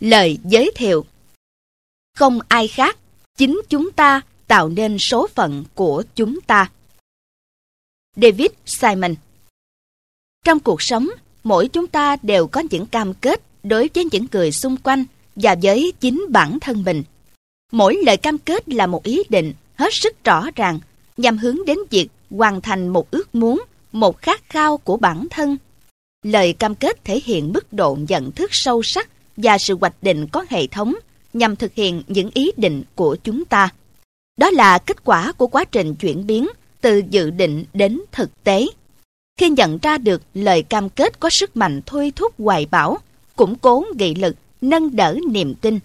Lời giới thiệu Không ai khác, chính chúng ta tạo nên số phận của chúng ta. David Simon Trong cuộc sống, mỗi chúng ta đều có những cam kết đối với những người xung quanh và với chính bản thân mình. Mỗi lời cam kết là một ý định hết sức rõ ràng nhằm hướng đến việc hoàn thành một ước muốn, một khát khao của bản thân. Lời cam kết thể hiện mức độ nhận thức sâu sắc và sự hoạch định có hệ thống nhằm thực hiện những ý định của chúng ta. Đó là kết quả của quá trình chuyển biến từ dự định đến thực tế. Khi nhận ra được lời cam kết có sức mạnh thôi thúc hoài bão, củng cố nghị lực, nâng đỡ niềm tin,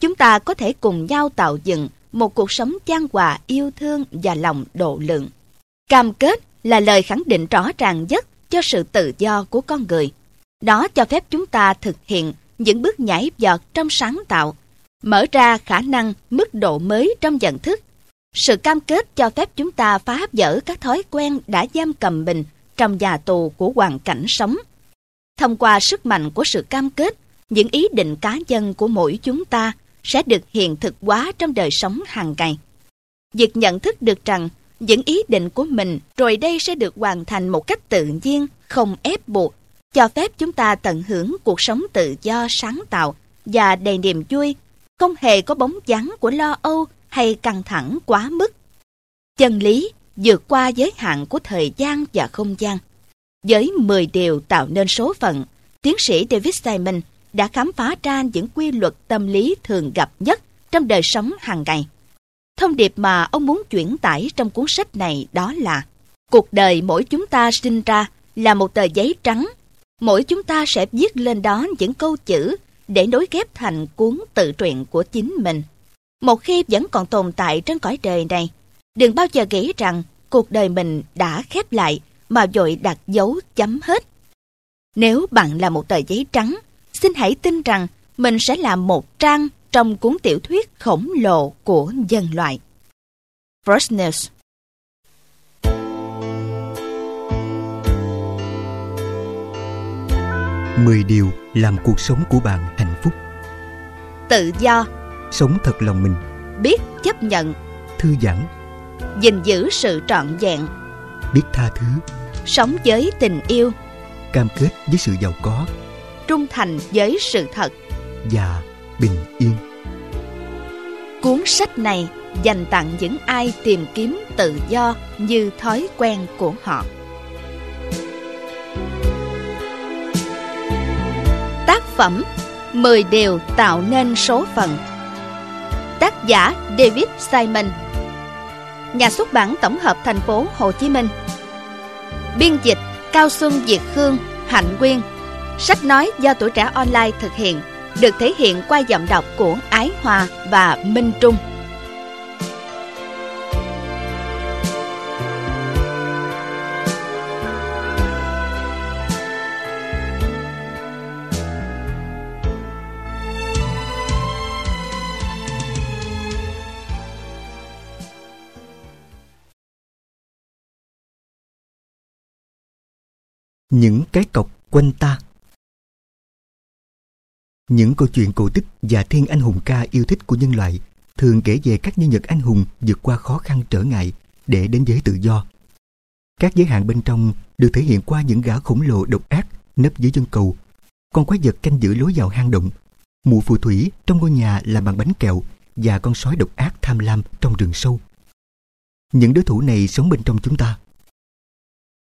chúng ta có thể cùng nhau tạo dựng một cuộc sống chan hòa yêu thương và lòng độ lượng. Cam kết là lời khẳng định rõ ràng nhất cho sự tự do của con người. Nó cho phép chúng ta thực hiện những bước nhảy vọt trong sáng tạo, mở ra khả năng mức độ mới trong nhận thức. Sự cam kết cho phép chúng ta phá vỡ các thói quen đã giam cầm mình trong nhà tù của hoàn cảnh sống. Thông qua sức mạnh của sự cam kết, những ý định cá nhân của mỗi chúng ta sẽ được hiện thực hóa trong đời sống hàng ngày. Việc nhận thức được rằng những ý định của mình rồi đây sẽ được hoàn thành một cách tự nhiên, không ép buộc, cho phép chúng ta tận hưởng cuộc sống tự do sáng tạo và đầy niềm vui, không hề có bóng dáng của lo âu hay căng thẳng quá mức. Chân lý vượt qua giới hạn của thời gian và không gian. Với 10 điều tạo nên số phận, tiến sĩ David Simon đã khám phá ra những quy luật tâm lý thường gặp nhất trong đời sống hàng ngày. Thông điệp mà ông muốn chuyển tải trong cuốn sách này đó là Cuộc đời mỗi chúng ta sinh ra là một tờ giấy trắng mỗi chúng ta sẽ viết lên đó những câu chữ để nối ghép thành cuốn tự truyện của chính mình. Một khi vẫn còn tồn tại trên cõi đời này, đừng bao giờ nghĩ rằng cuộc đời mình đã khép lại mà vội đặt dấu chấm hết. Nếu bạn là một tờ giấy trắng, xin hãy tin rằng mình sẽ là một trang trong cuốn tiểu thuyết khổng lồ của dân loại. Brushness 10 điều làm cuộc sống của bạn hạnh phúc. Tự do. Sống thật lòng mình. Biết chấp nhận. Thư giãn. Gìn giữ sự trọn vẹn. Biết tha thứ. Sống với tình yêu. Cam kết với sự giàu có. Trung thành với sự thật. Và bình yên. Cuốn sách này dành tặng những ai tìm kiếm tự do như thói quen của họ. Tác phẩm 10 điều tạo nên số phận. Tác giả David Simon. Nhà xuất bản tổng hợp thành phố Hồ Chí Minh. Biên dịch Cao Xuân Việt Khương Hạnh Quyên. Sách nói do tuổi trẻ online thực hiện, được thể hiện qua giọng đọc của Ái Hòa và Minh Trung. Những cái cọc quanh ta những câu chuyện cổ tích và thiên anh hùng ca yêu thích của nhân loại thường kể về các nhân vật anh hùng vượt qua khó khăn trở ngại để đến giới tự do. Các giới hạn bên trong được thể hiện qua những gã khổng lồ độc ác nấp dưới chân cầu, con quái vật canh giữ lối vào hang động, mụ phù thủy trong ngôi nhà làm bằng bánh kẹo và con sói độc ác tham lam trong rừng sâu. Những đối thủ này sống bên trong chúng ta.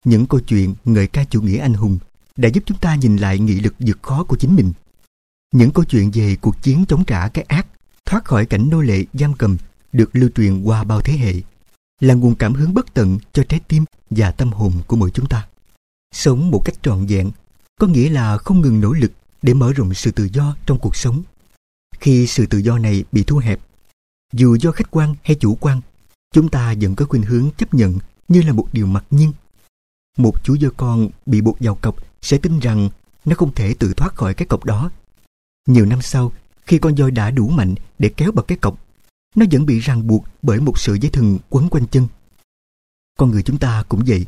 Những câu chuyện ngợi ca chủ nghĩa anh hùng đã giúp chúng ta nhìn lại nghị lực vượt khó của chính mình những câu chuyện về cuộc chiến chống trả cái ác, thoát khỏi cảnh nô lệ giam cầm được lưu truyền qua bao thế hệ, là nguồn cảm hứng bất tận cho trái tim và tâm hồn của mỗi chúng ta. Sống một cách trọn vẹn có nghĩa là không ngừng nỗ lực để mở rộng sự tự do trong cuộc sống. Khi sự tự do này bị thu hẹp, dù do khách quan hay chủ quan, chúng ta vẫn có khuynh hướng chấp nhận như là một điều mặc nhiên. Một chú dơ con bị buộc vào cọc sẽ tin rằng nó không thể tự thoát khỏi cái cọc đó nhiều năm sau, khi con voi đã đủ mạnh để kéo bật cái cọc, nó vẫn bị ràng buộc bởi một sợi dây thừng quấn quanh chân. Con người chúng ta cũng vậy.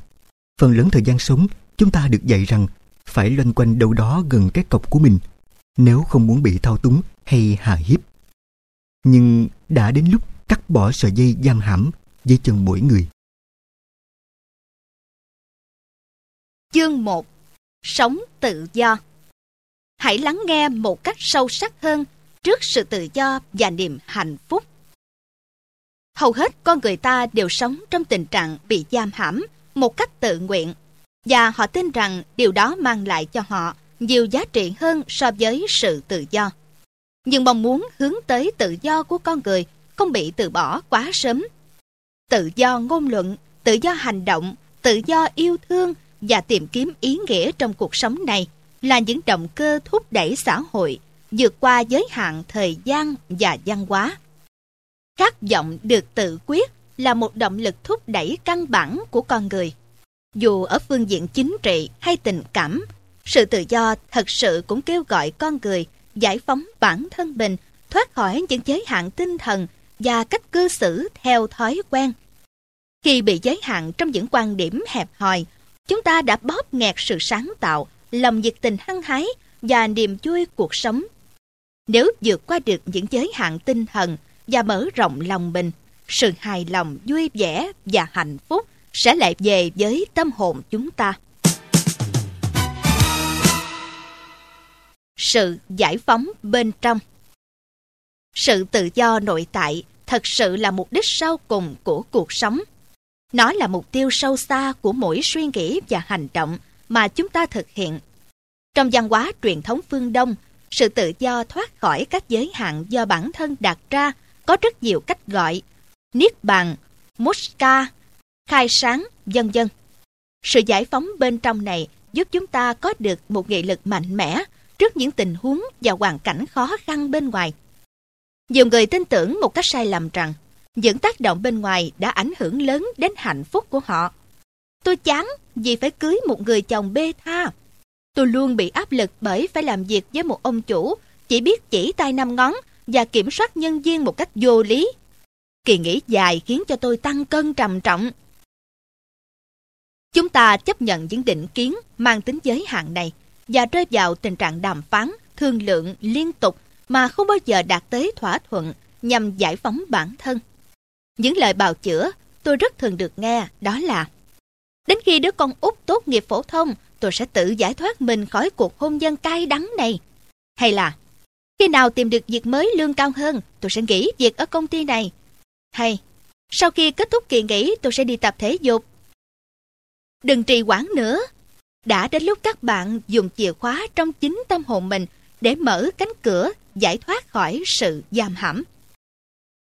Phần lớn thời gian sống, chúng ta được dạy rằng phải loanh quanh đâu đó gần cái cọc của mình. nếu không muốn bị thao túng hay hà hiếp. Nhưng đã đến lúc cắt bỏ sợi dây giam hãm dưới chân mỗi người. Chương 1 Sống tự do Hãy lắng nghe một cách sâu sắc hơn trước sự tự do và niềm hạnh phúc. Hầu hết con người ta đều sống trong tình trạng bị giam hãm một cách tự nguyện và họ tin rằng điều đó mang lại cho họ nhiều giá trị hơn so với sự tự do. Nhưng mong muốn hướng tới tự do của con người không bị từ bỏ quá sớm. Tự do ngôn luận, tự do hành động, tự do yêu thương và tìm kiếm ý nghĩa trong cuộc sống này là những động cơ thúc đẩy xã hội vượt qua giới hạn thời gian và văn hóa. Khát vọng được tự quyết là một động lực thúc đẩy căn bản của con người. Dù ở phương diện chính trị hay tình cảm, sự tự do thật sự cũng kêu gọi con người giải phóng bản thân mình, thoát khỏi những giới hạn tinh thần và cách cư xử theo thói quen. Khi bị giới hạn trong những quan điểm hẹp hòi, chúng ta đã bóp nghẹt sự sáng tạo, lòng nhiệt tình hăng hái và niềm vui cuộc sống. Nếu vượt qua được những giới hạn tinh thần và mở rộng lòng mình, sự hài lòng, vui vẻ và hạnh phúc sẽ lại về với tâm hồn chúng ta. Sự giải phóng bên trong Sự tự do nội tại thật sự là mục đích sau cùng của cuộc sống. Nó là mục tiêu sâu xa của mỗi suy nghĩ và hành động mà chúng ta thực hiện. Trong văn hóa truyền thống phương Đông, sự tự do thoát khỏi các giới hạn do bản thân đặt ra có rất nhiều cách gọi. Niết bàn, Muska, khai sáng, vân vân. Sự giải phóng bên trong này giúp chúng ta có được một nghị lực mạnh mẽ trước những tình huống và hoàn cảnh khó khăn bên ngoài. Nhiều người tin tưởng một cách sai lầm rằng những tác động bên ngoài đã ảnh hưởng lớn đến hạnh phúc của họ. Tôi chán vì phải cưới một người chồng bê tha. Tôi luôn bị áp lực bởi phải làm việc với một ông chủ chỉ biết chỉ tay năm ngón và kiểm soát nhân viên một cách vô lý. Kỳ nghỉ dài khiến cho tôi tăng cân trầm trọng. Chúng ta chấp nhận những định kiến mang tính giới hạn này và rơi vào tình trạng đàm phán, thương lượng liên tục mà không bao giờ đạt tới thỏa thuận nhằm giải phóng bản thân. Những lời bào chữa tôi rất thường được nghe đó là Đến khi đứa con út tốt nghiệp phổ thông, tôi sẽ tự giải thoát mình khỏi cuộc hôn nhân cay đắng này. Hay là khi nào tìm được việc mới lương cao hơn, tôi sẽ nghỉ việc ở công ty này. Hay sau khi kết thúc kỳ nghỉ, tôi sẽ đi tập thể dục. Đừng trì hoãn nữa. Đã đến lúc các bạn dùng chìa khóa trong chính tâm hồn mình để mở cánh cửa giải thoát khỏi sự giam hãm.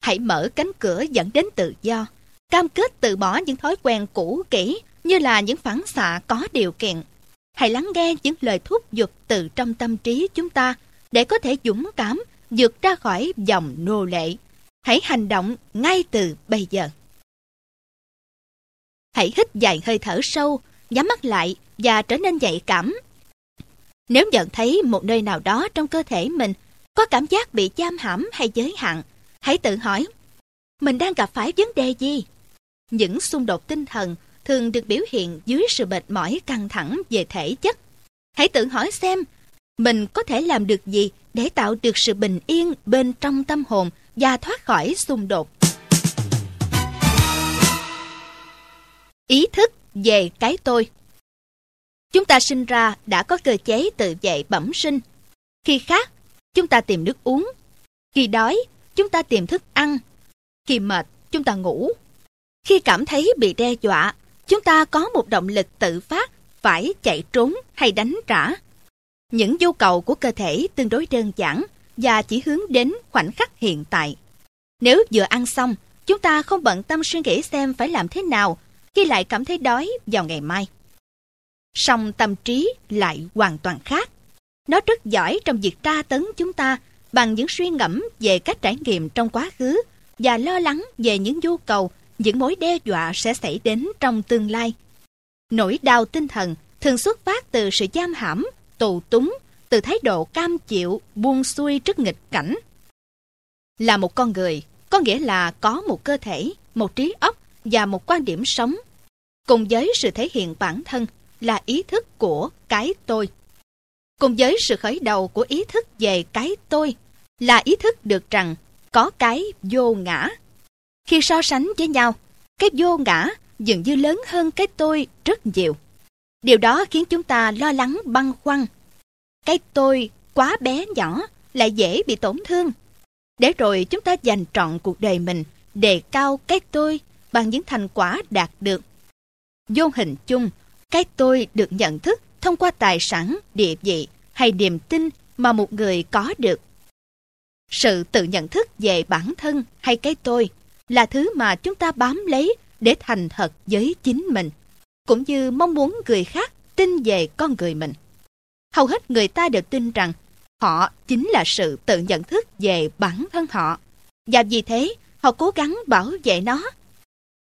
Hãy mở cánh cửa dẫn đến tự do, cam kết từ bỏ những thói quen cũ kỹ như là những phản xạ có điều kiện. Hãy lắng nghe những lời thúc giục từ trong tâm trí chúng ta để có thể dũng cảm vượt ra khỏi dòng nô lệ. Hãy hành động ngay từ bây giờ. Hãy hít dài hơi thở sâu, nhắm mắt lại và trở nên nhạy cảm. Nếu nhận thấy một nơi nào đó trong cơ thể mình có cảm giác bị giam hãm hay giới hạn, hãy tự hỏi, mình đang gặp phải vấn đề gì? Những xung đột tinh thần thường được biểu hiện dưới sự mệt mỏi căng thẳng về thể chất. Hãy tự hỏi xem, mình có thể làm được gì để tạo được sự bình yên bên trong tâm hồn và thoát khỏi xung đột. Ý thức về cái tôi Chúng ta sinh ra đã có cơ chế tự vệ bẩm sinh. Khi khát, chúng ta tìm nước uống. Khi đói, chúng ta tìm thức ăn. Khi mệt, chúng ta ngủ. Khi cảm thấy bị đe dọa, chúng ta có một động lực tự phát phải chạy trốn hay đánh trả. Những nhu cầu của cơ thể tương đối đơn giản và chỉ hướng đến khoảnh khắc hiện tại. Nếu vừa ăn xong, chúng ta không bận tâm suy nghĩ xem phải làm thế nào khi lại cảm thấy đói vào ngày mai. Song tâm trí lại hoàn toàn khác. Nó rất giỏi trong việc tra tấn chúng ta bằng những suy ngẫm về các trải nghiệm trong quá khứ và lo lắng về những nhu cầu, những mối đe dọa sẽ xảy đến trong tương lai. Nỗi đau tinh thần thường xuất phát từ sự giam hãm, tù túng, từ thái độ cam chịu, buông xuôi trước nghịch cảnh. Là một con người, có nghĩa là có một cơ thể, một trí óc và một quan điểm sống. Cùng với sự thể hiện bản thân là ý thức của cái tôi. Cùng với sự khởi đầu của ý thức về cái tôi là ý thức được rằng có cái vô ngã. Khi so sánh với nhau, cái vô ngã dường như lớn hơn cái tôi rất nhiều. Điều đó khiến chúng ta lo lắng băn khoăn. Cái tôi quá bé nhỏ lại dễ bị tổn thương. Để rồi chúng ta dành trọn cuộc đời mình đề cao cái tôi bằng những thành quả đạt được. Vô hình chung, cái tôi được nhận thức thông qua tài sản, địa vị hay niềm tin mà một người có được. Sự tự nhận thức về bản thân hay cái tôi là thứ mà chúng ta bám lấy để thành thật với chính mình, cũng như mong muốn người khác tin về con người mình. Hầu hết người ta đều tin rằng họ chính là sự tự nhận thức về bản thân họ, và vì thế họ cố gắng bảo vệ nó.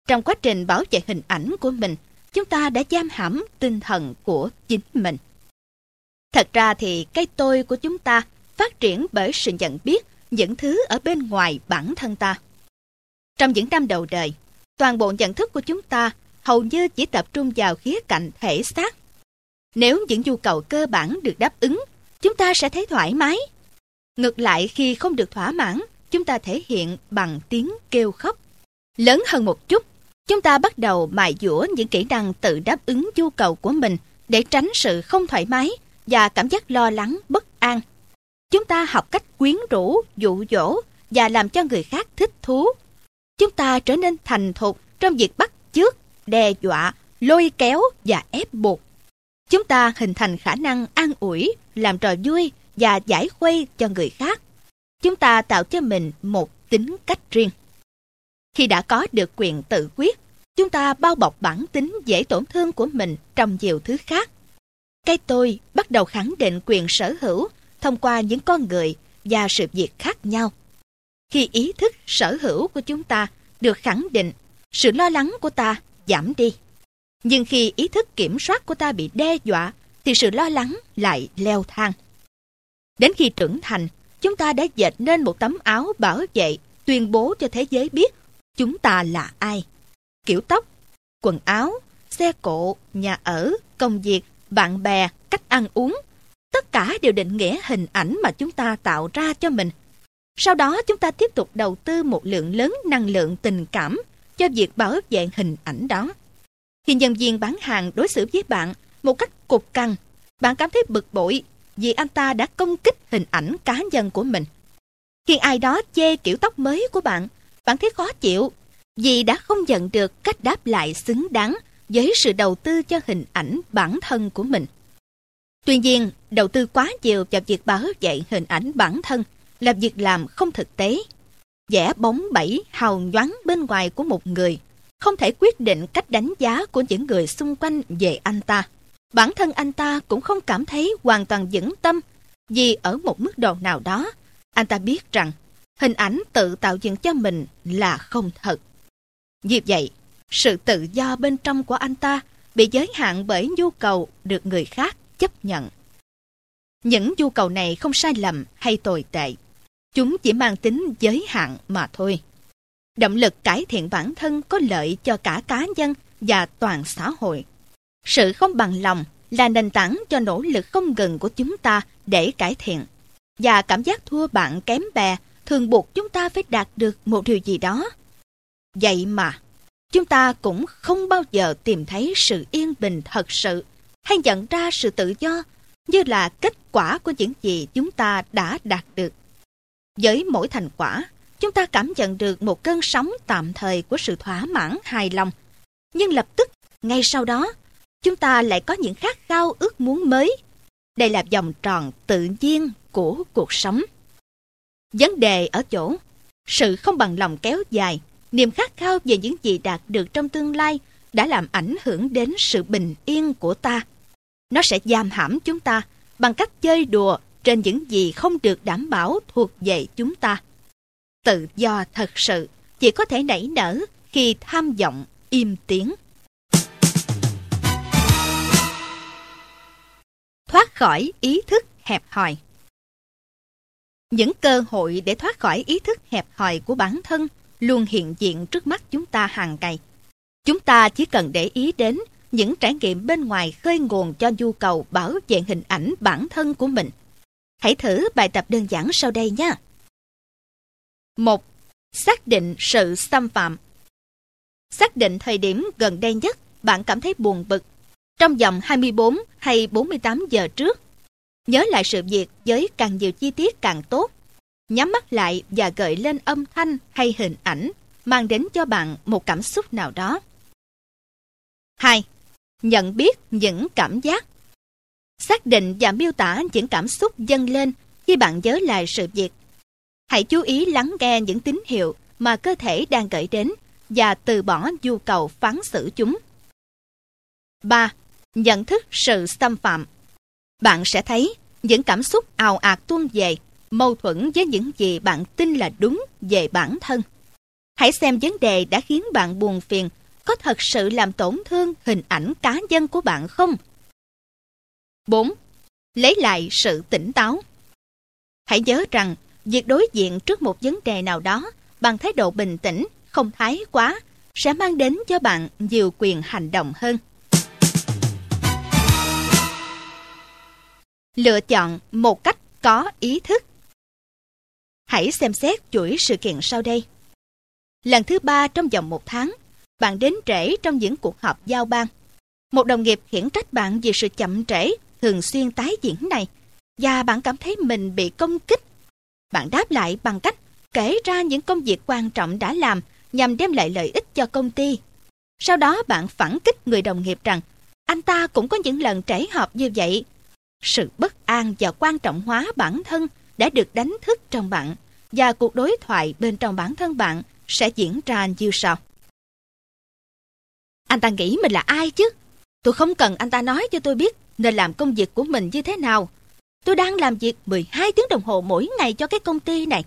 Trong quá trình bảo vệ hình ảnh của mình, chúng ta đã giam hãm tinh thần của chính mình. Thật ra thì cái tôi của chúng ta phát triển bởi sự nhận biết những thứ ở bên ngoài bản thân ta. Trong những năm đầu đời, toàn bộ nhận thức của chúng ta hầu như chỉ tập trung vào khía cạnh thể xác. Nếu những nhu cầu cơ bản được đáp ứng, chúng ta sẽ thấy thoải mái. Ngược lại khi không được thỏa mãn, chúng ta thể hiện bằng tiếng kêu khóc. Lớn hơn một chút, chúng ta bắt đầu mài dũa những kỹ năng tự đáp ứng nhu cầu của mình để tránh sự không thoải mái và cảm giác lo lắng, bất an. Chúng ta học cách quyến rũ, dụ dỗ và làm cho người khác thích thú. Chúng ta trở nên thành thục trong việc bắt chước, đe dọa, lôi kéo và ép buộc. Chúng ta hình thành khả năng an ủi, làm trò vui và giải khuây cho người khác. Chúng ta tạo cho mình một tính cách riêng. Khi đã có được quyền tự quyết, chúng ta bao bọc bản tính dễ tổn thương của mình trong nhiều thứ khác. Cái tôi bắt đầu khẳng định quyền sở hữu thông qua những con người và sự việc khác nhau. Khi ý thức sở hữu của chúng ta được khẳng định, sự lo lắng của ta giảm đi. Nhưng khi ý thức kiểm soát của ta bị đe dọa, thì sự lo lắng lại leo thang. Đến khi trưởng thành, chúng ta đã dệt nên một tấm áo bảo vệ, tuyên bố cho thế giới biết chúng ta là ai. Kiểu tóc, quần áo, xe cộ, nhà ở, công việc, bạn bè, cách ăn uống, tất cả đều định nghĩa hình ảnh mà chúng ta tạo ra cho mình. Sau đó chúng ta tiếp tục đầu tư một lượng lớn năng lượng tình cảm cho việc bảo vệ hình ảnh đó. Khi nhân viên bán hàng đối xử với bạn một cách cục cằn, bạn cảm thấy bực bội vì anh ta đã công kích hình ảnh cá nhân của mình. Khi ai đó chê kiểu tóc mới của bạn, bạn thấy khó chịu vì đã không nhận được cách đáp lại xứng đáng với sự đầu tư cho hình ảnh bản thân của mình. Tuy nhiên, đầu tư quá nhiều vào việc bảo vệ hình ảnh bản thân là việc làm không thực tế. Vẽ bóng bẫy hào nhoáng bên ngoài của một người không thể quyết định cách đánh giá của những người xung quanh về anh ta. Bản thân anh ta cũng không cảm thấy hoàn toàn vững tâm vì ở một mức độ nào đó, anh ta biết rằng hình ảnh tự tạo dựng cho mình là không thật. Vì vậy, sự tự do bên trong của anh ta bị giới hạn bởi nhu cầu được người khác chấp nhận. Những nhu cầu này không sai lầm hay tồi tệ. Chúng chỉ mang tính giới hạn mà thôi. Động lực cải thiện bản thân có lợi cho cả cá nhân và toàn xã hội. Sự không bằng lòng là nền tảng cho nỗ lực không ngừng của chúng ta để cải thiện. Và cảm giác thua bạn kém bè thường buộc chúng ta phải đạt được một điều gì đó. Vậy mà, chúng ta cũng không bao giờ tìm thấy sự yên bình thật sự hay nhận ra sự tự do như là kết quả của những gì chúng ta đã đạt được. Với mỗi thành quả, chúng ta cảm nhận được một cơn sóng tạm thời của sự thỏa mãn hài lòng. Nhưng lập tức, ngay sau đó, chúng ta lại có những khát khao ước muốn mới. Đây là vòng tròn tự nhiên của cuộc sống. Vấn đề ở chỗ, sự không bằng lòng kéo dài, niềm khát khao về những gì đạt được trong tương lai đã làm ảnh hưởng đến sự bình yên của ta. Nó sẽ giam hãm chúng ta bằng cách chơi đùa trên những gì không được đảm bảo thuộc về chúng ta. Tự do thật sự chỉ có thể nảy nở khi tham vọng im tiếng. Thoát khỏi ý thức hẹp hòi Những cơ hội để thoát khỏi ý thức hẹp hòi của bản thân luôn hiện diện trước mắt chúng ta hàng ngày. Chúng ta chỉ cần để ý đến những trải nghiệm bên ngoài khơi nguồn cho nhu cầu bảo vệ hình ảnh bản thân của mình. Hãy thử bài tập đơn giản sau đây nhé. 1. Xác định sự xâm phạm Xác định thời điểm gần đây nhất bạn cảm thấy buồn bực trong vòng 24 hay 48 giờ trước. Nhớ lại sự việc với càng nhiều chi tiết càng tốt. Nhắm mắt lại và gợi lên âm thanh hay hình ảnh, mang đến cho bạn một cảm xúc nào đó. 2. Nhận biết những cảm giác Xác định và miêu tả những cảm xúc dâng lên khi bạn nhớ lại sự việc. Hãy chú ý lắng nghe những tín hiệu mà cơ thể đang gửi đến và từ bỏ nhu cầu phán xử chúng. 3. Nhận thức sự xâm phạm Bạn sẽ thấy những cảm xúc ào ạt tuôn về, mâu thuẫn với những gì bạn tin là đúng về bản thân. Hãy xem vấn đề đã khiến bạn buồn phiền có thật sự làm tổn thương hình ảnh cá nhân của bạn không? 4. Lấy lại sự tỉnh táo Hãy nhớ rằng, việc đối diện trước một vấn đề nào đó bằng thái độ bình tĩnh, không thái quá, sẽ mang đến cho bạn nhiều quyền hành động hơn. Lựa chọn một cách có ý thức Hãy xem xét chuỗi sự kiện sau đây. Lần thứ ba trong vòng một tháng, bạn đến trễ trong những cuộc họp giao ban. Một đồng nghiệp khiển trách bạn vì sự chậm trễ, thường xuyên tái diễn này và bạn cảm thấy mình bị công kích. Bạn đáp lại bằng cách kể ra những công việc quan trọng đã làm nhằm đem lại lợi ích cho công ty. Sau đó bạn phản kích người đồng nghiệp rằng, anh ta cũng có những lần trễ họp như vậy. Sự bất an và quan trọng hóa bản thân đã được đánh thức trong bạn và cuộc đối thoại bên trong bản thân bạn sẽ diễn ra như sau. Anh ta nghĩ mình là ai chứ? Tôi không cần anh ta nói cho tôi biết nên làm công việc của mình như thế nào. Tôi đang làm việc 12 tiếng đồng hồ mỗi ngày cho cái công ty này.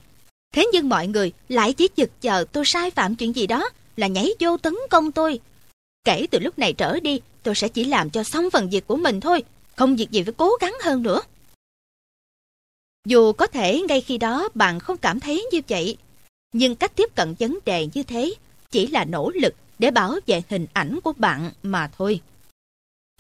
Thế nhưng mọi người lại chỉ chực chờ tôi sai phạm chuyện gì đó là nhảy vô tấn công tôi. Kể từ lúc này trở đi, tôi sẽ chỉ làm cho xong phần việc của mình thôi, không việc gì phải cố gắng hơn nữa. Dù có thể ngay khi đó bạn không cảm thấy như vậy, nhưng cách tiếp cận vấn đề như thế chỉ là nỗ lực để bảo vệ hình ảnh của bạn mà thôi.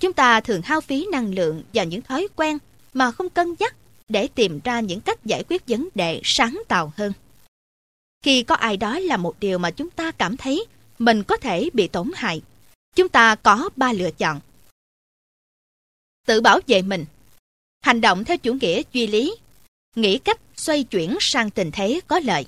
Chúng ta thường hao phí năng lượng và những thói quen mà không cân nhắc để tìm ra những cách giải quyết vấn đề sáng tạo hơn. Khi có ai đó là một điều mà chúng ta cảm thấy mình có thể bị tổn hại, chúng ta có ba lựa chọn. Tự bảo vệ mình, hành động theo chủ nghĩa duy lý, nghĩ cách xoay chuyển sang tình thế có lợi.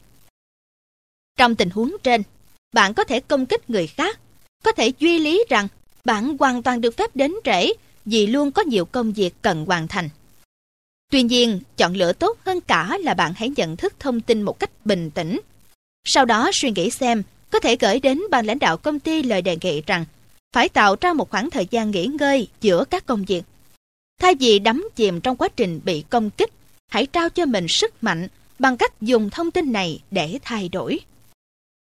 Trong tình huống trên, bạn có thể công kích người khác, có thể duy lý rằng bạn hoàn toàn được phép đến trễ vì luôn có nhiều công việc cần hoàn thành. Tuy nhiên, chọn lựa tốt hơn cả là bạn hãy nhận thức thông tin một cách bình tĩnh. Sau đó suy nghĩ xem có thể gửi đến ban lãnh đạo công ty lời đề nghị rằng phải tạo ra một khoảng thời gian nghỉ ngơi giữa các công việc. Thay vì đắm chìm trong quá trình bị công kích, hãy trao cho mình sức mạnh bằng cách dùng thông tin này để thay đổi.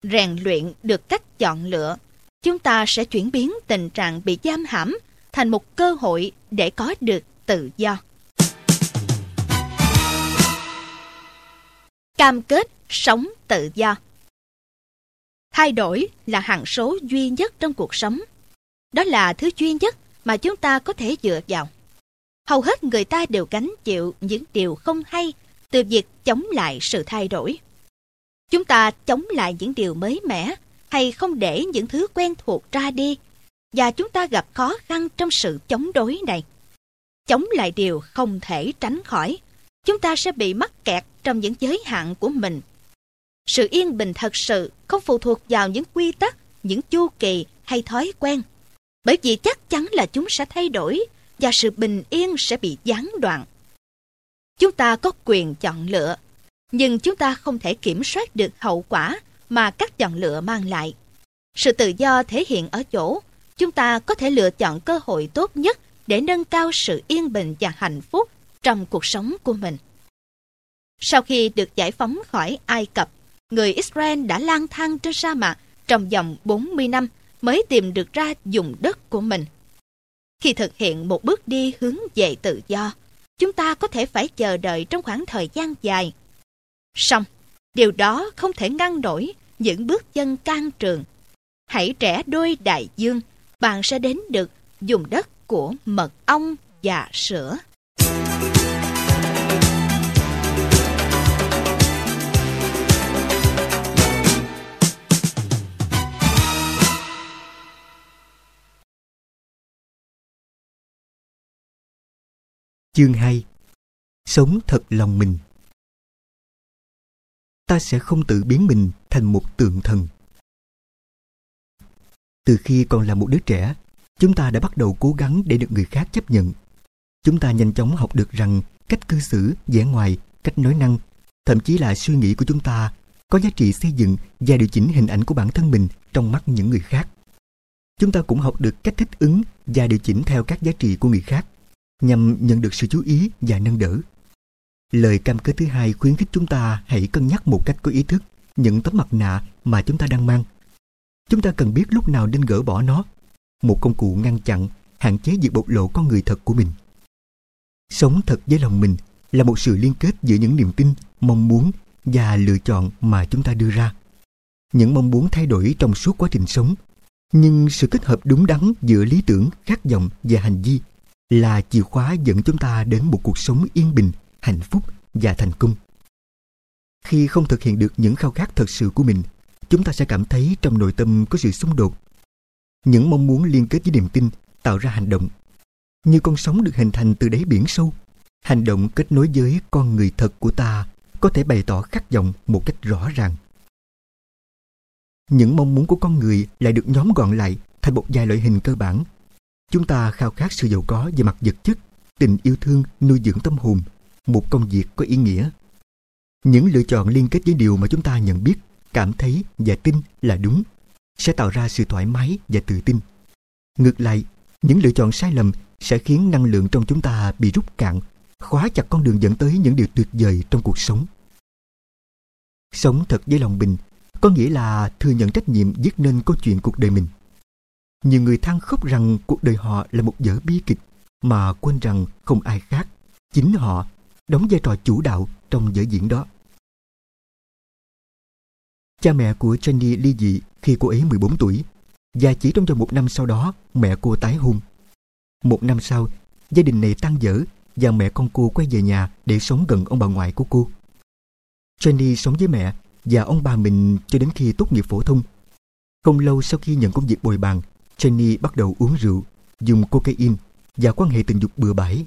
Rèn luyện được cách chọn lựa, chúng ta sẽ chuyển biến tình trạng bị giam hãm thành một cơ hội để có được tự do. Cam kết sống tự do Thay đổi là hằng số duy nhất trong cuộc sống. Đó là thứ duy nhất mà chúng ta có thể dựa vào. Hầu hết người ta đều gánh chịu những điều không hay từ việc chống lại sự thay đổi. Chúng ta chống lại những điều mới mẻ hay không để những thứ quen thuộc ra đi và chúng ta gặp khó khăn trong sự chống đối này. Chống lại điều không thể tránh khỏi, chúng ta sẽ bị mắc kẹt trong những giới hạn của mình. Sự yên bình thật sự không phụ thuộc vào những quy tắc, những chu kỳ hay thói quen, bởi vì chắc chắn là chúng sẽ thay đổi và sự bình yên sẽ bị gián đoạn. Chúng ta có quyền chọn lựa, nhưng chúng ta không thể kiểm soát được hậu quả mà các chọn lựa mang lại. Sự tự do thể hiện ở chỗ chúng ta có thể lựa chọn cơ hội tốt nhất để nâng cao sự yên bình và hạnh phúc trong cuộc sống của mình. Sau khi được giải phóng khỏi Ai Cập, người Israel đã lang thang trên sa mạc trong vòng 40 năm mới tìm được ra dùng đất của mình. Khi thực hiện một bước đi hướng về tự do, chúng ta có thể phải chờ đợi trong khoảng thời gian dài. Song, điều đó không thể ngăn nổi những bước chân can trường. Hãy trẻ đôi đại dương, bạn sẽ đến được dùng đất của mật ong và sữa. Chương 2 Sống thật lòng mình Ta sẽ không tự biến mình thành một tượng thần. Từ khi còn là một đứa trẻ, chúng ta đã bắt đầu cố gắng để được người khác chấp nhận. Chúng ta nhanh chóng học được rằng cách cư xử, vẻ ngoài, cách nói năng, thậm chí là suy nghĩ của chúng ta có giá trị xây dựng và điều chỉnh hình ảnh của bản thân mình trong mắt những người khác. Chúng ta cũng học được cách thích ứng và điều chỉnh theo các giá trị của người khác nhằm nhận được sự chú ý và nâng đỡ. Lời cam kết thứ hai khuyến khích chúng ta hãy cân nhắc một cách có ý thức những tấm mặt nạ mà chúng ta đang mang. Chúng ta cần biết lúc nào nên gỡ bỏ nó, một công cụ ngăn chặn, hạn chế việc bộc lộ con người thật của mình. Sống thật với lòng mình là một sự liên kết giữa những niềm tin, mong muốn và lựa chọn mà chúng ta đưa ra. Những mong muốn thay đổi trong suốt quá trình sống, nhưng sự kết hợp đúng đắn giữa lý tưởng, khát vọng và hành vi là chìa khóa dẫn chúng ta đến một cuộc sống yên bình, hạnh phúc và thành công. Khi không thực hiện được những khao khát thật sự của mình, chúng ta sẽ cảm thấy trong nội tâm có sự xung đột. Những mong muốn liên kết với niềm tin tạo ra hành động. Như con sóng được hình thành từ đáy biển sâu, hành động kết nối với con người thật của ta có thể bày tỏ khát vọng một cách rõ ràng. Những mong muốn của con người lại được nhóm gọn lại thành một vài loại hình cơ bản Chúng ta khao khát sự giàu có về mặt vật chất, tình yêu thương, nuôi dưỡng tâm hồn, một công việc có ý nghĩa. Những lựa chọn liên kết với điều mà chúng ta nhận biết, cảm thấy và tin là đúng sẽ tạo ra sự thoải mái và tự tin. Ngược lại, những lựa chọn sai lầm sẽ khiến năng lượng trong chúng ta bị rút cạn, khóa chặt con đường dẫn tới những điều tuyệt vời trong cuộc sống. Sống thật với lòng bình có nghĩa là thừa nhận trách nhiệm viết nên câu chuyện cuộc đời mình. Nhiều người than khóc rằng cuộc đời họ là một vở bi kịch mà quên rằng không ai khác, chính họ đóng vai trò chủ đạo trong vở diễn đó. Cha mẹ của Jenny ly dị khi cô ấy 14 tuổi và chỉ trong vòng một năm sau đó mẹ cô tái hôn. Một năm sau, gia đình này tan vỡ và mẹ con cô quay về nhà để sống gần ông bà ngoại của cô. Jenny sống với mẹ và ông bà mình cho đến khi tốt nghiệp phổ thông. Không lâu sau khi nhận công việc bồi bàn, Jenny bắt đầu uống rượu, dùng cocaine và quan hệ tình dục bừa bãi.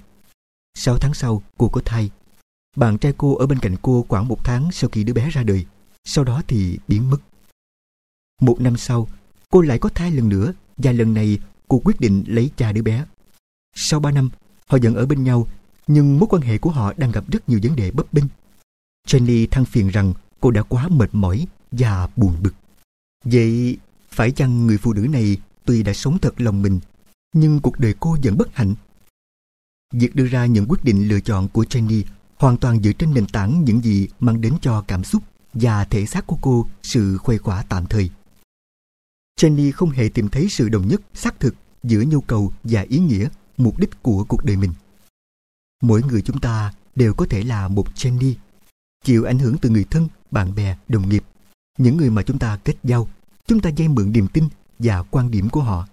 Sáu tháng sau, cô có thai. Bạn trai cô ở bên cạnh cô khoảng một tháng sau khi đứa bé ra đời, sau đó thì biến mất. Một năm sau, cô lại có thai lần nữa và lần này cô quyết định lấy cha đứa bé. Sau ba năm, họ vẫn ở bên nhau, nhưng mối quan hệ của họ đang gặp rất nhiều vấn đề bấp bênh. Jenny than phiền rằng cô đã quá mệt mỏi và buồn bực. Vậy phải chăng người phụ nữ này tuy đã sống thật lòng mình, nhưng cuộc đời cô vẫn bất hạnh. Việc đưa ra những quyết định lựa chọn của Jenny hoàn toàn dựa trên nền tảng những gì mang đến cho cảm xúc và thể xác của cô sự khuây khỏa tạm thời. Jenny không hề tìm thấy sự đồng nhất xác thực giữa nhu cầu và ý nghĩa, mục đích của cuộc đời mình. Mỗi người chúng ta đều có thể là một Jenny, chịu ảnh hưởng từ người thân, bạn bè, đồng nghiệp, những người mà chúng ta kết giao, chúng ta dây mượn niềm tin và quan điểm của họ.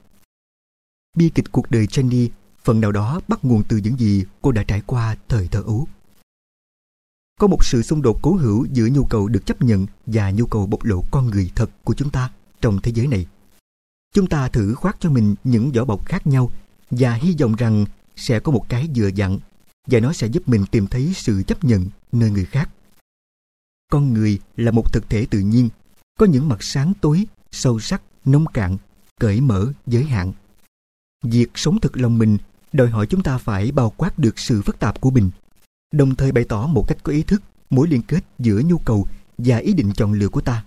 Bi kịch cuộc đời Jenny phần nào đó bắt nguồn từ những gì cô đã trải qua thời thơ ấu. Có một sự xung đột cố hữu giữa nhu cầu được chấp nhận và nhu cầu bộc lộ con người thật của chúng ta trong thế giới này. Chúng ta thử khoác cho mình những vỏ bọc khác nhau và hy vọng rằng sẽ có một cái dựa dặn và nó sẽ giúp mình tìm thấy sự chấp nhận nơi người khác. Con người là một thực thể tự nhiên, có những mặt sáng tối, sâu sắc nông cạn, cởi mở, giới hạn. Việc sống thực lòng mình đòi hỏi chúng ta phải bao quát được sự phức tạp của mình, đồng thời bày tỏ một cách có ý thức mối liên kết giữa nhu cầu và ý định chọn lựa của ta.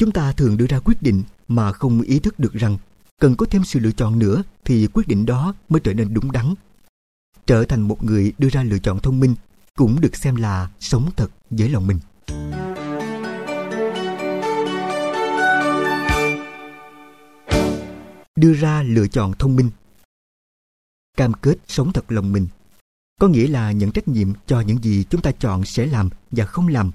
Chúng ta thường đưa ra quyết định mà không ý thức được rằng cần có thêm sự lựa chọn nữa thì quyết định đó mới trở nên đúng đắn. Trở thành một người đưa ra lựa chọn thông minh cũng được xem là sống thật với lòng mình. đưa ra lựa chọn thông minh. Cam kết sống thật lòng mình có nghĩa là nhận trách nhiệm cho những gì chúng ta chọn sẽ làm và không làm.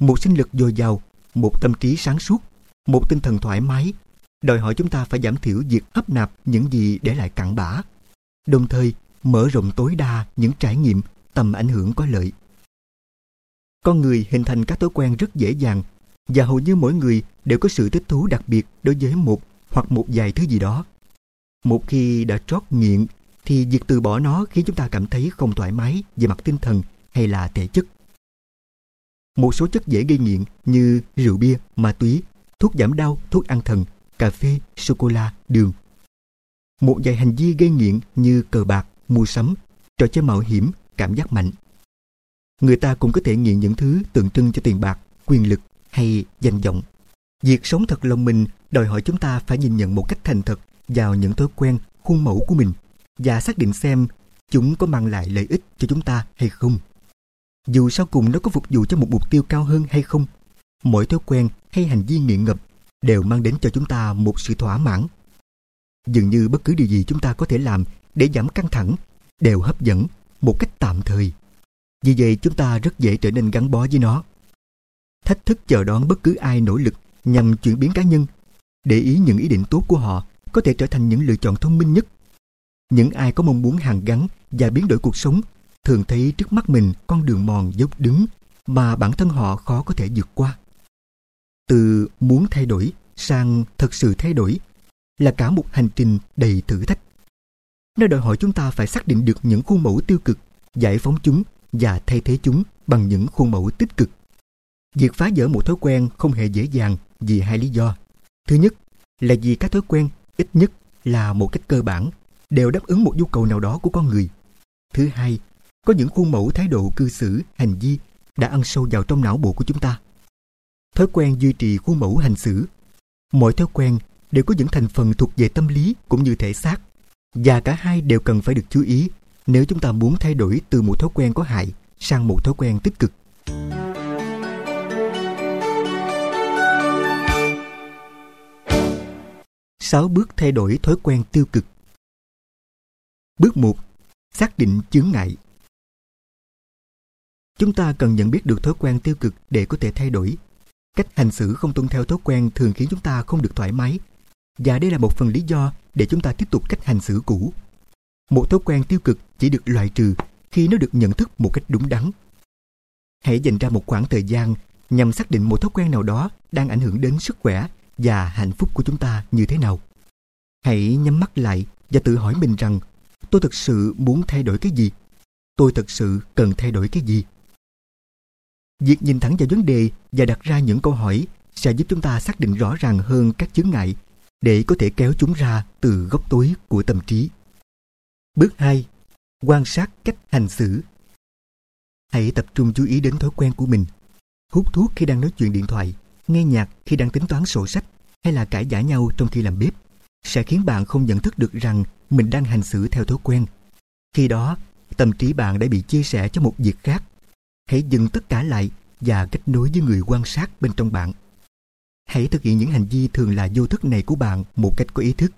Một sinh lực dồi dào, một tâm trí sáng suốt, một tinh thần thoải mái, đòi hỏi chúng ta phải giảm thiểu việc hấp nạp những gì để lại cặn bã, đồng thời mở rộng tối đa những trải nghiệm tầm ảnh hưởng có lợi. Con người hình thành các thói quen rất dễ dàng và hầu như mỗi người đều có sự thích thú đặc biệt đối với một hoặc một vài thứ gì đó. Một khi đã trót nghiện thì việc từ bỏ nó khiến chúng ta cảm thấy không thoải mái về mặt tinh thần hay là thể chất. Một số chất dễ gây nghiện như rượu bia, ma túy, thuốc giảm đau, thuốc an thần, cà phê, sô-cô-la, đường. Một vài hành vi gây nghiện như cờ bạc, mua sắm, trò chơi mạo hiểm, cảm giác mạnh. Người ta cũng có thể nghiện những thứ tượng trưng cho tiền bạc, quyền lực hay danh vọng. Việc sống thật lòng mình đòi hỏi chúng ta phải nhìn nhận một cách thành thật vào những thói quen, khuôn mẫu của mình và xác định xem chúng có mang lại lợi ích cho chúng ta hay không. Dù sau cùng nó có phục vụ cho một mục tiêu cao hơn hay không, mỗi thói quen hay hành vi nghiện ngập đều mang đến cho chúng ta một sự thỏa mãn. Dường như bất cứ điều gì chúng ta có thể làm để giảm căng thẳng đều hấp dẫn một cách tạm thời. Vì vậy chúng ta rất dễ trở nên gắn bó với nó. Thách thức chờ đón bất cứ ai nỗ lực nhằm chuyển biến cá nhân, để ý những ý định tốt của họ có thể trở thành những lựa chọn thông minh nhất. Những ai có mong muốn hàn gắn và biến đổi cuộc sống thường thấy trước mắt mình con đường mòn dốc đứng mà bản thân họ khó có thể vượt qua. Từ muốn thay đổi sang thật sự thay đổi là cả một hành trình đầy thử thách. Nó đòi hỏi chúng ta phải xác định được những khuôn mẫu tiêu cực, giải phóng chúng và thay thế chúng bằng những khuôn mẫu tích cực. Việc phá vỡ một thói quen không hề dễ dàng vì hai lý do. Thứ nhất là vì các thói quen ít nhất là một cách cơ bản đều đáp ứng một nhu cầu nào đó của con người. Thứ hai, có những khuôn mẫu thái độ cư xử, hành vi đã ăn sâu vào trong não bộ của chúng ta. Thói quen duy trì khuôn mẫu hành xử. Mỗi thói quen đều có những thành phần thuộc về tâm lý cũng như thể xác. Và cả hai đều cần phải được chú ý nếu chúng ta muốn thay đổi từ một thói quen có hại sang một thói quen tích cực. Sáu bước thay đổi thói quen tiêu cực Bước 1. Xác định chướng ngại Chúng ta cần nhận biết được thói quen tiêu cực để có thể thay đổi. Cách hành xử không tuân theo thói quen thường khiến chúng ta không được thoải mái. Và đây là một phần lý do để chúng ta tiếp tục cách hành xử cũ. Một thói quen tiêu cực chỉ được loại trừ khi nó được nhận thức một cách đúng đắn. Hãy dành ra một khoảng thời gian nhằm xác định một thói quen nào đó đang ảnh hưởng đến sức khỏe và hạnh phúc của chúng ta như thế nào. Hãy nhắm mắt lại và tự hỏi mình rằng tôi thực sự muốn thay đổi cái gì? Tôi thực sự cần thay đổi cái gì? Việc nhìn thẳng vào vấn đề và đặt ra những câu hỏi sẽ giúp chúng ta xác định rõ ràng hơn các chướng ngại để có thể kéo chúng ra từ góc tối của tâm trí. Bước 2. Quan sát cách hành xử. Hãy tập trung chú ý đến thói quen của mình. Hút thuốc khi đang nói chuyện điện thoại, nghe nhạc khi đang tính toán sổ sách hay là cãi giả nhau trong khi làm bếp sẽ khiến bạn không nhận thức được rằng mình đang hành xử theo thói quen. Khi đó, tâm trí bạn đã bị chia sẻ cho một việc khác hãy dừng tất cả lại và kết nối với người quan sát bên trong bạn. Hãy thực hiện những hành vi thường là vô thức này của bạn một cách có ý thức.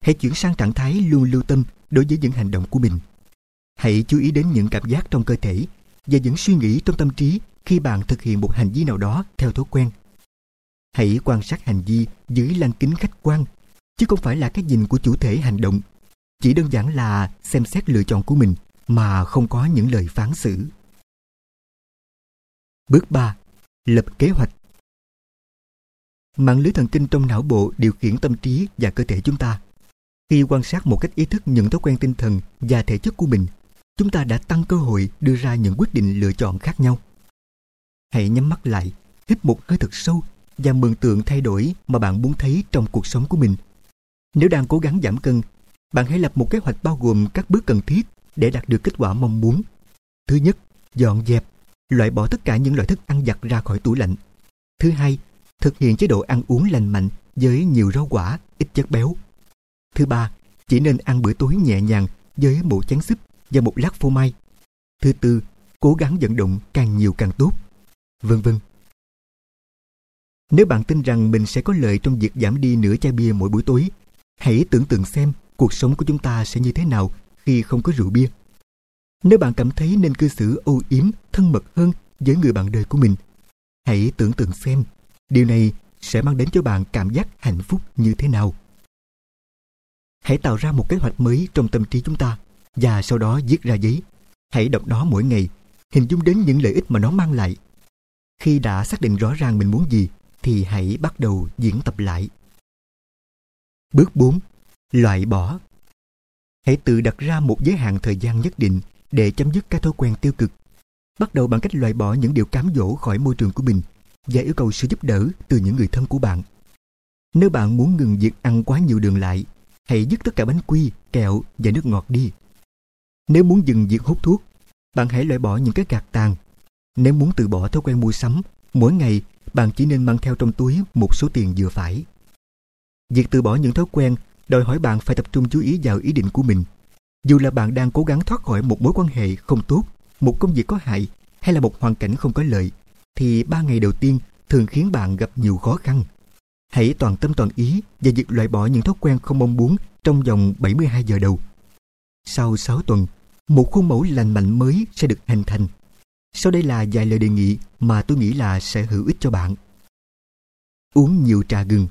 Hãy chuyển sang trạng thái luôn lưu tâm đối với những hành động của mình. Hãy chú ý đến những cảm giác trong cơ thể và những suy nghĩ trong tâm trí khi bạn thực hiện một hành vi nào đó theo thói quen. Hãy quan sát hành vi dưới lăng kính khách quan, chứ không phải là cái nhìn của chủ thể hành động. Chỉ đơn giản là xem xét lựa chọn của mình mà không có những lời phán xử. Bước 3. Lập kế hoạch Mạng lưới thần kinh trong não bộ điều khiển tâm trí và cơ thể chúng ta. Khi quan sát một cách ý thức những thói quen tinh thần và thể chất của mình, chúng ta đã tăng cơ hội đưa ra những quyết định lựa chọn khác nhau. Hãy nhắm mắt lại, hít một hơi thật sâu và mường tượng thay đổi mà bạn muốn thấy trong cuộc sống của mình. Nếu đang cố gắng giảm cân, bạn hãy lập một kế hoạch bao gồm các bước cần thiết để đạt được kết quả mong muốn. Thứ nhất, dọn dẹp loại bỏ tất cả những loại thức ăn giặt ra khỏi tủ lạnh. Thứ hai, thực hiện chế độ ăn uống lành mạnh với nhiều rau quả, ít chất béo. Thứ ba, chỉ nên ăn bữa tối nhẹ nhàng với một chén súp và một lát phô mai. Thứ tư, cố gắng vận động càng nhiều càng tốt. Vân vân. Nếu bạn tin rằng mình sẽ có lợi trong việc giảm đi nửa chai bia mỗi buổi tối, hãy tưởng tượng xem cuộc sống của chúng ta sẽ như thế nào khi không có rượu bia. Nếu bạn cảm thấy nên cư xử âu yếm, thân mật hơn với người bạn đời của mình, hãy tưởng tượng xem điều này sẽ mang đến cho bạn cảm giác hạnh phúc như thế nào. Hãy tạo ra một kế hoạch mới trong tâm trí chúng ta và sau đó viết ra giấy. Hãy đọc nó mỗi ngày, hình dung đến những lợi ích mà nó mang lại. Khi đã xác định rõ ràng mình muốn gì thì hãy bắt đầu diễn tập lại. Bước 4. Loại bỏ Hãy tự đặt ra một giới hạn thời gian nhất định để chấm dứt các thói quen tiêu cực. Bắt đầu bằng cách loại bỏ những điều cám dỗ khỏi môi trường của mình và yêu cầu sự giúp đỡ từ những người thân của bạn. Nếu bạn muốn ngừng việc ăn quá nhiều đường lại, hãy dứt tất cả bánh quy, kẹo và nước ngọt đi. Nếu muốn dừng việc hút thuốc, bạn hãy loại bỏ những cái gạt tàn. Nếu muốn từ bỏ thói quen mua sắm, mỗi ngày bạn chỉ nên mang theo trong túi một số tiền vừa phải. Việc từ bỏ những thói quen đòi hỏi bạn phải tập trung chú ý vào ý định của mình. Dù là bạn đang cố gắng thoát khỏi một mối quan hệ không tốt, một công việc có hại hay là một hoàn cảnh không có lợi, thì ba ngày đầu tiên thường khiến bạn gặp nhiều khó khăn. Hãy toàn tâm toàn ý và việc loại bỏ những thói quen không mong muốn trong vòng 72 giờ đầu. Sau 6 tuần, một khuôn mẫu lành mạnh mới sẽ được hình thành. Sau đây là vài lời đề nghị mà tôi nghĩ là sẽ hữu ích cho bạn. Uống nhiều trà gừng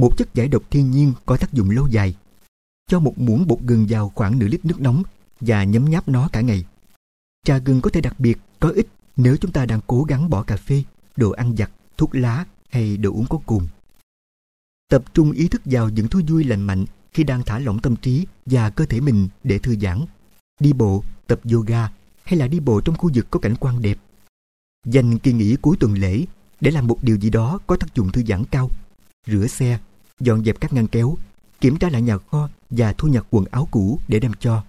một chất giải độc thiên nhiên có tác dụng lâu dài. Cho một muỗng bột gừng vào khoảng nửa lít nước nóng và nhấm nháp nó cả ngày. Trà gừng có thể đặc biệt có ích nếu chúng ta đang cố gắng bỏ cà phê, đồ ăn giặt, thuốc lá hay đồ uống có cồn. Tập trung ý thức vào những thú vui lành mạnh khi đang thả lỏng tâm trí và cơ thể mình để thư giãn. Đi bộ, tập yoga hay là đi bộ trong khu vực có cảnh quan đẹp. Dành kỳ nghỉ cuối tuần lễ để làm một điều gì đó có tác dụng thư giãn cao rửa xe, dọn dẹp các ngăn kéo, kiểm tra lại nhà kho và thu nhặt quần áo cũ để đem cho.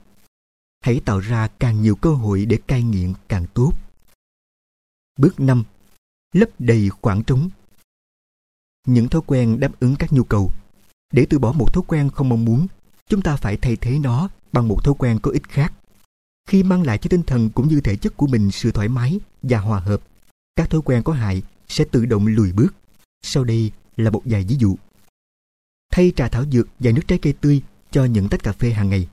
Hãy tạo ra càng nhiều cơ hội để cai nghiện càng tốt. Bước 5. Lấp đầy khoảng trống. Những thói quen đáp ứng các nhu cầu. Để từ bỏ một thói quen không mong muốn, chúng ta phải thay thế nó bằng một thói quen có ích khác. Khi mang lại cho tinh thần cũng như thể chất của mình sự thoải mái và hòa hợp, các thói quen có hại sẽ tự động lùi bước. Sau đây là một vài ví dụ. Thay trà thảo dược và nước trái cây tươi cho những tách cà phê hàng ngày.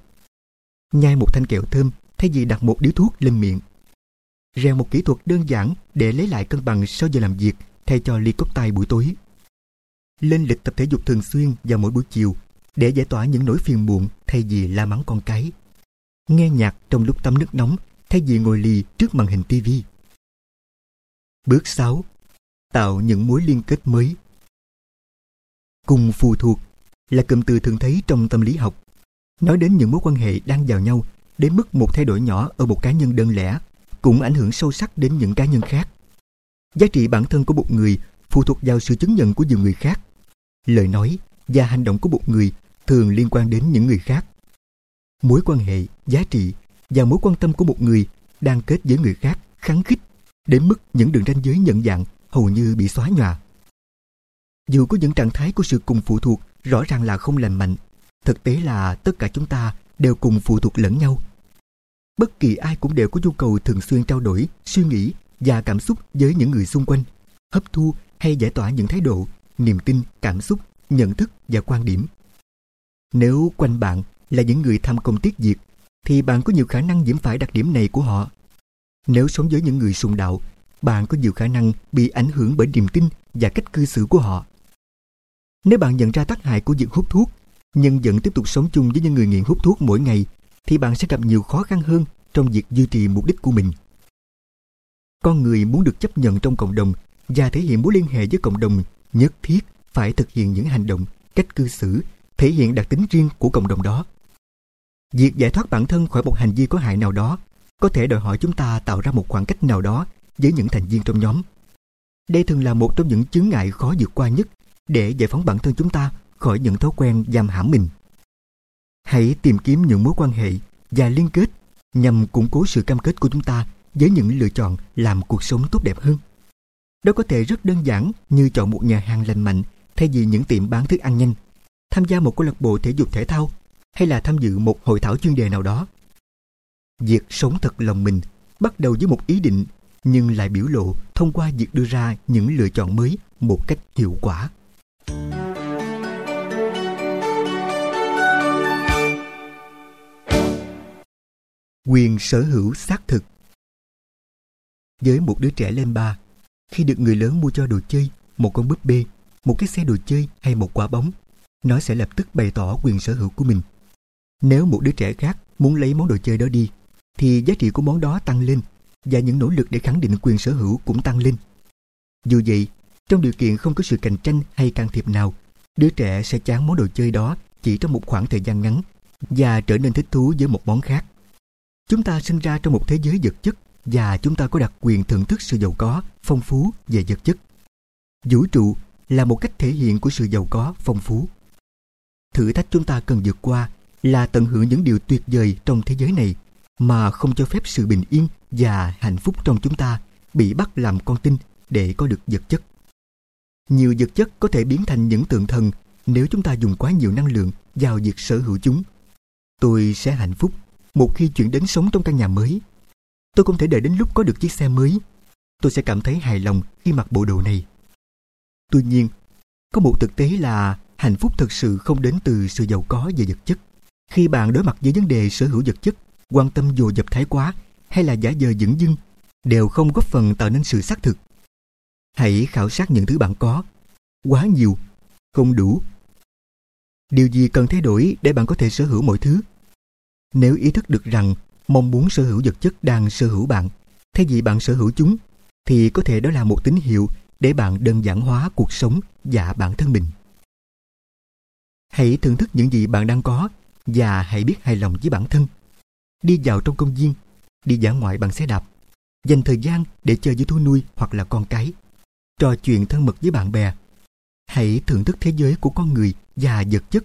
Nhai một thanh kẹo thơm, thay vì đặt một điếu thuốc lên miệng. Rèn một kỹ thuật đơn giản để lấy lại cân bằng sau giờ làm việc thay cho ly cốc tay buổi tối. Lên lịch tập thể dục thường xuyên vào mỗi buổi chiều để giải tỏa những nỗi phiền muộn thay vì la mắng con cái. Nghe nhạc trong lúc tắm nước nóng thay vì ngồi lì trước màn hình tivi. Bước 6. Tạo những mối liên kết mới Cùng phù thuộc là cụm từ thường thấy trong tâm lý học. Nói đến những mối quan hệ đang vào nhau đến mức một thay đổi nhỏ ở một cá nhân đơn lẻ cũng ảnh hưởng sâu sắc đến những cá nhân khác. Giá trị bản thân của một người phụ thuộc vào sự chứng nhận của nhiều người khác. Lời nói và hành động của một người thường liên quan đến những người khác. Mối quan hệ, giá trị và mối quan tâm của một người đang kết với người khác kháng khích đến mức những đường ranh giới nhận dạng hầu như bị xóa nhòa. Dù có những trạng thái của sự cùng phụ thuộc rõ ràng là không lành mạnh, thực tế là tất cả chúng ta đều cùng phụ thuộc lẫn nhau. Bất kỳ ai cũng đều có nhu cầu thường xuyên trao đổi, suy nghĩ và cảm xúc với những người xung quanh, hấp thu hay giải tỏa những thái độ, niềm tin, cảm xúc, nhận thức và quan điểm. Nếu quanh bạn là những người tham công tiết diệt, thì bạn có nhiều khả năng nhiễm phải đặc điểm này của họ. Nếu sống với những người sùng đạo, bạn có nhiều khả năng bị ảnh hưởng bởi niềm tin và cách cư xử của họ. Nếu bạn nhận ra tác hại của việc hút thuốc, nhưng vẫn tiếp tục sống chung với những người nghiện hút thuốc mỗi ngày, thì bạn sẽ gặp nhiều khó khăn hơn trong việc duy trì mục đích của mình. Con người muốn được chấp nhận trong cộng đồng và thể hiện mối liên hệ với cộng đồng nhất thiết phải thực hiện những hành động, cách cư xử, thể hiện đặc tính riêng của cộng đồng đó. Việc giải thoát bản thân khỏi một hành vi có hại nào đó có thể đòi hỏi chúng ta tạo ra một khoảng cách nào đó với những thành viên trong nhóm. Đây thường là một trong những chướng ngại khó vượt qua nhất để giải phóng bản thân chúng ta khỏi những thói quen giam hãm mình. Hãy tìm kiếm những mối quan hệ và liên kết nhằm củng cố sự cam kết của chúng ta với những lựa chọn làm cuộc sống tốt đẹp hơn. Đó có thể rất đơn giản như chọn một nhà hàng lành mạnh thay vì những tiệm bán thức ăn nhanh, tham gia một câu lạc bộ thể dục thể thao hay là tham dự một hội thảo chuyên đề nào đó. Việc sống thật lòng mình bắt đầu với một ý định nhưng lại biểu lộ thông qua việc đưa ra những lựa chọn mới một cách hiệu quả. Quyền sở hữu xác thực Với một đứa trẻ lên ba, khi được người lớn mua cho đồ chơi, một con búp bê, một cái xe đồ chơi hay một quả bóng, nó sẽ lập tức bày tỏ quyền sở hữu của mình. Nếu một đứa trẻ khác muốn lấy món đồ chơi đó đi, thì giá trị của món đó tăng lên và những nỗ lực để khẳng định quyền sở hữu cũng tăng lên. Dù vậy, trong điều kiện không có sự cạnh tranh hay can thiệp nào, đứa trẻ sẽ chán món đồ chơi đó chỉ trong một khoảng thời gian ngắn và trở nên thích thú với một món khác. Chúng ta sinh ra trong một thế giới vật chất và chúng ta có đặc quyền thưởng thức sự giàu có, phong phú về vật chất. Vũ trụ là một cách thể hiện của sự giàu có, phong phú. Thử thách chúng ta cần vượt qua là tận hưởng những điều tuyệt vời trong thế giới này mà không cho phép sự bình yên và hạnh phúc trong chúng ta bị bắt làm con tin để có được vật chất. Nhiều vật chất có thể biến thành những tượng thần nếu chúng ta dùng quá nhiều năng lượng vào việc sở hữu chúng. Tôi sẽ hạnh phúc một khi chuyển đến sống trong căn nhà mới. Tôi không thể đợi đến lúc có được chiếc xe mới. Tôi sẽ cảm thấy hài lòng khi mặc bộ đồ này. Tuy nhiên, có một thực tế là hạnh phúc thực sự không đến từ sự giàu có về vật chất. Khi bạn đối mặt với vấn đề sở hữu vật chất, quan tâm dồ dập thái quá hay là giả dờ dững dưng đều không góp phần tạo nên sự xác thực. Hãy khảo sát những thứ bạn có. Quá nhiều, không đủ. Điều gì cần thay đổi để bạn có thể sở hữu mọi thứ? Nếu ý thức được rằng mong muốn sở hữu vật chất đang sở hữu bạn, thay vì bạn sở hữu chúng, thì có thể đó là một tín hiệu để bạn đơn giản hóa cuộc sống và bản thân mình. Hãy thưởng thức những gì bạn đang có và hãy biết hài lòng với bản thân. Đi vào trong công viên, đi dã ngoại bằng xe đạp, dành thời gian để chơi với thú nuôi hoặc là con cái, trò chuyện thân mật với bạn bè. Hãy thưởng thức thế giới của con người và vật chất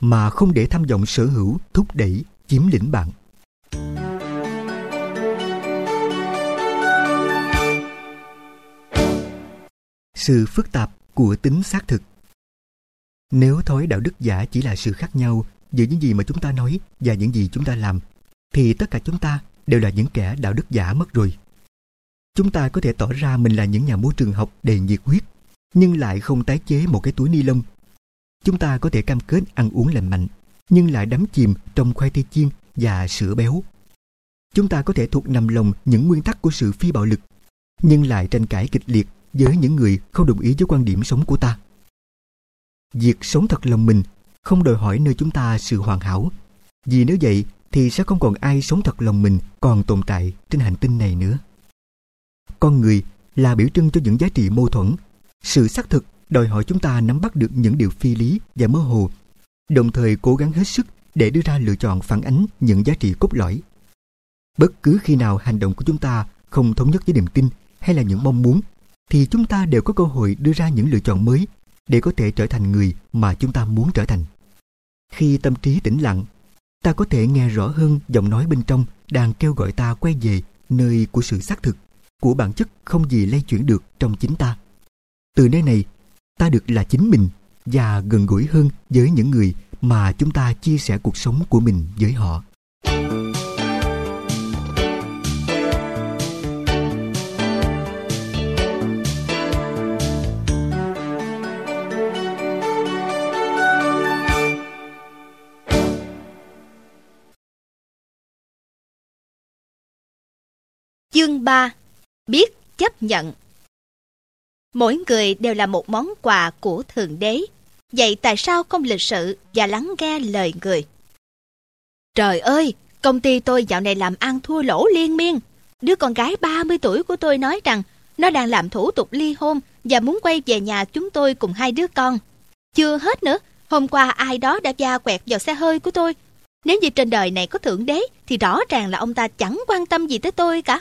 mà không để tham vọng sở hữu thúc đẩy chiếm lĩnh bạn. Sự phức tạp của tính xác thực Nếu thói đạo đức giả chỉ là sự khác nhau giữa những gì mà chúng ta nói và những gì chúng ta làm, thì tất cả chúng ta đều là những kẻ đạo đức giả mất rồi. Chúng ta có thể tỏ ra mình là những nhà môi trường học đầy nhiệt huyết, nhưng lại không tái chế một cái túi ni lông. Chúng ta có thể cam kết ăn uống lành mạnh, nhưng lại đắm chìm trong khoai tây chiên và sữa béo. Chúng ta có thể thuộc nằm lòng những nguyên tắc của sự phi bạo lực, nhưng lại tranh cãi kịch liệt với những người không đồng ý với quan điểm sống của ta. Việc sống thật lòng mình không đòi hỏi nơi chúng ta sự hoàn hảo, vì nếu vậy thì sẽ không còn ai sống thật lòng mình còn tồn tại trên hành tinh này nữa. Con người là biểu trưng cho những giá trị mâu thuẫn. Sự xác thực đòi hỏi chúng ta nắm bắt được những điều phi lý và mơ hồ, đồng thời cố gắng hết sức để đưa ra lựa chọn phản ánh những giá trị cốt lõi. Bất cứ khi nào hành động của chúng ta không thống nhất với niềm tin hay là những mong muốn, thì chúng ta đều có cơ hội đưa ra những lựa chọn mới để có thể trở thành người mà chúng ta muốn trở thành. Khi tâm trí tĩnh lặng, ta có thể nghe rõ hơn giọng nói bên trong đang kêu gọi ta quay về nơi của sự xác thực, của bản chất không gì lay chuyển được trong chính ta. Từ nơi này, ta được là chính mình và gần gũi hơn với những người mà chúng ta chia sẻ cuộc sống của mình với họ. Chương 3 Biết chấp nhận Mỗi người đều là một món quà của Thượng Đế. Vậy tại sao không lịch sự và lắng nghe lời người? Trời ơi, công ty tôi dạo này làm ăn thua lỗ liên miên. Đứa con gái 30 tuổi của tôi nói rằng nó đang làm thủ tục ly hôn và muốn quay về nhà chúng tôi cùng hai đứa con. Chưa hết nữa, hôm qua ai đó đã va quẹt vào xe hơi của tôi. Nếu như trên đời này có thượng đế thì rõ ràng là ông ta chẳng quan tâm gì tới tôi cả.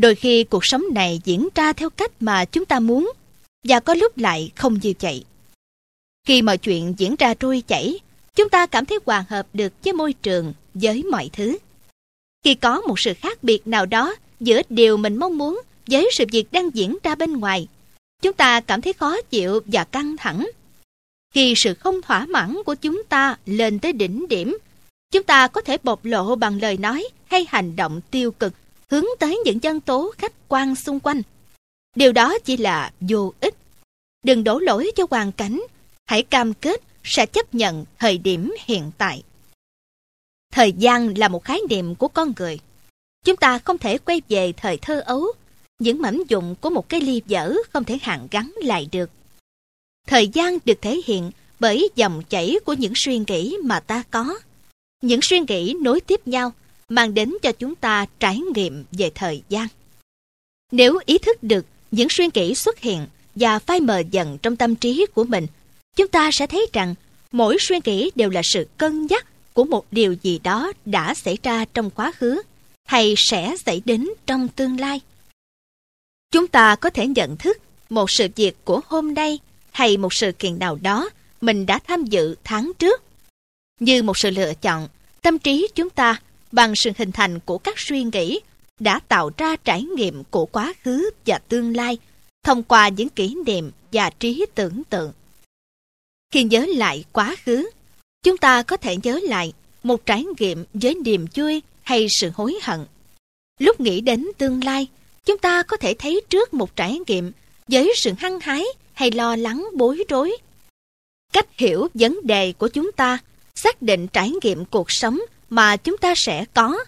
Đôi khi cuộc sống này diễn ra theo cách mà chúng ta muốn và có lúc lại không như vậy. Khi mọi chuyện diễn ra trôi chảy, chúng ta cảm thấy hòa hợp được với môi trường, với mọi thứ. Khi có một sự khác biệt nào đó giữa điều mình mong muốn với sự việc đang diễn ra bên ngoài, chúng ta cảm thấy khó chịu và căng thẳng. Khi sự không thỏa mãn của chúng ta lên tới đỉnh điểm, chúng ta có thể bộc lộ bằng lời nói hay hành động tiêu cực hướng tới những nhân tố khách quan xung quanh. Điều đó chỉ là vô ích. Đừng đổ lỗi cho hoàn cảnh, hãy cam kết sẽ chấp nhận thời điểm hiện tại. Thời gian là một khái niệm của con người. Chúng ta không thể quay về thời thơ ấu. Những mảnh dụng của một cái ly dở không thể hàn gắn lại được. Thời gian được thể hiện bởi dòng chảy của những suy nghĩ mà ta có. Những suy nghĩ nối tiếp nhau mang đến cho chúng ta trải nghiệm về thời gian. Nếu ý thức được những suy nghĩ xuất hiện và phai mờ dần trong tâm trí của mình, chúng ta sẽ thấy rằng mỗi suy nghĩ đều là sự cân nhắc của một điều gì đó đã xảy ra trong quá khứ hay sẽ xảy đến trong tương lai. Chúng ta có thể nhận thức một sự việc của hôm nay hay một sự kiện nào đó mình đã tham dự tháng trước. Như một sự lựa chọn, tâm trí chúng ta bằng sự hình thành của các suy nghĩ đã tạo ra trải nghiệm của quá khứ và tương lai thông qua những kỷ niệm và trí tưởng tượng. Khi nhớ lại quá khứ, chúng ta có thể nhớ lại một trải nghiệm với niềm vui hay sự hối hận. Lúc nghĩ đến tương lai, chúng ta có thể thấy trước một trải nghiệm với sự hăng hái hay lo lắng bối rối. Cách hiểu vấn đề của chúng ta xác định trải nghiệm cuộc sống mà chúng ta sẽ có.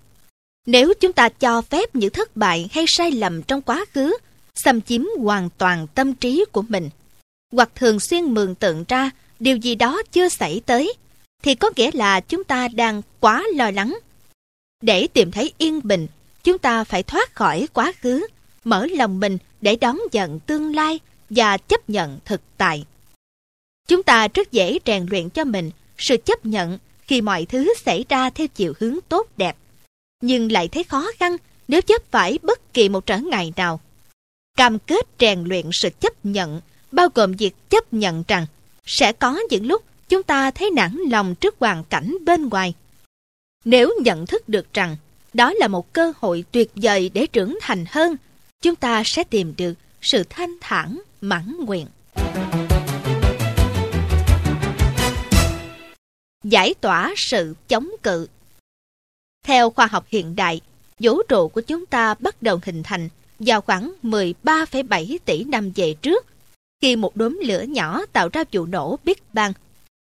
Nếu chúng ta cho phép những thất bại hay sai lầm trong quá khứ xâm chiếm hoàn toàn tâm trí của mình, hoặc thường xuyên mường tượng ra điều gì đó chưa xảy tới, thì có nghĩa là chúng ta đang quá lo lắng. Để tìm thấy yên bình, chúng ta phải thoát khỏi quá khứ, mở lòng mình để đón nhận tương lai và chấp nhận thực tại. Chúng ta rất dễ rèn luyện cho mình sự chấp nhận khi mọi thứ xảy ra theo chiều hướng tốt đẹp, nhưng lại thấy khó khăn nếu chấp phải bất kỳ một trở ngại nào. Cam kết rèn luyện sự chấp nhận bao gồm việc chấp nhận rằng sẽ có những lúc chúng ta thấy nản lòng trước hoàn cảnh bên ngoài. Nếu nhận thức được rằng đó là một cơ hội tuyệt vời để trưởng thành hơn, chúng ta sẽ tìm được sự thanh thản, mãn nguyện. Giải tỏa sự chống cự Theo khoa học hiện đại, vũ trụ của chúng ta bắt đầu hình thành vào khoảng 13,7 tỷ năm về trước, khi một đốm lửa nhỏ tạo ra vụ nổ Big Bang.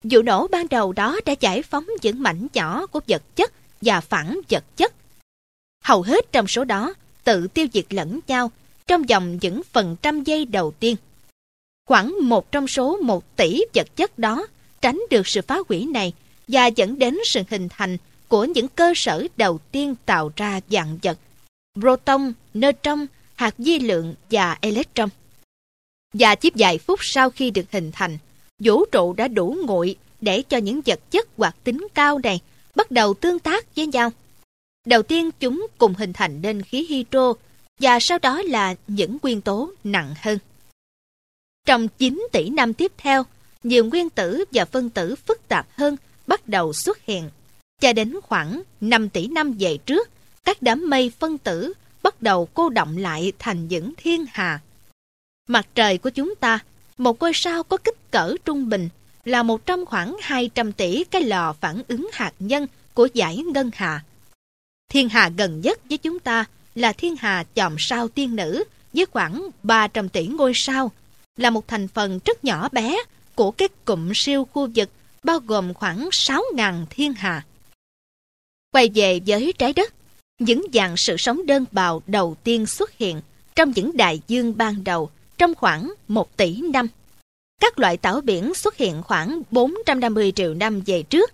Vụ nổ ban đầu đó đã giải phóng những mảnh nhỏ của vật chất và phản vật chất. Hầu hết trong số đó tự tiêu diệt lẫn nhau trong vòng những phần trăm giây đầu tiên. Khoảng một trong số một tỷ vật chất đó tránh được sự phá hủy này và dẫn đến sự hình thành của những cơ sở đầu tiên tạo ra dạng vật, proton, neutron, hạt vi lượng và electron. Và chỉ vài phút sau khi được hình thành, vũ trụ đã đủ nguội để cho những vật chất hoạt tính cao này bắt đầu tương tác với nhau. Đầu tiên chúng cùng hình thành nên khí hydro và sau đó là những nguyên tố nặng hơn. Trong 9 tỷ năm tiếp theo, nhiều nguyên tử và phân tử phức tạp hơn bắt đầu xuất hiện. Cho đến khoảng 5 tỷ năm về trước, các đám mây phân tử bắt đầu cô động lại thành những thiên hà. Mặt trời của chúng ta, một ngôi sao có kích cỡ trung bình, là một trong khoảng 200 tỷ cái lò phản ứng hạt nhân của giải ngân hà. Thiên hà gần nhất với chúng ta là thiên hà chòm sao tiên nữ với khoảng 300 tỷ ngôi sao, là một thành phần rất nhỏ bé của các cụm siêu khu vực bao gồm khoảng 6.000 thiên hà. Quay về với trái đất, những dạng sự sống đơn bào đầu tiên xuất hiện trong những đại dương ban đầu trong khoảng 1 tỷ năm. Các loại tảo biển xuất hiện khoảng 450 triệu năm về trước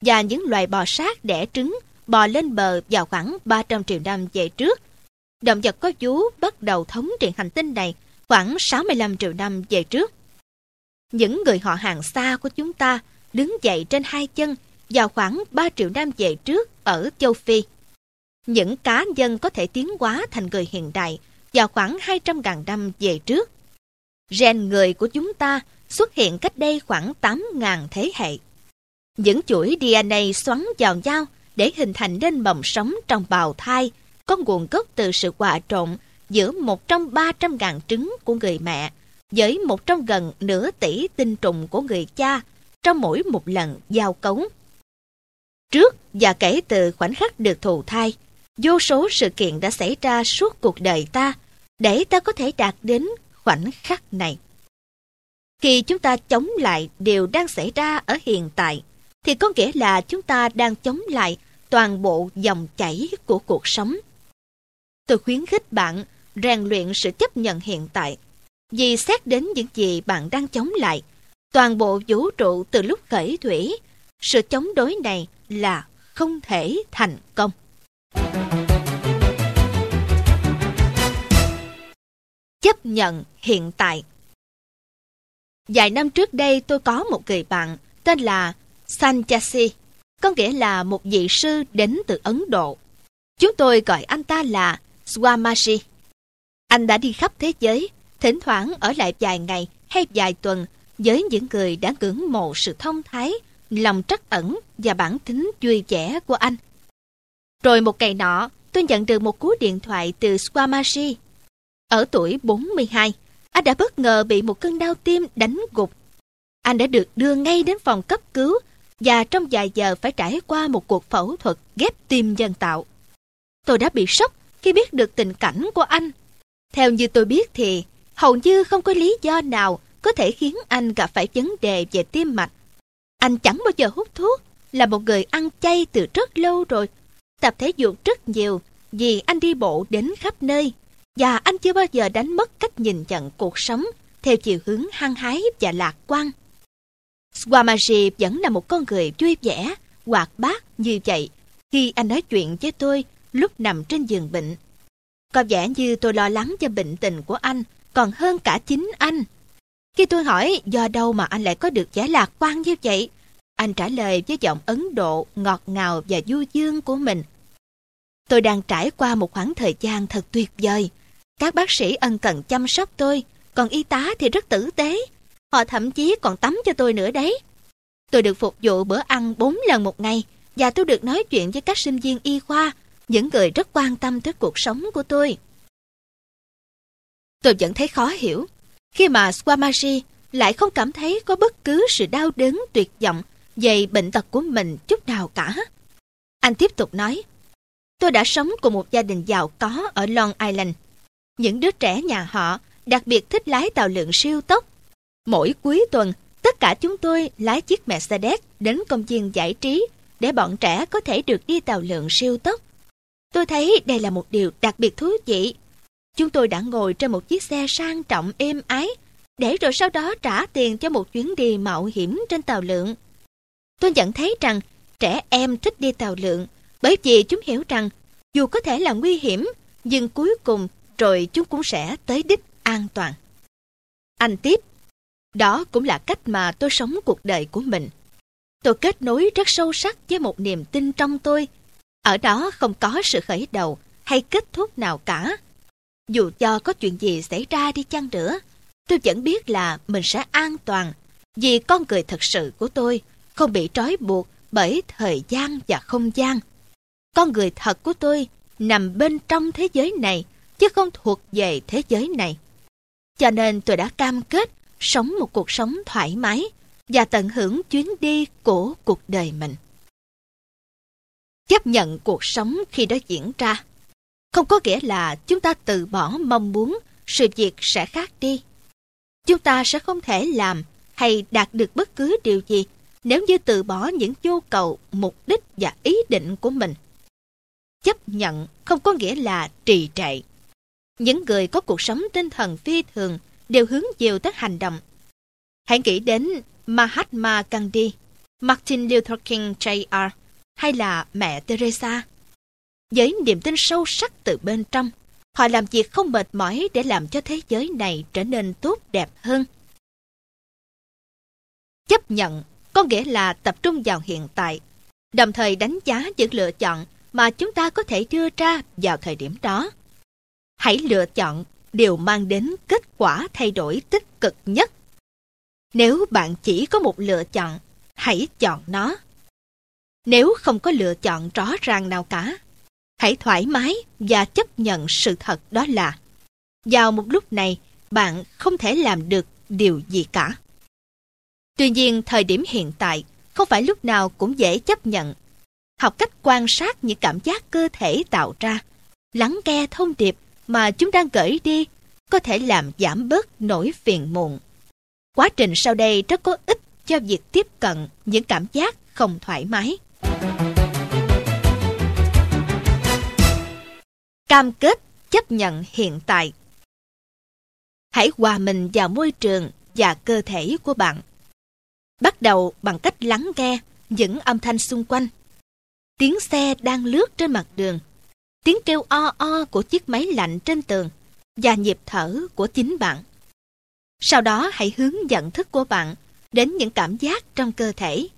và những loài bò sát đẻ trứng bò lên bờ vào khoảng 300 triệu năm về trước. Động vật có vú bắt đầu thống trị hành tinh này khoảng 65 triệu năm về trước. Những người họ hàng xa của chúng ta đứng dậy trên hai chân vào khoảng 3 triệu năm về trước ở châu Phi. Những cá nhân có thể tiến hóa thành người hiện đại vào khoảng 200.000 năm về trước. Gen người của chúng ta xuất hiện cách đây khoảng 8.000 thế hệ. Những chuỗi DNA xoắn vào nhau để hình thành nên mầm sống trong bào thai, có nguồn gốc từ sự hòa trộn giữa một trong 300.000 trứng của người mẹ với một trong gần nửa tỷ tinh trùng của người cha trong mỗi một lần giao cống. Trước và kể từ khoảnh khắc được thụ thai, vô số sự kiện đã xảy ra suốt cuộc đời ta để ta có thể đạt đến khoảnh khắc này. Khi chúng ta chống lại điều đang xảy ra ở hiện tại, thì có nghĩa là chúng ta đang chống lại toàn bộ dòng chảy của cuộc sống. Tôi khuyến khích bạn rèn luyện sự chấp nhận hiện tại. Vì xét đến những gì bạn đang chống lại, toàn bộ vũ trụ từ lúc khởi thủy, sự chống đối này là không thể thành công. Chấp nhận hiện tại Vài năm trước đây tôi có một người bạn tên là Sanchasi, có nghĩa là một vị sư đến từ Ấn Độ. Chúng tôi gọi anh ta là Swamashi. Anh đã đi khắp thế giới, thỉnh thoảng ở lại vài ngày hay vài tuần với những người đã ngưỡng mộ sự thông thái, lòng trắc ẩn và bản tính vui vẻ của anh. Rồi một ngày nọ, tôi nhận được một cú điện thoại từ Squamashi. Ở tuổi 42, anh đã bất ngờ bị một cơn đau tim đánh gục. Anh đã được đưa ngay đến phòng cấp cứu và trong vài giờ phải trải qua một cuộc phẫu thuật ghép tim nhân tạo. Tôi đã bị sốc khi biết được tình cảnh của anh. Theo như tôi biết thì hầu như không có lý do nào có thể khiến anh gặp phải vấn đề về tim mạch. Anh chẳng bao giờ hút thuốc, là một người ăn chay từ rất lâu rồi. Tập thể dục rất nhiều vì anh đi bộ đến khắp nơi. Và anh chưa bao giờ đánh mất cách nhìn nhận cuộc sống theo chiều hướng hăng hái và lạc quan. Swamaji vẫn là một con người vui vẻ, hoạt bát như vậy khi anh nói chuyện với tôi lúc nằm trên giường bệnh. Có vẻ như tôi lo lắng cho bệnh tình của anh còn hơn cả chính anh. Khi tôi hỏi do đâu mà anh lại có được vẻ lạc quan như vậy, anh trả lời với giọng Ấn Độ ngọt ngào và du dương của mình. Tôi đang trải qua một khoảng thời gian thật tuyệt vời. Các bác sĩ ân cần chăm sóc tôi, còn y tá thì rất tử tế. Họ thậm chí còn tắm cho tôi nữa đấy. Tôi được phục vụ bữa ăn 4 lần một ngày và tôi được nói chuyện với các sinh viên y khoa, những người rất quan tâm tới cuộc sống của tôi. Tôi vẫn thấy khó hiểu khi mà Swamaji lại không cảm thấy có bất cứ sự đau đớn tuyệt vọng về bệnh tật của mình chút nào cả. Anh tiếp tục nói, tôi đã sống cùng một gia đình giàu có ở Long Island. Những đứa trẻ nhà họ đặc biệt thích lái tàu lượn siêu tốc. Mỗi cuối tuần, tất cả chúng tôi lái chiếc Mercedes đến công viên giải trí để bọn trẻ có thể được đi tàu lượn siêu tốc. Tôi thấy đây là một điều đặc biệt thú vị. Chúng tôi đã ngồi trên một chiếc xe sang trọng êm ái, để rồi sau đó trả tiền cho một chuyến đi mạo hiểm trên tàu lượn. Tôi nhận thấy rằng trẻ em thích đi tàu lượn bởi vì chúng hiểu rằng dù có thể là nguy hiểm, nhưng cuối cùng rồi chúng cũng sẽ tới đích an toàn. Anh tiếp, đó cũng là cách mà tôi sống cuộc đời của mình. Tôi kết nối rất sâu sắc với một niềm tin trong tôi. Ở đó không có sự khởi đầu hay kết thúc nào cả. Dù cho có chuyện gì xảy ra đi chăng nữa, tôi vẫn biết là mình sẽ an toàn vì con người thật sự của tôi không bị trói buộc bởi thời gian và không gian. Con người thật của tôi nằm bên trong thế giới này chứ không thuộc về thế giới này. Cho nên tôi đã cam kết sống một cuộc sống thoải mái và tận hưởng chuyến đi của cuộc đời mình. Chấp nhận cuộc sống khi đó diễn ra không có nghĩa là chúng ta từ bỏ mong muốn sự việc sẽ khác đi. Chúng ta sẽ không thể làm hay đạt được bất cứ điều gì nếu như từ bỏ những nhu cầu, mục đích và ý định của mình. Chấp nhận không có nghĩa là trì trệ. Những người có cuộc sống tinh thần phi thường đều hướng nhiều tới hành động. Hãy nghĩ đến Mahatma Gandhi, Martin Luther King Jr. hay là mẹ Teresa. Với niềm tin sâu sắc từ bên trong, họ làm việc không mệt mỏi để làm cho thế giới này trở nên tốt đẹp hơn. Chấp nhận có nghĩa là tập trung vào hiện tại, đồng thời đánh giá những lựa chọn mà chúng ta có thể đưa ra vào thời điểm đó. Hãy lựa chọn điều mang đến kết quả thay đổi tích cực nhất. Nếu bạn chỉ có một lựa chọn, hãy chọn nó. Nếu không có lựa chọn rõ ràng nào cả, hãy thoải mái và chấp nhận sự thật đó là vào một lúc này bạn không thể làm được điều gì cả. Tuy nhiên, thời điểm hiện tại không phải lúc nào cũng dễ chấp nhận. Học cách quan sát những cảm giác cơ thể tạo ra, lắng nghe thông điệp mà chúng đang gửi đi có thể làm giảm bớt nỗi phiền muộn. Quá trình sau đây rất có ích cho việc tiếp cận những cảm giác không thoải mái. Cam kết chấp nhận hiện tại Hãy hòa mình vào môi trường và cơ thể của bạn. Bắt đầu bằng cách lắng nghe những âm thanh xung quanh. Tiếng xe đang lướt trên mặt đường, tiếng kêu o o của chiếc máy lạnh trên tường và nhịp thở của chính bạn. Sau đó hãy hướng nhận thức của bạn đến những cảm giác trong cơ thể.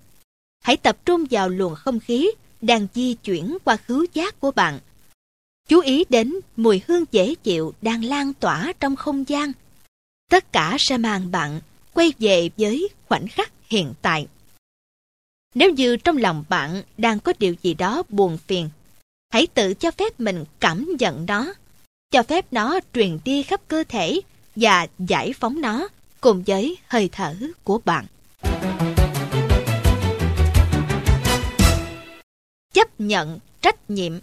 Hãy tập trung vào luồng không khí đang di chuyển qua khứu giác của bạn. Chú ý đến mùi hương dễ chịu đang lan tỏa trong không gian. Tất cả sẽ mang bạn quay về với khoảnh khắc hiện tại. Nếu như trong lòng bạn đang có điều gì đó buồn phiền, hãy tự cho phép mình cảm nhận nó, cho phép nó truyền đi khắp cơ thể và giải phóng nó cùng với hơi thở của bạn. Chấp nhận trách nhiệm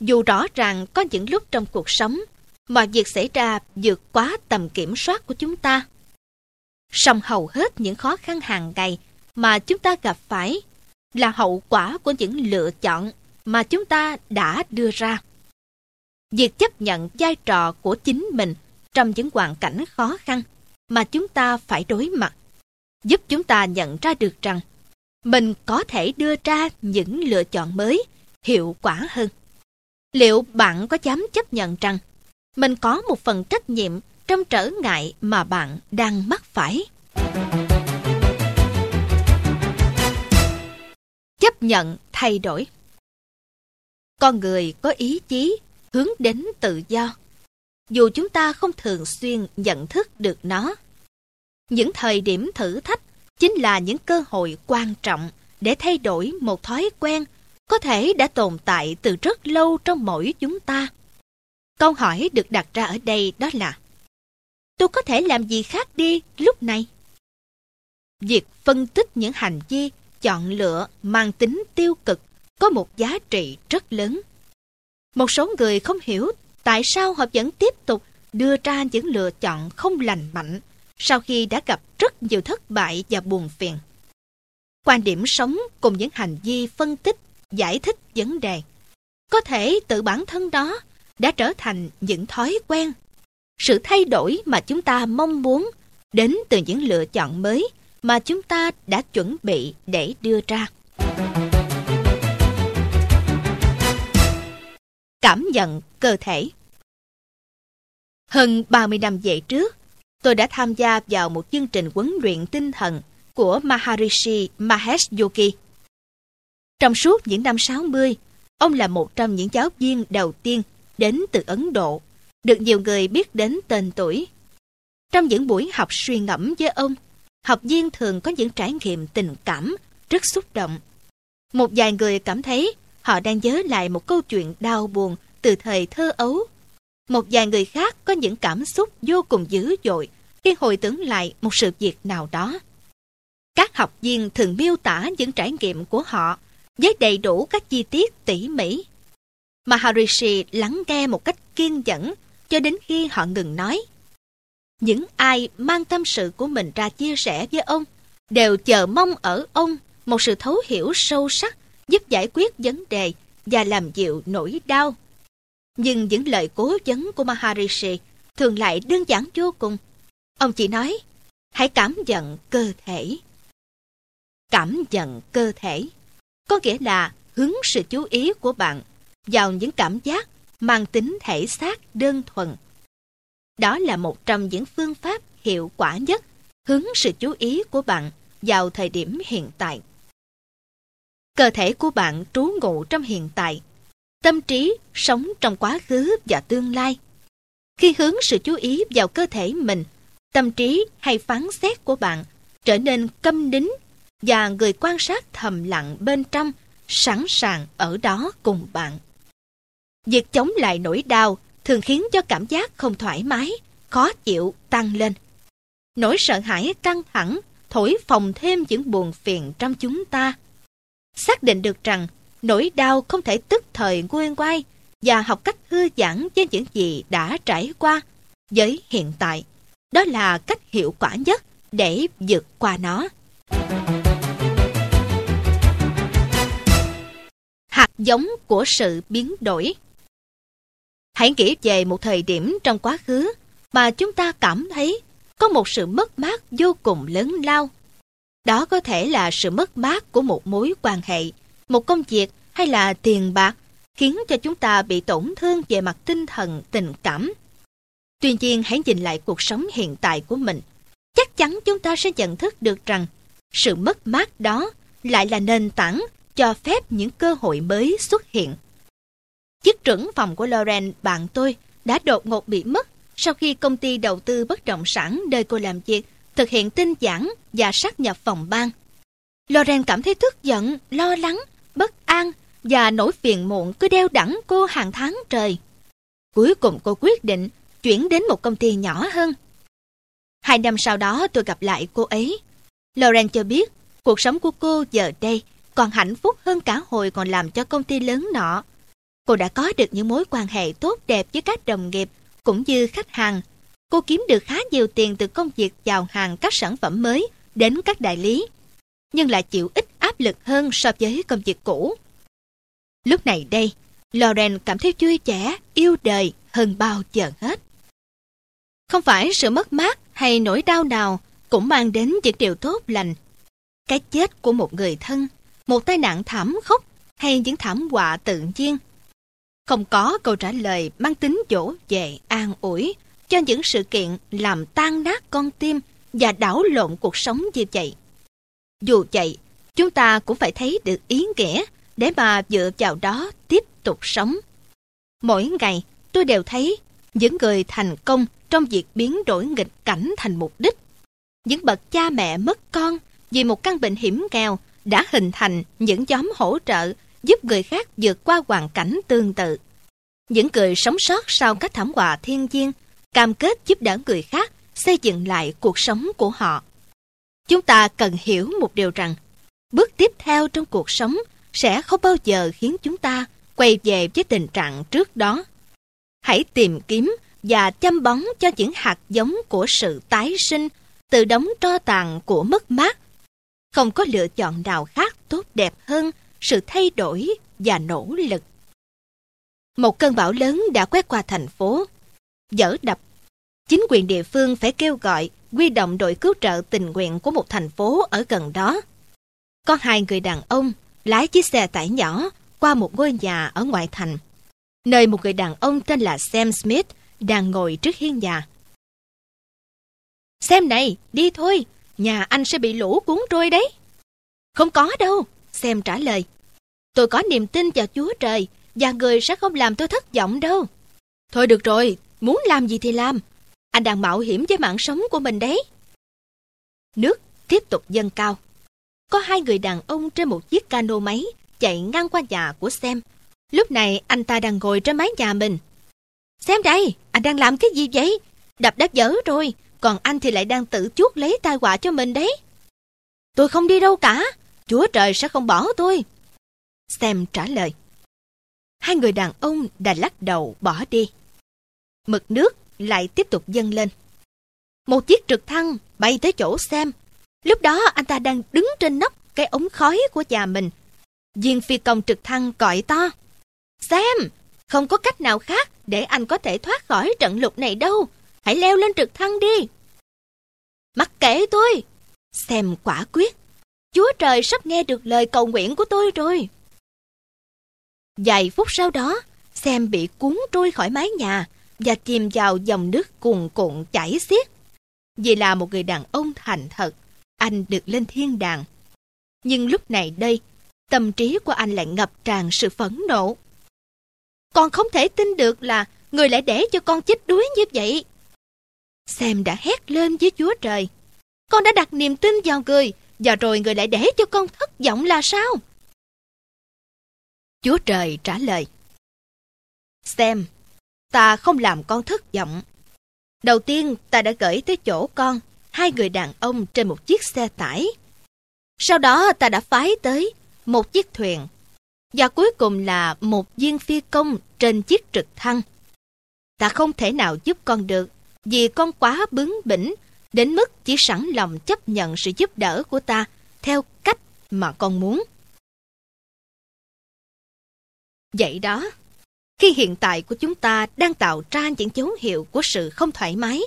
dù rõ ràng có những lúc trong cuộc sống mọi việc xảy ra vượt quá tầm kiểm soát của chúng ta, song hầu hết những khó khăn hàng ngày mà chúng ta gặp phải là hậu quả của những lựa chọn mà chúng ta đã đưa ra. Việc chấp nhận vai trò của chính mình trong những hoàn cảnh khó khăn mà chúng ta phải đối mặt, giúp chúng ta nhận ra được rằng mình có thể đưa ra những lựa chọn mới, hiệu quả hơn. Liệu bạn có dám chấp nhận rằng mình có một phần trách nhiệm trong trở ngại mà bạn đang mắc phải? Chấp nhận thay đổi Con người có ý chí hướng đến tự do, dù chúng ta không thường xuyên nhận thức được nó. Những thời điểm thử thách chính là những cơ hội quan trọng để thay đổi một thói quen có thể đã tồn tại từ rất lâu trong mỗi chúng ta. Câu hỏi được đặt ra ở đây đó là Tôi có thể làm gì khác đi lúc này? Việc phân tích những hành vi, chọn lựa mang tính tiêu cực có một giá trị rất lớn. Một số người không hiểu tại sao họ vẫn tiếp tục đưa ra những lựa chọn không lành mạnh sau khi đã gặp rất nhiều thất bại và buồn phiền. Quan điểm sống cùng những hành vi phân tích, giải thích vấn đề. Có thể tự bản thân đó đã trở thành những thói quen. Sự thay đổi mà chúng ta mong muốn đến từ những lựa chọn mới mà chúng ta đã chuẩn bị để đưa ra. Cảm nhận cơ thể hơn 30 năm về trước, tôi đã tham gia vào một chương trình huấn luyện tinh thần của Maharishi Mahesh Yogi. Trong suốt những năm 60, ông là một trong những giáo viên đầu tiên đến từ Ấn Độ, được nhiều người biết đến tên tuổi. Trong những buổi học suy ngẫm với ông, học viên thường có những trải nghiệm tình cảm rất xúc động. Một vài người cảm thấy họ đang nhớ lại một câu chuyện đau buồn từ thời thơ ấu một vài người khác có những cảm xúc vô cùng dữ dội khi hồi tưởng lại một sự việc nào đó. Các học viên thường miêu tả những trải nghiệm của họ với đầy đủ các chi tiết tỉ mỉ. Maharishi lắng nghe một cách kiên nhẫn cho đến khi họ ngừng nói. Những ai mang tâm sự của mình ra chia sẻ với ông đều chờ mong ở ông một sự thấu hiểu sâu sắc giúp giải quyết vấn đề và làm dịu nỗi đau nhưng những lời cố vấn của Maharishi thường lại đơn giản vô cùng. Ông chỉ nói, hãy cảm nhận cơ thể. Cảm nhận cơ thể có nghĩa là hướng sự chú ý của bạn vào những cảm giác mang tính thể xác đơn thuần. Đó là một trong những phương pháp hiệu quả nhất hướng sự chú ý của bạn vào thời điểm hiện tại. Cơ thể của bạn trú ngụ trong hiện tại tâm trí sống trong quá khứ và tương lai. Khi hướng sự chú ý vào cơ thể mình, tâm trí hay phán xét của bạn trở nên câm nín và người quan sát thầm lặng bên trong sẵn sàng ở đó cùng bạn. Việc chống lại nỗi đau thường khiến cho cảm giác không thoải mái, khó chịu tăng lên. Nỗi sợ hãi căng thẳng thổi phồng thêm những buồn phiền trong chúng ta. Xác định được rằng nỗi đau không thể tức thời nguôi ngoai và học cách thư giãn với những gì đã trải qua với hiện tại. Đó là cách hiệu quả nhất để vượt qua nó. Hạt giống của sự biến đổi Hãy nghĩ về một thời điểm trong quá khứ mà chúng ta cảm thấy có một sự mất mát vô cùng lớn lao. Đó có thể là sự mất mát của một mối quan hệ, một công việc hay là tiền bạc khiến cho chúng ta bị tổn thương về mặt tinh thần, tình cảm. Tuy nhiên hãy nhìn lại cuộc sống hiện tại của mình. Chắc chắn chúng ta sẽ nhận thức được rằng sự mất mát đó lại là nền tảng cho phép những cơ hội mới xuất hiện. Chức trưởng phòng của Lauren, bạn tôi, đã đột ngột bị mất sau khi công ty đầu tư bất động sản nơi cô làm việc thực hiện tinh giản và sát nhập phòng ban. Lauren cảm thấy tức giận, lo lắng, bất an và nỗi phiền muộn cứ đeo đẳng cô hàng tháng trời. Cuối cùng cô quyết định chuyển đến một công ty nhỏ hơn. Hai năm sau đó tôi gặp lại cô ấy. Lauren cho biết cuộc sống của cô giờ đây còn hạnh phúc hơn cả hồi còn làm cho công ty lớn nọ. Cô đã có được những mối quan hệ tốt đẹp với các đồng nghiệp cũng như khách hàng. Cô kiếm được khá nhiều tiền từ công việc chào hàng các sản phẩm mới đến các đại lý, nhưng lại chịu ít áp lực hơn so với công việc cũ. Lúc này đây, Lauren cảm thấy vui vẻ, yêu đời hơn bao giờ hết. Không phải sự mất mát hay nỗi đau nào cũng mang đến những điều tốt lành. Cái chết của một người thân, một tai nạn thảm khốc hay những thảm họa tự nhiên. Không có câu trả lời mang tính dỗ về an ủi cho những sự kiện làm tan nát con tim và đảo lộn cuộc sống như vậy. Dù vậy, chúng ta cũng phải thấy được ý nghĩa để mà dựa vào đó tiếp tục sống. Mỗi ngày, tôi đều thấy những người thành công trong việc biến đổi nghịch cảnh thành mục đích. Những bậc cha mẹ mất con vì một căn bệnh hiểm nghèo đã hình thành những nhóm hỗ trợ giúp người khác vượt qua hoàn cảnh tương tự. Những người sống sót sau các thảm họa thiên nhiên cam kết giúp đỡ người khác xây dựng lại cuộc sống của họ. Chúng ta cần hiểu một điều rằng, bước tiếp theo trong cuộc sống sẽ không bao giờ khiến chúng ta quay về với tình trạng trước đó. Hãy tìm kiếm và chăm bón cho những hạt giống của sự tái sinh từ đống tro tàn của mất mát. Không có lựa chọn nào khác tốt đẹp hơn sự thay đổi và nỗ lực. Một cơn bão lớn đã quét qua thành phố. Dở đập. Chính quyền địa phương phải kêu gọi quy động đội cứu trợ tình nguyện của một thành phố ở gần đó. Có hai người đàn ông lái chiếc xe tải nhỏ qua một ngôi nhà ở ngoại thành, nơi một người đàn ông tên là Sam Smith đang ngồi trước hiên nhà. Xem này, đi thôi, nhà anh sẽ bị lũ cuốn trôi đấy. Không có đâu, Sam trả lời. Tôi có niềm tin vào Chúa Trời và người sẽ không làm tôi thất vọng đâu. Thôi được rồi, muốn làm gì thì làm. Anh đang mạo hiểm với mạng sống của mình đấy. Nước tiếp tục dâng cao. Có hai người đàn ông trên một chiếc cano máy chạy ngang qua nhà của Sam. Lúc này anh ta đang ngồi trên mái nhà mình. Xem đây, anh đang làm cái gì vậy? Đập đất dở rồi, còn anh thì lại đang tự chuốt lấy tai họa cho mình đấy. Tôi không đi đâu cả, Chúa trời sẽ không bỏ tôi. Sam trả lời. Hai người đàn ông đã lắc đầu bỏ đi. Mực nước lại tiếp tục dâng lên. Một chiếc trực thăng bay tới chỗ Sam. Lúc đó anh ta đang đứng trên nóc cái ống khói của nhà mình. Viên phi công trực thăng gọi to. Sam, không có cách nào khác để anh có thể thoát khỏi trận lục này đâu. Hãy leo lên trực thăng đi. Mặc kệ tôi. xem quả quyết. Chúa trời sắp nghe được lời cầu nguyện của tôi rồi. Vài phút sau đó, Sam bị cuốn trôi khỏi mái nhà và chìm vào dòng nước cuồn cuộn chảy xiết. Vì là một người đàn ông thành thật, anh được lên thiên đàng. Nhưng lúc này đây, tâm trí của anh lại ngập tràn sự phẫn nộ. Con không thể tin được là người lại để cho con chết đuối như vậy. Sam đã hét lên với Chúa Trời. Con đã đặt niềm tin vào người, và rồi người lại để cho con thất vọng là sao? Chúa Trời trả lời. Sam, ta không làm con thất vọng. Đầu tiên, ta đã gửi tới chỗ con hai người đàn ông trên một chiếc xe tải. Sau đó ta đã phái tới một chiếc thuyền và cuối cùng là một viên phi công trên chiếc trực thăng. Ta không thể nào giúp con được vì con quá bướng bỉnh đến mức chỉ sẵn lòng chấp nhận sự giúp đỡ của ta theo cách mà con muốn. Vậy đó, Khi hiện tại của chúng ta đang tạo ra những dấu hiệu của sự không thoải mái,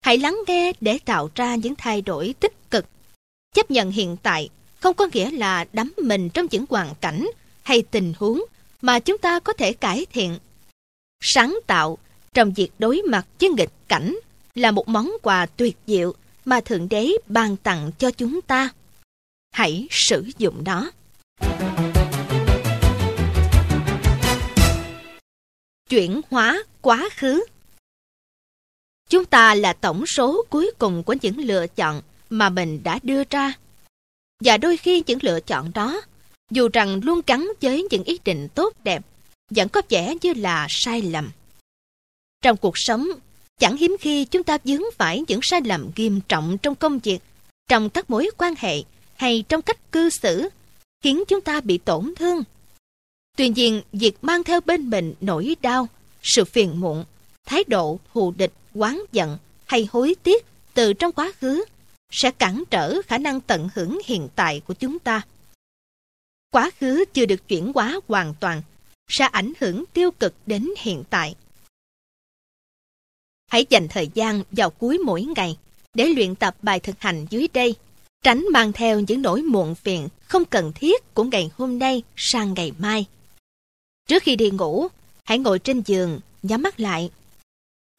hãy lắng nghe để tạo ra những thay đổi tích cực. Chấp nhận hiện tại không có nghĩa là đắm mình trong những hoàn cảnh hay tình huống mà chúng ta có thể cải thiện. Sáng tạo trong việc đối mặt với nghịch cảnh là một món quà tuyệt diệu mà Thượng Đế ban tặng cho chúng ta. Hãy sử dụng nó. Chuyển hóa quá khứ Chúng ta là tổng số cuối cùng của những lựa chọn mà mình đã đưa ra. Và đôi khi những lựa chọn đó, dù rằng luôn gắn với những ý định tốt đẹp, vẫn có vẻ như là sai lầm. Trong cuộc sống, chẳng hiếm khi chúng ta vướng phải những sai lầm nghiêm trọng trong công việc, trong các mối quan hệ hay trong cách cư xử, khiến chúng ta bị tổn thương. Tuy nhiên, việc mang theo bên mình nỗi đau, sự phiền muộn, thái độ thù địch, oán giận hay hối tiếc từ trong quá khứ sẽ cản trở khả năng tận hưởng hiện tại của chúng ta. Quá khứ chưa được chuyển hóa hoàn toàn sẽ ảnh hưởng tiêu cực đến hiện tại. Hãy dành thời gian vào cuối mỗi ngày để luyện tập bài thực hành dưới đây, tránh mang theo những nỗi muộn phiền không cần thiết của ngày hôm nay sang ngày mai. Trước khi đi ngủ, hãy ngồi trên giường, nhắm mắt lại.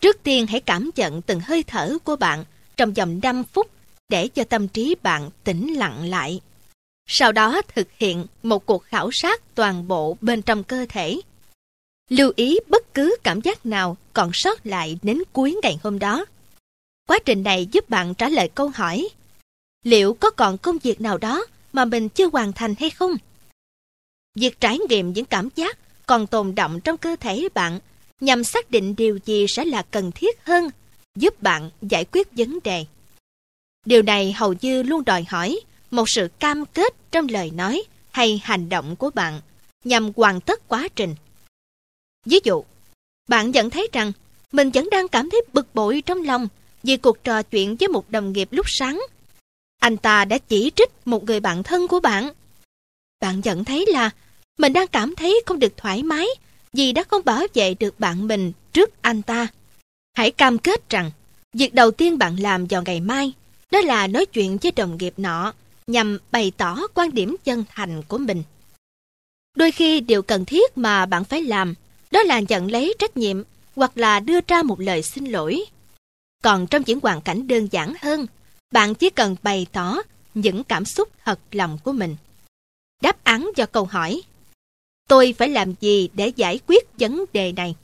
Trước tiên hãy cảm nhận từng hơi thở của bạn trong vòng 5 phút để cho tâm trí bạn tĩnh lặng lại. Sau đó thực hiện một cuộc khảo sát toàn bộ bên trong cơ thể. Lưu ý bất cứ cảm giác nào còn sót lại đến cuối ngày hôm đó. Quá trình này giúp bạn trả lời câu hỏi liệu có còn công việc nào đó mà mình chưa hoàn thành hay không? Việc trải nghiệm những cảm giác còn tồn động trong cơ thể bạn nhằm xác định điều gì sẽ là cần thiết hơn, giúp bạn giải quyết vấn đề. Điều này hầu như luôn đòi hỏi một sự cam kết trong lời nói hay hành động của bạn nhằm hoàn tất quá trình. Ví dụ, bạn nhận thấy rằng mình vẫn đang cảm thấy bực bội trong lòng vì cuộc trò chuyện với một đồng nghiệp lúc sáng. Anh ta đã chỉ trích một người bạn thân của bạn. Bạn nhận thấy là mình đang cảm thấy không được thoải mái vì đã không bảo vệ được bạn mình trước anh ta. Hãy cam kết rằng việc đầu tiên bạn làm vào ngày mai đó là nói chuyện với đồng nghiệp nọ nhằm bày tỏ quan điểm chân thành của mình. Đôi khi điều cần thiết mà bạn phải làm đó là nhận lấy trách nhiệm hoặc là đưa ra một lời xin lỗi. Còn trong những hoàn cảnh đơn giản hơn, bạn chỉ cần bày tỏ những cảm xúc thật lòng của mình. Đáp án cho câu hỏi Tôi phải làm gì để giải quyết vấn đề này?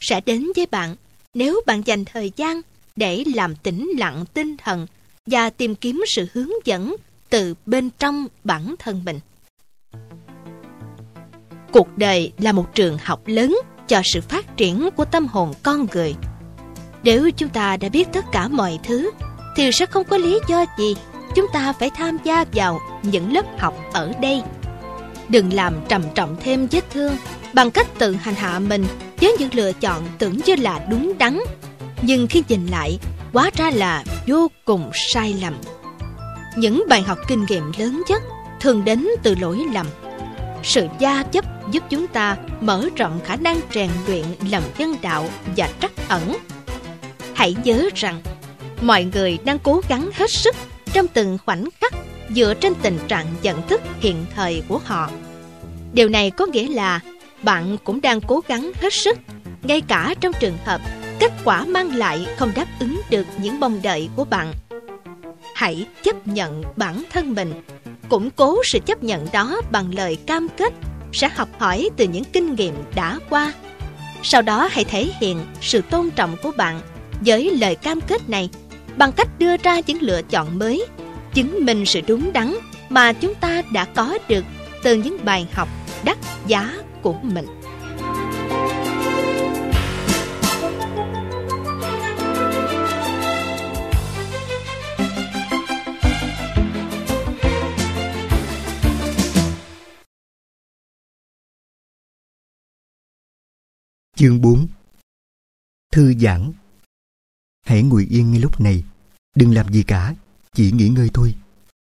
Sẽ đến với bạn nếu bạn dành thời gian để làm tĩnh lặng tinh thần và tìm kiếm sự hướng dẫn từ bên trong bản thân mình. Cuộc đời là một trường học lớn cho sự phát triển của tâm hồn con người. Nếu chúng ta đã biết tất cả mọi thứ, thì sẽ không có lý do gì chúng ta phải tham gia vào những lớp học ở đây. Đừng làm trầm trọng thêm vết thương bằng cách tự hành hạ mình với những lựa chọn tưởng như là đúng đắn. Nhưng khi nhìn lại, hóa ra là vô cùng sai lầm. Những bài học kinh nghiệm lớn nhất thường đến từ lỗi lầm. Sự gia chấp giúp chúng ta mở rộng khả năng rèn luyện lòng nhân đạo và trắc ẩn. Hãy nhớ rằng, mọi người đang cố gắng hết sức trong từng khoảnh khắc dựa trên tình trạng nhận thức hiện thời của họ. Điều này có nghĩa là bạn cũng đang cố gắng hết sức, ngay cả trong trường hợp kết quả mang lại không đáp ứng được những mong đợi của bạn. Hãy chấp nhận bản thân mình, củng cố sự chấp nhận đó bằng lời cam kết sẽ học hỏi từ những kinh nghiệm đã qua. Sau đó hãy thể hiện sự tôn trọng của bạn với lời cam kết này bằng cách đưa ra những lựa chọn mới, chứng minh sự đúng đắn mà chúng ta đã có được từ những bài học đắt giá của mình. Chương 4 Thư giãn. Hãy ngồi yên ngay lúc này. Đừng làm gì cả Chỉ nghỉ ngơi thôi.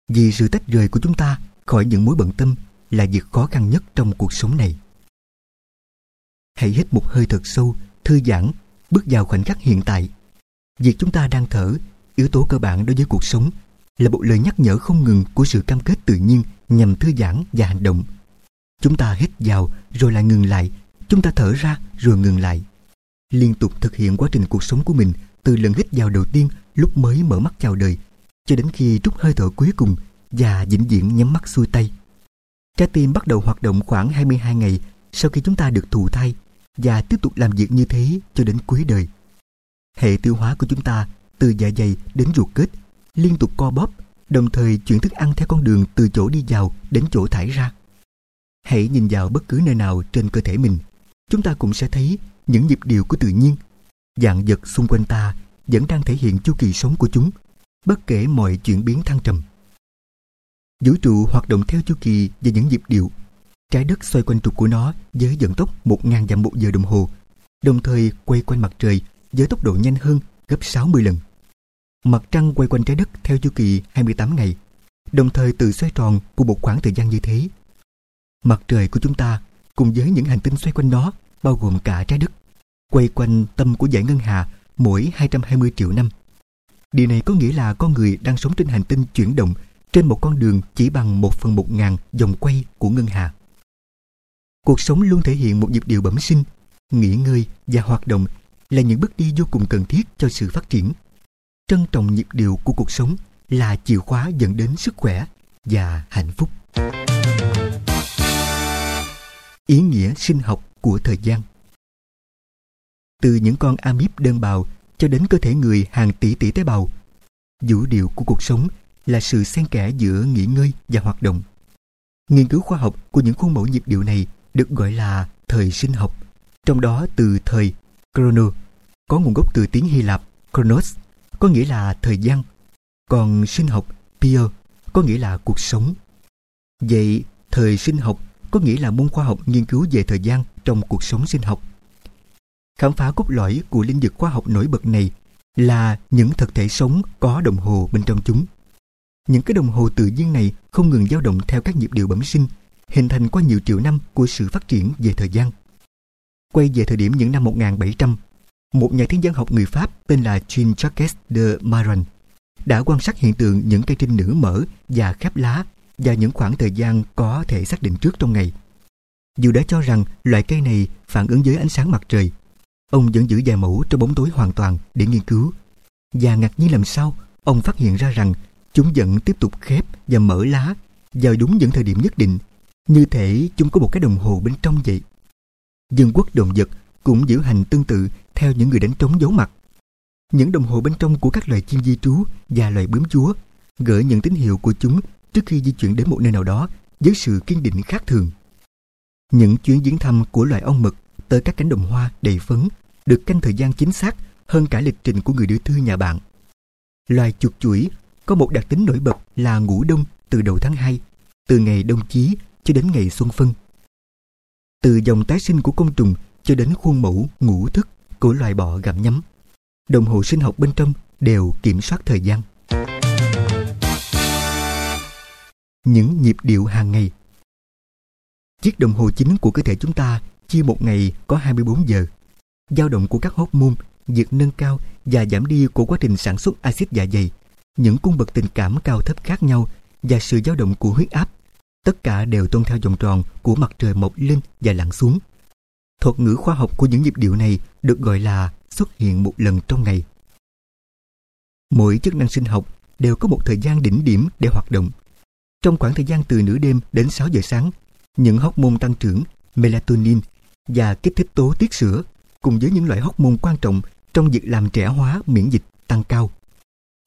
Vì sự tách rời của chúng ta Khỏi những mối bận tâm Là việc khó khăn nhất trong cuộc sống này. Hãy hít một hơi thật sâu, thư giãn, bước vào khoảnh khắc hiện tại. Việc chúng ta đang thở, yếu tố cơ bản đối với cuộc sống, là một lời nhắc nhở không ngừng của sự cam kết tự nhiên nhằm thư giãn và hành động. Chúng ta hít vào rồi lại ngừng lại, chúng ta thở ra rồi ngừng lại. Liên tục thực hiện quá trình cuộc sống của mình từ lần hít vào đầu tiên lúc mới mở mắt chào đời cho đến khi trút hơi thở cuối cùng và vĩnh viễn nhắm mắt xuôi tay. Trái tim bắt đầu hoạt động khoảng 22 ngày sau khi chúng ta được thụ thai và tiếp tục làm việc như thế cho đến cuối đời. Hệ tiêu hóa của chúng ta từ dạ dày đến ruột kết liên tục co bóp, đồng thời chuyển thức ăn theo con đường từ chỗ đi vào đến chỗ thải ra. Hãy nhìn vào bất cứ nơi nào trên cơ thể mình, chúng ta cũng sẽ thấy những nhịp điệu của tự nhiên. Dạng vật xung quanh ta vẫn đang thể hiện chu kỳ sống của chúng, bất kể mọi chuyển biến thăng trầm. Vũ trụ hoạt động theo chu kỳ và những nhịp điệu. Trái đất xoay quanh trục của nó với vận tốc 1.000 dặm một giờ đồng hồ, đồng thời quay quanh mặt trời với tốc độ nhanh hơn gấp 60 lần. Mặt trăng quay quanh trái đất theo chu kỳ 28 ngày, đồng thời tự xoay tròn của một khoảng thời gian như thế. Mặt trời của chúng ta cùng với những hành tinh xoay quanh nó, bao gồm cả trái đất, quay quanh tâm của dải ngân hà mỗi 220 triệu năm. Điều này có nghĩa là con người đang sống trên hành tinh chuyển động trên một con đường chỉ bằng một phần một ngàn vòng quay của ngân hà. Cuộc sống luôn thể hiện một nhịp điệu bẩm sinh, nghỉ ngơi và hoạt động là những bước đi vô cùng cần thiết cho sự phát triển. Trân trọng nhịp điệu của cuộc sống là chìa khóa dẫn đến sức khỏe và hạnh phúc. Ý nghĩa sinh học của thời gian Từ những con amip đơn bào cho đến cơ thể người hàng tỷ tỷ tế bào, vũ điệu của cuộc sống là sự xen kẽ giữa nghỉ ngơi và hoạt động. Nghiên cứu khoa học của những khuôn mẫu nhịp điệu này được gọi là thời sinh học, trong đó từ thời chrono có nguồn gốc từ tiếng Hy Lạp chronos có nghĩa là thời gian, còn sinh học pia có nghĩa là cuộc sống. Vậy thời sinh học có nghĩa là môn khoa học nghiên cứu về thời gian trong cuộc sống sinh học. Khám phá cốt lõi của lĩnh vực khoa học nổi bật này là những thực thể sống có đồng hồ bên trong chúng. Những cái đồng hồ tự nhiên này không ngừng dao động theo các nhịp điệu bẩm sinh, hình thành qua nhiều triệu năm của sự phát triển về thời gian. Quay về thời điểm những năm 1700, một nhà thiên văn học người Pháp tên là Jean-Jacques de Maran đã quan sát hiện tượng những cây trinh nữ mở và khép lá và những khoảng thời gian có thể xác định trước trong ngày. Dù đã cho rằng loại cây này phản ứng với ánh sáng mặt trời, ông vẫn giữ vài mẫu trong bóng tối hoàn toàn để nghiên cứu. Và ngạc nhiên làm sao, ông phát hiện ra rằng chúng vẫn tiếp tục khép và mở lá vào đúng những thời điểm nhất định, như thể chúng có một cái đồng hồ bên trong vậy. Dân quốc động vật cũng giữ hành tương tự theo những người đánh trống giấu mặt. Những đồng hồ bên trong của các loài chim di trú và loài bướm chúa gửi những tín hiệu của chúng trước khi di chuyển đến một nơi nào đó với sự kiên định khác thường. Những chuyến viếng thăm của loài ong mật tới các cánh đồng hoa đầy phấn được canh thời gian chính xác hơn cả lịch trình của người đưa thư nhà bạn. Loài chuột chuỗi có một đặc tính nổi bật là ngủ đông từ đầu tháng 2, từ ngày đông chí cho đến ngày xuân phân. Từ dòng tái sinh của côn trùng cho đến khuôn mẫu ngủ thức của loài bọ gặm nhấm. Đồng hồ sinh học bên trong đều kiểm soát thời gian. Những nhịp điệu hàng ngày Chiếc đồng hồ chính của cơ thể chúng ta chia một ngày có 24 giờ. dao động của các hormone, việc nâng cao và giảm đi của quá trình sản xuất axit dạ dày, những cung bậc tình cảm cao thấp khác nhau và sự dao động của huyết áp, tất cả đều tuân theo vòng tròn của mặt trời mọc lên và lặn xuống. Thuật ngữ khoa học của những nhịp điệu này được gọi là xuất hiện một lần trong ngày. Mỗi chức năng sinh học đều có một thời gian đỉnh điểm để hoạt động. Trong khoảng thời gian từ nửa đêm đến 6 giờ sáng, những hormone tăng trưởng, melatonin và kích thích tố tiết sữa cùng với những loại hormone quan trọng trong việc làm trẻ hóa miễn dịch tăng cao.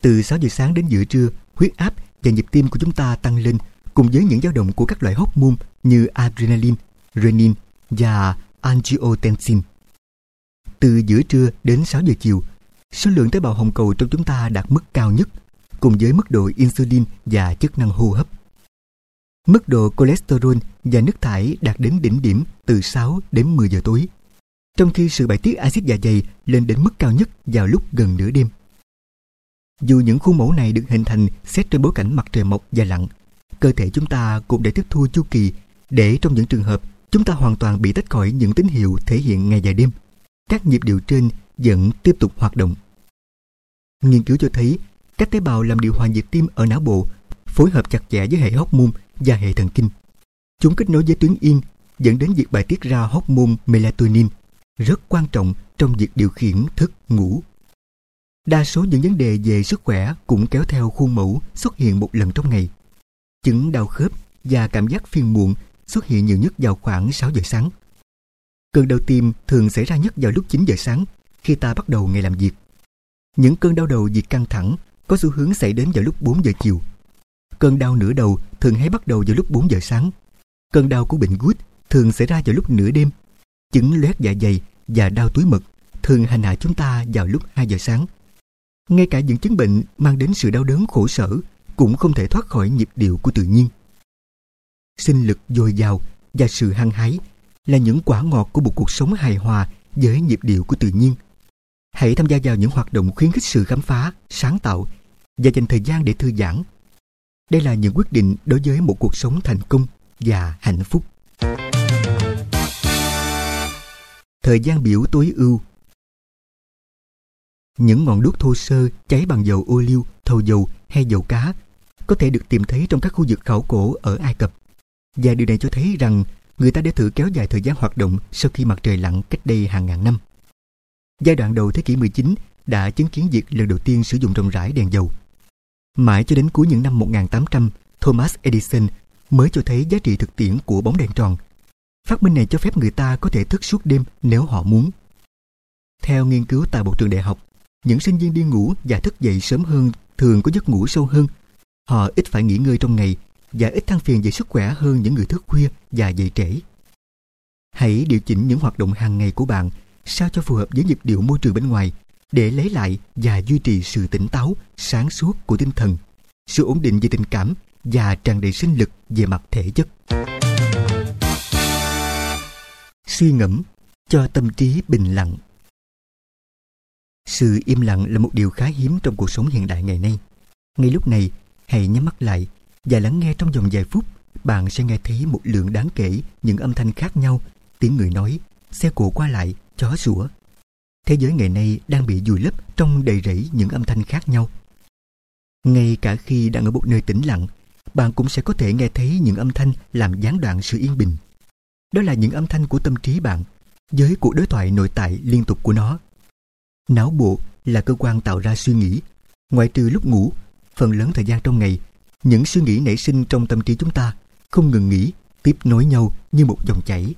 Từ 6 giờ sáng đến giữa trưa, huyết áp và nhịp tim của chúng ta tăng lên cùng với những dao động của các loại hormone như adrenaline, renin và angiotensin. Từ giữa trưa đến 6 giờ chiều, số lượng tế bào hồng cầu trong chúng ta đạt mức cao nhất, cùng với mức độ insulin và chức năng hô hấp. Mức độ cholesterol và nước thải đạt đến đỉnh điểm từ 6 đến 10 giờ tối, trong khi sự bài tiết axit dạ dày lên đến mức cao nhất vào lúc gần nửa đêm. Dù những khuôn mẫu này được hình thành xét trên bối cảnh mặt trời mọc và lặn, cơ thể chúng ta cũng đã tiếp thu chu kỳ để trong những trường hợp chúng ta hoàn toàn bị tách khỏi những tín hiệu thể hiện ngày và đêm. Các nhịp điệu trên vẫn tiếp tục hoạt động. Nghiên cứu cho thấy các tế bào làm điều hòa nhịp tim ở não bộ phối hợp chặt chẽ với hệ hóc môn và hệ thần kinh. Chúng kết nối với tuyến yên, dẫn đến việc bài tiết ra hormone melatonin, rất quan trọng trong việc điều khiển thức ngủ. Đa số những vấn đề về sức khỏe cũng kéo theo khuôn mẫu xuất hiện một lần trong ngày. Chứng đau khớp và cảm giác phiền muộn xuất hiện nhiều nhất vào khoảng 6 giờ sáng. Cơn đau tim thường xảy ra nhất vào lúc 9 giờ sáng, khi ta bắt đầu ngày làm việc. Những cơn đau đầu vì căng thẳng có xu hướng xảy đến vào lúc 4 giờ chiều. Cơn đau nửa đầu thường hay bắt đầu vào lúc 4 giờ sáng. Cơn đau của bệnh gút thường xảy ra vào lúc nửa đêm. Chứng loét dạ dày và đau túi mật thường hành hạ chúng ta vào lúc 2 giờ sáng. Ngay cả những chứng bệnh mang đến sự đau đớn khổ sở cũng không thể thoát khỏi nhịp điệu của tự nhiên. Sinh lực dồi dào và sự hăng hái là những quả ngọt của một cuộc sống hài hòa với nhịp điệu của tự nhiên. Hãy tham gia vào những hoạt động khuyến khích sự khám phá, sáng tạo và dành thời gian để thư giãn. Đây là những quyết định đối với một cuộc sống thành công và hạnh phúc. Thời gian biểu tối ưu Những ngọn đuốc thô sơ cháy bằng dầu ô liu, thầu dầu hay dầu cá có thể được tìm thấy trong các khu vực khảo cổ ở Ai Cập. Và điều này cho thấy rằng người ta đã thử kéo dài thời gian hoạt động sau khi mặt trời lặn cách đây hàng ngàn năm. Giai đoạn đầu thế kỷ 19 đã chứng kiến việc lần đầu tiên sử dụng rộng rãi đèn dầu. Mãi cho đến cuối những năm 1800, Thomas Edison mới cho thấy giá trị thực tiễn của bóng đèn tròn. Phát minh này cho phép người ta có thể thức suốt đêm nếu họ muốn. Theo nghiên cứu tại một trường đại học, những sinh viên đi ngủ và thức dậy sớm hơn thường có giấc ngủ sâu hơn. Họ ít phải nghỉ ngơi trong ngày và ít than phiền về sức khỏe hơn những người thức khuya và dậy trễ. Hãy điều chỉnh những hoạt động hàng ngày của bạn sao cho phù hợp với nhịp điệu môi trường bên ngoài để lấy lại và duy trì sự tỉnh táo, sáng suốt của tinh thần, sự ổn định về tình cảm và tràn đầy sinh lực về mặt thể chất. Suy ngẫm cho tâm trí bình lặng Sự im lặng là một điều khá hiếm trong cuộc sống hiện đại ngày nay. Ngay lúc này, hãy nhắm mắt lại và lắng nghe trong vòng vài phút, bạn sẽ nghe thấy một lượng đáng kể những âm thanh khác nhau, tiếng người nói, xe cộ qua lại, chó sủa. Thế giới ngày nay đang bị vùi lấp trong đầy rẫy những âm thanh khác nhau. Ngay cả khi đang ở một nơi tĩnh lặng, bạn cũng sẽ có thể nghe thấy những âm thanh làm gián đoạn sự yên bình. Đó là những âm thanh của tâm trí bạn, với cuộc đối thoại nội tại liên tục của nó. Não bộ là cơ quan tạo ra suy nghĩ. Ngoại trừ lúc ngủ, phần lớn thời gian trong ngày, những suy nghĩ nảy sinh trong tâm trí chúng ta không ngừng nghỉ, tiếp nối nhau như một dòng chảy.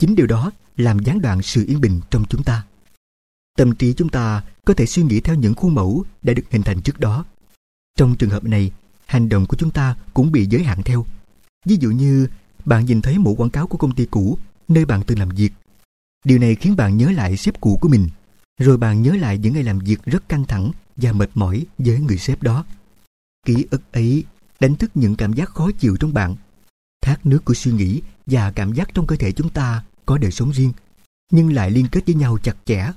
Chính điều đó làm gián đoạn sự yên bình trong chúng ta. Tâm trí chúng ta có thể suy nghĩ theo những khuôn mẫu đã được hình thành trước đó. Trong trường hợp này, hành động của chúng ta cũng bị giới hạn theo. Ví dụ như bạn nhìn thấy mẫu quảng cáo của công ty cũ nơi bạn từng làm việc. Điều này khiến bạn nhớ lại sếp cũ của mình, rồi bạn nhớ lại những ngày làm việc rất căng thẳng và mệt mỏi với người sếp đó. Ký ức ấy đánh thức những cảm giác khó chịu trong bạn. Thác nước của suy nghĩ và cảm giác trong cơ thể chúng ta có đời sống riêng, nhưng lại liên kết với nhau chặt chẽ.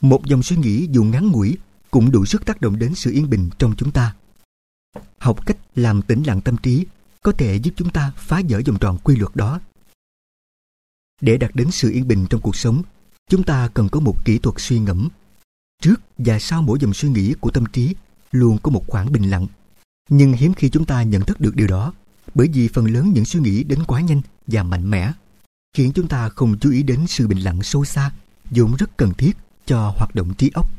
Một dòng suy nghĩ dù ngắn ngủi cũng đủ sức tác động đến sự yên bình trong chúng ta. Học cách làm tĩnh lặng tâm trí có thể giúp chúng ta phá vỡ vòng tròn quy luật đó. Để đạt đến sự yên bình trong cuộc sống, chúng ta cần có một kỹ thuật suy ngẫm. Trước và sau mỗi dòng suy nghĩ của tâm trí luôn có một khoảng bình lặng. Nhưng hiếm khi chúng ta nhận thức được điều đó, bởi vì phần lớn những suy nghĩ đến quá nhanh và mạnh mẽ, khiến chúng ta không chú ý đến sự bình lặng sâu xa, vốn rất cần thiết cho hoạt động trí óc.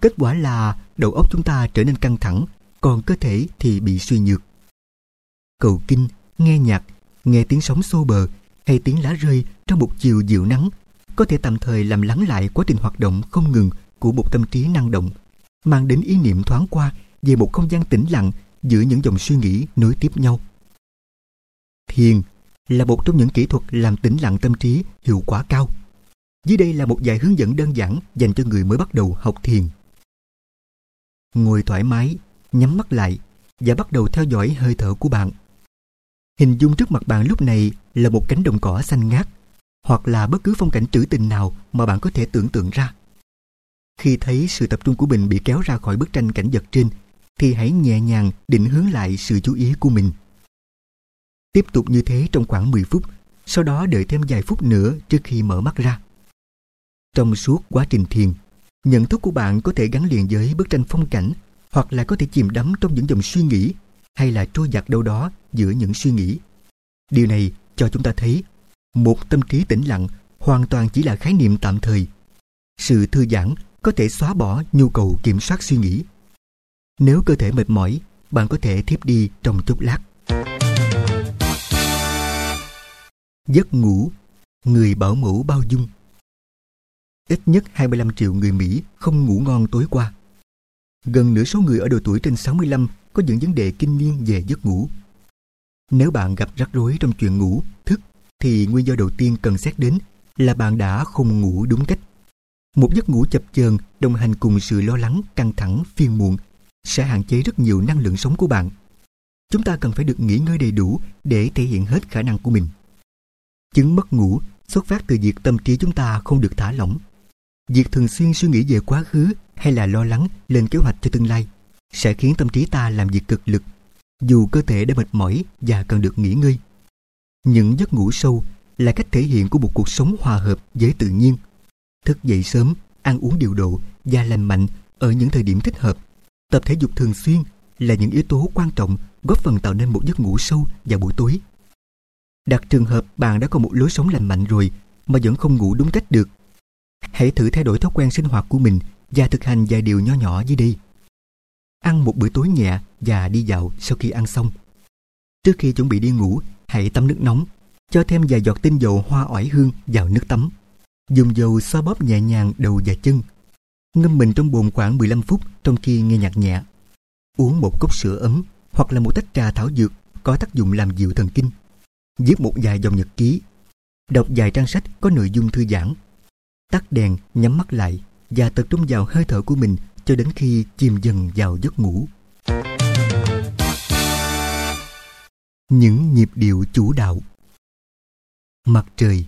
Kết quả là đầu óc chúng ta trở nên căng thẳng, còn cơ thể thì bị suy nhược. Cầu kinh, nghe nhạc, nghe tiếng sóng xô bờ hay tiếng lá rơi trong một chiều dịu nắng có thể tạm thời làm lắng lại quá trình hoạt động không ngừng của một tâm trí năng động, mang đến ý niệm thoáng qua về một không gian tĩnh lặng giữa những dòng suy nghĩ nối tiếp nhau. Thiền là một trong những kỹ thuật làm tĩnh lặng tâm trí hiệu quả cao. Dưới đây là một vài hướng dẫn đơn giản dành cho người mới bắt đầu học thiền. Ngồi thoải mái, nhắm mắt lại và bắt đầu theo dõi hơi thở của bạn. Hình dung trước mặt bạn lúc này là một cánh đồng cỏ xanh ngát hoặc là bất cứ phong cảnh trữ tình nào mà bạn có thể tưởng tượng ra. Khi thấy sự tập trung của mình bị kéo ra khỏi bức tranh cảnh vật trên thì hãy nhẹ nhàng định hướng lại sự chú ý của mình. Tiếp tục như thế trong khoảng 10 phút sau đó đợi thêm vài phút nữa trước khi mở mắt ra. Trong suốt quá trình thiền, nhận thức của bạn có thể gắn liền với bức tranh phong cảnh hoặc là có thể chìm đắm trong những dòng suy nghĩ hay là trôi giặt đâu đó giữa những suy nghĩ. Điều này cho chúng ta thấy một tâm trí tĩnh lặng hoàn toàn chỉ là khái niệm tạm thời. Sự thư giãn có thể xóa bỏ nhu cầu kiểm soát suy nghĩ. Nếu cơ thể mệt mỏi, bạn có thể thiếp đi trong chốc lát. Giấc ngủ, người bảo mẫu bao dung. Ít nhất 25 triệu người Mỹ không ngủ ngon tối qua. Gần nửa số người ở độ tuổi trên 65 có những vấn đề kinh niên về giấc ngủ. Nếu bạn gặp rắc rối trong chuyện ngủ, thức, thì nguyên do đầu tiên cần xét đến là bạn đã không ngủ đúng cách. Một giấc ngủ chập chờn đồng hành cùng sự lo lắng, căng thẳng, phiền muộn sẽ hạn chế rất nhiều năng lượng sống của bạn. Chúng ta cần phải được nghỉ ngơi đầy đủ để thể hiện hết khả năng của mình. Chứng mất ngủ xuất phát từ việc tâm trí chúng ta không được thả lỏng. Việc thường xuyên suy nghĩ về quá khứ hay là lo lắng lên kế hoạch cho tương lai sẽ khiến tâm trí ta làm việc cực lực dù cơ thể đã mệt mỏi và cần được nghỉ ngơi. Những giấc ngủ sâu là cách thể hiện của một cuộc sống hòa hợp với tự nhiên. Thức dậy sớm, ăn uống điều độ và lành mạnh ở những thời điểm thích hợp. Tập thể dục thường xuyên là những yếu tố quan trọng góp phần tạo nên một giấc ngủ sâu vào buổi tối. Đặt trường hợp bạn đã có một lối sống lành mạnh rồi mà vẫn không ngủ đúng cách được. Hãy thử thay đổi thói quen sinh hoạt của mình và thực hành vài điều nhỏ nhỏ dưới đây. Ăn một bữa tối nhẹ và đi dạo sau khi ăn xong. Trước khi chuẩn bị đi ngủ, hãy tắm nước nóng, cho thêm vài giọt tinh dầu hoa oải hương vào nước tắm. Dùng dầu xoa bóp nhẹ nhàng đầu và chân. Ngâm mình trong bồn khoảng 15 phút trong khi nghe nhạc nhẹ. Uống một cốc sữa ấm hoặc là một tách trà thảo dược có tác dụng làm dịu thần kinh. Viết một vài dòng nhật ký. Đọc vài trang sách có nội dung thư giãn. Tắt đèn, nhắm mắt lại và tập trung vào hơi thở của mình cho đến khi chìm dần vào giấc ngủ. Những nhịp điệu chủ đạo Mặt trời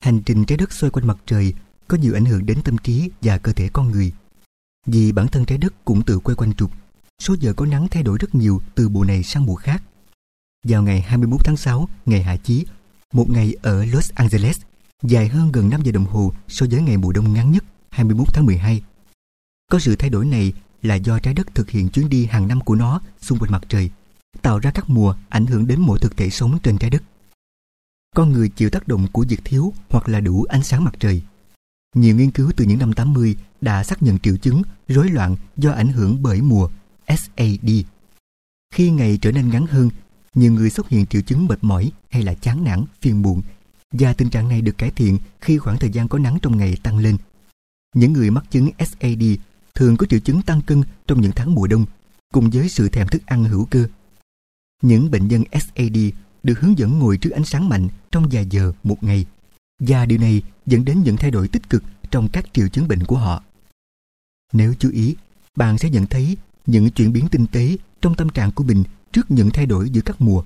Hành trình trái đất xoay quanh mặt trời có nhiều ảnh hưởng đến tâm trí và cơ thể con người. Vì bản thân trái đất cũng tự quay quanh trục, số giờ có nắng thay đổi rất nhiều từ mùa này sang mùa khác. Vào ngày 21 tháng 6, ngày hạ chí, một ngày ở Los Angeles dài hơn gần 5 giờ đồng hồ so với ngày mùa đông ngắn nhất 21 tháng 12. Có sự thay đổi này là do trái đất thực hiện chuyến đi hàng năm của nó xung quanh mặt trời, tạo ra các mùa ảnh hưởng đến mỗi thực thể sống trên trái đất. Con người chịu tác động của việc thiếu hoặc là đủ ánh sáng mặt trời. Nhiều nghiên cứu từ những năm 80 đã xác nhận triệu chứng rối loạn do ảnh hưởng bởi mùa SAD. Khi ngày trở nên ngắn hơn, nhiều người xuất hiện triệu chứng mệt mỏi hay là chán nản, phiền muộn và tình trạng này được cải thiện khi khoảng thời gian có nắng trong ngày tăng lên. Những người mắc chứng SAD thường có triệu chứng tăng cân trong những tháng mùa đông cùng với sự thèm thức ăn hữu cơ. Những bệnh nhân SAD được hướng dẫn ngồi trước ánh sáng mạnh trong vài giờ một ngày và điều này dẫn đến những thay đổi tích cực trong các triệu chứng bệnh của họ. Nếu chú ý, bạn sẽ nhận thấy những chuyển biến tinh tế trong tâm trạng của mình trước những thay đổi giữa các mùa.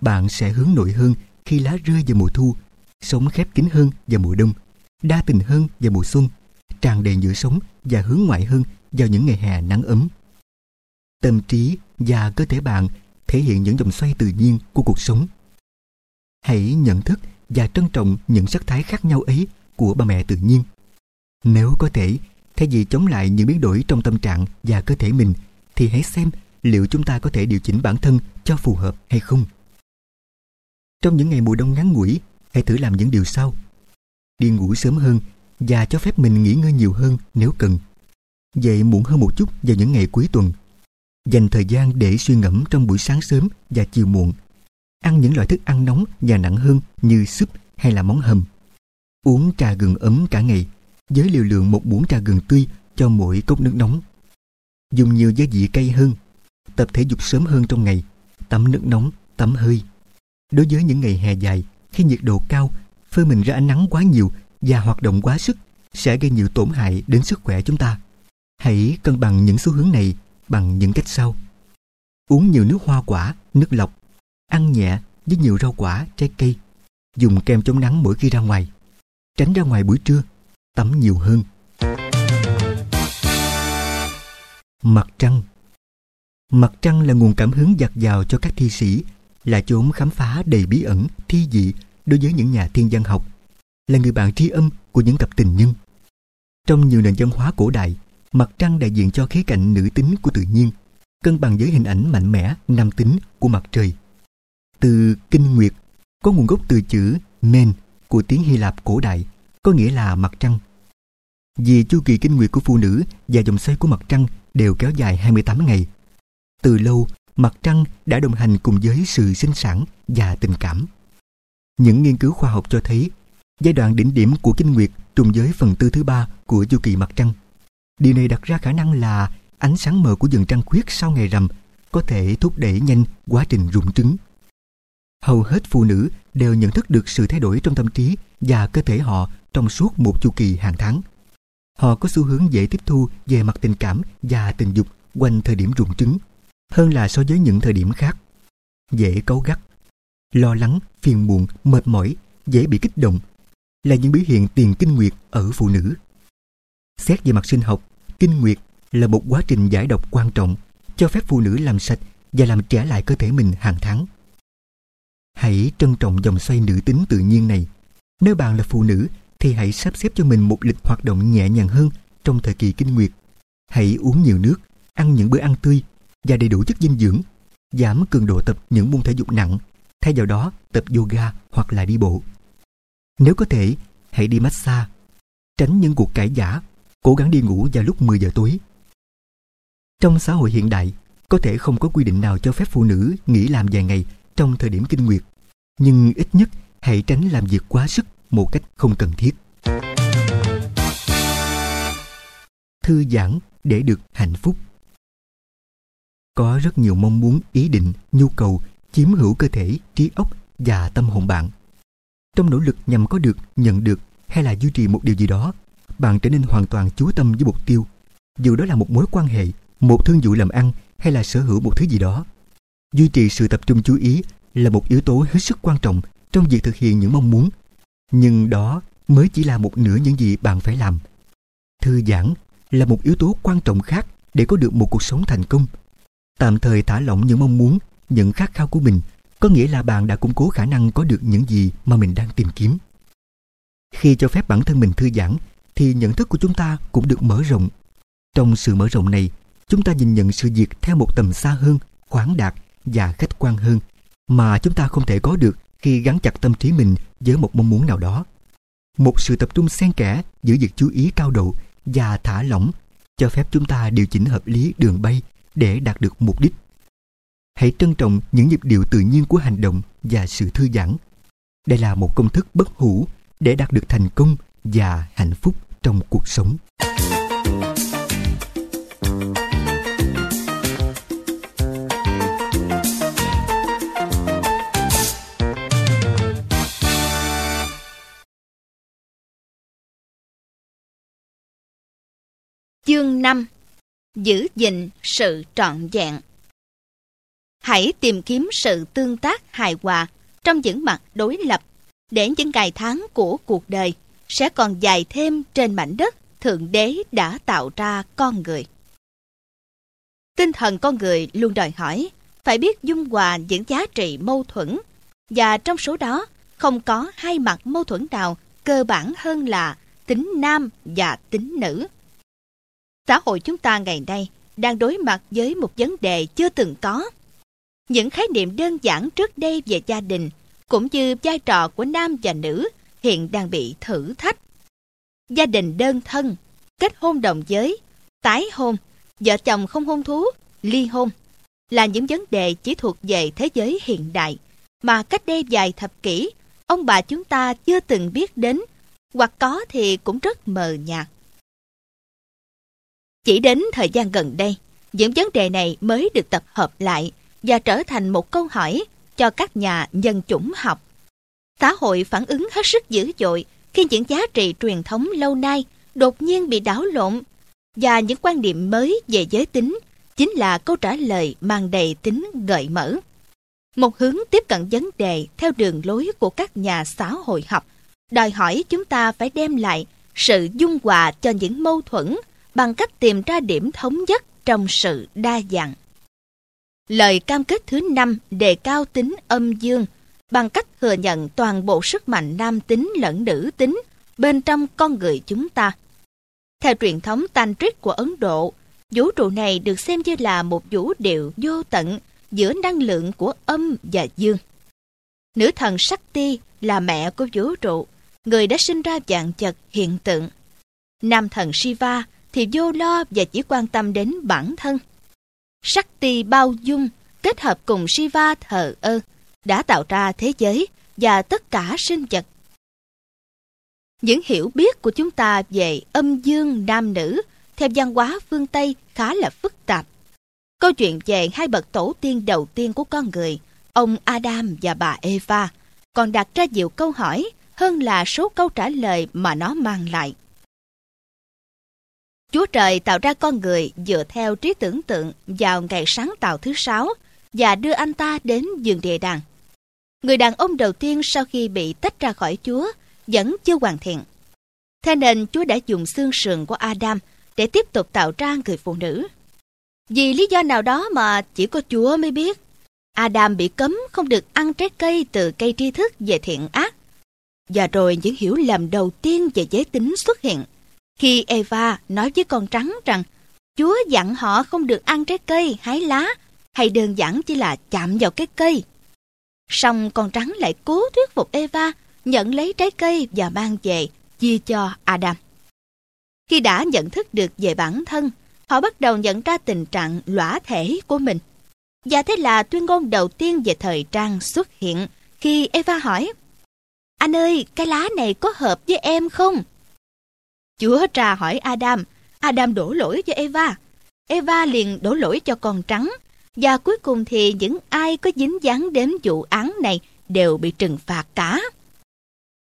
Bạn sẽ hướng nội hơn khi lá rơi vào mùa thu, sống khép kín hơn vào mùa đông, đa tình hơn vào mùa xuân, tràn đầy nhựa sống và hướng ngoại hơn vào những ngày hè nắng ấm. Tâm trí và cơ thể bạn thể hiện những dòng xoay tự nhiên của cuộc sống. Hãy nhận thức và trân trọng những sắc thái khác nhau ấy của bà mẹ tự nhiên. Nếu có thể, thay vì chống lại những biến đổi trong tâm trạng và cơ thể mình, thì hãy xem liệu chúng ta có thể điều chỉnh bản thân cho phù hợp hay không. Trong những ngày mùa đông ngắn ngủi, hãy thử làm những điều sau. Đi ngủ sớm hơn và cho phép mình nghỉ ngơi nhiều hơn nếu cần. Dậy muộn hơn một chút vào những ngày cuối tuần. Dành thời gian để suy ngẫm trong buổi sáng sớm và chiều muộn. Ăn những loại thức ăn nóng và nặng hơn như súp hay là món hầm. Uống trà gừng ấm cả ngày với liều lượng một muỗng trà gừng tươi cho mỗi cốc nước nóng. Dùng nhiều gia vị cay hơn. Tập thể dục sớm hơn trong ngày. Tắm nước nóng, tắm hơi. Đối với những ngày hè dài, khi nhiệt độ cao, phơi mình ra ánh nắng quá nhiều và hoạt động quá sức sẽ gây nhiều tổn hại đến sức khỏe chúng ta. Hãy cân bằng những xu hướng này bằng những cách sau. Uống nhiều nước hoa quả, nước lọc, ăn nhẹ với nhiều rau quả, trái cây, dùng kem chống nắng mỗi khi ra ngoài, tránh ra ngoài buổi trưa, tắm nhiều hơn. Mặt trăng Mặt trăng là nguồn cảm hứng dạt dào cho các thi sĩ là chốn khám phá đầy bí ẩn, thi dị đối với những nhà thiên văn học, là người bạn tri âm của những cặp tình nhân. Trong nhiều nền văn hóa cổ đại, mặt trăng đại diện cho khía cạnh nữ tính của tự nhiên, cân bằng với hình ảnh mạnh mẽ, nam tính của mặt trời. Từ kinh nguyệt có nguồn gốc từ chữ men của tiếng Hy Lạp cổ đại, có nghĩa là mặt trăng. Vì chu kỳ kinh nguyệt của phụ nữ và dòng xoay của mặt trăng đều kéo dài 28 ngày. Từ lâu, mặt trăng đã đồng hành cùng với sự sinh sản và tình cảm. Những nghiên cứu khoa học cho thấy, giai đoạn đỉnh điểm của kinh nguyệt trùng với phần tư thứ ba của chu kỳ mặt trăng. Điều này đặt ra khả năng là ánh sáng mờ của dần trăng khuyết sau ngày rằm có thể thúc đẩy nhanh quá trình rụng trứng. Hầu hết phụ nữ đều nhận thức được sự thay đổi trong tâm trí và cơ thể họ trong suốt một chu kỳ hàng tháng. Họ có xu hướng dễ tiếp thu về mặt tình cảm và tình dục quanh thời điểm rụng trứng hơn là so với những thời điểm khác. Dễ cấu gắt, lo lắng, phiền muộn, mệt mỏi, dễ bị kích động là những biểu hiện tiền kinh nguyệt ở phụ nữ. Xét về mặt sinh học, kinh nguyệt là một quá trình giải độc quan trọng cho phép phụ nữ làm sạch và làm trẻ lại cơ thể mình hàng tháng. Hãy trân trọng dòng xoay nữ tính tự nhiên này. Nếu bạn là phụ nữ thì hãy sắp xếp cho mình một lịch hoạt động nhẹ nhàng hơn trong thời kỳ kinh nguyệt. Hãy uống nhiều nước, ăn những bữa ăn tươi và đầy đủ chất dinh dưỡng, giảm cường độ tập những môn thể dục nặng, thay vào đó tập yoga hoặc là đi bộ. Nếu có thể, hãy đi massage, tránh những cuộc cãi giả, cố gắng đi ngủ vào lúc 10 giờ tối. Trong xã hội hiện đại, có thể không có quy định nào cho phép phụ nữ nghỉ làm vài ngày trong thời điểm kinh nguyệt, nhưng ít nhất hãy tránh làm việc quá sức một cách không cần thiết. Thư giãn để được hạnh phúc có rất nhiều mong muốn, ý định, nhu cầu chiếm hữu cơ thể, trí óc và tâm hồn bạn. Trong nỗ lực nhằm có được, nhận được hay là duy trì một điều gì đó, bạn trở nên hoàn toàn chú tâm với mục tiêu. Dù đó là một mối quan hệ, một thương vụ làm ăn hay là sở hữu một thứ gì đó. Duy trì sự tập trung chú ý là một yếu tố hết sức quan trọng trong việc thực hiện những mong muốn. Nhưng đó mới chỉ là một nửa những gì bạn phải làm. Thư giãn là một yếu tố quan trọng khác để có được một cuộc sống thành công Tạm thời thả lỏng những mong muốn, những khát khao của mình có nghĩa là bạn đã củng cố khả năng có được những gì mà mình đang tìm kiếm. Khi cho phép bản thân mình thư giãn thì nhận thức của chúng ta cũng được mở rộng. Trong sự mở rộng này, chúng ta nhìn nhận sự việc theo một tầm xa hơn, khoáng đạt và khách quan hơn mà chúng ta không thể có được khi gắn chặt tâm trí mình với một mong muốn nào đó. Một sự tập trung xen kẽ giữa việc chú ý cao độ và thả lỏng cho phép chúng ta điều chỉnh hợp lý đường bay để đạt được mục đích. Hãy trân trọng những nhịp điệu tự nhiên của hành động và sự thư giãn. Đây là một công thức bất hủ để đạt được thành công và hạnh phúc trong cuộc sống. Chương 5 giữ gìn sự trọn vẹn. Hãy tìm kiếm sự tương tác hài hòa trong những mặt đối lập, để những ngày tháng của cuộc đời sẽ còn dài thêm trên mảnh đất Thượng Đế đã tạo ra con người. Tinh thần con người luôn đòi hỏi phải biết dung hòa những giá trị mâu thuẫn, và trong số đó không có hai mặt mâu thuẫn nào cơ bản hơn là tính nam và tính nữ. Xã hội chúng ta ngày nay đang đối mặt với một vấn đề chưa từng có. Những khái niệm đơn giản trước đây về gia đình cũng như vai trò của nam và nữ hiện đang bị thử thách. Gia đình đơn thân, kết hôn đồng giới, tái hôn, vợ chồng không hôn thú, ly hôn là những vấn đề chỉ thuộc về thế giới hiện đại mà cách đây vài thập kỷ ông bà chúng ta chưa từng biết đến hoặc có thì cũng rất mờ nhạt. Chỉ đến thời gian gần đây, những vấn đề này mới được tập hợp lại và trở thành một câu hỏi cho các nhà dân chủng học. Xã hội phản ứng hết sức dữ dội khi những giá trị truyền thống lâu nay đột nhiên bị đảo lộn và những quan điểm mới về giới tính chính là câu trả lời mang đầy tính gợi mở. Một hướng tiếp cận vấn đề theo đường lối của các nhà xã hội học đòi hỏi chúng ta phải đem lại sự dung hòa cho những mâu thuẫn bằng cách tìm ra điểm thống nhất trong sự đa dạng. Lời cam kết thứ năm đề cao tính âm dương bằng cách thừa nhận toàn bộ sức mạnh nam tính lẫn nữ tính bên trong con người chúng ta. Theo truyền thống Tantric của Ấn Độ, vũ trụ này được xem như là một vũ điệu vô tận giữa năng lượng của âm và dương. Nữ thần Shakti là mẹ của vũ trụ, người đã sinh ra dạng chật hiện tượng. Nam thần Shiva thì vô lo và chỉ quan tâm đến bản thân. Shakti bao dung kết hợp cùng Shiva thờ ơ đã tạo ra thế giới và tất cả sinh vật. Những hiểu biết của chúng ta về âm dương nam nữ theo văn hóa phương Tây khá là phức tạp. Câu chuyện về hai bậc tổ tiên đầu tiên của con người, ông Adam và bà Eva, còn đặt ra nhiều câu hỏi hơn là số câu trả lời mà nó mang lại. Chúa Trời tạo ra con người dựa theo trí tưởng tượng vào ngày sáng tạo thứ sáu và đưa anh ta đến giường địa đàng. Người đàn ông đầu tiên sau khi bị tách ra khỏi Chúa vẫn chưa hoàn thiện. Thế nên Chúa đã dùng xương sườn của Adam để tiếp tục tạo ra người phụ nữ. Vì lý do nào đó mà chỉ có Chúa mới biết. Adam bị cấm không được ăn trái cây từ cây tri thức về thiện ác. Và rồi những hiểu lầm đầu tiên về giới tính xuất hiện. Khi Eva nói với con trắng rằng Chúa dặn họ không được ăn trái cây, hái lá, hay đơn giản chỉ là chạm vào cái cây. Xong con trắng lại cố thuyết phục Eva nhận lấy trái cây và mang về, chia cho Adam. Khi đã nhận thức được về bản thân, họ bắt đầu nhận ra tình trạng lõa thể của mình. Và thế là tuyên ngôn đầu tiên về thời trang xuất hiện khi Eva hỏi Anh ơi, cái lá này có hợp với em không? Chúa trà hỏi Adam, Adam đổ lỗi cho Eva. Eva liền đổ lỗi cho con trắng. Và cuối cùng thì những ai có dính dáng đến vụ án này đều bị trừng phạt cả.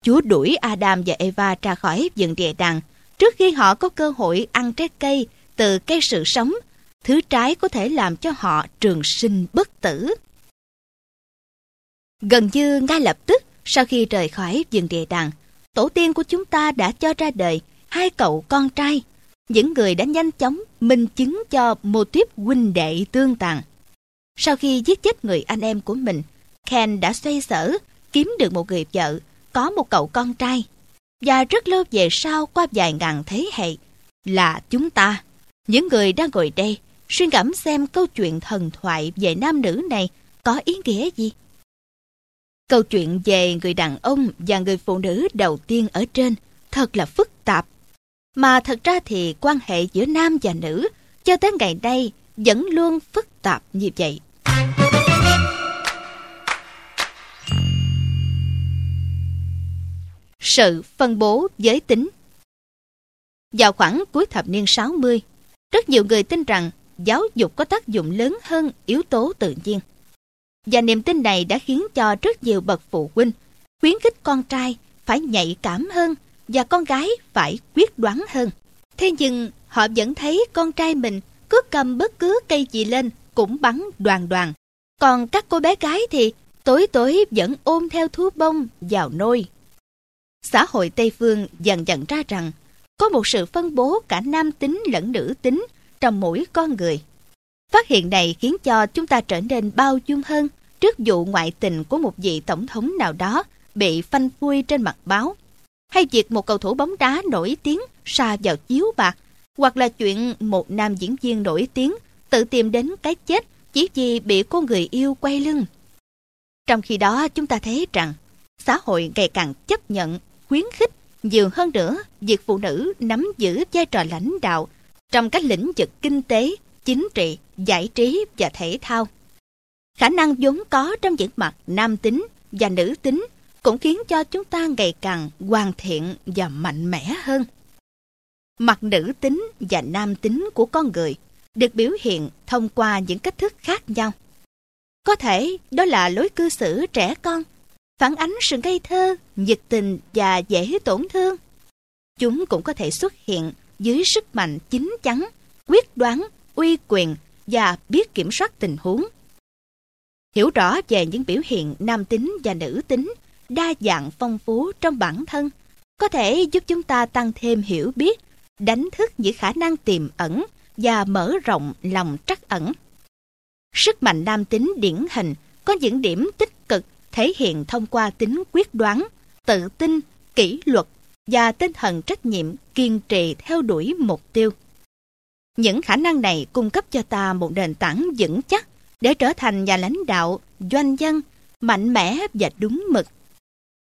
Chúa đuổi Adam và Eva ra khỏi vườn địa đàng trước khi họ có cơ hội ăn trái cây từ cây sự sống, thứ trái có thể làm cho họ trường sinh bất tử. Gần như ngay lập tức sau khi rời khỏi vườn địa đàng, tổ tiên của chúng ta đã cho ra đời hai cậu con trai, những người đã nhanh chóng minh chứng cho mô tiếp huynh đệ tương tàn. Sau khi giết chết người anh em của mình, Ken đã xoay sở kiếm được một người vợ, có một cậu con trai. Và rất lâu về sau qua vài ngàn thế hệ là chúng ta, những người đang ngồi đây, suy ngẫm xem câu chuyện thần thoại về nam nữ này có ý nghĩa gì. Câu chuyện về người đàn ông và người phụ nữ đầu tiên ở trên thật là phức tạp. Mà thật ra thì quan hệ giữa nam và nữ cho tới ngày nay vẫn luôn phức tạp như vậy. Sự phân bố giới tính Vào khoảng cuối thập niên 60, rất nhiều người tin rằng giáo dục có tác dụng lớn hơn yếu tố tự nhiên. Và niềm tin này đã khiến cho rất nhiều bậc phụ huynh khuyến khích con trai phải nhạy cảm hơn và con gái phải quyết đoán hơn. Thế nhưng họ vẫn thấy con trai mình cứ cầm bất cứ cây gì lên cũng bắn đoàn đoàn. Còn các cô bé gái thì tối tối vẫn ôm theo thú bông vào nôi. Xã hội Tây Phương dần dần ra rằng có một sự phân bố cả nam tính lẫn nữ tính trong mỗi con người. Phát hiện này khiến cho chúng ta trở nên bao dung hơn trước vụ ngoại tình của một vị tổng thống nào đó bị phanh phui trên mặt báo, hay việc một cầu thủ bóng đá nổi tiếng sa vào chiếu bạc, hoặc là chuyện một nam diễn viên nổi tiếng tự tìm đến cái chết chỉ vì bị cô người yêu quay lưng. Trong khi đó chúng ta thấy rằng xã hội ngày càng chấp nhận, khuyến khích nhiều hơn nữa việc phụ nữ nắm giữ vai trò lãnh đạo trong các lĩnh vực kinh tế, chính trị, giải trí và thể thao. Khả năng vốn có trong những mặt nam tính và nữ tính cũng khiến cho chúng ta ngày càng hoàn thiện và mạnh mẽ hơn. Mặt nữ tính và nam tính của con người được biểu hiện thông qua những cách thức khác nhau. Có thể đó là lối cư xử trẻ con, phản ánh sự ngây thơ, nhiệt tình và dễ tổn thương. Chúng cũng có thể xuất hiện dưới sức mạnh chính chắn, quyết đoán, uy quyền và biết kiểm soát tình huống. Hiểu rõ về những biểu hiện nam tính và nữ tính, đa dạng phong phú trong bản thân, có thể giúp chúng ta tăng thêm hiểu biết, đánh thức những khả năng tiềm ẩn và mở rộng lòng trắc ẩn. Sức mạnh nam tính điển hình có những điểm tích cực thể hiện thông qua tính quyết đoán, tự tin, kỷ luật và tinh thần trách nhiệm kiên trì theo đuổi mục tiêu. Những khả năng này cung cấp cho ta một nền tảng vững chắc để trở thành nhà lãnh đạo, doanh nhân, mạnh mẽ và đúng mực.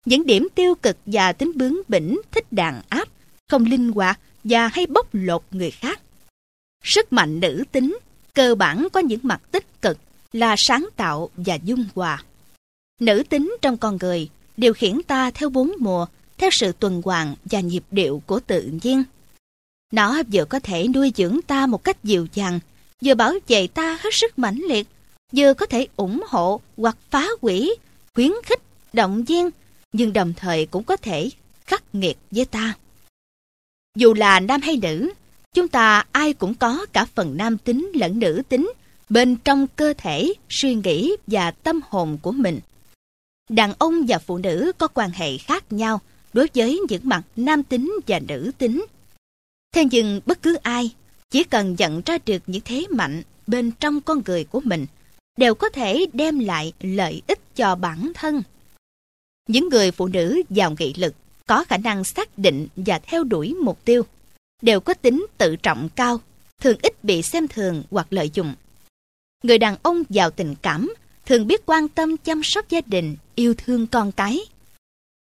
Những điểm tiêu cực và tính bướng bỉnh, thích đàn áp, không linh hoạt và hay bóc lột người khác. Sức mạnh nữ tính cơ bản có những mặt tích cực là sáng tạo và dung hòa. Nữ tính trong con người điều khiển ta theo bốn mùa, theo sự tuần hoàn và nhịp điệu của tự nhiên. Nó vừa có thể nuôi dưỡng ta một cách dịu dàng, vừa bảo vệ ta hết sức mãnh liệt, vừa có thể ủng hộ hoặc phá hủy, khuyến khích, động viên, nhưng đồng thời cũng có thể khắc nghiệt với ta. Dù là nam hay nữ, chúng ta ai cũng có cả phần nam tính lẫn nữ tính bên trong cơ thể, suy nghĩ và tâm hồn của mình. Đàn ông và phụ nữ có quan hệ khác nhau đối với những mặt nam tính và nữ tính. Thế nhưng bất cứ ai chỉ cần nhận ra được những thế mạnh bên trong con người của mình đều có thể đem lại lợi ích cho bản thân. Những người phụ nữ giàu nghị lực có khả năng xác định và theo đuổi mục tiêu đều có tính tự trọng cao, thường ít bị xem thường hoặc lợi dụng. Người đàn ông giàu tình cảm thường biết quan tâm chăm sóc gia đình, yêu thương con cái.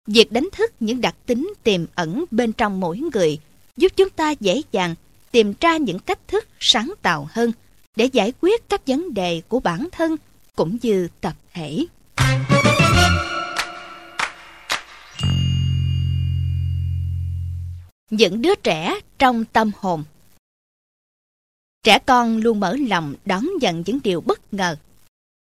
Việc đánh thức những đặc tính tiềm ẩn bên trong mỗi người giúp chúng ta dễ dàng tìm ra những cách thức sáng tạo hơn để giải quyết các vấn đề của bản thân cũng như tập thể. Những đứa trẻ trong tâm hồn Trẻ con luôn mở lòng đón nhận những điều bất ngờ.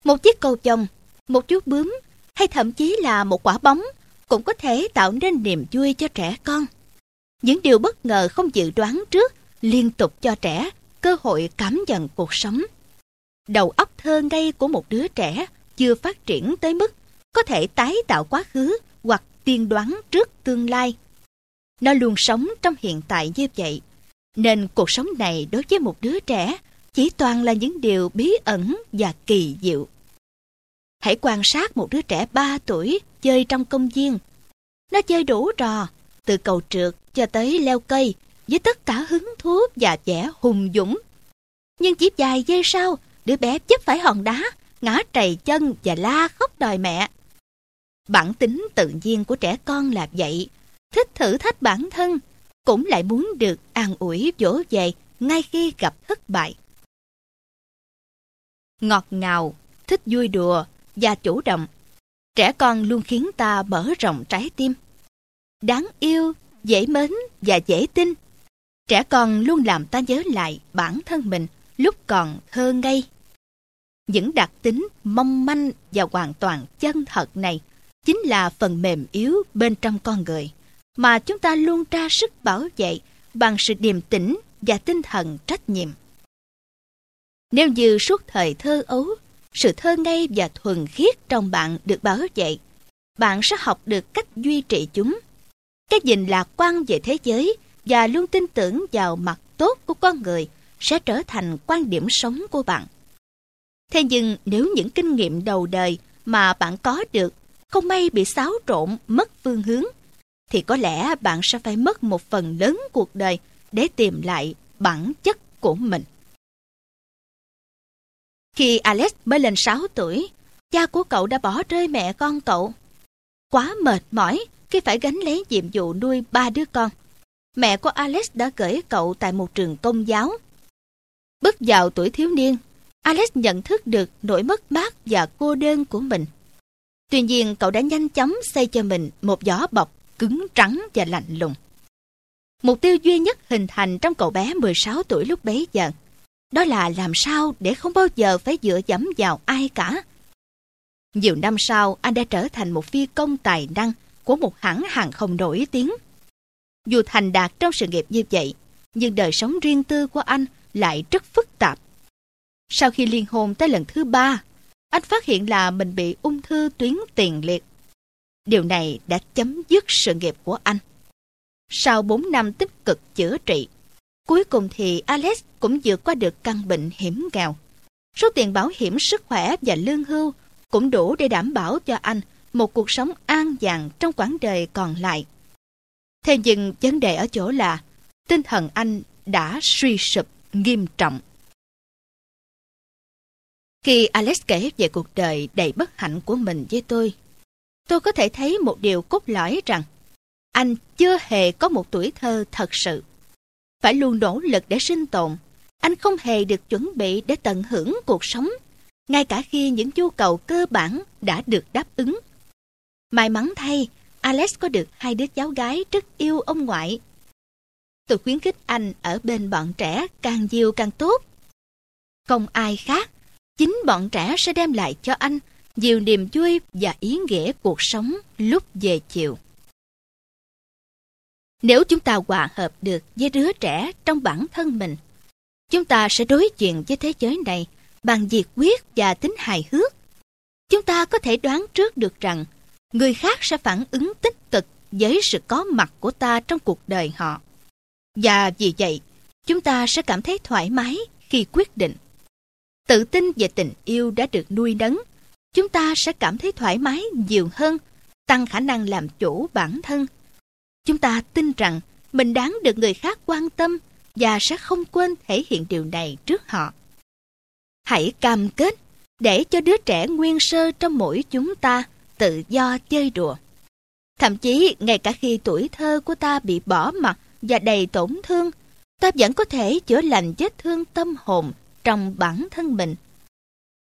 Một chiếc cầu chông một chú bướm, hay thậm chí là một quả bóng cũng có thể tạo nên niềm vui cho trẻ con. Những điều bất ngờ không dự đoán trước liên tục cho trẻ cơ hội cảm nhận cuộc sống. Đầu óc thơ ngây của một đứa trẻ chưa phát triển tới mức có thể tái tạo quá khứ hoặc tiên đoán trước tương lai. Nó luôn sống trong hiện tại như vậy, nên cuộc sống này đối với một đứa trẻ chỉ toàn là những điều bí ẩn và kỳ diệu. Hãy quan sát một đứa trẻ 3 tuổi chơi trong công viên. Nó chơi đủ trò, từ cầu trượt cho tới leo cây, với tất cả hứng thú và vẻ hùng dũng. Nhưng chỉ vài giây sau, đứa bé chấp phải hòn đá, ngã trầy chân và la khóc đòi mẹ. Bản tính tự nhiên của trẻ con là vậy, thích thử thách bản thân, cũng lại muốn được an ủi dỗ về ngay khi gặp thất bại. Ngọt ngào, thích vui đùa và chủ động, trẻ con luôn khiến ta mở rộng trái tim. Đáng yêu, dễ mến và dễ tin. Trẻ con luôn làm ta nhớ lại bản thân mình lúc còn thơ ngây. Những đặc tính mong manh và hoàn toàn chân thật này chính là phần mềm yếu bên trong con người mà chúng ta luôn ra sức bảo vệ bằng sự điềm tĩnh và tinh thần trách nhiệm. Nếu như suốt thời thơ ấu, sự thơ ngây và thuần khiết trong bạn được bảo vệ, bạn sẽ học được cách duy trì chúng. Cái nhìn lạc quan về thế giới và luôn tin tưởng vào mặt tốt của con người sẽ trở thành quan điểm sống của bạn. Thế nhưng nếu những kinh nghiệm đầu đời mà bạn có được không may bị xáo trộn, mất phương hướng, thì có lẽ bạn sẽ phải mất một phần lớn cuộc đời để tìm lại bản chất của mình. Khi Alex mới lên 6 tuổi, cha của cậu đã bỏ rơi mẹ con cậu. Quá mệt mỏi khi phải gánh lấy nhiệm vụ nuôi ba đứa con. Mẹ của Alex đã gửi cậu tại một trường công giáo. Bước vào tuổi thiếu niên, Alex nhận thức được nỗi mất mát và cô đơn của mình. Tuy nhiên, cậu đã nhanh chóng xây cho mình một giỏ bọc cứng trắng và lạnh lùng. Mục tiêu duy nhất hình thành trong cậu bé 16 tuổi lúc bấy giờ, đó là làm sao để không bao giờ phải dựa dẫm vào ai cả. Nhiều năm sau, anh đã trở thành một phi công tài năng của một hãng hàng không nổi tiếng. Dù thành đạt trong sự nghiệp như vậy, nhưng đời sống riêng tư của anh lại rất phức tạp. Sau khi liên hôn tới lần thứ ba, anh phát hiện là mình bị ung thư tuyến tiền liệt Điều này đã chấm dứt sự nghiệp của anh. Sau 4 năm tích cực chữa trị, cuối cùng thì Alex cũng vượt qua được căn bệnh hiểm nghèo. số tiền bảo hiểm sức khỏe và lương hưu cũng đủ để đảm bảo cho anh một cuộc sống an nhàn trong quãng đời còn lại. Thế nhưng vấn đề ở chỗ là tinh thần anh đã suy sụp nghiêm trọng. Khi Alex kể về cuộc đời đầy bất hạnh của mình với tôi, tôi có thể thấy một điều cốt lõi rằng anh chưa hề có một tuổi thơ thật sự. Phải luôn nỗ lực để sinh tồn, anh không hề được chuẩn bị để tận hưởng cuộc sống, ngay cả khi những nhu cầu cơ bản đã được đáp ứng. May mắn thay, Alex có được hai đứa cháu gái rất yêu ông ngoại. Tôi khuyến khích anh ở bên bọn trẻ càng nhiều càng tốt. Không ai khác, chính bọn trẻ sẽ đem lại cho anh nhiều niềm vui và ý nghĩa cuộc sống lúc về chiều. Nếu chúng ta hòa hợp được với đứa trẻ trong bản thân mình, chúng ta sẽ đối diện với thế giới này bằng nhiệt quyết và tính hài hước. Chúng ta có thể đoán trước được rằng người khác sẽ phản ứng tích cực với sự có mặt của ta trong cuộc đời họ. Và vì vậy, chúng ta sẽ cảm thấy thoải mái khi quyết định. Tự tin về tình yêu đã được nuôi nấng, chúng ta sẽ cảm thấy thoải mái nhiều hơn, tăng khả năng làm chủ bản thân. Chúng ta tin rằng mình đáng được người khác quan tâm và sẽ không quên thể hiện điều này trước họ. Hãy cam kết để cho đứa trẻ nguyên sơ trong mỗi chúng ta tự do chơi đùa. Thậm chí ngay cả khi tuổi thơ của ta bị bỏ mặt và đầy tổn thương, ta vẫn có thể chữa lành vết thương tâm hồn trong bản thân mình.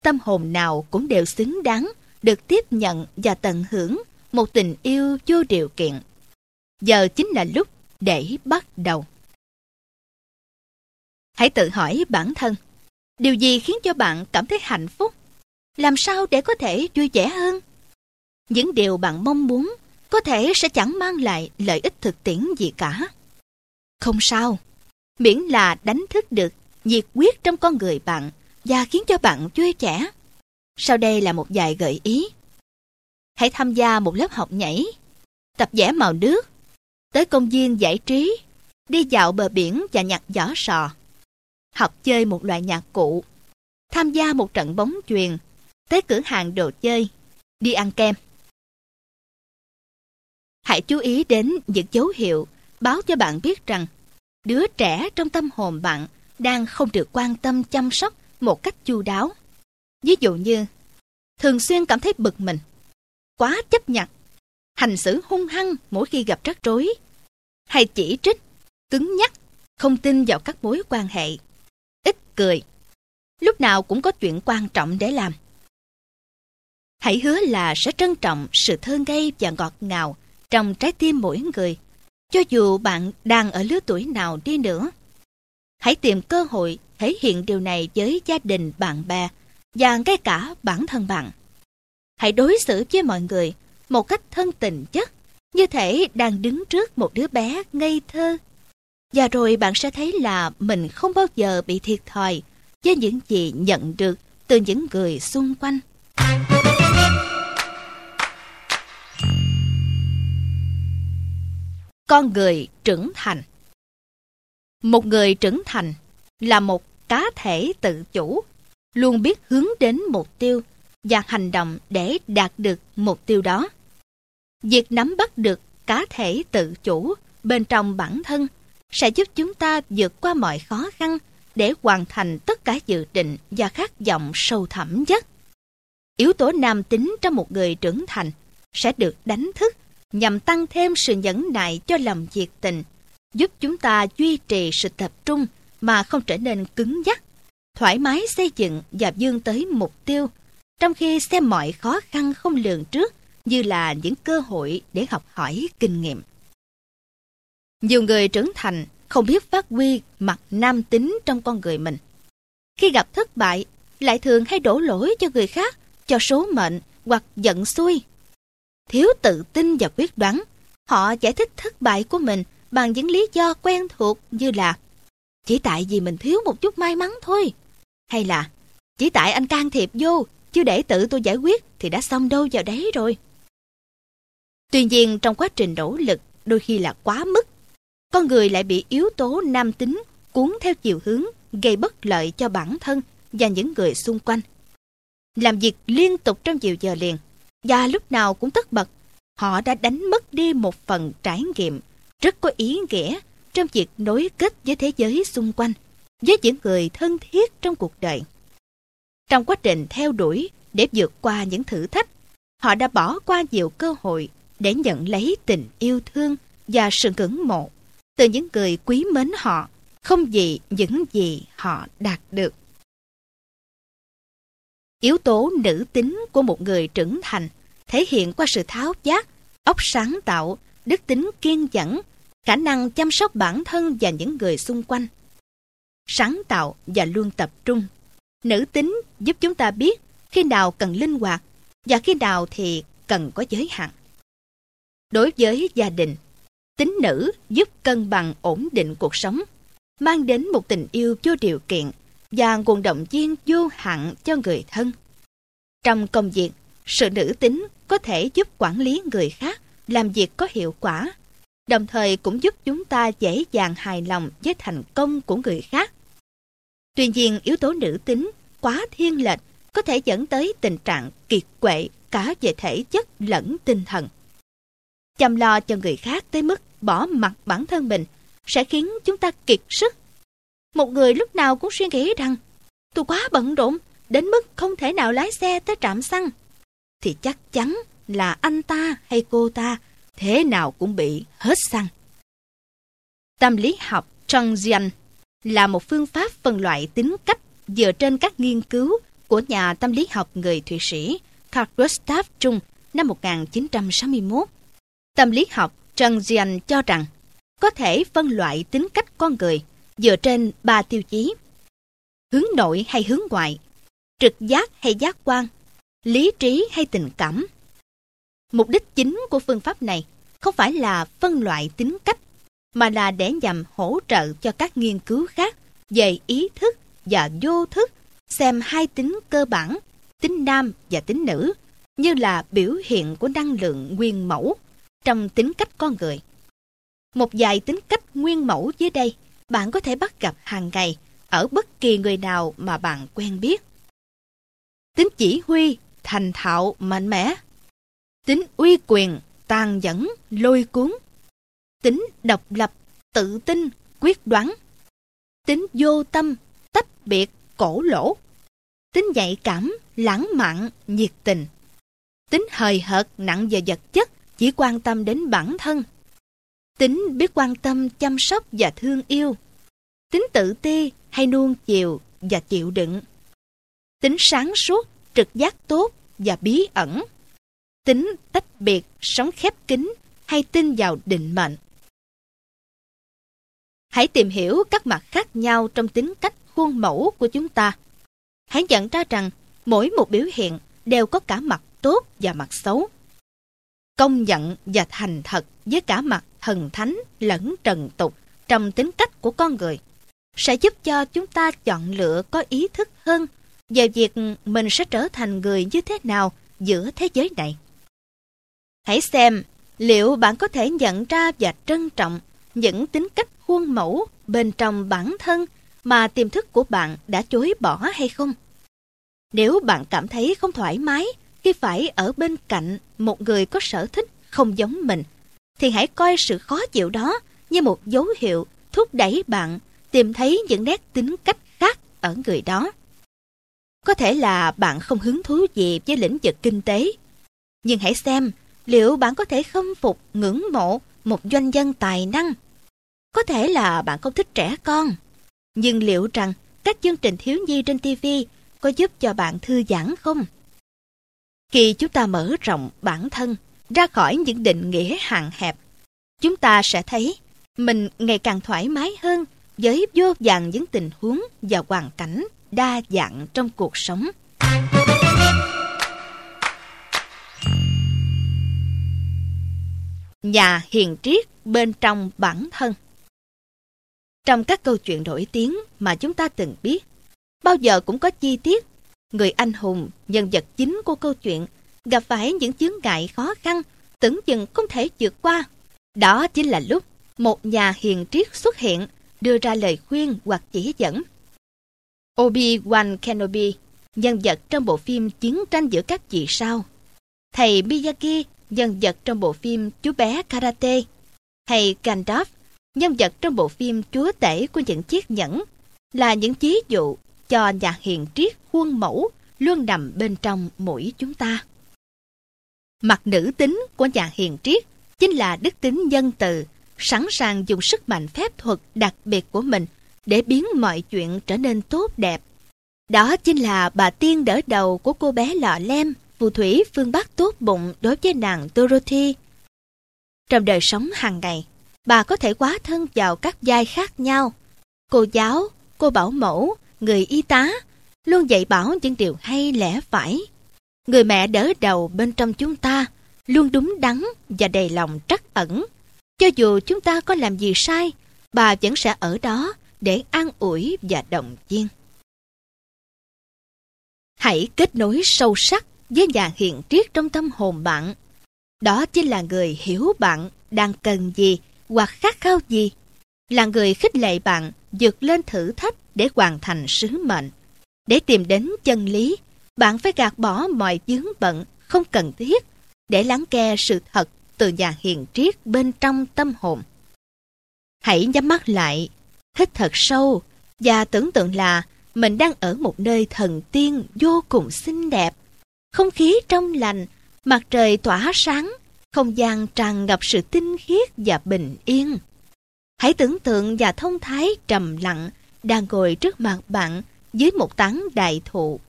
Tâm hồn nào cũng đều xứng đáng được tiếp nhận và tận hưởng một tình yêu vô điều kiện. Giờ chính là lúc để bắt đầu. Hãy tự hỏi bản thân, điều gì khiến cho bạn cảm thấy hạnh phúc? Làm sao để có thể vui vẻ hơn? Những điều bạn mong muốn có thể sẽ chẳng mang lại lợi ích thực tiễn gì cả. Không sao, miễn là đánh thức được nhiệt quyết trong con người bạn và khiến cho bạn vui trẻ. Sau đây là một vài gợi ý. Hãy tham gia một lớp học nhảy, tập vẽ màu nước, tới công viên giải trí, đi dạo bờ biển và nhặt giỏ sò, học chơi một loại nhạc cụ, tham gia một trận bóng chuyền, tới cửa hàng đồ chơi, đi ăn kem. Hãy chú ý đến những dấu hiệu báo cho bạn biết rằng đứa trẻ trong tâm hồn bạn đang không được quan tâm chăm sóc một cách chu đáo. Ví dụ như, thường xuyên cảm thấy bực mình, quá chấp nhận, hành xử hung hăng mỗi khi gặp rắc rối, hay chỉ trích, cứng nhắc, không tin vào các mối quan hệ, ít cười, lúc nào cũng có chuyện quan trọng để làm. Hãy hứa là sẽ trân trọng sự thơ ngây và ngọt ngào trong trái tim mỗi người, cho dù bạn đang ở lứa tuổi nào đi nữa. Hãy tìm cơ hội thể hiện điều này với gia đình, bạn bè và ngay cả bản thân bạn. Hãy đối xử với mọi người một cách thân tình chất, như thể đang đứng trước một đứa bé ngây thơ. Và rồi bạn sẽ thấy là mình không bao giờ bị thiệt thòi với những gì nhận được từ những người xung quanh. Con người trưởng thành Một người trưởng thành là một cá thể tự chủ, luôn biết hướng đến mục tiêu và hành động để đạt được mục tiêu đó. Việc nắm bắt được cá thể tự chủ bên trong bản thân sẽ giúp chúng ta vượt qua mọi khó khăn để hoàn thành tất cả dự định và khát vọng sâu thẳm nhất. Yếu tố nam tính trong một người trưởng thành sẽ được đánh thức nhằm tăng thêm sự nhẫn nại cho lòng nhiệt tình, giúp chúng ta duy trì sự tập trung mà không trở nên cứng nhắc, thoải mái xây dựng và vươn tới mục tiêu, trong khi xem mọi khó khăn không lường trước như là những cơ hội để học hỏi kinh nghiệm. Nhiều người trưởng thành không biết phát huy mặt nam tính trong con người mình. Khi gặp thất bại, lại thường hay đổ lỗi cho người khác, cho số mệnh hoặc giận xui thiếu tự tin và quyết đoán. Họ giải thích thất bại của mình bằng những lý do quen thuộc như là chỉ tại vì mình thiếu một chút may mắn thôi. Hay là chỉ tại anh can thiệp vô, chứ để tự tôi giải quyết thì đã xong đâu vào đấy rồi. Tuy nhiên trong quá trình nỗ lực đôi khi là quá mức, con người lại bị yếu tố nam tính cuốn theo chiều hướng gây bất lợi cho bản thân và những người xung quanh. Làm việc liên tục trong nhiều giờ liền, và lúc nào cũng tất bật, họ đã đánh mất đi một phần trải nghiệm rất có ý nghĩa trong việc nối kết với thế giới xung quanh, với những người thân thiết trong cuộc đời. Trong quá trình theo đuổi để vượt qua những thử thách, họ đã bỏ qua nhiều cơ hội để nhận lấy tình yêu thương và sự ngưỡng mộ từ những người quý mến họ, không vì những gì họ đạt được. Yếu tố nữ tính của một người trưởng thành thể hiện qua sự tháo giác, óc sáng tạo, đức tính kiên nhẫn, khả năng chăm sóc bản thân và những người xung quanh. Sáng tạo và luôn tập trung. Nữ tính giúp chúng ta biết khi nào cần linh hoạt và khi nào thì cần có giới hạn. Đối với gia đình, tính nữ giúp cân bằng ổn định cuộc sống, mang đến một tình yêu vô điều kiện và nguồn động viên vô hạn cho người thân. Trong công việc, sự nữ tính có thể giúp quản lý người khác làm việc có hiệu quả, đồng thời cũng giúp chúng ta dễ dàng hài lòng với thành công của người khác. Tuy nhiên, yếu tố nữ tính quá thiên lệch có thể dẫn tới tình trạng kiệt quệ cả về thể chất lẫn tinh thần. Chăm lo cho người khác tới mức bỏ mặt bản thân mình sẽ khiến chúng ta kiệt sức. Một người lúc nào cũng suy nghĩ rằng tôi quá bận rộn đến mức không thể nào lái xe tới trạm xăng thì chắc chắn là anh ta hay cô ta thế nào cũng bị hết xăng. Tâm lý học Jungian là một phương pháp phân loại tính cách dựa trên các nghiên cứu của nhà tâm lý học người Thụy Sĩ Carl Gustav Jung năm 1961. Tâm lý học Jungian cho rằng có thể phân loại tính cách con người dựa trên ba tiêu chí. Hướng nội hay hướng ngoại, trực giác hay giác quan, lý trí hay tình cảm. Mục đích chính của phương pháp này không phải là phân loại tính cách, mà là để nhằm hỗ trợ cho các nghiên cứu khác về ý thức và vô thức xem hai tính cơ bản, tính nam và tính nữ, như là biểu hiện của năng lượng nguyên mẫu trong tính cách con người. Một vài tính cách nguyên mẫu dưới đây bạn có thể bắt gặp hàng ngày ở bất kỳ người nào mà bạn quen biết. Tính chỉ huy, thành thạo, mạnh mẽ. Tính uy quyền, tàn nhẫn, lôi cuốn. Tính độc lập, tự tin, quyết đoán. Tính vô tâm, tách biệt, cổ lỗ. Tính nhạy cảm, lãng mạn, nhiệt tình. Tính hời hợt, nặng về vật chất, chỉ quan tâm đến bản thân. Tính biết quan tâm, chăm sóc và thương yêu. Tính tự ti hay nuông chiều và chịu đựng. Tính sáng suốt, trực giác tốt và bí ẩn. Tính tách biệt, sống khép kín hay tin vào định mệnh. Hãy tìm hiểu các mặt khác nhau trong tính cách khuôn mẫu của chúng ta. Hãy nhận ra rằng mỗi một biểu hiện đều có cả mặt tốt và mặt xấu. Công nhận và thành thật với cả mặt thần thánh lẫn trần tục trong tính cách của con người sẽ giúp cho chúng ta chọn lựa có ý thức hơn về việc mình sẽ trở thành người như thế nào giữa thế giới này. Hãy xem liệu bạn có thể nhận ra và trân trọng những tính cách khuôn mẫu bên trong bản thân mà tiềm thức của bạn đã chối bỏ hay không. Nếu bạn cảm thấy không thoải mái khi phải ở bên cạnh một người có sở thích không giống mình, thì hãy coi sự khó chịu đó như một dấu hiệu thúc đẩy bạn tìm thấy những nét tính cách khác ở người đó. Có thể là bạn không hứng thú gì với lĩnh vực kinh tế, nhưng hãy xem liệu bạn có thể khâm phục, ngưỡng mộ một doanh nhân tài năng. Có thể là bạn không thích trẻ con, nhưng liệu rằng các chương trình thiếu nhi trên TV có giúp cho bạn thư giãn không? Khi chúng ta mở rộng bản thân ra khỏi những định nghĩa hạn hẹp, chúng ta sẽ thấy mình ngày càng thoải mái hơn với vô vàn những tình huống và hoàn cảnh đa dạng trong cuộc sống. Nhà hiền triết bên trong bản thân Trong các câu chuyện nổi tiếng mà chúng ta từng biết, bao giờ cũng có chi tiết người anh hùng, nhân vật chính của câu chuyện gặp phải những chướng ngại khó khăn, tưởng chừng không thể vượt qua. Đó chính là lúc một nhà hiền triết xuất hiện, đưa ra lời khuyên hoặc chỉ dẫn Obi-Wan Kenobi, nhân vật trong bộ phim Chiến tranh giữa các chị sao. Thầy Miyagi, nhân vật trong bộ phim Chú bé Karate. hay Gandalf, nhân vật trong bộ phim Chúa tể của những chiếc nhẫn, là những ví dụ cho nhà hiền triết khuôn mẫu luôn nằm bên trong mỗi chúng ta. Mặt nữ tính của nhà hiền triết chính là đức tính nhân từ, sẵn sàng dùng sức mạnh phép thuật đặc biệt của mình để biến mọi chuyện trở nên tốt đẹp. Đó chính là bà tiên đỡ đầu của cô bé lọ lem, phù thủy phương Bắc tốt bụng đối với nàng Dorothy. Trong đời sống hàng ngày, bà có thể quá thân vào các vai khác nhau. Cô giáo, cô bảo mẫu, người y tá, luôn dạy bảo những điều hay lẽ phải. Người mẹ đỡ đầu bên trong chúng ta, luôn đúng đắn và đầy lòng trắc ẩn. Cho dù chúng ta có làm gì sai, bà vẫn sẽ ở đó để an ủi và động viên. Hãy kết nối sâu sắc với nhà hiện triết trong tâm hồn bạn. Đó chính là người hiểu bạn đang cần gì hoặc khát khao gì. Là người khích lệ bạn vượt lên thử thách để hoàn thành sứ mệnh. Để tìm đến chân lý, bạn phải gạt bỏ mọi vướng bận không cần thiết để lắng nghe sự thật từ nhà hiền triết bên trong tâm hồn. Hãy nhắm mắt lại, hít thật sâu và tưởng tượng là mình đang ở một nơi thần tiên vô cùng xinh đẹp. Không khí trong lành, mặt trời tỏa sáng, không gian tràn ngập sự tinh khiết và bình yên. Hãy tưởng tượng và thông thái trầm lặng đang ngồi trước mặt bạn dưới một tán đại thụ.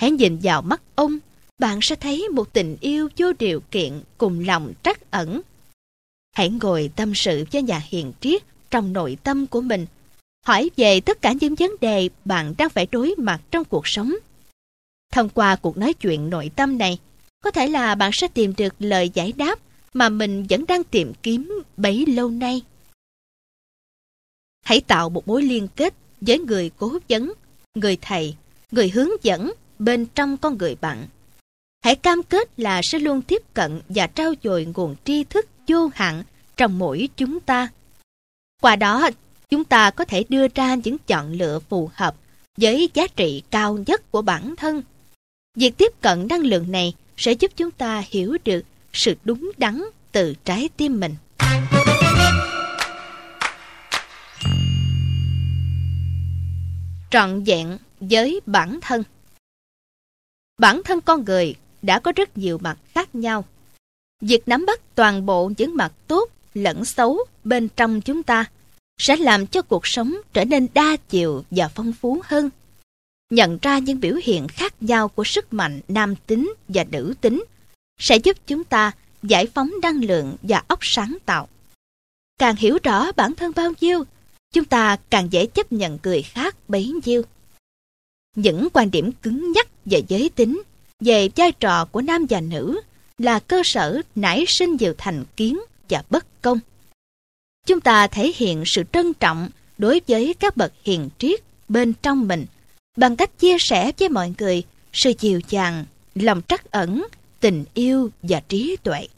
Hãy nhìn vào mắt ông, bạn sẽ thấy một tình yêu vô điều kiện cùng lòng trắc ẩn. Hãy ngồi tâm sự với nhà hiền triết trong nội tâm của mình, hỏi về tất cả những vấn đề bạn đang phải đối mặt trong cuộc sống. Thông qua cuộc nói chuyện nội tâm này, có thể là bạn sẽ tìm được lời giải đáp mà mình vẫn đang tìm kiếm bấy lâu nay. Hãy tạo một mối liên kết với người cố vấn, người thầy, người hướng dẫn bên trong con người bạn. Hãy cam kết là sẽ luôn tiếp cận và trao dồi nguồn tri thức vô hạn trong mỗi chúng ta. Qua đó, chúng ta có thể đưa ra những chọn lựa phù hợp với giá trị cao nhất của bản thân. Việc tiếp cận năng lượng này sẽ giúp chúng ta hiểu được sự đúng đắn từ trái tim mình. Trọn vẹn với bản thân Bản thân con người đã có rất nhiều mặt khác nhau. Việc nắm bắt toàn bộ những mặt tốt lẫn xấu bên trong chúng ta sẽ làm cho cuộc sống trở nên đa chiều và phong phú hơn. Nhận ra những biểu hiện khác nhau của sức mạnh nam tính và nữ tính sẽ giúp chúng ta giải phóng năng lượng và óc sáng tạo. Càng hiểu rõ bản thân bao nhiêu, chúng ta càng dễ chấp nhận người khác bấy nhiêu. Những quan điểm cứng nhắc về giới tính, về vai trò của nam và nữ là cơ sở nảy sinh nhiều thành kiến và bất công. Chúng ta thể hiện sự trân trọng đối với các bậc hiền triết bên trong mình bằng cách chia sẻ với mọi người sự chiều chàng, lòng trắc ẩn, tình yêu và trí tuệ.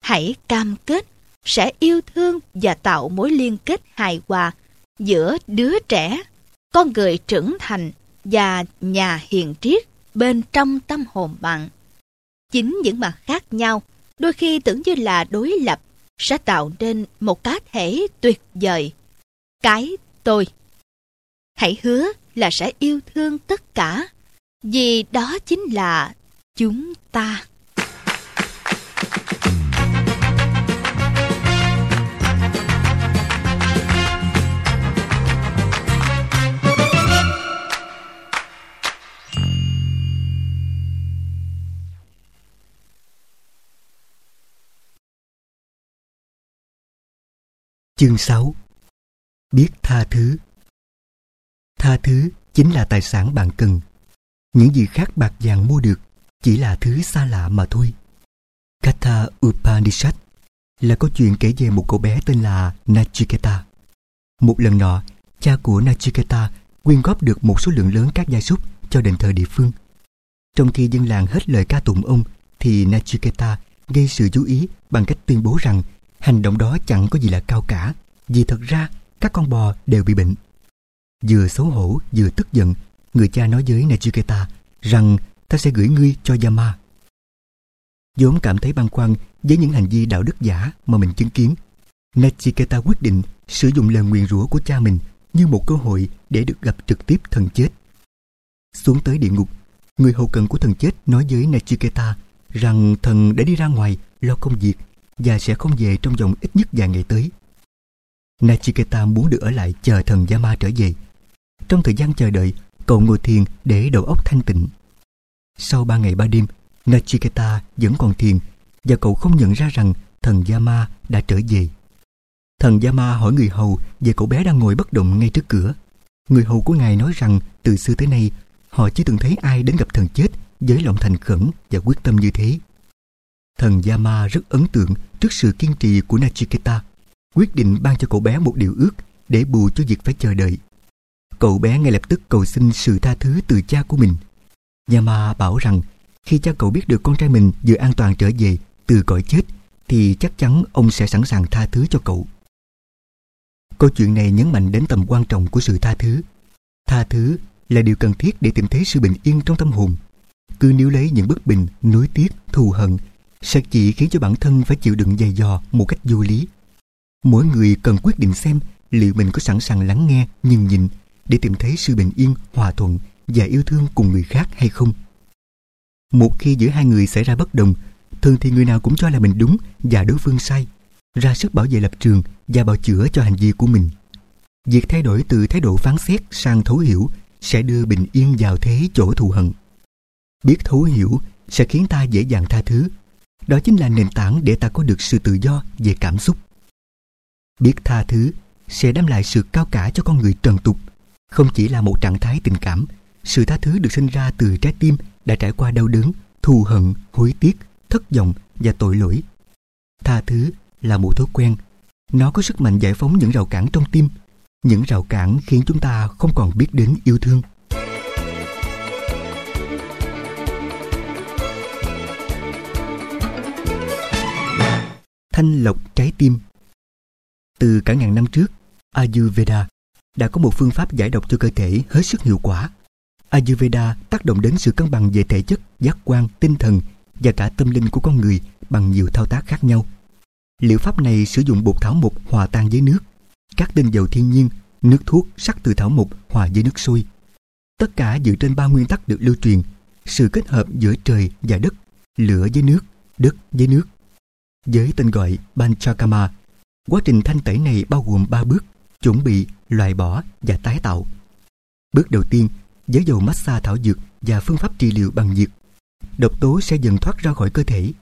Hãy cam kết sẽ yêu thương và tạo mối liên kết hài hòa giữa đứa trẻ, con người trưởng thành và nhà hiền triết bên trong tâm hồn bạn. Chính những mặt khác nhau, đôi khi tưởng như là đối lập, sẽ tạo nên một cá thể tuyệt vời. Cái tôi. Hãy hứa là sẽ yêu thương tất cả, vì đó chính là chúng ta. Chương 6 Biết tha thứ. Tha thứ chính là tài sản bạn cần. Những gì khác bạc vàng mua được chỉ là thứ xa lạ mà thôi. Katha Upanishad là câu chuyện kể về một cậu bé tên là Nachiketa. Một lần nọ, cha của Nachiketa quyên góp được một số lượng lớn các gia súc cho đền thờ địa phương. Trong khi dân làng hết lời ca tụng ông, thì Nachiketa gây sự chú ý bằng cách tuyên bố rằng Hành động đó chẳng có gì là cao cả, vì thật ra các con bò đều bị bệnh. Vừa xấu hổ vừa tức giận, người cha nói với Nachiketa rằng ta sẽ gửi ngươi cho Yama. vốn cảm thấy băn khoăn với những hành vi đạo đức giả mà mình chứng kiến. Nachiketa quyết định sử dụng lời nguyền rủa của cha mình như một cơ hội để được gặp trực tiếp thần chết. Xuống tới địa ngục, người hậu cận của thần chết nói với Nachiketa rằng thần đã đi ra ngoài lo công việc và sẽ không về trong vòng ít nhất vài ngày tới. Nachiketa muốn được ở lại chờ thần Yama trở về. Trong thời gian chờ đợi, cậu ngồi thiền để đầu óc thanh tịnh. Sau ba ngày ba đêm, Nachiketa vẫn còn thiền và cậu không nhận ra rằng thần Yama đã trở về. Thần Yama hỏi người hầu về cậu bé đang ngồi bất động ngay trước cửa. Người hầu của ngài nói rằng từ xưa tới nay họ chưa từng thấy ai đến gặp thần chết với lòng thành khẩn và quyết tâm như thế. Thần Yama rất ấn tượng trước sự kiên trì của Nachiketa, quyết định ban cho cậu bé một điều ước để bù cho việc phải chờ đợi. Cậu bé ngay lập tức cầu xin sự tha thứ từ cha của mình. Yama bảo rằng khi cha cậu biết được con trai mình vừa an toàn trở về từ cõi chết thì chắc chắn ông sẽ sẵn sàng tha thứ cho cậu. Câu chuyện này nhấn mạnh đến tầm quan trọng của sự tha thứ. Tha thứ là điều cần thiết để tìm thấy sự bình yên trong tâm hồn. Cứ níu lấy những bất bình, nuối tiếc, thù hận sẽ chỉ khiến cho bản thân phải chịu đựng dày dò một cách vô lý. Mỗi người cần quyết định xem liệu mình có sẵn sàng lắng nghe, nhường nhịn để tìm thấy sự bình yên, hòa thuận và yêu thương cùng người khác hay không. Một khi giữa hai người xảy ra bất đồng, thường thì người nào cũng cho là mình đúng và đối phương sai, ra sức bảo vệ lập trường và bào chữa cho hành vi của mình. Việc thay đổi từ thái độ phán xét sang thấu hiểu sẽ đưa bình yên vào thế chỗ thù hận. Biết thấu hiểu sẽ khiến ta dễ dàng tha thứ. Đó chính là nền tảng để ta có được sự tự do về cảm xúc. Biết tha thứ sẽ đem lại sự cao cả cho con người trần tục, không chỉ là một trạng thái tình cảm. Sự tha thứ được sinh ra từ trái tim đã trải qua đau đớn, thù hận, hối tiếc, thất vọng và tội lỗi. Tha thứ là một thói quen. Nó có sức mạnh giải phóng những rào cản trong tim, những rào cản khiến chúng ta không còn biết đến yêu thương. Thanh lọc trái tim Từ cả ngàn năm trước, Ayurveda đã có một phương pháp giải độc cho cơ thể hết sức hiệu quả. Ayurveda tác động đến sự cân bằng về thể chất, giác quan, tinh thần và cả tâm linh của con người bằng nhiều thao tác khác nhau. Liệu pháp này sử dụng bột thảo mộc hòa tan với nước, các tinh dầu thiên nhiên, nước thuốc sắc từ thảo mộc hòa với nước sôi. Tất cả dựa trên ba nguyên tắc được lưu truyền, sự kết hợp giữa trời và đất, lửa với nước, đất với nước. Với tên gọi Panchakama, quá trình thanh tẩy này bao gồm ba bước, chuẩn bị, loại bỏ và tái tạo. Bước đầu tiên, với dầu massage thảo dược và phương pháp trị liệu bằng nhiệt, độc tố sẽ dần thoát ra khỏi cơ thể.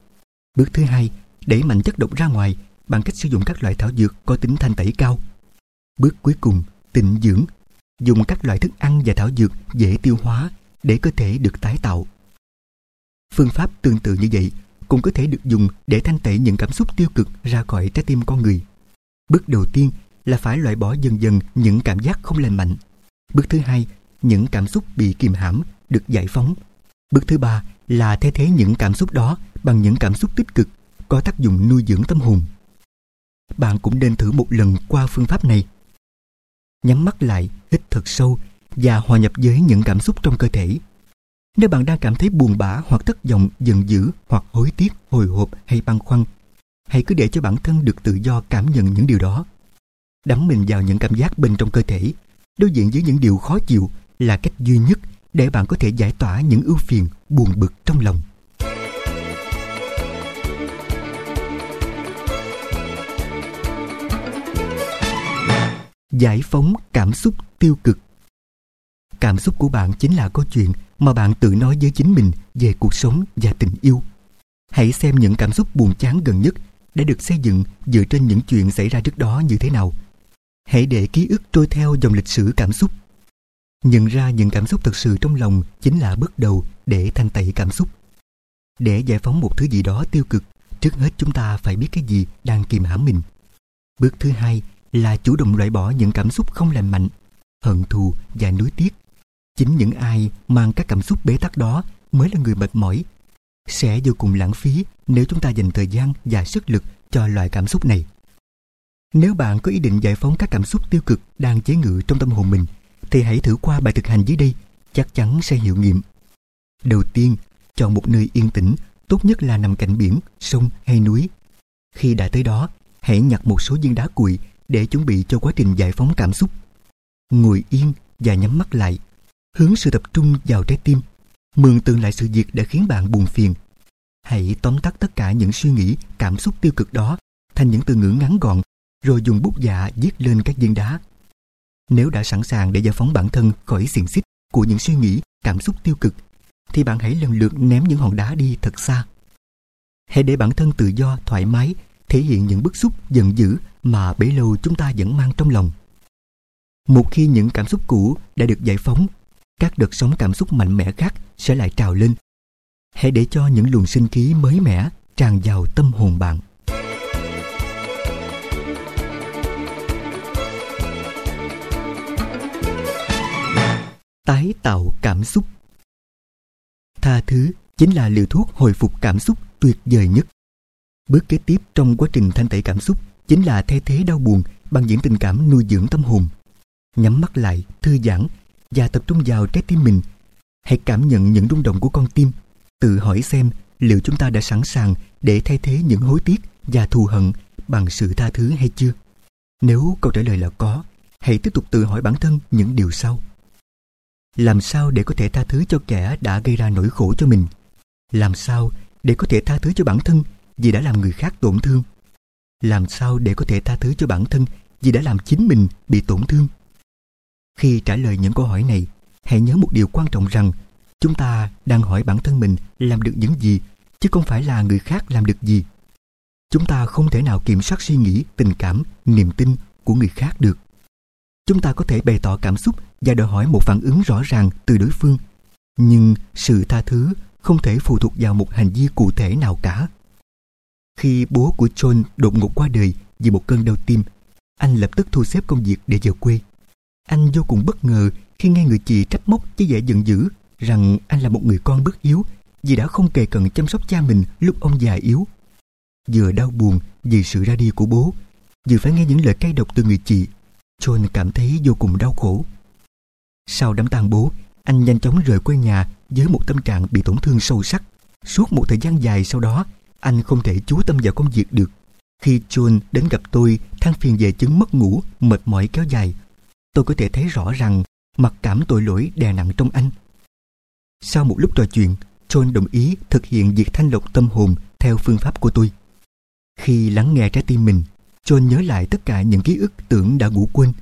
Bước thứ hai, đẩy mạnh chất độc ra ngoài bằng cách sử dụng các loại thảo dược có tính thanh tẩy cao. Bước cuối cùng, tịnh dưỡng, dùng các loại thức ăn và thảo dược dễ tiêu hóa để cơ thể được tái tạo. Phương pháp tương tự như vậy cũng có thể được dùng để thanh tẩy những cảm xúc tiêu cực ra khỏi trái tim con người. Bước đầu tiên là phải loại bỏ dần dần những cảm giác không lành mạnh. Bước thứ hai, những cảm xúc bị kìm hãm được giải phóng. Bước thứ ba là thay thế những cảm xúc đó bằng những cảm xúc tích cực có tác dụng nuôi dưỡng tâm hồn. Bạn cũng nên thử một lần qua phương pháp này. Nhắm mắt lại, hít thật sâu và hòa nhập với những cảm xúc trong cơ thể. Nếu bạn đang cảm thấy buồn bã hoặc thất vọng, giận dữ hoặc hối tiếc, hồi hộp hay băn khoăn, hãy cứ để cho bản thân được tự do cảm nhận những điều đó. Đắm mình vào những cảm giác bên trong cơ thể, đối diện với những điều khó chịu là cách duy nhất để bạn có thể giải tỏa những ưu phiền, buồn bực trong lòng. Giải phóng cảm xúc tiêu cực Cảm xúc của bạn chính là câu chuyện mà bạn tự nói với chính mình về cuộc sống và tình yêu. Hãy xem những cảm xúc buồn chán gần nhất đã được xây dựng dựa trên những chuyện xảy ra trước đó như thế nào. Hãy để ký ức trôi theo dòng lịch sử cảm xúc. Nhận ra những cảm xúc thực sự trong lòng chính là bước đầu để thanh tẩy cảm xúc. Để giải phóng một thứ gì đó tiêu cực, trước hết chúng ta phải biết cái gì đang kìm hãm mình. Bước thứ hai là chủ động loại bỏ những cảm xúc không lành mạnh, hận thù và nuối tiếc. Chính những ai mang các cảm xúc bế tắc đó mới là người mệt mỏi. Sẽ vô cùng lãng phí nếu chúng ta dành thời gian và sức lực cho loại cảm xúc này. Nếu bạn có ý định giải phóng các cảm xúc tiêu cực đang chế ngự trong tâm hồn mình, thì hãy thử qua bài thực hành dưới đây, chắc chắn sẽ hiệu nghiệm. Đầu tiên, chọn một nơi yên tĩnh, tốt nhất là nằm cạnh biển, sông hay núi. Khi đã tới đó, hãy nhặt một số viên đá cuội để chuẩn bị cho quá trình giải phóng cảm xúc. Ngồi yên và nhắm mắt lại, hướng sự tập trung vào trái tim, mường tượng lại sự việc đã khiến bạn buồn phiền. Hãy tóm tắt tất cả những suy nghĩ, cảm xúc tiêu cực đó thành những từ ngữ ngắn gọn, rồi dùng bút dạ viết lên các viên đá. Nếu đã sẵn sàng để giải phóng bản thân khỏi xiềng xích của những suy nghĩ, cảm xúc tiêu cực, thì bạn hãy lần lượt ném những hòn đá đi thật xa. Hãy để bản thân tự do, thoải mái, thể hiện những bức xúc, giận dữ mà bấy lâu chúng ta vẫn mang trong lòng. Một khi những cảm xúc cũ đã được giải phóng, các đợt sóng cảm xúc mạnh mẽ khác sẽ lại trào lên. Hãy để cho những luồng sinh khí mới mẻ tràn vào tâm hồn bạn. Tái tạo cảm xúc Tha thứ chính là liều thuốc hồi phục cảm xúc tuyệt vời nhất. Bước kế tiếp trong quá trình thanh tẩy cảm xúc chính là thay thế đau buồn bằng những tình cảm nuôi dưỡng tâm hồn. Nhắm mắt lại, thư giãn và tập trung vào trái tim mình. Hãy cảm nhận những rung động của con tim. Tự hỏi xem liệu chúng ta đã sẵn sàng để thay thế những hối tiếc và thù hận bằng sự tha thứ hay chưa. Nếu câu trả lời là có, hãy tiếp tục tự hỏi bản thân những điều sau. Làm sao để có thể tha thứ cho kẻ đã gây ra nỗi khổ cho mình? Làm sao để có thể tha thứ cho bản thân vì đã làm người khác tổn thương? Làm sao để có thể tha thứ cho bản thân vì đã làm chính mình bị tổn thương? Khi trả lời những câu hỏi này, hãy nhớ một điều quan trọng rằng chúng ta đang hỏi bản thân mình làm được những gì, chứ không phải là người khác làm được gì. Chúng ta không thể nào kiểm soát suy nghĩ, tình cảm, niềm tin của người khác được. Chúng ta có thể bày tỏ cảm xúc và đòi hỏi một phản ứng rõ ràng từ đối phương. Nhưng sự tha thứ không thể phụ thuộc vào một hành vi cụ thể nào cả. Khi bố của John đột ngột qua đời vì một cơn đau tim, anh lập tức thu xếp công việc để về quê. Anh vô cùng bất ngờ khi nghe người chị trách móc với vẻ giận dữ rằng anh là một người con bất hiếu vì đã không kề cận chăm sóc cha mình lúc ông già yếu. Vừa đau buồn vì sự ra đi của bố, vừa phải nghe những lời cay độc từ người chị, John cảm thấy vô cùng đau khổ. Sau đám tang bố, anh nhanh chóng rời quê nhà với một tâm trạng bị tổn thương sâu sắc. Suốt một thời gian dài sau đó, anh không thể chú tâm vào công việc được. Khi John đến gặp tôi than phiền về chứng mất ngủ, mệt mỏi kéo dài, tôi có thể thấy rõ rằng mặc cảm tội lỗi đè nặng trong anh. Sau một lúc trò chuyện, John đồng ý thực hiện việc thanh lọc tâm hồn theo phương pháp của tôi. Khi lắng nghe trái tim mình, John nhớ lại tất cả những ký ức tưởng đã ngủ quên.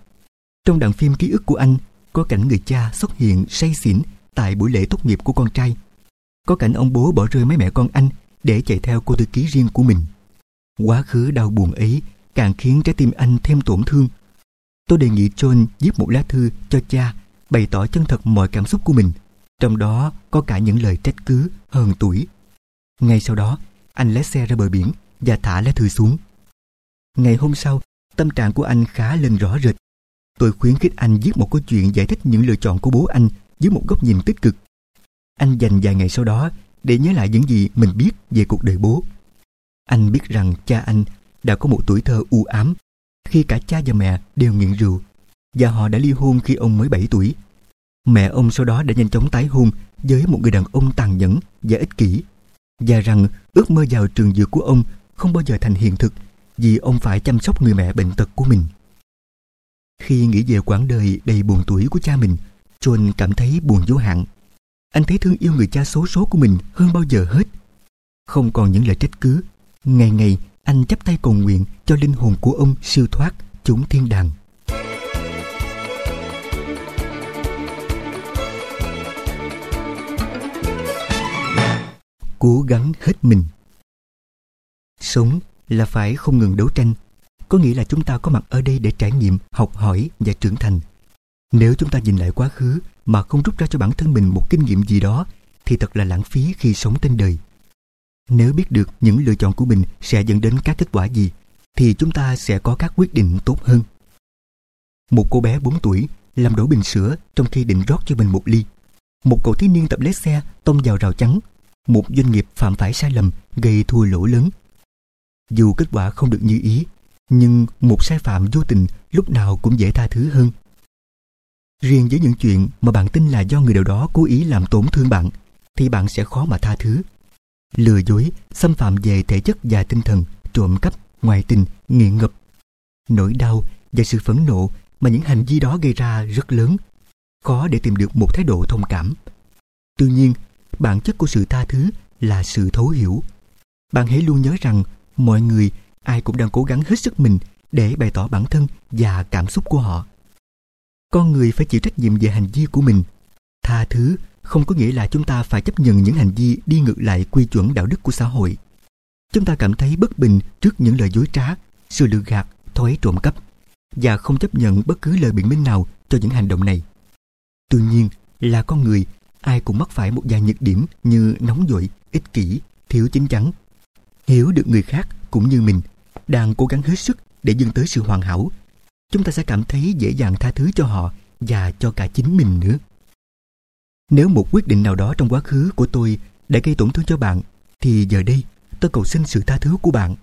Trong đoạn phim ký ức của anh, có cảnh người cha xuất hiện say xỉn tại buổi lễ tốt nghiệp của con trai. Có cảnh ông bố bỏ rơi mấy mẹ con anh để chạy theo cô thư ký riêng của mình. Quá khứ đau buồn ấy càng khiến trái tim anh thêm tổn thương. Tôi đề nghị John viết một lá thư cho cha bày tỏ chân thật mọi cảm xúc của mình, trong đó có cả những lời trách cứ, hờn tuổi. Ngay sau đó, anh lái xe ra bờ biển và thả lá thư xuống. Ngày hôm sau, tâm trạng của anh khá lên rõ rệt. Tôi khuyến khích anh viết một câu chuyện giải thích những lựa chọn của bố anh dưới một góc nhìn tích cực. Anh dành vài ngày sau đó để nhớ lại những gì mình biết về cuộc đời bố. Anh biết rằng cha anh đã có một tuổi thơ u ám khi cả cha và mẹ đều nghiện rượu và họ đã ly hôn khi ông mới 7 tuổi. Mẹ ông sau đó đã nhanh chóng tái hôn với một người đàn ông tàn nhẫn và ích kỷ và rằng ước mơ vào trường dược của ông không bao giờ thành hiện thực vì ông phải chăm sóc người mẹ bệnh tật của mình. Khi nghĩ về quãng đời đầy buồn tuổi của cha mình, John cảm thấy buồn vô hạn. Anh thấy thương yêu người cha xấu số của mình hơn bao giờ hết. Không còn những lời trách cứ, ngày ngày anh chắp tay cầu nguyện cho linh hồn của ông siêu thoát chúng thiên đàng. Cố gắng hết mình Sống là phải không ngừng đấu tranh có nghĩa là chúng ta có mặt ở đây để trải nghiệm, học hỏi và trưởng thành. Nếu chúng ta nhìn lại quá khứ mà không rút ra cho bản thân mình một kinh nghiệm gì đó thì thật là lãng phí khi sống trên đời. Nếu biết được những lựa chọn của mình sẽ dẫn đến các kết quả gì thì chúng ta sẽ có các quyết định tốt hơn. Một cô bé 4 tuổi làm đổ bình sữa trong khi định rót cho mình một ly. Một cậu thiếu niên tập lái xe tông vào rào chắn. Một doanh nghiệp phạm phải sai lầm gây thua lỗ lớn. Dù kết quả không được như ý nhưng một sai phạm vô tình lúc nào cũng dễ tha thứ hơn. Riêng với những chuyện mà bạn tin là do người nào đó cố ý làm tổn thương bạn, thì bạn sẽ khó mà tha thứ. Lừa dối, xâm phạm về thể chất và tinh thần, trộm cắp, ngoại tình, nghiện ngập. Nỗi đau và sự phẫn nộ mà những hành vi đó gây ra rất lớn, khó để tìm được một thái độ thông cảm. Tuy nhiên, bản chất của sự tha thứ là sự thấu hiểu. Bạn hãy luôn nhớ rằng mọi người ai cũng đang cố gắng hết sức mình để bày tỏ bản thân và cảm xúc của họ. Con người phải chịu trách nhiệm về hành vi của mình. Tha thứ không có nghĩa là chúng ta phải chấp nhận những hành vi đi ngược lại quy chuẩn đạo đức của xã hội. Chúng ta cảm thấy bất bình trước những lời dối trá, sự lừa gạt, thói trộm cắp và không chấp nhận bất cứ lời biện minh nào cho những hành động này. Tuy nhiên, là con người, ai cũng mắc phải một vài nhược điểm như nóng vội, ích kỷ, thiếu chính chắn. Hiểu được người khác cũng như mình, đang cố gắng hết sức để dâng tới sự hoàn hảo. Chúng ta sẽ cảm thấy dễ dàng tha thứ cho họ và cho cả chính mình nữa. Nếu một quyết định nào đó trong quá khứ của tôi đã gây tổn thương cho bạn, thì giờ đây tôi cầu xin sự tha thứ của bạn.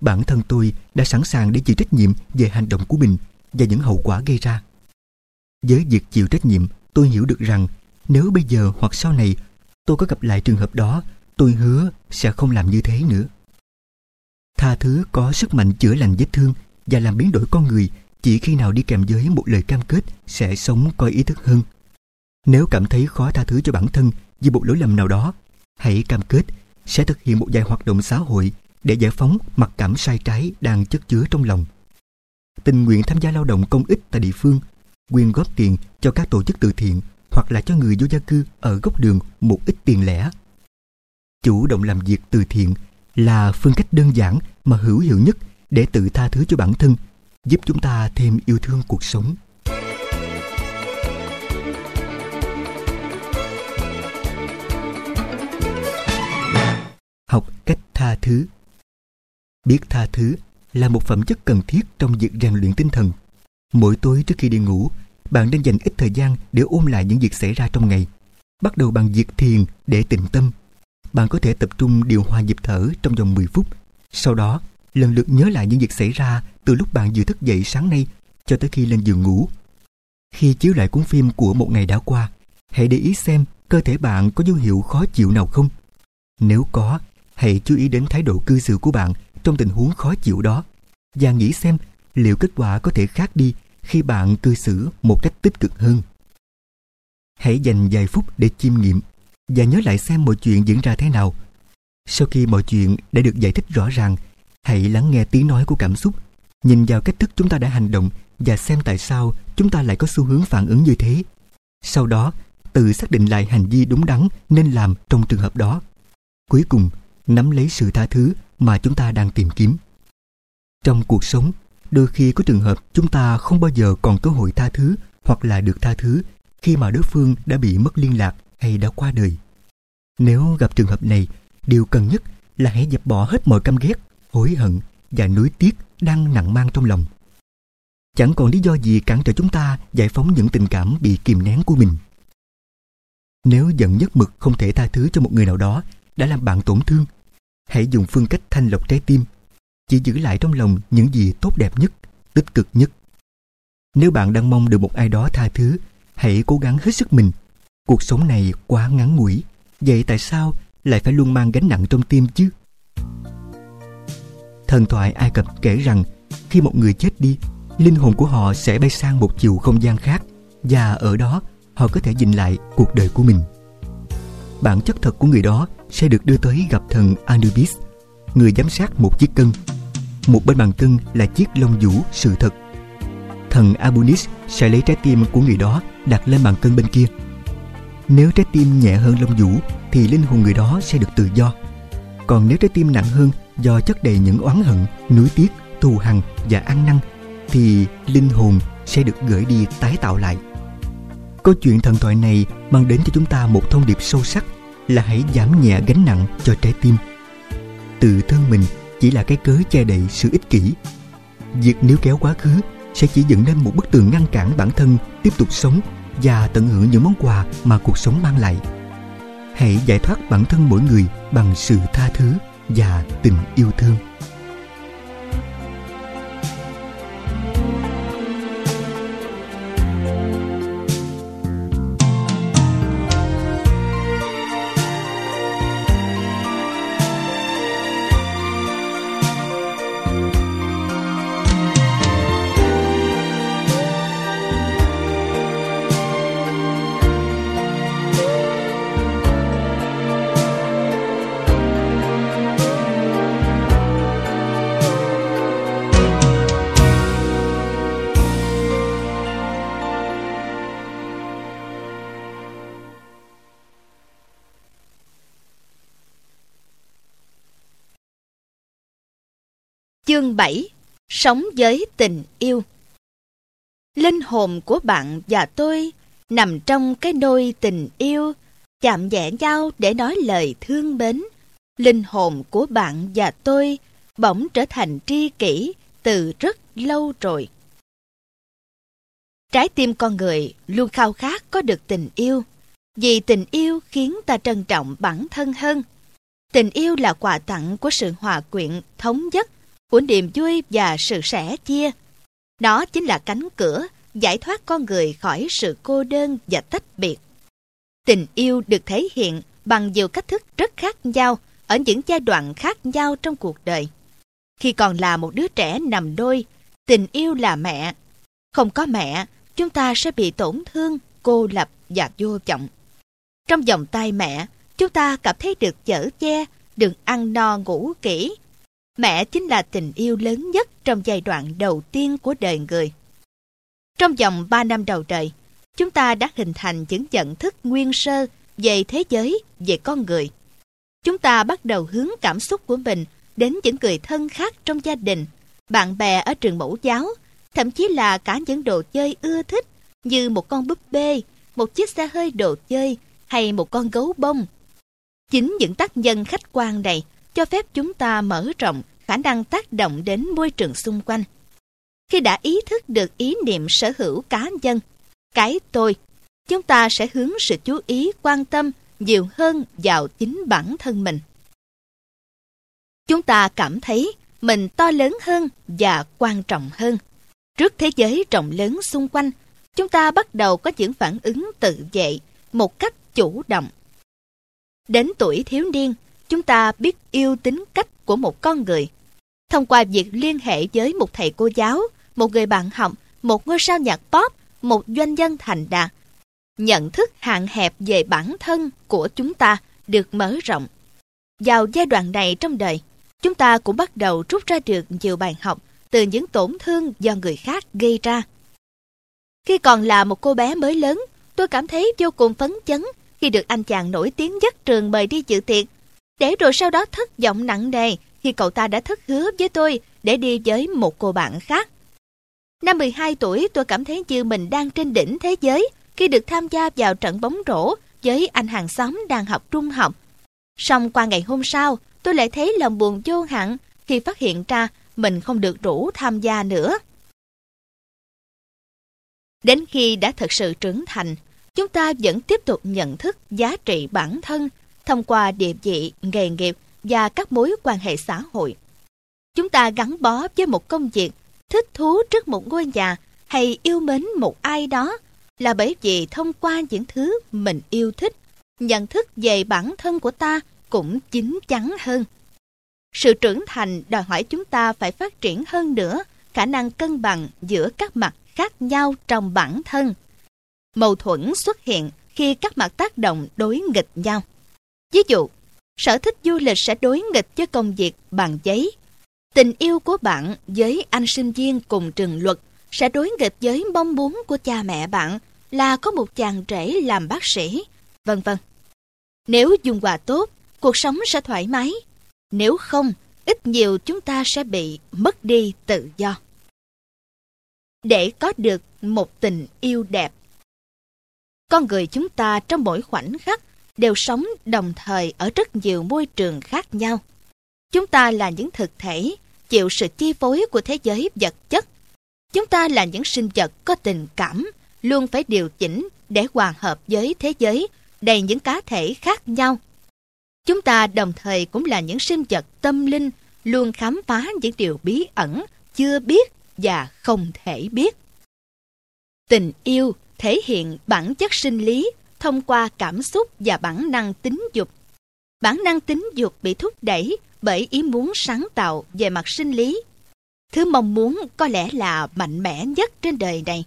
Bản thân tôi đã sẵn sàng để chịu trách nhiệm về hành động của mình và những hậu quả gây ra. Với việc chịu trách nhiệm, tôi hiểu được rằng nếu bây giờ hoặc sau này tôi có gặp lại trường hợp đó, tôi hứa sẽ không làm như thế nữa. Tha thứ có sức mạnh chữa lành vết thương và làm biến đổi con người chỉ khi nào đi kèm với một lời cam kết sẽ sống có ý thức hơn. Nếu cảm thấy khó tha thứ cho bản thân vì một lỗi lầm nào đó, hãy cam kết sẽ thực hiện một vài hoạt động xã hội để giải phóng mặc cảm sai trái đang chất chứa trong lòng. Tình nguyện tham gia lao động công ích tại địa phương, quyên góp tiền cho các tổ chức từ thiện hoặc là cho người vô gia cư ở góc đường một ít tiền lẻ. Chủ động làm việc từ thiện là phương cách đơn giản mà hữu hiệu nhất để tự tha thứ cho bản thân, giúp chúng ta thêm yêu thương cuộc sống. Học cách tha thứ Biết tha thứ là một phẩm chất cần thiết trong việc rèn luyện tinh thần. Mỗi tối trước khi đi ngủ, bạn nên dành ít thời gian để ôm lại những việc xảy ra trong ngày. Bắt đầu bằng việc thiền để tịnh tâm. Bạn có thể tập trung điều hòa nhịp thở trong vòng 10 phút. Sau đó, lần lượt nhớ lại những việc xảy ra từ lúc bạn vừa thức dậy sáng nay cho tới khi lên giường ngủ. Khi chiếu lại cuốn phim của một ngày đã qua, hãy để ý xem cơ thể bạn có dấu hiệu khó chịu nào không. Nếu có, hãy chú ý đến thái độ cư xử của bạn trong tình huống khó chịu đó và nghĩ xem liệu kết quả có thể khác đi khi bạn cư xử một cách tích cực hơn. Hãy dành vài phút để chiêm nghiệm và nhớ lại xem mọi chuyện diễn ra thế nào. Sau khi mọi chuyện đã được giải thích rõ ràng, hãy lắng nghe tiếng nói của cảm xúc, nhìn vào cách thức chúng ta đã hành động và xem tại sao chúng ta lại có xu hướng phản ứng như thế. Sau đó, tự xác định lại hành vi đúng đắn nên làm trong trường hợp đó. Cuối cùng, nắm lấy sự tha thứ mà chúng ta đang tìm kiếm. Trong cuộc sống, đôi khi có trường hợp chúng ta không bao giờ còn cơ hội tha thứ hoặc là được tha thứ khi mà đối phương đã bị mất liên lạc hay đã qua đời. Nếu gặp trường hợp này, điều cần nhất là hãy dẹp bỏ hết mọi căm ghét, hối hận và nuối tiếc đang nặng mang trong lòng. Chẳng còn lý do gì cản trở chúng ta giải phóng những tình cảm bị kìm nén của mình. Nếu giận nhất mực không thể tha thứ cho một người nào đó đã làm bạn tổn thương, hãy dùng phương cách thanh lọc trái tim chỉ giữ lại trong lòng những gì tốt đẹp nhất, tích cực nhất. Nếu bạn đang mong được một ai đó tha thứ, hãy cố gắng hết sức mình. Cuộc sống này quá ngắn ngủi, vậy tại sao lại phải luôn mang gánh nặng trong tim chứ? Thần thoại Ai Cập kể rằng khi một người chết đi, linh hồn của họ sẽ bay sang một chiều không gian khác và ở đó họ có thể nhìn lại cuộc đời của mình. Bản chất thật của người đó sẽ được đưa tới gặp thần Anubis, người giám sát một chiếc cân một bên bàn cân là chiếc lông vũ sự thật. Thần Abunis sẽ lấy trái tim của người đó đặt lên bàn cân bên kia. Nếu trái tim nhẹ hơn lông vũ thì linh hồn người đó sẽ được tự do. Còn nếu trái tim nặng hơn do chất đầy những oán hận, nuối tiếc, thù hằn và ăn năn thì linh hồn sẽ được gửi đi tái tạo lại. Câu chuyện thần thoại này mang đến cho chúng ta một thông điệp sâu sắc là hãy giảm nhẹ gánh nặng cho trái tim. Tự thân mình chỉ là cái cớ che đậy sự ích kỷ. Việc níu kéo quá khứ sẽ chỉ dựng nên một bức tường ngăn cản bản thân tiếp tục sống và tận hưởng những món quà mà cuộc sống mang lại. Hãy giải thoát bản thân mỗi người bằng sự tha thứ và tình yêu thương. 7 Sống với tình yêu Linh hồn của bạn và tôi nằm trong cái nôi tình yêu, chạm nhẹ nhau để nói lời thương mến. Linh hồn của bạn và tôi bỗng trở thành tri kỷ từ rất lâu rồi. Trái tim con người luôn khao khát có được tình yêu, vì tình yêu khiến ta trân trọng bản thân hơn. Tình yêu là quà tặng của sự hòa quyện, thống nhất, của niềm vui và sự sẻ chia. nó chính là cánh cửa giải thoát con người khỏi sự cô đơn và tách biệt. Tình yêu được thể hiện bằng nhiều cách thức rất khác nhau ở những giai đoạn khác nhau trong cuộc đời. Khi còn là một đứa trẻ nằm đôi, tình yêu là mẹ. Không có mẹ, chúng ta sẽ bị tổn thương, cô lập và vô vọng. Trong vòng tay mẹ, chúng ta cảm thấy được chở che, được ăn no ngủ kỹ. Mẹ chính là tình yêu lớn nhất trong giai đoạn đầu tiên của đời người. Trong vòng 3 năm đầu đời, chúng ta đã hình thành những nhận thức nguyên sơ về thế giới, về con người. Chúng ta bắt đầu hướng cảm xúc của mình đến những người thân khác trong gia đình, bạn bè ở trường mẫu giáo, thậm chí là cả những đồ chơi ưa thích như một con búp bê, một chiếc xe hơi đồ chơi hay một con gấu bông. Chính những tác nhân khách quan này cho phép chúng ta mở rộng khả năng tác động đến môi trường xung quanh. Khi đã ý thức được ý niệm sở hữu cá nhân, cái tôi, chúng ta sẽ hướng sự chú ý quan tâm nhiều hơn vào chính bản thân mình. Chúng ta cảm thấy mình to lớn hơn và quan trọng hơn. Trước thế giới rộng lớn xung quanh, chúng ta bắt đầu có những phản ứng tự vệ một cách chủ động. Đến tuổi thiếu niên, chúng ta biết yêu tính cách của một con người. Thông qua việc liên hệ với một thầy cô giáo, một người bạn học, một ngôi sao nhạc pop, một doanh nhân thành đạt. Nhận thức hạn hẹp về bản thân của chúng ta được mở rộng. Vào giai đoạn này trong đời, chúng ta cũng bắt đầu rút ra được nhiều bài học từ những tổn thương do người khác gây ra. Khi còn là một cô bé mới lớn, tôi cảm thấy vô cùng phấn chấn khi được anh chàng nổi tiếng nhất trường mời đi dự tiệc. Để rồi sau đó thất vọng nặng nề khi cậu ta đã thất hứa với tôi để đi với một cô bạn khác. Năm 12 tuổi tôi cảm thấy như mình đang trên đỉnh thế giới khi được tham gia vào trận bóng rổ với anh hàng xóm đang học trung học. Xong qua ngày hôm sau, tôi lại thấy lòng buồn vô hạn khi phát hiện ra mình không được rủ tham gia nữa. Đến khi đã thật sự trưởng thành, chúng ta vẫn tiếp tục nhận thức giá trị bản thân thông qua địa vị, nghề nghiệp và các mối quan hệ xã hội. Chúng ta gắn bó với một công việc thích thú trước một ngôi nhà hay yêu mến một ai đó là bởi vì thông qua những thứ mình yêu thích, nhận thức về bản thân của ta cũng chín chắn hơn. Sự trưởng thành đòi hỏi chúng ta phải phát triển hơn nữa khả năng cân bằng giữa các mặt khác nhau trong bản thân. Mâu thuẫn xuất hiện khi các mặt tác động đối nghịch nhau. Ví dụ, sở thích du lịch sẽ đối nghịch với công việc bằng giấy Tình yêu của bạn với anh sinh viên cùng trường luật sẽ đối nghịch với mong muốn của cha mẹ bạn là có một chàng rể làm bác sĩ, vân vân. Nếu dùng quà tốt, cuộc sống sẽ thoải mái. Nếu không, ít nhiều chúng ta sẽ bị mất đi tự do. Để có được một tình yêu đẹp, con người chúng ta trong mỗi khoảnh khắc đều sống đồng thời ở rất nhiều môi trường khác nhau. Chúng ta là những thực thể chịu sự chi phối của thế giới vật chất. Chúng ta là những sinh vật có tình cảm, luôn phải điều chỉnh để hòa hợp với thế giới đầy những cá thể khác nhau. Chúng ta đồng thời cũng là những sinh vật tâm linh, luôn khám phá những điều bí ẩn, chưa biết và không thể biết. Tình yêu thể hiện bản chất sinh lý thông qua cảm xúc và bản năng tính dục. Bản năng tính dục bị thúc đẩy bởi ý muốn sáng tạo về mặt sinh lý. Thứ mong muốn có lẽ là mạnh mẽ nhất trên đời này.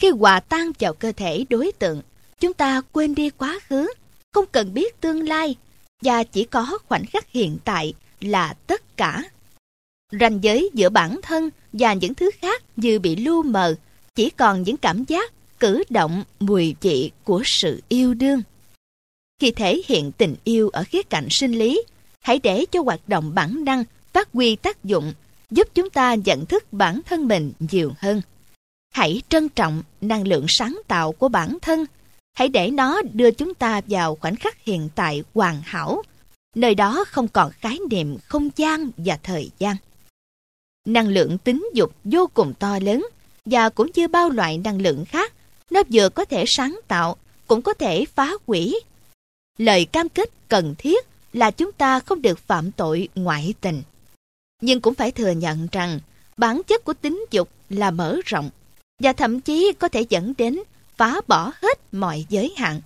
Khi hòa tan vào cơ thể đối tượng, chúng ta quên đi quá khứ, không cần biết tương lai, và chỉ có khoảnh khắc hiện tại là tất cả. Ranh giới giữa bản thân và những thứ khác như bị lu mờ, chỉ còn những cảm giác, cử động, mùi vị của sự yêu đương. Khi thể hiện tình yêu ở khía cạnh sinh lý, hãy để cho hoạt động bản năng phát huy tác dụng giúp chúng ta nhận thức bản thân mình nhiều hơn. Hãy trân trọng năng lượng sáng tạo của bản thân. Hãy để nó đưa chúng ta vào khoảnh khắc hiện tại hoàn hảo, nơi đó không còn khái niệm không gian và thời gian. Năng lượng tính dục vô cùng to lớn và cũng như bao loại năng lượng khác, nó vừa có thể sáng tạo, cũng có thể phá hủy. Lời cam kết cần thiết là chúng ta không được phạm tội ngoại tình. Nhưng cũng phải thừa nhận rằng bản chất của tính dục là mở rộng và thậm chí có thể dẫn đến phá bỏ hết mọi giới hạn.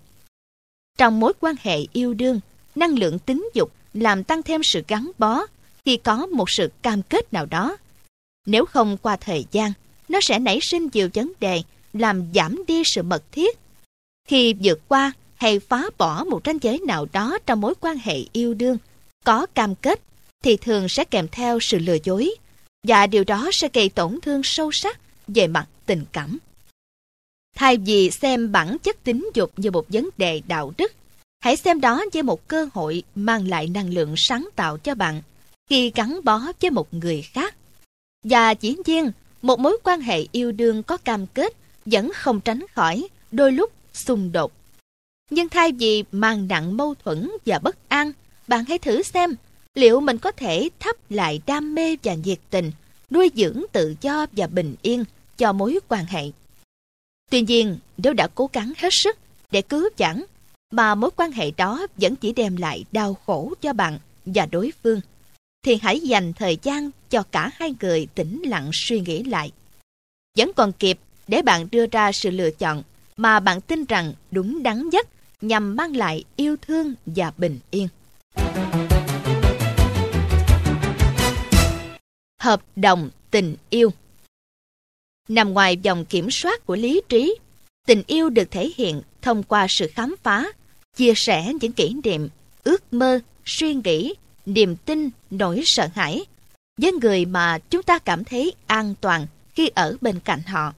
Trong mối quan hệ yêu đương, năng lượng tính dục làm tăng thêm sự gắn bó khi có một sự cam kết nào đó. Nếu không qua thời gian, nó sẽ nảy sinh nhiều vấn đề làm giảm đi sự mật thiết. Khi vượt qua hay phá bỏ một ranh giới nào đó trong mối quan hệ yêu đương, có cam kết thì thường sẽ kèm theo sự lừa dối và điều đó sẽ gây tổn thương sâu sắc về mặt tình cảm. Thay vì xem bản chất tính dục như một vấn đề đạo đức, hãy xem đó như một cơ hội mang lại năng lượng sáng tạo cho bạn khi gắn bó với một người khác. Và dĩ nhiên, một mối quan hệ yêu đương có cam kết vẫn không tránh khỏi đôi lúc xung đột. Nhưng thay vì mang nặng mâu thuẫn và bất an, bạn hãy thử xem liệu mình có thể thắp lại đam mê và nhiệt tình, nuôi dưỡng tự do và bình yên cho mối quan hệ. Tuy nhiên, nếu đã cố gắng hết sức để cứu chẳng, mà mối quan hệ đó vẫn chỉ đem lại đau khổ cho bạn và đối phương, thì hãy dành thời gian cho cả hai người tĩnh lặng suy nghĩ lại. Vẫn còn kịp để bạn đưa ra sự lựa chọn mà bạn tin rằng đúng đắn nhất nhằm mang lại yêu thương và bình yên. Hợp đồng tình yêu Nằm ngoài vòng kiểm soát của lý trí, tình yêu được thể hiện thông qua sự khám phá, chia sẻ những kỷ niệm, ước mơ, suy nghĩ, niềm tin, nỗi sợ hãi với người mà chúng ta cảm thấy an toàn khi ở bên cạnh họ.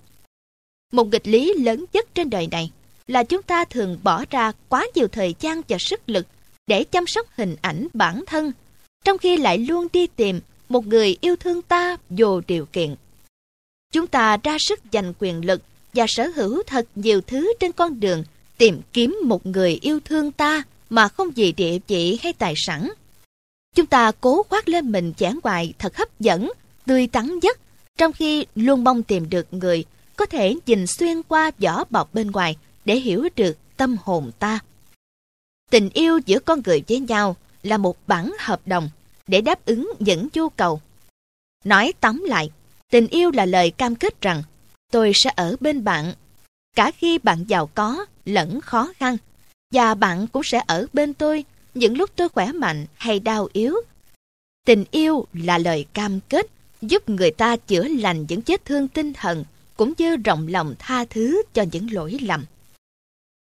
Một nghịch lý lớn nhất trên đời này là chúng ta thường bỏ ra quá nhiều thời gian và sức lực để chăm sóc hình ảnh bản thân, trong khi lại luôn đi tìm một người yêu thương ta vô điều kiện. Chúng ta ra sức giành quyền lực và sở hữu thật nhiều thứ trên con đường tìm kiếm một người yêu thương ta mà không vì địa vị hay tài sản. Chúng ta cố khoác lên mình vẻ ngoài thật hấp dẫn, tươi tắn nhất, trong khi luôn mong tìm được người có thể nhìn xuyên qua vỏ bọc bên ngoài để hiểu được tâm hồn ta. Tình yêu giữa con người với nhau là một bản hợp đồng để đáp ứng những nhu cầu. Nói tóm lại, tình yêu là lời cam kết rằng tôi sẽ ở bên bạn cả khi bạn giàu có lẫn khó khăn và bạn cũng sẽ ở bên tôi những lúc tôi khỏe mạnh hay đau yếu. Tình yêu là lời cam kết giúp người ta chữa lành những vết thương tinh thần cũng như rộng lòng tha thứ cho những lỗi lầm.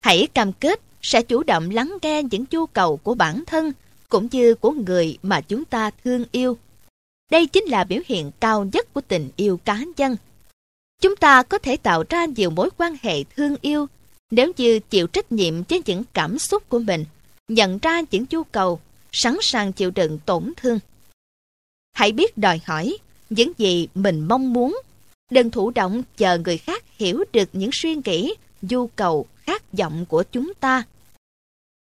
Hãy cam kết sẽ chủ động lắng nghe những nhu cầu của bản thân cũng như của người mà chúng ta thương yêu. Đây chính là biểu hiện cao nhất của tình yêu cá nhân. Chúng ta có thể tạo ra nhiều mối quan hệ thương yêu nếu như chịu trách nhiệm với những cảm xúc của mình, nhận ra những nhu cầu, sẵn sàng chịu đựng tổn thương. Hãy biết đòi hỏi những gì mình mong muốn. Đừng thụ động chờ người khác hiểu được những suy nghĩ, nhu cầu, khát vọng của chúng ta.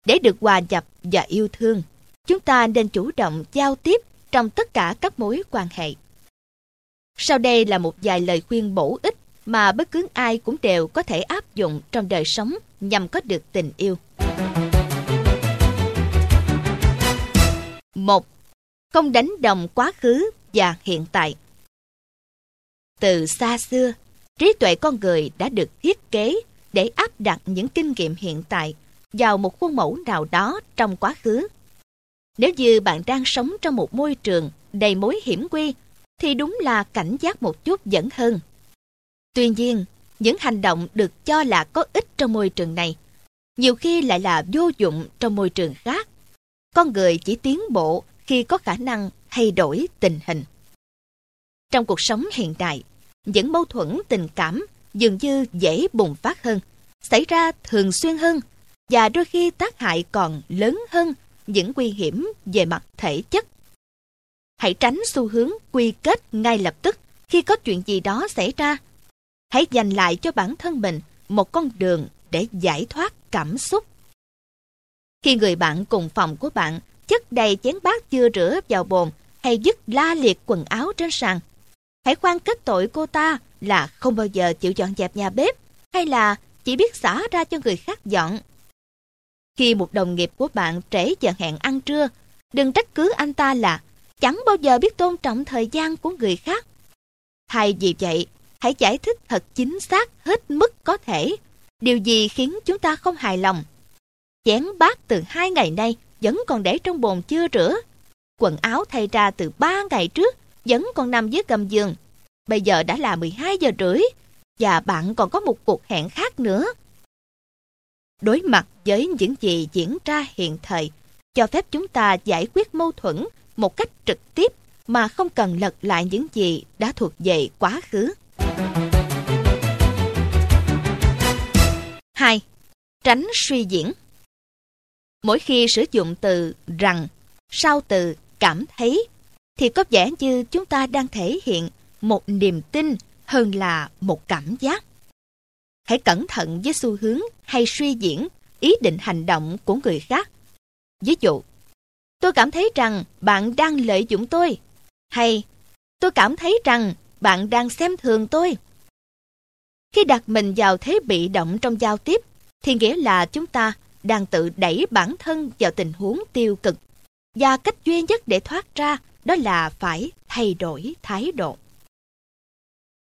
Để được hòa nhập và yêu thương, chúng ta nên chủ động giao tiếp trong tất cả các mối quan hệ. Sau đây là một vài lời khuyên bổ ích mà bất cứ ai cũng đều có thể áp dụng trong đời sống nhằm có được tình yêu. một Không đánh đồng quá khứ và hiện tại. Từ xa xưa, trí tuệ con người đã được thiết kế để áp đặt những kinh nghiệm hiện tại vào một khuôn mẫu nào đó trong quá khứ. Nếu như bạn đang sống trong một môi trường đầy mối hiểm nguy, thì đúng là cảnh giác một chút vẫn hơn. Tuy nhiên, những hành động được cho là có ích trong môi trường này, nhiều khi lại là vô dụng trong môi trường khác. Con người chỉ tiến bộ khi có khả năng thay đổi tình hình. Trong cuộc sống hiện đại, những mâu thuẫn tình cảm dường như dễ bùng phát hơn, xảy ra thường xuyên hơn và đôi khi tác hại còn lớn hơn những nguy hiểm về mặt thể chất. Hãy tránh xu hướng quy kết ngay lập tức khi có chuyện gì đó xảy ra. Hãy dành lại cho bản thân mình một con đường để giải thoát cảm xúc. Khi người bạn cùng phòng của bạn chất đầy chén bát chưa rửa vào bồn hay dứt la liệt quần áo trên sàn, hãy khoan kết tội cô ta là không bao giờ chịu dọn dẹp nhà bếp hay là chỉ biết xả ra cho người khác dọn. Khi một đồng nghiệp của bạn trễ giờ hẹn ăn trưa, đừng trách cứ anh ta là chẳng bao giờ biết tôn trọng thời gian của người khác. Thay vì vậy, hãy giải thích thật chính xác hết mức có thể điều gì khiến chúng ta không hài lòng. Chén bát từ hai ngày nay vẫn còn để trong bồn chưa rửa. Quần áo thay ra từ ba ngày trước vẫn còn nằm dưới gầm giường. Bây giờ đã là 12 giờ rưỡi và bạn còn có một cuộc hẹn khác nữa. Đối mặt với những gì diễn ra hiện thời, cho phép chúng ta giải quyết mâu thuẫn một cách trực tiếp mà không cần lật lại những gì đã thuộc về quá khứ. 2. Tránh suy diễn Mỗi khi sử dụng từ rằng sau từ cảm thấy thì có vẻ như chúng ta đang thể hiện một niềm tin hơn là một cảm giác. Hãy cẩn thận với xu hướng hay suy diễn ý định hành động của người khác. Ví dụ, tôi cảm thấy rằng bạn đang lợi dụng tôi. Hay, tôi cảm thấy rằng bạn đang xem thường tôi. Khi đặt mình vào thế bị động trong giao tiếp, thì nghĩa là chúng ta đang tự đẩy bản thân vào tình huống tiêu cực. Và cách duy nhất để thoát ra đó là phải thay đổi thái độ.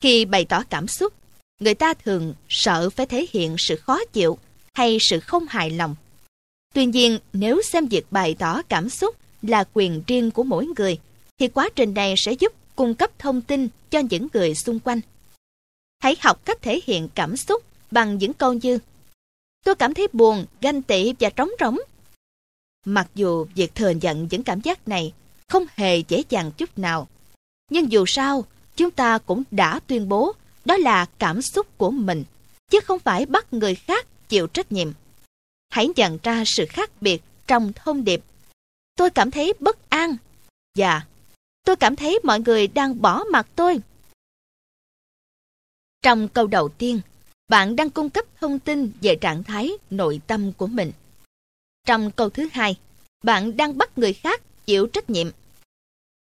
Khi bày tỏ cảm xúc, người ta thường sợ phải thể hiện sự khó chịu hay sự không hài lòng. Tuy nhiên, nếu xem việc bày tỏ cảm xúc là quyền riêng của mỗi người, thì quá trình này sẽ giúp cung cấp thông tin cho những người xung quanh. Hãy học cách thể hiện cảm xúc bằng những câu như Tôi cảm thấy buồn, ganh tị và trống rỗng. Mặc dù việc thừa nhận những cảm giác này không hề dễ dàng chút nào, nhưng dù sao, chúng ta cũng đã tuyên bố đó là cảm xúc của mình, chứ không phải bắt người khác chịu trách nhiệm. Hãy nhận ra sự khác biệt trong thông điệp. Tôi cảm thấy bất an và tôi cảm thấy mọi người đang bỏ mặt tôi. Trong câu đầu tiên, bạn đang cung cấp thông tin về trạng thái nội tâm của mình. Trong câu thứ hai, bạn đang bắt người khác chịu trách nhiệm.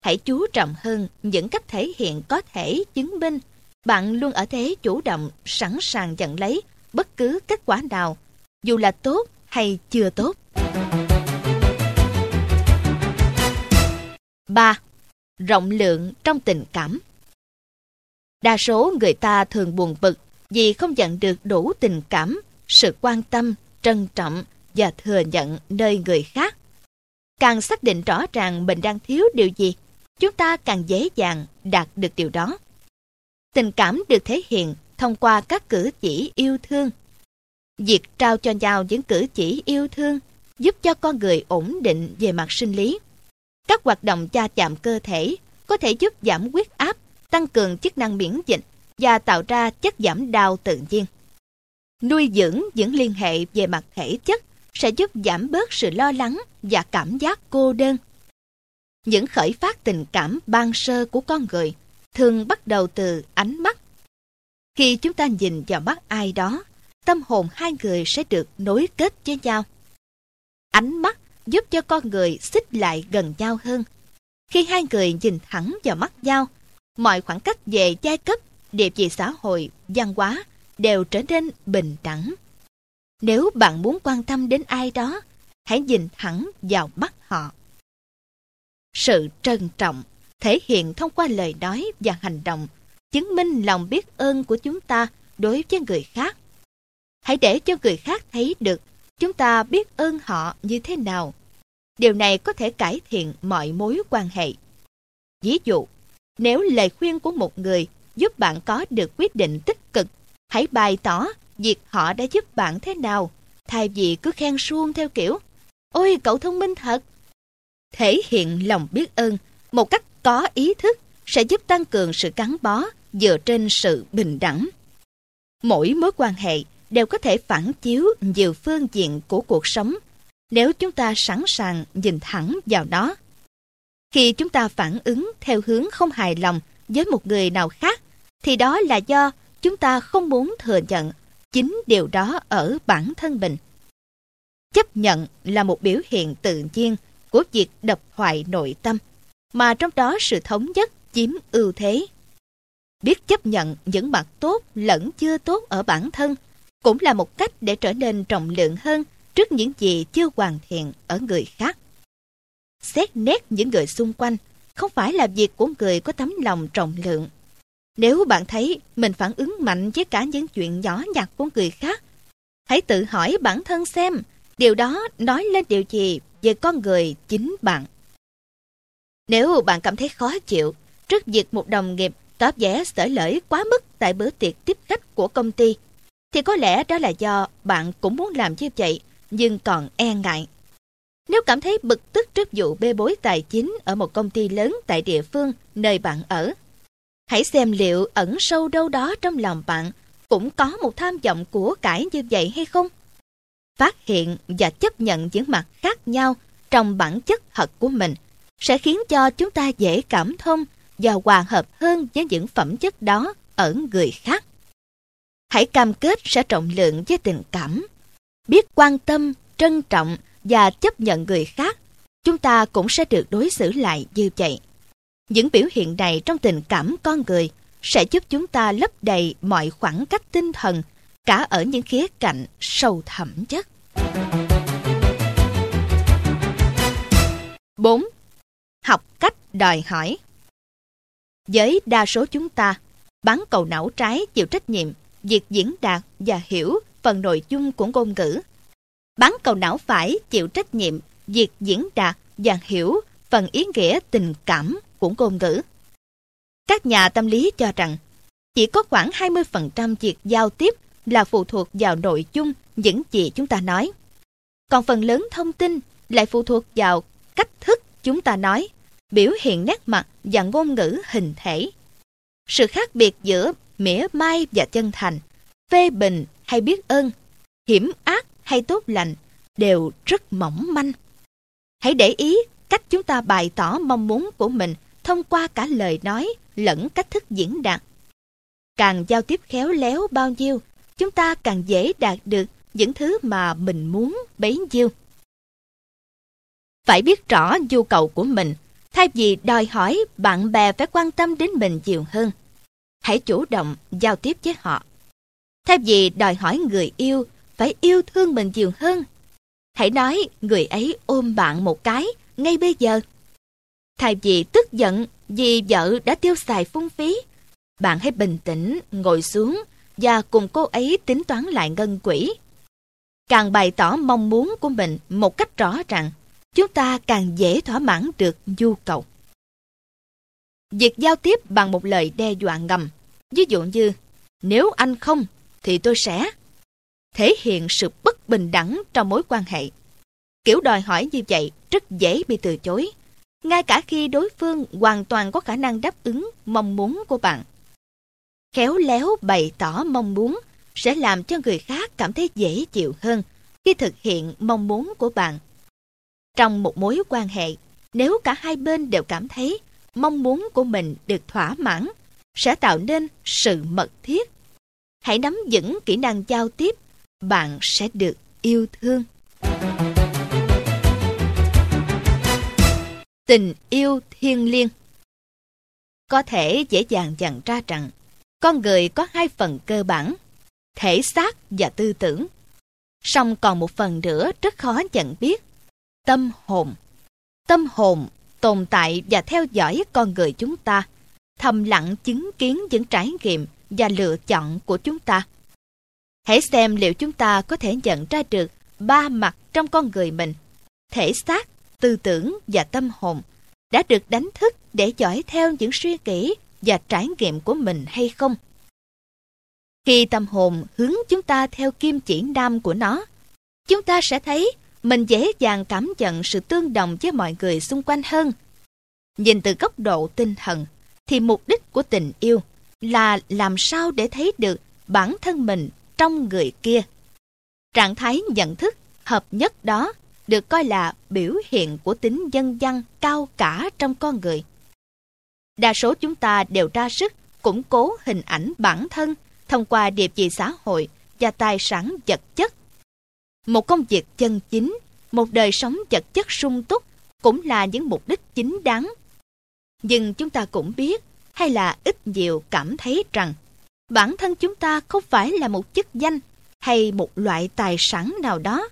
Hãy chú trọng hơn những cách thể hiện có thể chứng minh bạn luôn ở thế chủ động, sẵn sàng nhận lấy bất cứ kết quả nào, dù là tốt hay chưa tốt. 3. Rộng lượng trong tình cảm Đa số người ta thường buồn bực vì không nhận được đủ tình cảm, sự quan tâm, trân trọng và thừa nhận nơi người khác. Càng xác định rõ ràng mình đang thiếu điều gì, chúng ta càng dễ dàng đạt được điều đó. Tình cảm được thể hiện thông qua các cử chỉ yêu thương. Việc trao cho nhau những cử chỉ yêu thương giúp cho con người ổn định về mặt sinh lý. Các hoạt động cha chạm cơ thể có thể giúp giảm huyết áp, tăng cường chức năng miễn dịch và tạo ra chất giảm đau tự nhiên. Nuôi dưỡng những liên hệ về mặt thể chất sẽ giúp giảm bớt sự lo lắng và cảm giác cô đơn. Những khởi phát tình cảm ban sơ của con người thường bắt đầu từ ánh mắt. Khi chúng ta nhìn vào mắt ai đó, tâm hồn hai người sẽ được nối kết với nhau. Ánh mắt giúp cho con người xích lại gần nhau hơn. Khi hai người nhìn thẳng vào mắt nhau, mọi khoảng cách về giai cấp địa vị xã hội, văn hóa đều trở nên bình đẳng. Nếu bạn muốn quan tâm đến ai đó, hãy nhìn thẳng vào mắt họ. Sự trân trọng thể hiện thông qua lời nói và hành động, chứng minh lòng biết ơn của chúng ta đối với người khác. Hãy để cho người khác thấy được chúng ta biết ơn họ như thế nào. Điều này có thể cải thiện mọi mối quan hệ. Ví dụ, nếu lời khuyên của một người giúp bạn có được quyết định tích cực. Hãy bày tỏ việc họ đã giúp bạn thế nào, thay vì cứ khen suông theo kiểu Ôi cậu thông minh thật! Thể hiện lòng biết ơn một cách có ý thức sẽ giúp tăng cường sự gắn bó dựa trên sự bình đẳng. Mỗi mối quan hệ đều có thể phản chiếu nhiều phương diện của cuộc sống nếu chúng ta sẵn sàng nhìn thẳng vào nó. Khi chúng ta phản ứng theo hướng không hài lòng với một người nào khác, thì đó là do chúng ta không muốn thừa nhận chính điều đó ở bản thân mình. Chấp nhận là một biểu hiện tự nhiên của việc đập hoại nội tâm, mà trong đó sự thống nhất chiếm ưu thế. Biết chấp nhận những mặt tốt lẫn chưa tốt ở bản thân cũng là một cách để trở nên trọng lượng hơn trước những gì chưa hoàn thiện ở người khác. Xét nét những người xung quanh không phải là việc của người có tấm lòng trọng lượng. Nếu bạn thấy mình phản ứng mạnh với cả những chuyện nhỏ nhặt của người khác, hãy tự hỏi bản thân xem điều đó nói lên điều gì về con người chính bạn. Nếu bạn cảm thấy khó chịu trước việc một đồng nghiệp tỏ vẻ sở lỡi quá mức tại bữa tiệc tiếp khách của công ty, thì có lẽ đó là do bạn cũng muốn làm như vậy, nhưng còn e ngại. Nếu cảm thấy bực tức trước vụ bê bối tài chính ở một công ty lớn tại địa phương nơi bạn ở, hãy xem liệu ẩn sâu đâu đó trong lòng bạn cũng có một tham vọng của cải như vậy hay không? Phát hiện và chấp nhận những mặt khác nhau trong bản chất thật của mình sẽ khiến cho chúng ta dễ cảm thông và hòa hợp hơn với những phẩm chất đó ở người khác. Hãy cam kết sẽ trọng lượng với tình cảm, biết quan tâm, trân trọng và chấp nhận người khác, chúng ta cũng sẽ được đối xử lại như vậy. Những biểu hiện này trong tình cảm con người sẽ giúp chúng ta lấp đầy mọi khoảng cách tinh thần, cả ở những khía cạnh sâu thẳm nhất. 4. Học cách đòi hỏi Với đa số chúng ta, bán cầu não trái chịu trách nhiệm việc diễn đạt và hiểu phần nội dung của ngôn ngữ. Bán cầu não phải chịu trách nhiệm việc diễn đạt và hiểu phần ý nghĩa tình cảm của ngôn ngữ. Các nhà tâm lý cho rằng chỉ có khoảng 20% việc giao tiếp là phụ thuộc vào nội dung những gì chúng ta nói. Còn phần lớn thông tin lại phụ thuộc vào cách thức chúng ta nói, biểu hiện nét mặt và ngôn ngữ hình thể. Sự khác biệt giữa mỉa mai và chân thành, phê bình hay biết ơn, hiểm ác hay tốt lành đều rất mỏng manh. Hãy để ý cách chúng ta bày tỏ mong muốn của mình thông qua cả lời nói lẫn cách thức diễn đạt. Càng giao tiếp khéo léo bao nhiêu, chúng ta càng dễ đạt được những thứ mà mình muốn bấy nhiêu. Phải biết rõ nhu cầu của mình, thay vì đòi hỏi bạn bè phải quan tâm đến mình nhiều hơn. Hãy chủ động giao tiếp với họ. Thay vì đòi hỏi người yêu phải yêu thương mình nhiều hơn, hãy nói người ấy ôm bạn một cái ngay bây giờ. Thay vì tức giận vì vợ đã tiêu xài phung phí, bạn hãy bình tĩnh ngồi xuống và cùng cô ấy tính toán lại ngân quỹ. Càng bày tỏ mong muốn của mình một cách rõ ràng, chúng ta càng dễ thỏa mãn được nhu cầu. Việc giao tiếp bằng một lời đe dọa ngầm, ví dụ như nếu anh không thì tôi sẽ thể hiện sự bất bình đẳng trong mối quan hệ. Kiểu đòi hỏi như vậy rất dễ bị từ chối, ngay cả khi đối phương hoàn toàn có khả năng đáp ứng mong muốn của bạn. Khéo léo bày tỏ mong muốn sẽ làm cho người khác cảm thấy dễ chịu hơn khi thực hiện mong muốn của bạn. Trong một mối quan hệ, nếu cả hai bên đều cảm thấy mong muốn của mình được thỏa mãn, sẽ tạo nên sự mật thiết. Hãy nắm vững kỹ năng giao tiếp, bạn sẽ được yêu thương. Tình yêu thiêng liêng Có thể dễ dàng nhận ra rằng con người có hai phần cơ bản, thể xác và tư tưởng. Song còn một phần nữa rất khó nhận biết, tâm hồn. Tâm hồn tồn tại và theo dõi con người chúng ta, thầm lặng chứng kiến những trải nghiệm và lựa chọn của chúng ta. Hãy xem liệu chúng ta có thể nhận ra được ba mặt trong con người mình, thể xác, tư tưởng và tâm hồn, đã được đánh thức để dõi theo những suy nghĩ và trải nghiệm của mình hay không. Khi tâm hồn hướng chúng ta theo kim chỉ nam của nó, chúng ta sẽ thấy mình dễ dàng cảm nhận sự tương đồng với mọi người xung quanh hơn. Nhìn từ góc độ tinh thần, thì mục đích của tình yêu là làm sao để thấy được bản thân mình trong người kia. Trạng thái nhận thức hợp nhất đó được coi là biểu hiện của tính dân dân cao cả trong con người. Đa số chúng ta đều ra sức củng cố hình ảnh bản thân thông qua địa vị xã hội và tài sản vật chất. Một công việc chân chính, một đời sống vật chất sung túc cũng là những mục đích chính đáng. Nhưng chúng ta cũng biết, hay là ít nhiều cảm thấy rằng bản thân chúng ta không phải là một chức danh hay một loại tài sản nào đó.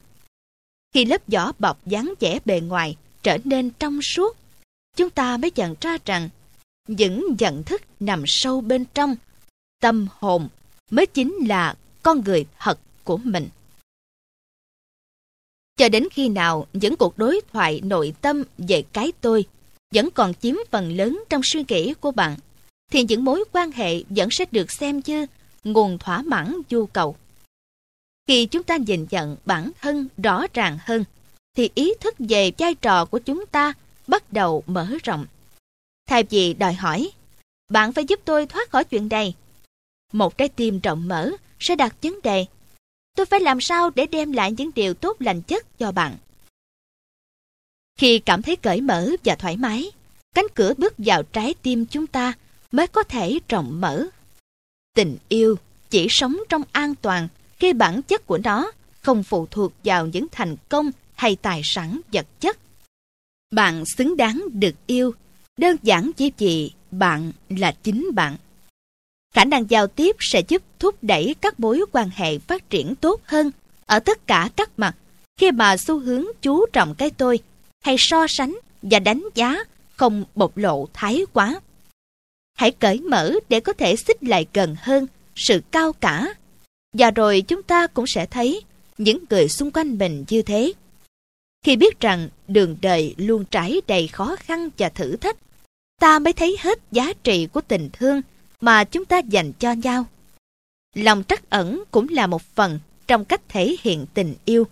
Khi lớp vỏ bọc dáng vẻ bề ngoài trở nên trong suốt, chúng ta mới nhận ra rằng những nhận thức nằm sâu bên trong tâm hồn mới chính là con người thật của mình. Cho đến khi nào những cuộc đối thoại nội tâm về cái tôi vẫn còn chiếm phần lớn trong suy nghĩ của bạn, thì những mối quan hệ vẫn sẽ được xem như nguồn thỏa mãn nhu cầu. Khi chúng ta nhìn nhận bản thân rõ ràng hơn, thì ý thức về vai trò của chúng ta bắt đầu mở rộng. Thay vì đòi hỏi, bạn phải giúp tôi thoát khỏi chuyện này. Một trái tim rộng mở sẽ đặt vấn đề, tôi phải làm sao để đem lại những điều tốt lành chất cho bạn. Khi cảm thấy cởi mở và thoải mái, cánh cửa bước vào trái tim chúng ta mới có thể rộng mở. Tình yêu chỉ sống trong an toàn khi bản chất của nó không phụ thuộc vào những thành công hay tài sản vật chất. Bạn xứng đáng được yêu, đơn giản chỉ vì bạn là chính bạn. Khả năng giao tiếp sẽ giúp thúc đẩy các mối quan hệ phát triển tốt hơn ở tất cả các mặt khi mà xu hướng chú trọng cái tôi hay so sánh và đánh giá không bộc lộ thái quá. Hãy cởi mở để có thể xích lại gần hơn sự cao cả. Và rồi chúng ta cũng sẽ thấy những người xung quanh mình như thế. Khi biết rằng đường đời luôn trải đầy khó khăn và thử thách, ta mới thấy hết giá trị của tình thương mà chúng ta dành cho nhau. Lòng trắc ẩn cũng là một phần trong cách thể hiện tình yêu.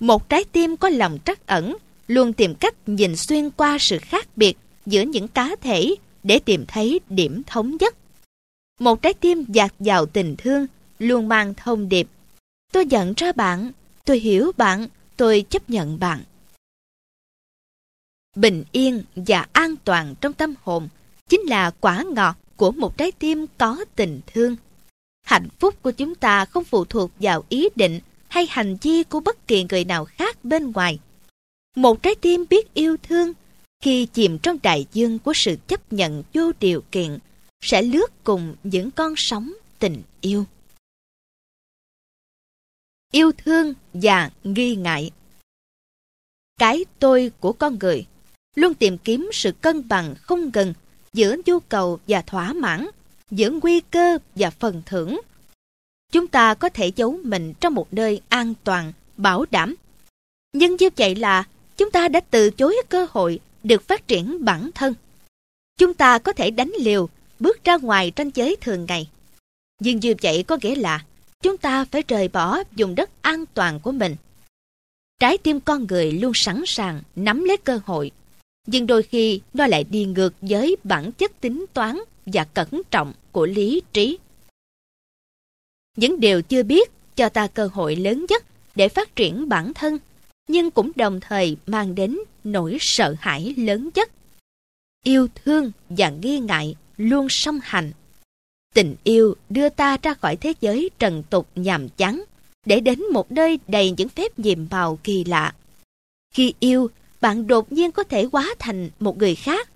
Một trái tim có lòng trắc ẩn luôn tìm cách nhìn xuyên qua sự khác biệt giữa những cá thể để tìm thấy điểm thống nhất. Một trái tim dạt dào tình thương luôn mang thông điệp. Tôi nhận ra bạn, tôi hiểu bạn, tôi chấp nhận bạn. Bình yên và an toàn trong tâm hồn chính là quả ngọt của một trái tim có tình thương. Hạnh phúc của chúng ta không phụ thuộc vào ý định hay hành vi của bất kỳ người nào khác bên ngoài. Một trái tim biết yêu thương khi chìm trong đại dương của sự chấp nhận vô điều kiện sẽ lướt cùng những con sóng tình yêu. Yêu thương và nghi ngại Cái tôi của con người luôn tìm kiếm sự cân bằng không ngừng giữa nhu cầu và thỏa mãn, giữa nguy cơ và phần thưởng. Chúng ta có thể giấu mình trong một nơi an toàn, bảo đảm. Nhưng như vậy là chúng ta đã từ chối cơ hội được phát triển bản thân. Chúng ta có thể đánh liều, bước ra ngoài tranh giới thường ngày. Nhưng như vậy có nghĩa là chúng ta phải rời bỏ vùng đất an toàn của mình. Trái tim con người luôn sẵn sàng nắm lấy cơ hội nhưng đôi khi nó lại đi ngược với bản chất tính toán và cẩn trọng của lý trí. Những điều chưa biết cho ta cơ hội lớn nhất để phát triển bản thân, nhưng cũng đồng thời mang đến nỗi sợ hãi lớn nhất. Yêu thương và nghi ngại luôn song hành. Tình yêu đưa ta ra khỏi thế giới trần tục nhàm chán, để đến một nơi đầy những phép nhiệm màu kỳ lạ. Khi yêu, bạn đột nhiên có thể hóa thành một người khác.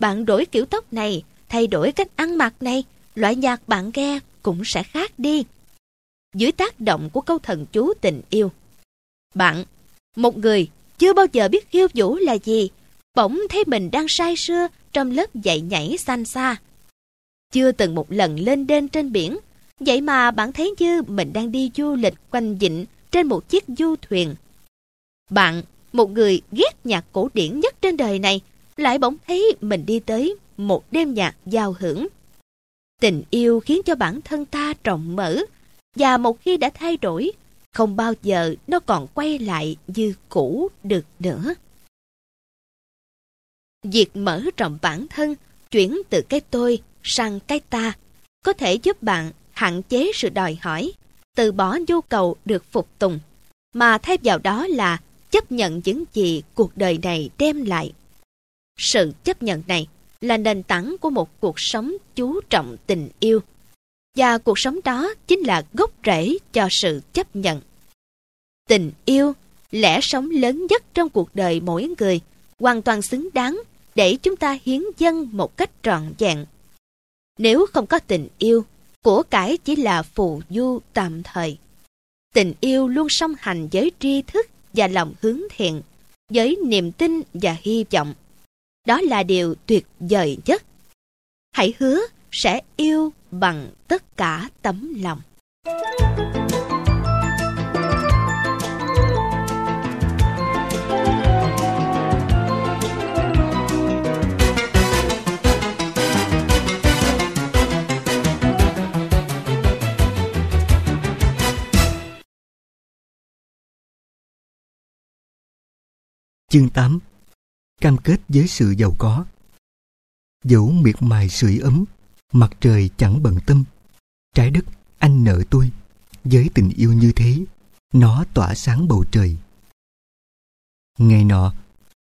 Bạn đổi kiểu tóc này, thay đổi cách ăn mặc này, loại nhạc bạn nghe cũng sẽ khác đi. Dưới tác động của câu thần chú tình yêu. Bạn, một người chưa bao giờ biết khiêu vũ là gì, bỗng thấy mình đang say sưa trong lớp dạy nhảy xanh xa. Chưa từng một lần lên đên trên biển, vậy mà bạn thấy như mình đang đi du lịch quanh vịnh trên một chiếc du thuyền. Bạn một người ghét nhạc cổ điển nhất trên đời này, lại bỗng thấy mình đi tới một đêm nhạc giao hưởng. Tình yêu khiến cho bản thân ta rộng mở, và một khi đã thay đổi, không bao giờ nó còn quay lại như cũ được nữa. Việc mở rộng bản thân, chuyển từ cái tôi sang cái ta, có thể giúp bạn hạn chế sự đòi hỏi, từ bỏ nhu cầu được phục tùng, mà thay vào đó là chấp nhận những gì cuộc đời này đem lại. Sự chấp nhận này là nền tảng của một cuộc sống chú trọng tình yêu. Và cuộc sống đó chính là gốc rễ cho sự chấp nhận. Tình yêu, lẽ sống lớn nhất trong cuộc đời mỗi người, hoàn toàn xứng đáng để chúng ta hiến dâng một cách trọn vẹn. Nếu không có tình yêu, của cải chỉ là phù du tạm thời. Tình yêu luôn song hành với tri thức và lòng hướng thiện, với niềm tin và hy vọng. Đó là điều tuyệt vời nhất. Hãy hứa sẽ yêu bằng tất cả tấm lòng. Chương 8 Cam kết với sự giàu có. Dẫu miệt mài sưởi ấm, Mặt trời chẳng bận tâm. Trái đất, anh nợ tôi, Với tình yêu như thế, Nó tỏa sáng bầu trời. Ngày nọ,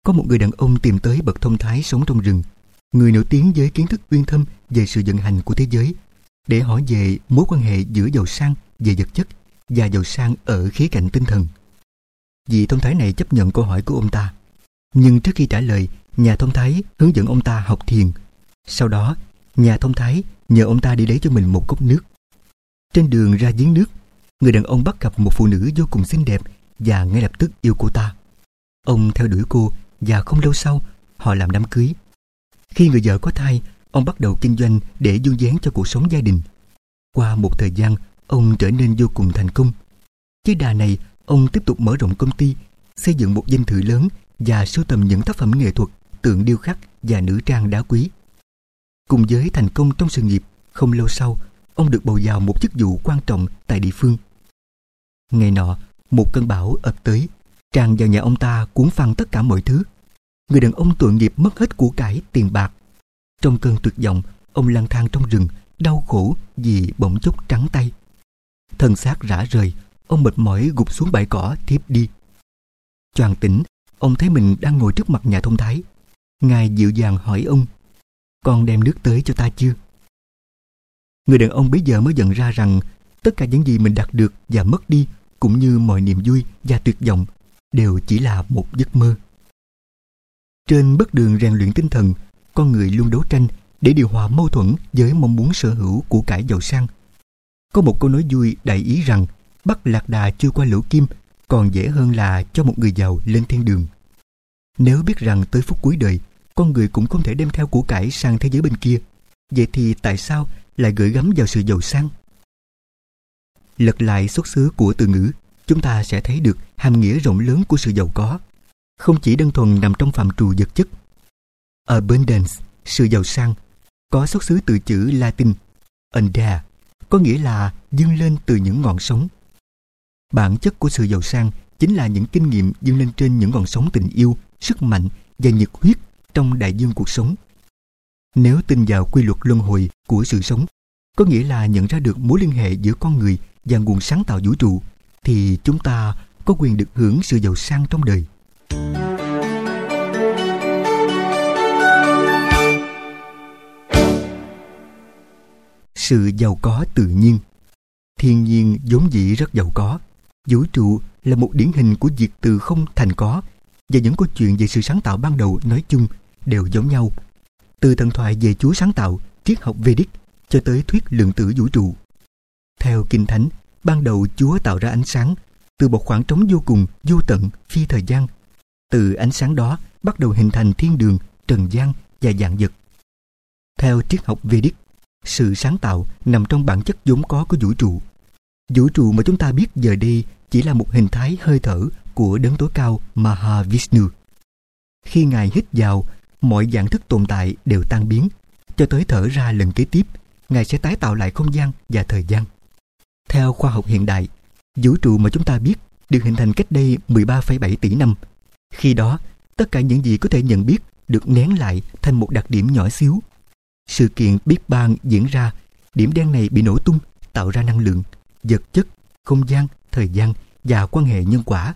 Có một người đàn ông tìm tới bậc thông thái sống trong rừng, Người nổi tiếng với kiến thức uyên thâm Về sự vận hành của thế giới, Để hỏi về mối quan hệ giữa giàu sang Về vật chất Và giàu sang ở khía cạnh tinh thần. Vị thông thái này chấp nhận câu hỏi của ông ta nhưng trước khi trả lời, nhà thông thái hướng dẫn ông ta học thiền. Sau đó, nhà thông thái nhờ ông ta đi lấy cho mình một cốc nước. Trên đường ra giếng nước, người đàn ông bắt gặp một phụ nữ vô cùng xinh đẹp và ngay lập tức yêu cô ta. Ông theo đuổi cô và không lâu sau, họ làm đám cưới. Khi người vợ có thai, ông bắt đầu kinh doanh để du dáng cho cuộc sống gia đình. Qua một thời gian, ông trở nên vô cùng thành công. Với đà này, ông tiếp tục mở rộng công ty, xây dựng một danh thự lớn và sưu tầm những tác phẩm nghệ thuật, tượng điêu khắc và nữ trang đá quý. Cùng với thành công trong sự nghiệp, không lâu sau, ông được bầu vào một chức vụ quan trọng tại địa phương. Ngày nọ, một cơn bão ập tới, tràn vào nhà ông ta cuốn phăng tất cả mọi thứ. Người đàn ông tội nghiệp mất hết của cải, tiền bạc. Trong cơn tuyệt vọng, ông lang thang trong rừng, đau khổ vì bỗng chốc trắng tay. Thân xác rã rời, ông mệt mỏi gục xuống bãi cỏ thiếp đi. Choàng tỉnh, Ông thấy mình đang ngồi trước mặt nhà thông thái. Ngài dịu dàng hỏi ông, con đem nước tới cho ta chưa? Người đàn ông bây giờ mới nhận ra rằng tất cả những gì mình đạt được và mất đi cũng như mọi niềm vui và tuyệt vọng đều chỉ là một giấc mơ. Trên bước đường rèn luyện tinh thần, con người luôn đấu tranh để điều hòa mâu thuẫn với mong muốn sở hữu của cải giàu sang. Có một câu nói vui đại ý rằng bắt lạc đà chưa qua lỗ kim còn dễ hơn là cho một người giàu lên thiên đường. Nếu biết rằng tới phút cuối đời, con người cũng không thể đem theo của cải sang thế giới bên kia, vậy thì tại sao lại gửi gắm vào sự giàu sang? Lật lại xuất xứ của từ ngữ, chúng ta sẽ thấy được hàm nghĩa rộng lớn của sự giàu có, không chỉ đơn thuần nằm trong phạm trù vật chất. Abundance, sự giàu sang, có xuất xứ từ chữ Latin undare, có nghĩa là dâng lên từ những ngọn sóng Bản chất của sự giàu sang chính là những kinh nghiệm dâng lên trên những ngọn sóng tình yêu, sức mạnh và nhiệt huyết trong đại dương cuộc sống. Nếu tin vào quy luật luân hồi của sự sống, có nghĩa là nhận ra được mối liên hệ giữa con người và nguồn sáng tạo vũ trụ, thì chúng ta có quyền được hưởng sự giàu sang trong đời. Sự giàu có tự nhiên Thiên nhiên vốn dĩ rất giàu có Vũ trụ là một điển hình của việc từ không thành có và những câu chuyện về sự sáng tạo ban đầu nói chung đều giống nhau. Từ thần thoại về Chúa sáng tạo, triết học Vedic cho tới thuyết lượng tử vũ trụ. Theo Kinh Thánh, ban đầu Chúa tạo ra ánh sáng từ một khoảng trống vô cùng, vô tận, phi thời gian. Từ ánh sáng đó bắt đầu hình thành thiên đường, trần gian và dạng vật. Theo triết học Vedic, sự sáng tạo nằm trong bản chất vốn có của vũ trụ. Vũ trụ mà chúng ta biết giờ đây chỉ là một hình thái hơi thở của đấng tối cao Mahavishnu. Khi Ngài hít vào, mọi dạng thức tồn tại đều tan biến, cho tới thở ra lần kế tiếp, Ngài sẽ tái tạo lại không gian và thời gian. Theo khoa học hiện đại, vũ trụ mà chúng ta biết được hình thành cách đây 13,7 tỷ năm. Khi đó, tất cả những gì có thể nhận biết được nén lại thành một đặc điểm nhỏ xíu. Sự kiện Big Bang diễn ra, điểm đen này bị nổ tung, tạo ra năng lượng, vật chất, không gian, thời gian và quan hệ nhân quả.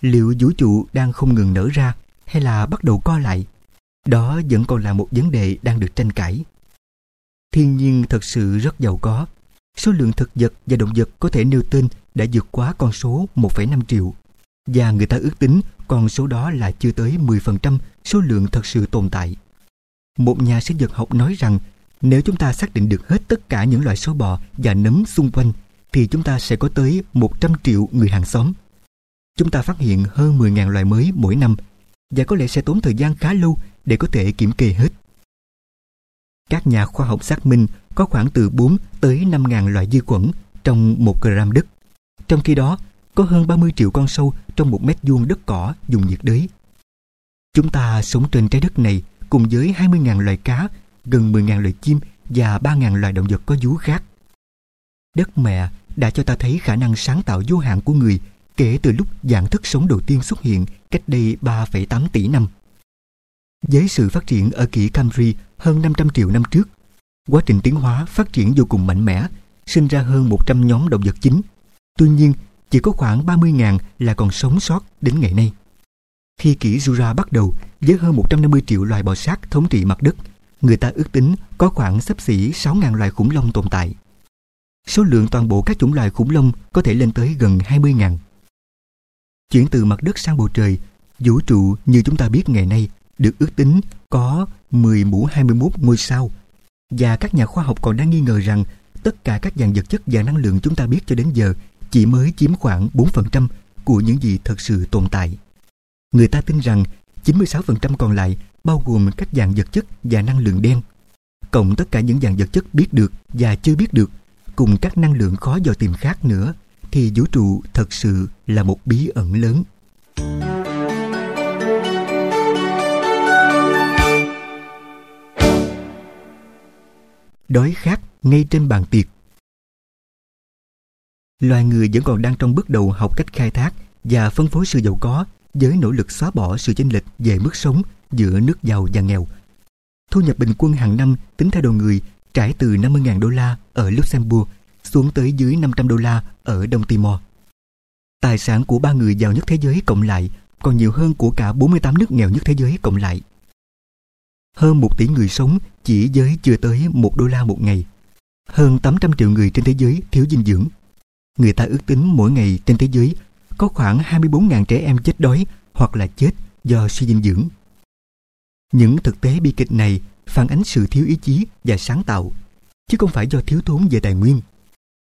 Liệu vũ trụ đang không ngừng nở ra hay là bắt đầu co lại? Đó vẫn còn là một vấn đề đang được tranh cãi. Thiên nhiên thật sự rất giàu có. Số lượng thực vật và động vật có thể nêu tên đã vượt quá con số 1,5 triệu. Và người ta ước tính con số đó là chưa tới 10% số lượng thật sự tồn tại. Một nhà sinh vật học nói rằng nếu chúng ta xác định được hết tất cả những loại sâu bò và nấm xung quanh thì chúng ta sẽ có tới 100 triệu người hàng xóm. Chúng ta phát hiện hơn 10.000 loài mới mỗi năm và có lẽ sẽ tốn thời gian khá lâu để có thể kiểm kê hết. Các nhà khoa học xác minh có khoảng từ 4 tới 5.000 loại vi khuẩn trong 1 gram đất. Trong khi đó, có hơn 30 triệu con sâu trong một mét vuông đất cỏ dùng nhiệt đới. Chúng ta sống trên trái đất này cùng với 20.000 loài cá, gần 10.000 loài chim và 3.000 loài động vật có vú khác. Đất mẹ đã cho ta thấy khả năng sáng tạo vô hạn của người kể từ lúc dạng thức sống đầu tiên xuất hiện cách đây 3,8 tỷ năm. Với sự phát triển ở kỷ Camry hơn 500 triệu năm trước, quá trình tiến hóa phát triển vô cùng mạnh mẽ, sinh ra hơn 100 nhóm động vật chính. Tuy nhiên, chỉ có khoảng 30.000 là còn sống sót đến ngày nay. Khi kỷ Jura bắt đầu với hơn 150 triệu loài bò sát thống trị mặt đất, người ta ước tính có khoảng sấp xỉ 6.000 loài khủng long tồn tại. Số lượng toàn bộ các chủng loài khủng long có thể lên tới gần 20.000. Chuyển từ mặt đất sang bầu trời, vũ trụ như chúng ta biết ngày nay được ước tính có 10 mũ 21 ngôi sao. Và các nhà khoa học còn đang nghi ngờ rằng tất cả các dạng vật chất và năng lượng chúng ta biết cho đến giờ chỉ mới chiếm khoảng 4% của những gì thật sự tồn tại. Người ta tin rằng 96% còn lại bao gồm các dạng vật chất và năng lượng đen. Cộng tất cả những dạng vật chất biết được và chưa biết được, cùng các năng lượng khó dò tìm khác nữa, thì vũ trụ thật sự là một bí ẩn lớn. Đói khát ngay trên bàn tiệc Loài người vẫn còn đang trong bước đầu học cách khai thác và phân phối sự giàu có với nỗ lực xóa bỏ sự chênh lệch về mức sống giữa nước giàu và nghèo. Thu nhập bình quân hàng năm tính theo đầu người trải từ 50.000 đô la ở Luxembourg xuống tới dưới 500 đô la ở Đông Timor. Tài sản của ba người giàu nhất thế giới cộng lại còn nhiều hơn của cả 48 nước nghèo nhất thế giới cộng lại. Hơn một tỷ người sống chỉ với chưa tới một đô la một ngày. Hơn 800 triệu người trên thế giới thiếu dinh dưỡng. Người ta ước tính mỗi ngày trên thế giới có khoảng 24.000 trẻ em chết đói hoặc là chết do suy dinh dưỡng. Những thực tế bi kịch này phản ánh sự thiếu ý chí và sáng tạo, chứ không phải do thiếu thốn về tài nguyên.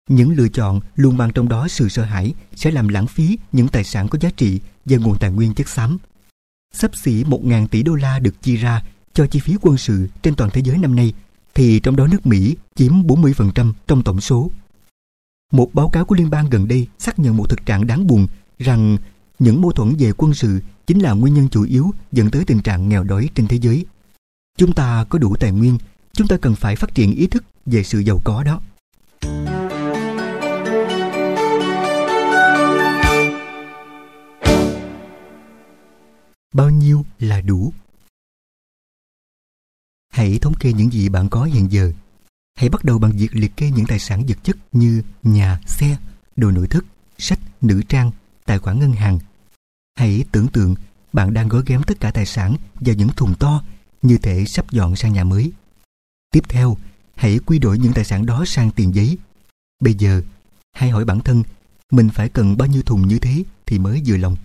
Những lựa chọn luôn mang trong đó sự sợ hãi sẽ làm lãng phí những tài sản có giá trị và nguồn tài nguyên chất xám. Sắp xỉ 1.000 tỷ đô la được chi ra cho chi phí quân sự trên toàn thế giới năm nay, thì trong đó nước Mỹ chiếm 40% trong tổng số. Một báo cáo của liên bang gần đây xác nhận một thực trạng đáng buồn rằng những mâu thuẫn về quân sự chính là nguyên nhân chủ yếu dẫn tới tình trạng nghèo đói trên thế giới. Chúng ta có đủ tài nguyên, chúng ta cần phải phát triển ý thức về sự giàu có đó. Bao nhiêu là đủ? Hãy thống kê những gì bạn có hiện giờ. Hãy bắt đầu bằng việc liệt kê những tài sản vật chất như nhà, xe, đồ nội thất, sách, nữ trang, tài khoản ngân hàng. Hãy tưởng tượng bạn đang gói ghém tất cả tài sản vào những thùng to như thể sắp dọn sang nhà mới. Tiếp theo, hãy quy đổi những tài sản đó sang tiền giấy. Bây giờ, hãy hỏi bản thân mình phải cần bao nhiêu thùng như thế thì mới vừa lòng.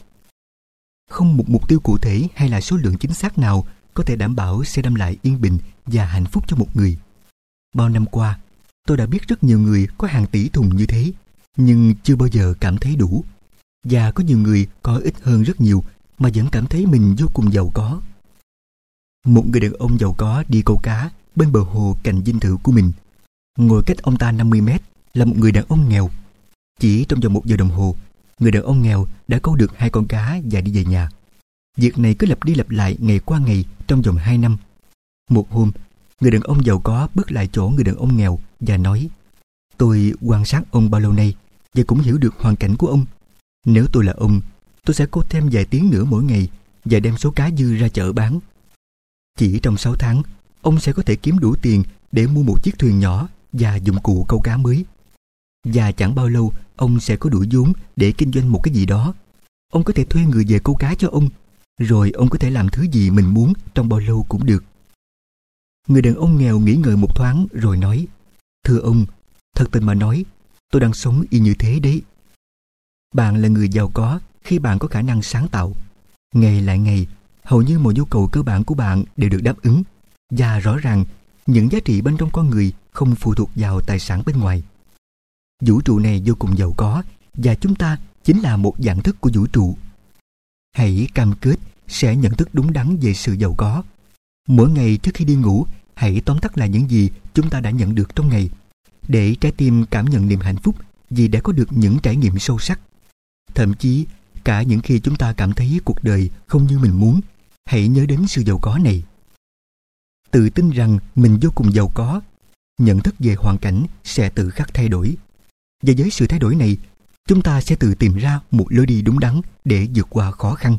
Không một mục tiêu cụ thể hay là số lượng chính xác nào có thể đảm bảo sẽ đem lại yên bình và hạnh phúc cho một người. Bao năm qua, tôi đã biết rất nhiều người có hàng tỷ thùng như thế, nhưng chưa bao giờ cảm thấy đủ. Và có nhiều người có ít hơn rất nhiều mà vẫn cảm thấy mình vô cùng giàu có. Một người đàn ông giàu có đi câu cá bên bờ hồ cạnh dinh thự của mình. Ngồi cách ông ta 50 mét là một người đàn ông nghèo. Chỉ trong vòng một giờ đồng hồ, người đàn ông nghèo đã câu được hai con cá và đi về nhà. Việc này cứ lặp đi lặp lại ngày qua ngày trong vòng 2 năm. Một hôm, người đàn ông giàu có bước lại chỗ người đàn ông nghèo và nói Tôi quan sát ông bao lâu nay và cũng hiểu được hoàn cảnh của ông. Nếu tôi là ông, tôi sẽ cố thêm vài tiếng nữa mỗi ngày và đem số cá dư ra chợ bán. Chỉ trong 6 tháng, ông sẽ có thể kiếm đủ tiền để mua một chiếc thuyền nhỏ và dụng cụ câu cá mới. Và chẳng bao lâu, ông sẽ có đủ vốn để kinh doanh một cái gì đó. Ông có thể thuê người về câu cá cho ông, rồi ông có thể làm thứ gì mình muốn trong bao lâu cũng được. Người đàn ông nghèo nghĩ ngợi một thoáng rồi nói, Thưa ông, thật tình mà nói, tôi đang sống y như thế đấy. Bạn là người giàu có khi bạn có khả năng sáng tạo. Ngày lại ngày, hầu như mọi nhu cầu cơ bản của bạn đều được đáp ứng. Và rõ ràng, những giá trị bên trong con người không phụ thuộc vào tài sản bên ngoài. Vũ trụ này vô cùng giàu có và chúng ta chính là một dạng thức của vũ trụ. Hãy cam kết sẽ nhận thức đúng đắn về sự giàu có. Mỗi ngày trước khi đi ngủ, hãy tóm tắt lại những gì chúng ta đã nhận được trong ngày để trái tim cảm nhận niềm hạnh phúc vì đã có được những trải nghiệm sâu sắc. Thậm chí, cả những khi chúng ta cảm thấy cuộc đời không như mình muốn, hãy nhớ đến sự giàu có này. Tự tin rằng mình vô cùng giàu có, nhận thức về hoàn cảnh sẽ tự khắc thay đổi. Và với sự thay đổi này, chúng ta sẽ tự tìm ra một lối đi đúng đắn để vượt qua khó khăn.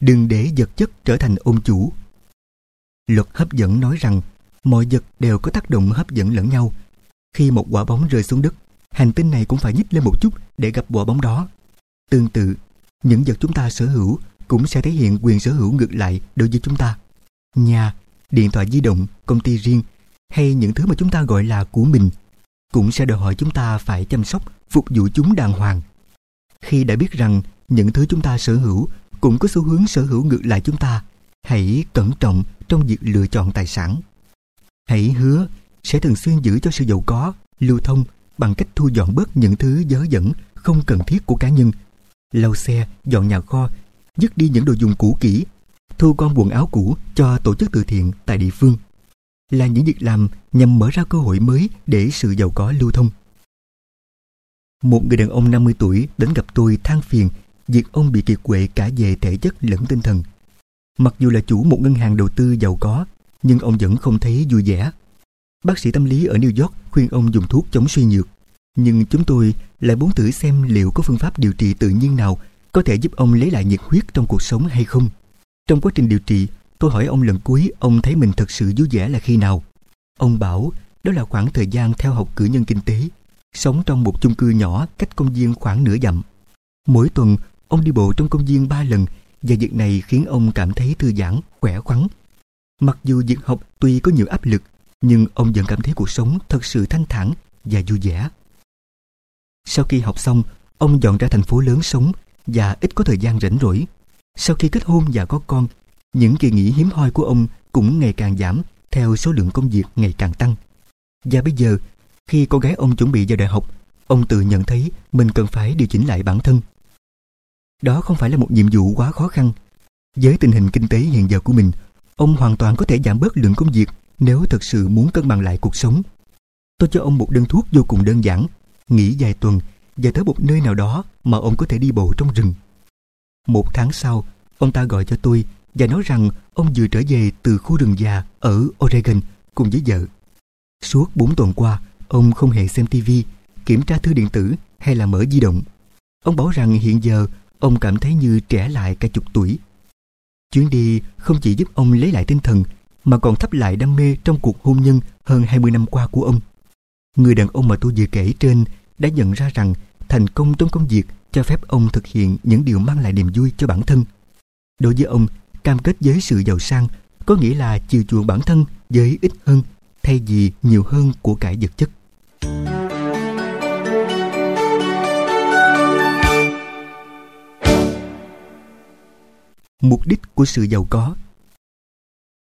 Đừng để vật chất trở thành ôm chủ. Luật hấp dẫn nói rằng mọi vật đều có tác động hấp dẫn lẫn nhau. Khi một quả bóng rơi xuống đất, hành tinh này cũng phải nhích lên một chút để gặp quả bóng đó. Tương tự, những vật chúng ta sở hữu cũng sẽ thể hiện quyền sở hữu ngược lại đối với chúng ta. Nhà, điện thoại di động, công ty riêng hay những thứ mà chúng ta gọi là của mình cũng sẽ đòi hỏi chúng ta phải chăm sóc, phục vụ chúng đàng hoàng. Khi đã biết rằng những thứ chúng ta sở hữu cũng có xu hướng sở hữu ngược lại chúng ta, hãy cẩn trọng trong việc lựa chọn tài sản. Hãy hứa sẽ thường xuyên giữ cho sự giàu có, lưu thông bằng cách thu dọn bớt những thứ dớ dẫn không cần thiết của cá nhân. Lau xe, dọn nhà kho, dứt đi những đồ dùng cũ kỹ, thu gom quần áo cũ cho tổ chức từ thiện tại địa phương. Là những việc làm nhằm mở ra cơ hội mới để sự giàu có lưu thông. Một người đàn ông 50 tuổi đến gặp tôi than phiền việc ông bị kiệt quệ cả về thể chất lẫn tinh thần. Mặc dù là chủ một ngân hàng đầu tư giàu có, nhưng ông vẫn không thấy vui vẻ. Bác sĩ tâm lý ở New York khuyên ông dùng thuốc chống suy nhược. Nhưng chúng tôi lại muốn thử xem liệu có phương pháp điều trị tự nhiên nào có thể giúp ông lấy lại nhiệt huyết trong cuộc sống hay không. Trong quá trình điều trị, tôi hỏi ông lần cuối ông thấy mình thật sự vui vẻ là khi nào. Ông bảo đó là khoảng thời gian theo học cử nhân kinh tế, sống trong một chung cư nhỏ cách công viên khoảng nửa dặm. Mỗi tuần, ông đi bộ trong công viên ba lần và việc này khiến ông cảm thấy thư giãn, khỏe khoắn. Mặc dù việc học tuy có nhiều áp lực, nhưng ông vẫn cảm thấy cuộc sống thật sự thanh thản và vui vẻ. Sau khi học xong, ông dọn ra thành phố lớn sống và ít có thời gian rảnh rỗi. Sau khi kết hôn và có con, những kỳ nghỉ hiếm hoi của ông cũng ngày càng giảm theo số lượng công việc ngày càng tăng. Và bây giờ, khi cô gái ông chuẩn bị vào đại học, ông tự nhận thấy mình cần phải điều chỉnh lại bản thân. Đó không phải là một nhiệm vụ quá khó khăn. Với tình hình kinh tế hiện giờ của mình, ông hoàn toàn có thể giảm bớt lượng công việc nếu thật sự muốn cân bằng lại cuộc sống. Tôi cho ông một đơn thuốc vô cùng đơn giản, nghỉ vài tuần và tới một nơi nào đó mà ông có thể đi bộ trong rừng. Một tháng sau, ông ta gọi cho tôi và nói rằng ông vừa trở về từ khu rừng già ở Oregon cùng với vợ. Suốt 4 tuần qua, ông không hề xem TV, kiểm tra thư điện tử hay là mở di động. Ông bảo rằng hiện giờ ông cảm thấy như trẻ lại cả chục tuổi. Chuyến đi không chỉ giúp ông lấy lại tinh thần mà còn thắp lại đam mê trong cuộc hôn nhân hơn 20 năm qua của ông. Người đàn ông mà tôi vừa kể trên đã nhận ra rằng thành công trong công việc cho phép ông thực hiện những điều mang lại niềm vui cho bản thân. Đối với ông, cam kết với sự giàu sang có nghĩa là chiều chuộng bản thân với ít hơn thay vì nhiều hơn của cải vật chất. Mục đích của sự giàu có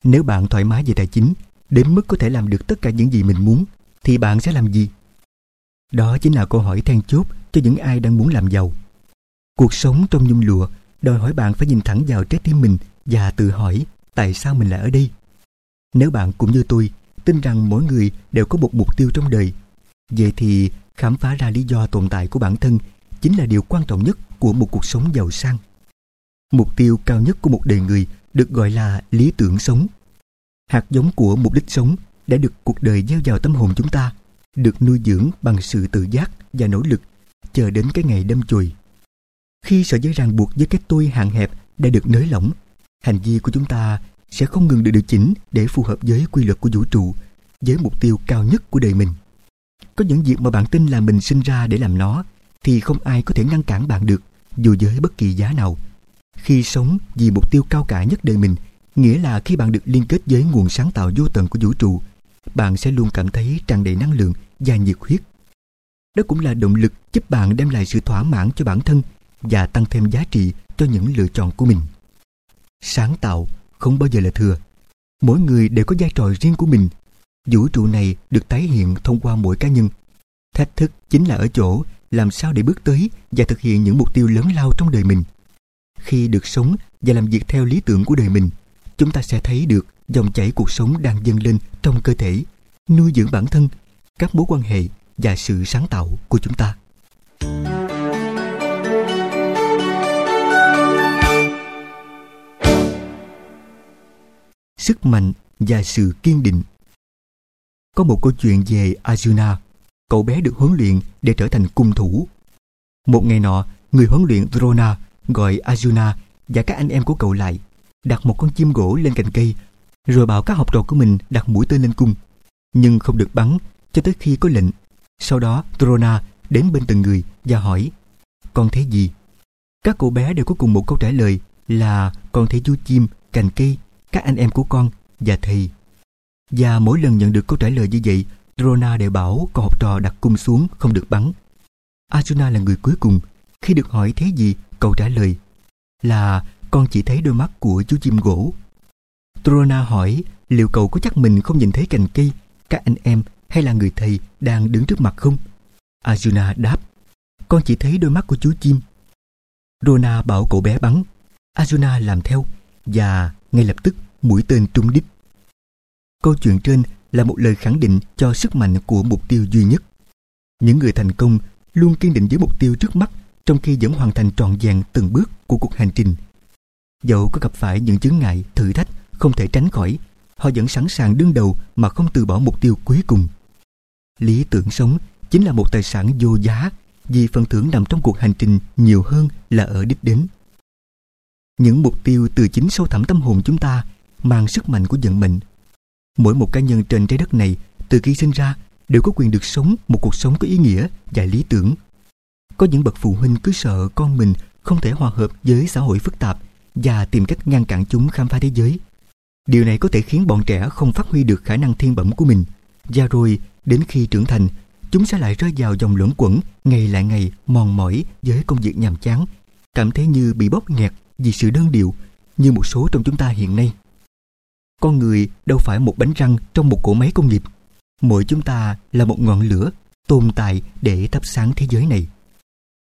Nếu bạn thoải mái về tài chính, đến mức có thể làm được tất cả những gì mình muốn, thì bạn sẽ làm gì? Đó chính là câu hỏi then chốt cho những ai đang muốn làm giàu. Cuộc sống trong nhung lụa đòi hỏi bạn phải nhìn thẳng vào trái tim mình và tự hỏi tại sao mình lại ở đây. Nếu bạn cũng như tôi tin rằng mỗi người đều có một mục tiêu trong đời, vậy thì khám phá ra lý do tồn tại của bản thân chính là điều quan trọng nhất của một cuộc sống giàu sang. Mục tiêu cao nhất của một đời người được gọi là lý tưởng sống. Hạt giống của mục đích sống đã được cuộc đời gieo vào tâm hồn chúng ta, được nuôi dưỡng bằng sự tự giác và nỗ lực, chờ đến cái ngày đâm chồi. Khi sợi dây ràng buộc với cái tôi hạn hẹp đã được nới lỏng, hành vi của chúng ta sẽ không ngừng được điều chỉnh để phù hợp với quy luật của vũ trụ với mục tiêu cao nhất của đời mình. Có những việc mà bạn tin là mình sinh ra để làm nó thì không ai có thể ngăn cản bạn được dù với bất kỳ giá nào. Khi sống vì mục tiêu cao cả nhất đời mình, nghĩa là khi bạn được liên kết với nguồn sáng tạo vô tận của vũ trụ, bạn sẽ luôn cảm thấy tràn đầy năng lượng và nhiệt huyết. Đó cũng là động lực giúp bạn đem lại sự thỏa mãn cho bản thân và tăng thêm giá trị cho những lựa chọn của mình. Sáng tạo không bao giờ là thừa. Mỗi người đều có vai trò riêng của mình. Vũ trụ này được tái hiện thông qua mỗi cá nhân. Thách thức chính là ở chỗ làm sao để bước tới và thực hiện những mục tiêu lớn lao trong đời mình. Khi được sống và làm việc theo lý tưởng của đời mình, chúng ta sẽ thấy được dòng chảy cuộc sống đang dâng lên trong cơ thể, nuôi dưỡng bản thân, các mối quan hệ và sự sáng tạo của chúng ta. Sức mạnh và sự kiên định Có một câu chuyện về Arjuna, cậu bé được huấn luyện để trở thành cung thủ. Một ngày nọ, người huấn luyện Drona gọi Arjuna và các anh em của cậu lại, đặt một con chim gỗ lên cành cây rồi bảo các học trò của mình đặt mũi tên lên cung. Nhưng không được bắn cho tới khi có lệnh. Sau đó Drona đến bên từng người và hỏi con thấy gì? Các cậu bé đều có cùng một câu trả lời là con thấy chú chim cành cây các anh em của con và thầy. Và mỗi lần nhận được câu trả lời như vậy Drona đều bảo cậu học trò đặt cung xuống không được bắn. Arjuna là người cuối cùng khi được hỏi thế gì? Câu trả lời là con chỉ thấy đôi mắt của chú chim gỗ Trona hỏi liệu cậu có chắc mình không nhìn thấy cành cây, các anh em hay là người thầy đang đứng trước mặt không? Arjuna đáp, con chỉ thấy đôi mắt của chú chim. Rona bảo cậu bé bắn. Arjuna làm theo và ngay lập tức mũi tên trúng đích. Câu chuyện trên là một lời khẳng định cho sức mạnh của mục tiêu duy nhất. Những người thành công luôn kiên định với mục tiêu trước mắt trong khi vẫn hoàn thành trọn vẹn từng bước của cuộc hành trình. Dẫu có gặp phải những chướng ngại, thử thách không thể tránh khỏi họ vẫn sẵn sàng đương đầu mà không từ bỏ mục tiêu cuối cùng. Lý tưởng sống chính là một tài sản vô giá vì phần thưởng nằm trong cuộc hành trình nhiều hơn là ở đích đến. Những mục tiêu từ chính sâu thẳm tâm hồn chúng ta mang sức mạnh của vận mệnh. Mỗi một cá nhân trên trái đất này từ khi sinh ra đều có quyền được sống một cuộc sống có ý nghĩa và lý tưởng có những bậc phụ huynh cứ sợ con mình không thể hòa hợp với xã hội phức tạp và tìm cách ngăn cản chúng khám phá thế giới Điều này có thể khiến bọn trẻ không phát huy được khả năng thiên bẩm của mình. Và rồi, đến khi trưởng thành, chúng sẽ lại rơi vào dòng luẩn quẩn ngày lại ngày mòn mỏi với công việc nhàm chán, cảm thấy như bị bóp nghẹt vì sự đơn điệu như một số trong chúng ta hiện nay. Con người đâu phải một bánh răng trong một cỗ máy công nghiệp. Mỗi chúng ta là một ngọn lửa tồn tại để thắp sáng thế giới này.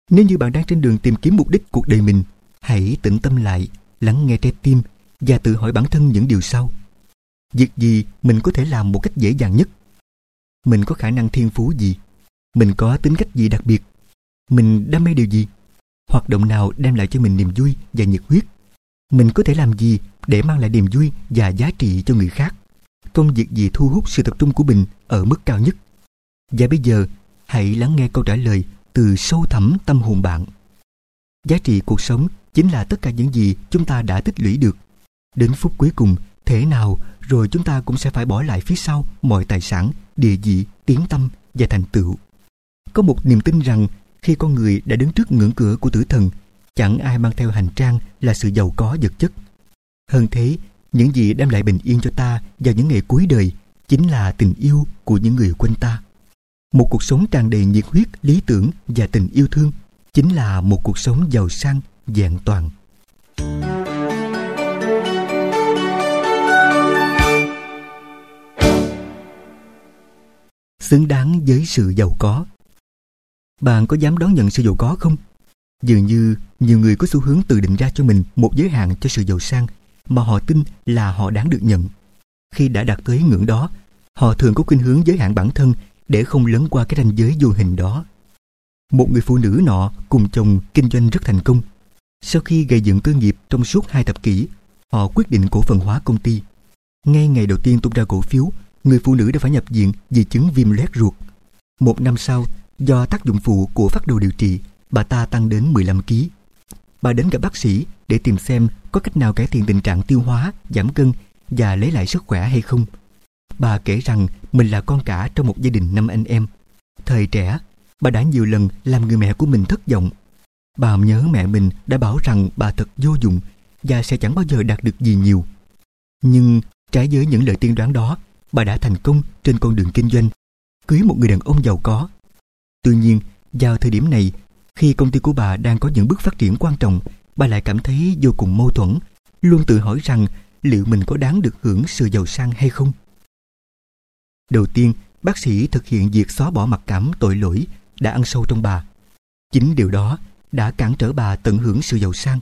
Nếu như bạn đang trên đường tìm kiếm mục đích cuộc đời mình, hãy tĩnh tâm lại, lắng nghe trái tim và tự hỏi bản thân những điều sau. Việc gì mình có thể làm một cách dễ dàng nhất? Mình có khả năng thiên phú gì? Mình có tính cách gì đặc biệt? Mình đam mê điều gì? Hoạt động nào đem lại cho mình niềm vui và nhiệt huyết? Mình có thể làm gì để mang lại niềm vui và giá trị cho người khác? Công việc gì thu hút sự tập trung của mình ở mức cao nhất? Và bây giờ, hãy lắng nghe câu trả lời từ sâu thẳm tâm hồn bạn. Giá trị cuộc sống chính là tất cả những gì chúng ta đã tích lũy được Đến phút cuối cùng, thế nào rồi chúng ta cũng sẽ phải bỏ lại phía sau mọi tài sản, địa vị, tiếng tâm và thành tựu. Có một niềm tin rằng khi con người đã đứng trước ngưỡng cửa của tử thần, chẳng ai mang theo hành trang là sự giàu có vật chất. Hơn thế, những gì đem lại bình yên cho ta vào những ngày cuối đời chính là tình yêu của những người quanh ta. Một cuộc sống tràn đầy nhiệt huyết, lý tưởng và tình yêu thương chính là một cuộc sống giàu sang, vẹn toàn. xứng đáng với sự giàu có. Bạn có dám đón nhận sự giàu có không? Dường như nhiều người có xu hướng tự định ra cho mình một giới hạn cho sự giàu sang mà họ tin là họ đáng được nhận. Khi đã đạt tới ngưỡng đó, họ thường có khuynh hướng giới hạn bản thân để không lấn qua cái ranh giới vô hình đó. Một người phụ nữ nọ cùng chồng kinh doanh rất thành công. Sau khi gây dựng cơ nghiệp trong suốt hai thập kỷ, họ quyết định cổ phần hóa công ty. Ngay ngày đầu tiên tung ra cổ phiếu, người phụ nữ đã phải nhập viện vì chứng viêm loét ruột. Một năm sau, do tác dụng phụ của phát đồ điều trị, bà ta tăng đến 15 kg. Bà đến gặp bác sĩ để tìm xem có cách nào cải thiện tình trạng tiêu hóa, giảm cân và lấy lại sức khỏe hay không bà kể rằng mình là con cả trong một gia đình năm anh em. Thời trẻ, bà đã nhiều lần làm người mẹ của mình thất vọng. Bà nhớ mẹ mình đã bảo rằng bà thật vô dụng và sẽ chẳng bao giờ đạt được gì nhiều. Nhưng trái với những lời tiên đoán đó, bà đã thành công trên con đường kinh doanh, cưới một người đàn ông giàu có. Tuy nhiên, vào thời điểm này, khi công ty của bà đang có những bước phát triển quan trọng, bà lại cảm thấy vô cùng mâu thuẫn, luôn tự hỏi rằng liệu mình có đáng được hưởng sự giàu sang hay không. Đầu tiên, bác sĩ thực hiện việc xóa bỏ mặc cảm tội lỗi đã ăn sâu trong bà. Chính điều đó đã cản trở bà tận hưởng sự giàu sang.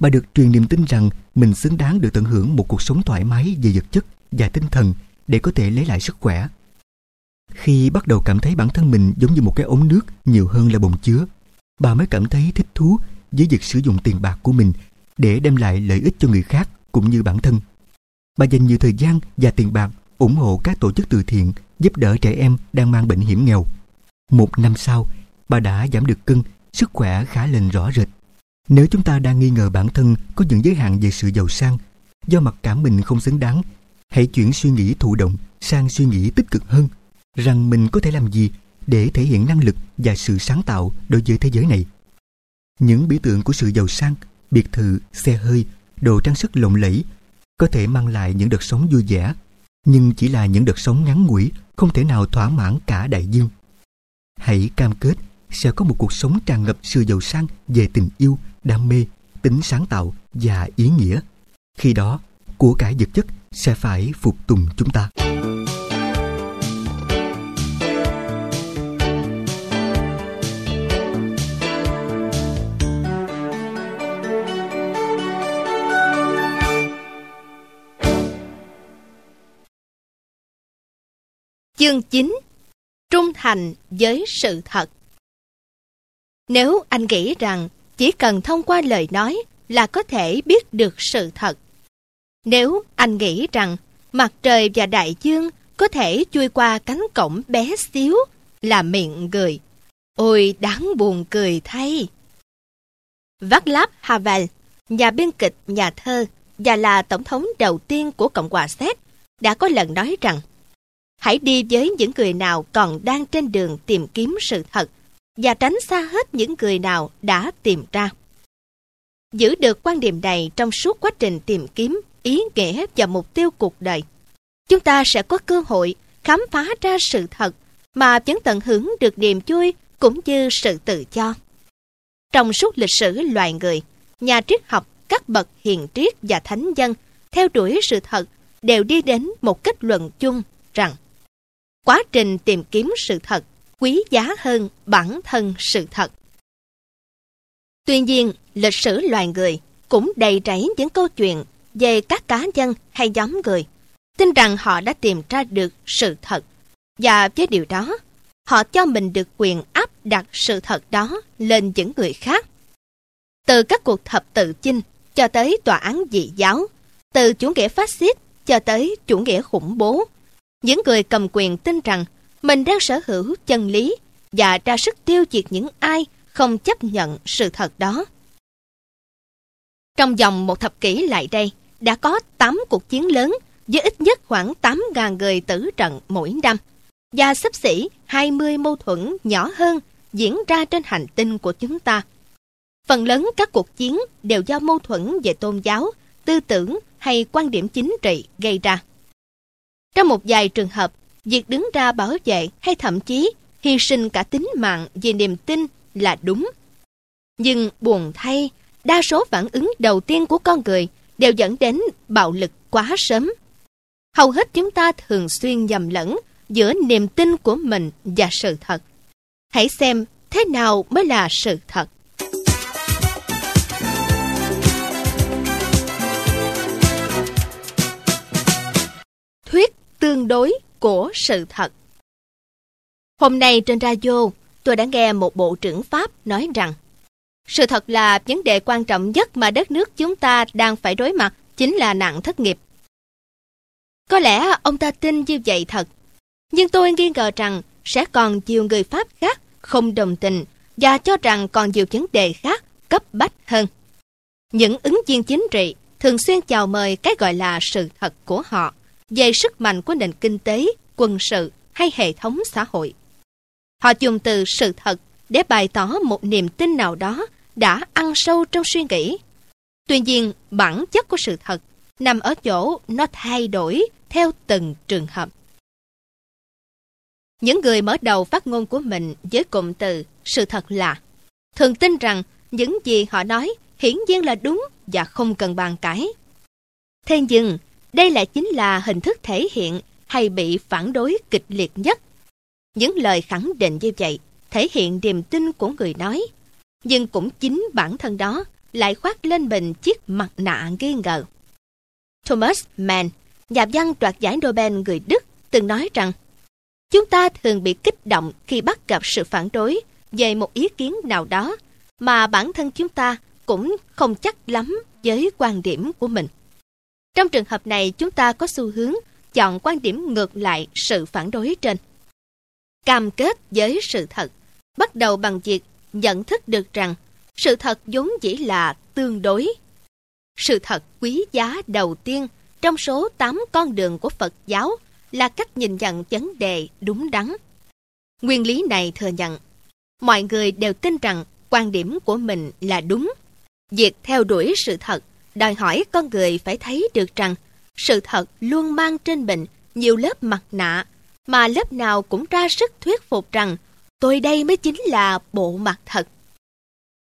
Bà được truyền niềm tin rằng mình xứng đáng được tận hưởng một cuộc sống thoải mái về vật chất và tinh thần để có thể lấy lại sức khỏe. Khi bắt đầu cảm thấy bản thân mình giống như một cái ống nước nhiều hơn là bồn chứa, bà mới cảm thấy thích thú với việc sử dụng tiền bạc của mình để đem lại lợi ích cho người khác cũng như bản thân. Bà dành nhiều thời gian và tiền bạc ủng hộ các tổ chức từ thiện giúp đỡ trẻ em đang mang bệnh hiểm nghèo. Một năm sau, bà đã giảm được cân, sức khỏe khá lên rõ rệt. Nếu chúng ta đang nghi ngờ bản thân có những giới hạn về sự giàu sang, do mặc cảm mình không xứng đáng, hãy chuyển suy nghĩ thụ động sang suy nghĩ tích cực hơn, rằng mình có thể làm gì để thể hiện năng lực và sự sáng tạo đối với thế giới này. Những biểu tượng của sự giàu sang, biệt thự, xe hơi, đồ trang sức lộng lẫy có thể mang lại những đợt sống vui vẻ, nhưng chỉ là những đợt sống ngắn ngủi, không thể nào thỏa mãn cả đại dương. Hãy cam kết sẽ có một cuộc sống tràn ngập sự giàu sang về tình yêu, đam mê, tính sáng tạo và ý nghĩa. Khi đó, của cải vật chất sẽ phải phục tùng chúng ta. Chương 9 Trung thành với sự thật Nếu anh nghĩ rằng chỉ cần thông qua lời nói là có thể biết được sự thật. Nếu anh nghĩ rằng mặt trời và đại dương có thể chui qua cánh cổng bé xíu là miệng người. Ôi đáng buồn cười thay! Václav Havel, nhà biên kịch, nhà thơ và là tổng thống đầu tiên của Cộng hòa Séc, đã có lần nói rằng Hãy đi với những người nào còn đang trên đường tìm kiếm sự thật và tránh xa hết những người nào đã tìm ra. Giữ được quan điểm này trong suốt quá trình tìm kiếm ý nghĩa và mục tiêu cuộc đời, chúng ta sẽ có cơ hội khám phá ra sự thật mà vẫn tận hưởng được niềm vui cũng như sự tự do. Trong suốt lịch sử loài người, nhà triết học, các bậc hiền triết và thánh dân theo đuổi sự thật đều đi đến một kết luận chung rằng quá trình tìm kiếm sự thật quý giá hơn bản thân sự thật. Tuy nhiên, lịch sử loài người cũng đầy rẫy những câu chuyện về các cá nhân hay nhóm người tin rằng họ đã tìm ra được sự thật và với điều đó họ cho mình được quyền áp đặt sự thật đó lên những người khác. Từ các cuộc thập tự chinh cho tới tòa án dị giáo, từ chủ nghĩa phát xít cho tới chủ nghĩa khủng bố, những người cầm quyền tin rằng mình đang sở hữu chân lý và ra sức tiêu diệt những ai không chấp nhận sự thật đó. Trong vòng một thập kỷ lại đây, đã có 8 cuộc chiến lớn với ít nhất khoảng 8.000 người tử trận mỗi năm và xấp xỉ 20 mâu thuẫn nhỏ hơn diễn ra trên hành tinh của chúng ta. Phần lớn các cuộc chiến đều do mâu thuẫn về tôn giáo, tư tưởng hay quan điểm chính trị gây ra. Trong một vài trường hợp, việc đứng ra bảo vệ hay thậm chí hy sinh cả tính mạng vì niềm tin là đúng. Nhưng buồn thay, đa số phản ứng đầu tiên của con người đều dẫn đến bạo lực quá sớm. Hầu hết chúng ta thường xuyên nhầm lẫn giữa niềm tin của mình và sự thật. Hãy xem thế nào mới là sự thật. Tương đối của sự thật. Hôm nay trên radio, tôi đã nghe một bộ trưởng Pháp nói rằng sự thật là vấn đề quan trọng nhất mà đất nước chúng ta đang phải đối mặt chính là nạn thất nghiệp. Có lẽ ông ta tin như vậy thật, nhưng tôi nghi ngờ rằng sẽ còn nhiều người Pháp khác không đồng tình và cho rằng còn nhiều vấn đề khác cấp bách hơn. Những ứng viên chính trị thường xuyên chào mời cái gọi là sự thật của họ về sức mạnh của nền kinh tế, quân sự hay hệ thống xã hội. Họ dùng từ sự thật để bày tỏ một niềm tin nào đó đã ăn sâu trong suy nghĩ. Tuy nhiên, bản chất của sự thật nằm ở chỗ nó thay đổi theo từng trường hợp. Những người mở đầu phát ngôn của mình với cụm từ sự thật là thường tin rằng những gì họ nói hiển nhiên là đúng và không cần bàn cãi. Thế nhưng, đây lại chính là hình thức thể hiện hay bị phản đối kịch liệt nhất. Những lời khẳng định như vậy thể hiện niềm tin của người nói, nhưng cũng chính bản thân đó lại khoác lên mình chiếc mặt nạ nghi ngờ. Thomas Mann, nhà văn đoạt giải Nobel người Đức, từng nói rằng Chúng ta thường bị kích động khi bắt gặp sự phản đối về một ý kiến nào đó mà bản thân chúng ta cũng không chắc lắm với quan điểm của mình. Trong trường hợp này, chúng ta có xu hướng chọn quan điểm ngược lại sự phản đối trên. Cam kết với sự thật, bắt đầu bằng việc nhận thức được rằng sự thật vốn chỉ là tương đối. Sự thật quý giá đầu tiên trong số 8 con đường của Phật giáo là cách nhìn nhận vấn đề đúng đắn. Nguyên lý này thừa nhận, mọi người đều tin rằng quan điểm của mình là đúng. Việc theo đuổi sự thật đòi hỏi con người phải thấy được rằng sự thật luôn mang trên mình nhiều lớp mặt nạ, mà lớp nào cũng ra sức thuyết phục rằng tôi đây mới chính là bộ mặt thật.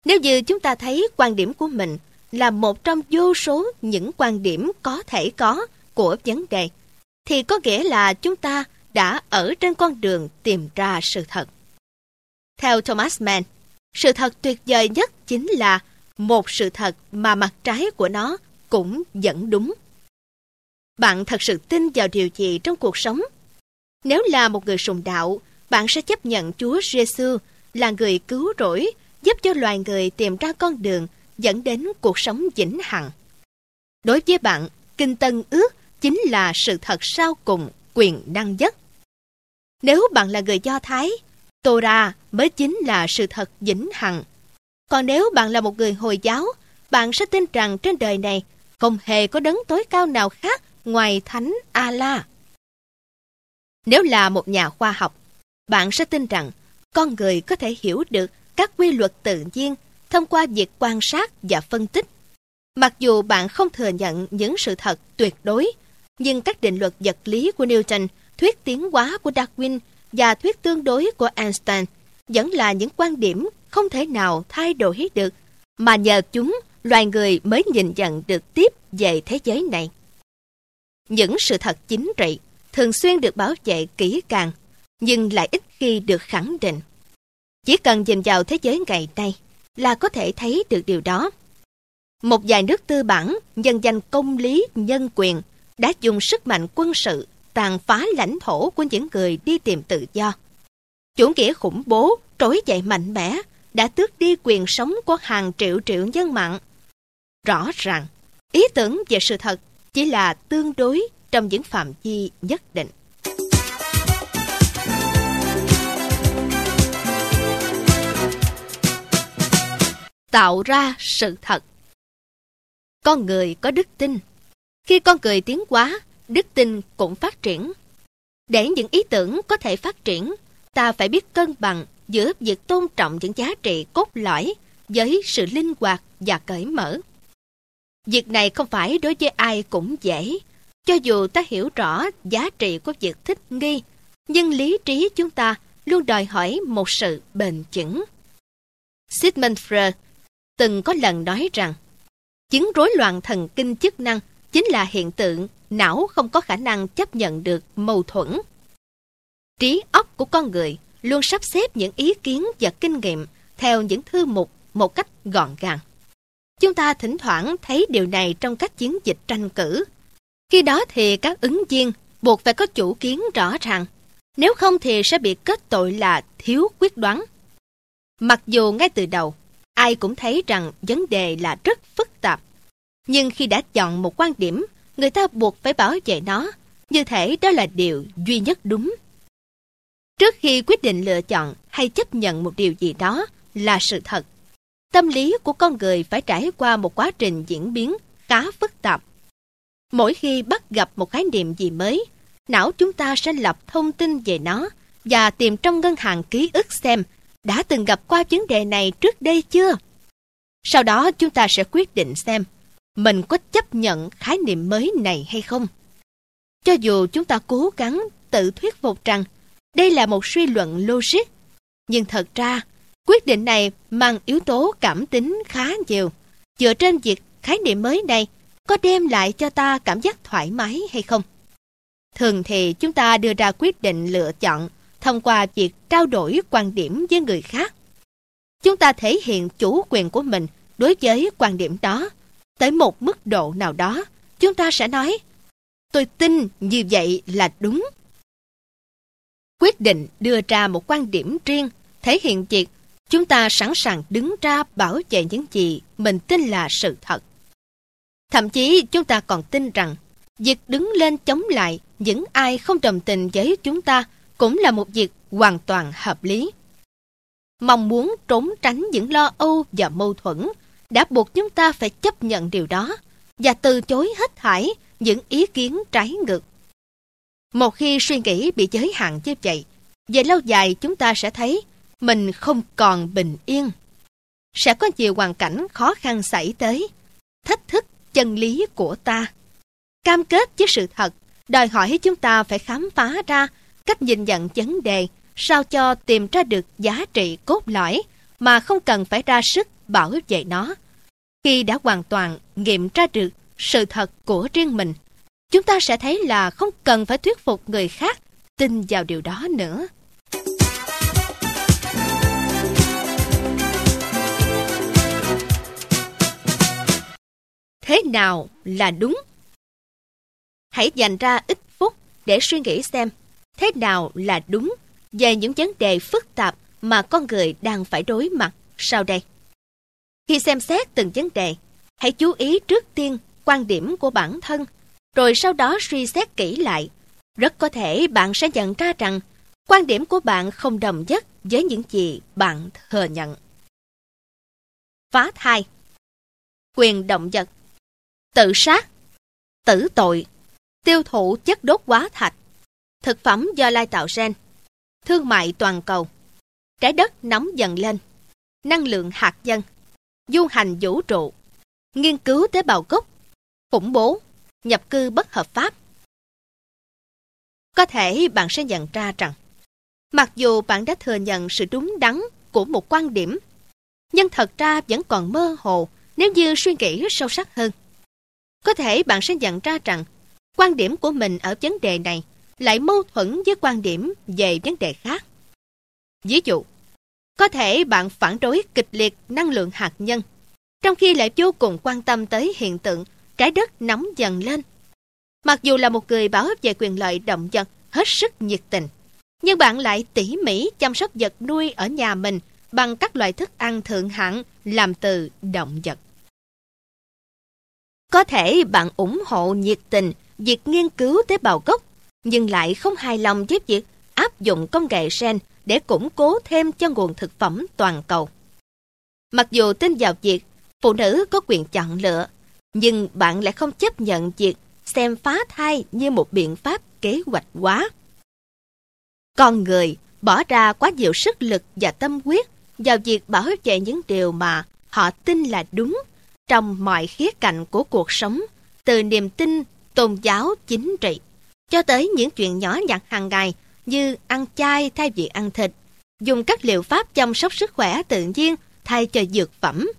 Nếu như chúng ta thấy quan điểm của mình là một trong vô số những quan điểm có thể có của vấn đề, thì có nghĩa là chúng ta đã ở trên con đường tìm ra sự thật. Theo Thomas Mann, sự thật tuyệt vời nhất chính là một sự thật mà mặt trái của nó cũng vẫn đúng. Bạn thật sự tin vào điều gì trong cuộc sống? Nếu là một người sùng đạo, bạn sẽ chấp nhận Chúa Giêsu là người cứu rỗi, giúp cho loài người tìm ra con đường dẫn đến cuộc sống vĩnh hằng. Đối với bạn, Kinh Tân ước chính là sự thật sau cùng quyền năng nhất. Nếu bạn là người Do Thái, Torah mới chính là sự thật vĩnh hằng. Còn nếu bạn là một người Hồi giáo, bạn sẽ tin rằng trên đời này không hề có đấng tối cao nào khác ngoài Thánh Allah. Nếu là một nhà khoa học, bạn sẽ tin rằng con người có thể hiểu được các quy luật tự nhiên thông qua việc quan sát và phân tích. Mặc dù bạn không thừa nhận những sự thật tuyệt đối nhưng các định luật vật lý của Newton, thuyết tiến hóa của Darwin và thuyết tương đối của Einstein vẫn là những quan điểm không thể nào thay đổi được, mà nhờ chúng loài người mới nhìn nhận được tiếp về thế giới này. Những sự thật chính trị thường xuyên được bảo vệ kỹ càng, nhưng lại ít khi được khẳng định. Chỉ cần nhìn vào thế giới ngày nay là có thể thấy được điều đó. Một vài nước tư bản nhân danh công lý nhân quyền đã dùng sức mạnh quân sự tàn phá lãnh thổ của những người đi tìm tự do. Chủ nghĩa khủng bố trỗi dậy mạnh mẽ đã tước đi quyền sống của hàng triệu triệu nhân mạng. Rõ ràng, ý tưởng về sự thật chỉ là tương đối trong những phạm vi nhất định. Tạo ra sự thật Con người có đức tin khi con người tiến hóa, đức tin cũng phát triển. Để những ý tưởng có thể phát triển, ta phải biết cân bằng giữa việc tôn trọng những giá trị cốt lõi với sự linh hoạt và cởi mở. Việc này không phải đối với ai cũng dễ. Cho dù ta hiểu rõ giá trị của việc thích nghi, nhưng lý trí chúng ta luôn đòi hỏi một sự bền chững. Sigmund Freud từng có lần nói rằng chứng rối loạn thần kinh chức năng chính là hiện tượng não không có khả năng chấp nhận được mâu thuẫn. Trí óc của con người luôn sắp xếp những ý kiến và kinh nghiệm theo những thư mục một cách gọn gàng. Chúng ta thỉnh thoảng thấy điều này trong các chiến dịch tranh cử. Khi đó thì các ứng viên buộc phải có chủ kiến rõ ràng, nếu không thì sẽ bị kết tội là thiếu quyết đoán. Mặc dù ngay từ đầu, ai cũng thấy rằng vấn đề là rất phức tạp nhưng khi đã chọn một quan điểm, người ta buộc phải bảo vệ nó, như thể đó là điều duy nhất đúng. Trước khi quyết định lựa chọn hay chấp nhận một điều gì đó là sự thật, tâm lý của con người phải trải qua một quá trình diễn biến khá phức tạp. Mỗi khi bắt gặp một khái niệm gì mới, não chúng ta sẽ lập thông tin về nó và tìm trong ngân hàng ký ức xem đã từng gặp qua vấn đề này trước đây chưa. Sau đó chúng ta sẽ quyết định xem mình có chấp nhận khái niệm mới này hay không. Cho dù chúng ta cố gắng tự thuyết phục rằng đây là một suy luận logic, nhưng thật ra quyết định này mang yếu tố cảm tính khá nhiều, dựa trên việc khái niệm mới này có đem lại cho ta cảm giác thoải mái hay không. Thường thì chúng ta đưa ra quyết định lựa chọn thông qua việc trao đổi quan điểm với người khác. Chúng ta thể hiện chủ quyền của mình đối với quan điểm đó. Tới một mức độ nào đó, chúng ta sẽ nói, tôi tin như vậy là đúng. Quyết định đưa ra một quan điểm riêng, thể hiện việc chúng ta sẵn sàng đứng ra bảo vệ những gì mình tin là sự thật. Thậm chí chúng ta còn tin rằng việc đứng lên chống lại những ai không đồng tình với chúng ta cũng là một việc hoàn toàn hợp lý. Mong muốn trốn tránh những lo âu và mâu thuẫn đã buộc chúng ta phải chấp nhận điều đó và từ chối hết thảy những ý kiến trái ngược. Một khi suy nghĩ bị giới hạn như vậy, về lâu dài chúng ta sẽ thấy mình không còn bình yên. Sẽ có nhiều hoàn cảnh khó khăn xảy tới, thách thức chân lý của ta. Cam kết với sự thật, đòi hỏi chúng ta phải khám phá ra cách nhìn nhận vấn đề sao cho tìm ra được giá trị cốt lõi mà không cần phải ra sức bảo vệ nó. Khi đã hoàn toàn nghiệm ra được sự thật của riêng mình, chúng ta sẽ thấy là không cần phải thuyết phục người khác tin vào điều đó nữa. Thế nào là đúng? Hãy dành ra ít phút để suy nghĩ xem thế nào là đúng về những vấn đề phức tạp mà con người đang phải đối mặt sau đây. Khi xem xét từng vấn đề, hãy chú ý trước tiên quan điểm của bản thân, rồi sau đó suy xét kỹ lại. Rất có thể bạn sẽ nhận ra rằng, quan điểm của bạn không đồng nhất với những gì bạn thừa nhận. Phá thai. Quyền động vật. Tự sát. Tử tội. Tiêu thụ chất đốt hóa thạch. Thực phẩm do lai tạo gen. Thương mại toàn cầu. Trái đất nóng dần lên. Năng lượng hạt nhân. Du hành vũ trụ. Nghiên cứu tế bào gốc. Khủng bố. Nhập cư bất hợp pháp Có thể bạn sẽ nhận ra rằng Mặc dù bạn đã thừa nhận sự đúng đắn của một quan điểm, nhưng thật ra vẫn còn mơ hồ nếu như suy nghĩ sâu sắc hơn. Có thể bạn sẽ nhận ra rằng quan điểm của mình ở vấn đề này lại mâu thuẫn với quan điểm về vấn đề khác. Ví dụ, có thể bạn phản đối kịch liệt năng lượng hạt nhân, trong khi lại vô cùng quan tâm tới hiện tượng trái đất nóng dần lên. Mặc dù là một người bảo vệ quyền lợi động vật hết sức nhiệt tình, nhưng bạn lại tỉ mỉ chăm sóc vật nuôi ở nhà mình bằng các loại thức ăn thượng hạng làm từ động vật. Có thể bạn ủng hộ nhiệt tình việc nghiên cứu tế bào gốc, nhưng lại không hài lòng với việc áp dụng công nghệ gen để củng cố thêm cho nguồn thực phẩm toàn cầu. Mặc dù tin vào việc phụ nữ có quyền chọn lựa, nhưng bạn lại không chấp nhận việc xem phá thai như một biện pháp kế hoạch hóa. Con người bỏ ra quá nhiều sức lực và tâm huyết vào việc bảo vệ những điều mà họ tin là đúng trong mọi khía cạnh của cuộc sống, từ niềm tin, tôn giáo, chính trị, cho tới những chuyện nhỏ nhặt hàng ngày như ăn chay thay vì ăn thịt, dùng các liệu pháp chăm sóc sức khỏe tự nhiên thay cho dược phẩm.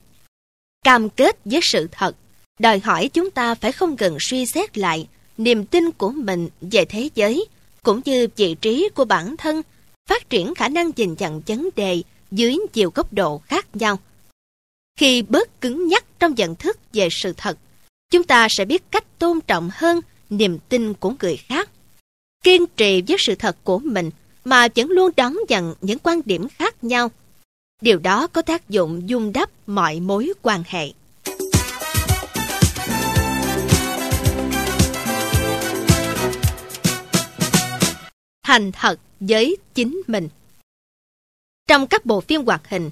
Cam kết với sự thật, đòi hỏi chúng ta phải không ngừng suy xét lại niềm tin của mình về thế giới, cũng như vị trí của bản thân, phát triển khả năng nhìn nhận vấn đề dưới nhiều góc độ khác nhau. Khi bớt cứng nhắc trong nhận thức về sự thật, chúng ta sẽ biết cách tôn trọng hơn niềm tin của người khác. Kiên trì với sự thật của mình mà vẫn luôn đón nhận những quan điểm khác nhau. Điều đó có tác dụng dung đắp mọi mối quan hệ. Thành thật với chính mình. Trong các bộ phim hoạt hình,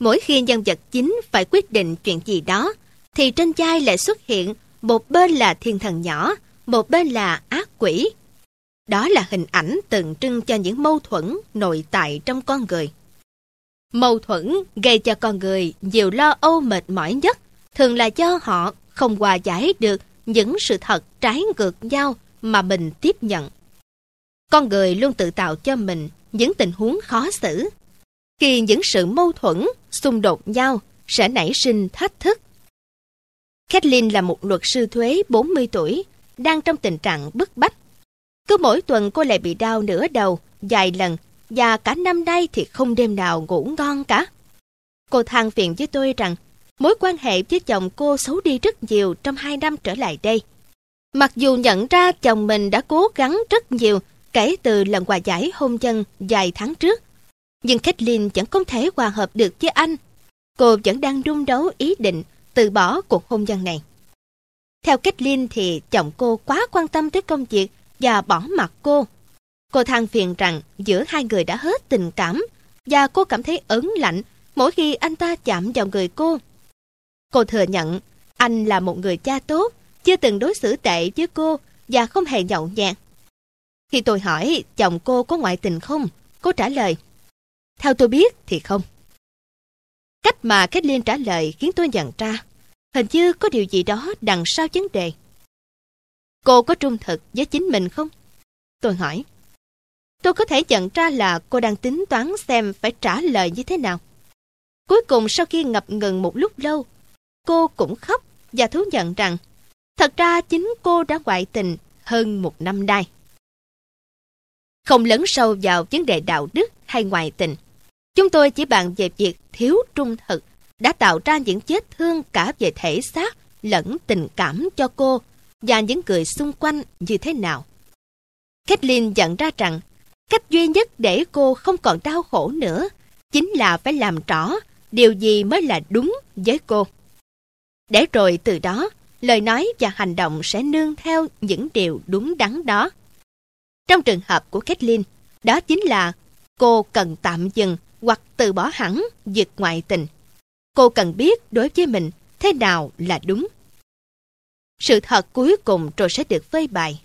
mỗi khi nhân vật chính phải quyết định chuyện gì đó, thì trên chai lại xuất hiện một bên là thiên thần nhỏ, một bên là ác quỷ. Đó là hình ảnh tượng trưng cho những mâu thuẫn nội tại trong con người. Mâu thuẫn gây cho con người nhiều lo âu mệt mỏi nhất, thường là do họ không hòa giải được những sự thật trái ngược nhau mà mình tiếp nhận. Con người luôn tự tạo cho mình những tình huống khó xử. Khi những sự mâu thuẫn, xung đột nhau sẽ nảy sinh thách thức. Kathleen là một luật sư thuế 40 tuổi, đang trong tình trạng bức bách. Cứ mỗi tuần cô lại bị đau nửa đầu, vài lần, và cả năm nay thì không đêm nào ngủ ngon cả. Cô than phiền với tôi rằng mối quan hệ với chồng cô xấu đi rất nhiều trong hai năm trở lại đây. Mặc dù nhận ra chồng mình đã cố gắng rất nhiều kể từ lần hòa giải hôn nhân vài tháng trước, nhưng Kathleen chẳng không thể hòa hợp được với anh. Cô vẫn đang đung đấu ý định từ bỏ cuộc hôn nhân này. Theo Kathleen thì chồng cô quá quan tâm tới công việc và bỏ mặt cô. Cô than phiền rằng giữa hai người đã hết tình cảm và cô cảm thấy ớn lạnh mỗi khi anh ta chạm vào người cô. Cô thừa nhận anh là một người cha tốt, chưa từng đối xử tệ với cô và không hề nhậu nhẹt. Khi tôi hỏi chồng cô có ngoại tình không, cô trả lời, theo tôi biết thì không. Cách mà Kết Liên trả lời khiến tôi nhận ra, hình như có điều gì đó đằng sau vấn đề. Cô có trung thực với chính mình không? Tôi hỏi. Tôi có thể nhận ra là cô đang tính toán xem phải trả lời như thế nào. Cuối cùng sau khi ngập ngừng một lúc lâu, cô cũng khóc và thú nhận rằng thật ra chính cô đã ngoại tình hơn một năm nay. Không lấn sâu vào vấn đề đạo đức hay ngoại tình. Chúng tôi chỉ bàn về việc thiếu trung thực đã tạo ra những vết thương cả về thể xác lẫn tình cảm cho cô và những người xung quanh như thế nào. Kathleen nhận ra rằng cách duy nhất để cô không còn đau khổ nữa chính là phải làm rõ điều gì mới là đúng với cô. Để rồi từ đó, lời nói và hành động sẽ nương theo những điều đúng đắn đó. Trong trường hợp của Kathleen, đó chính là cô cần tạm dừng hoặc từ bỏ hẳn việc ngoại tình. Cô cần biết đối với mình thế nào là đúng. Sự thật cuối cùng rồi sẽ được phơi bày.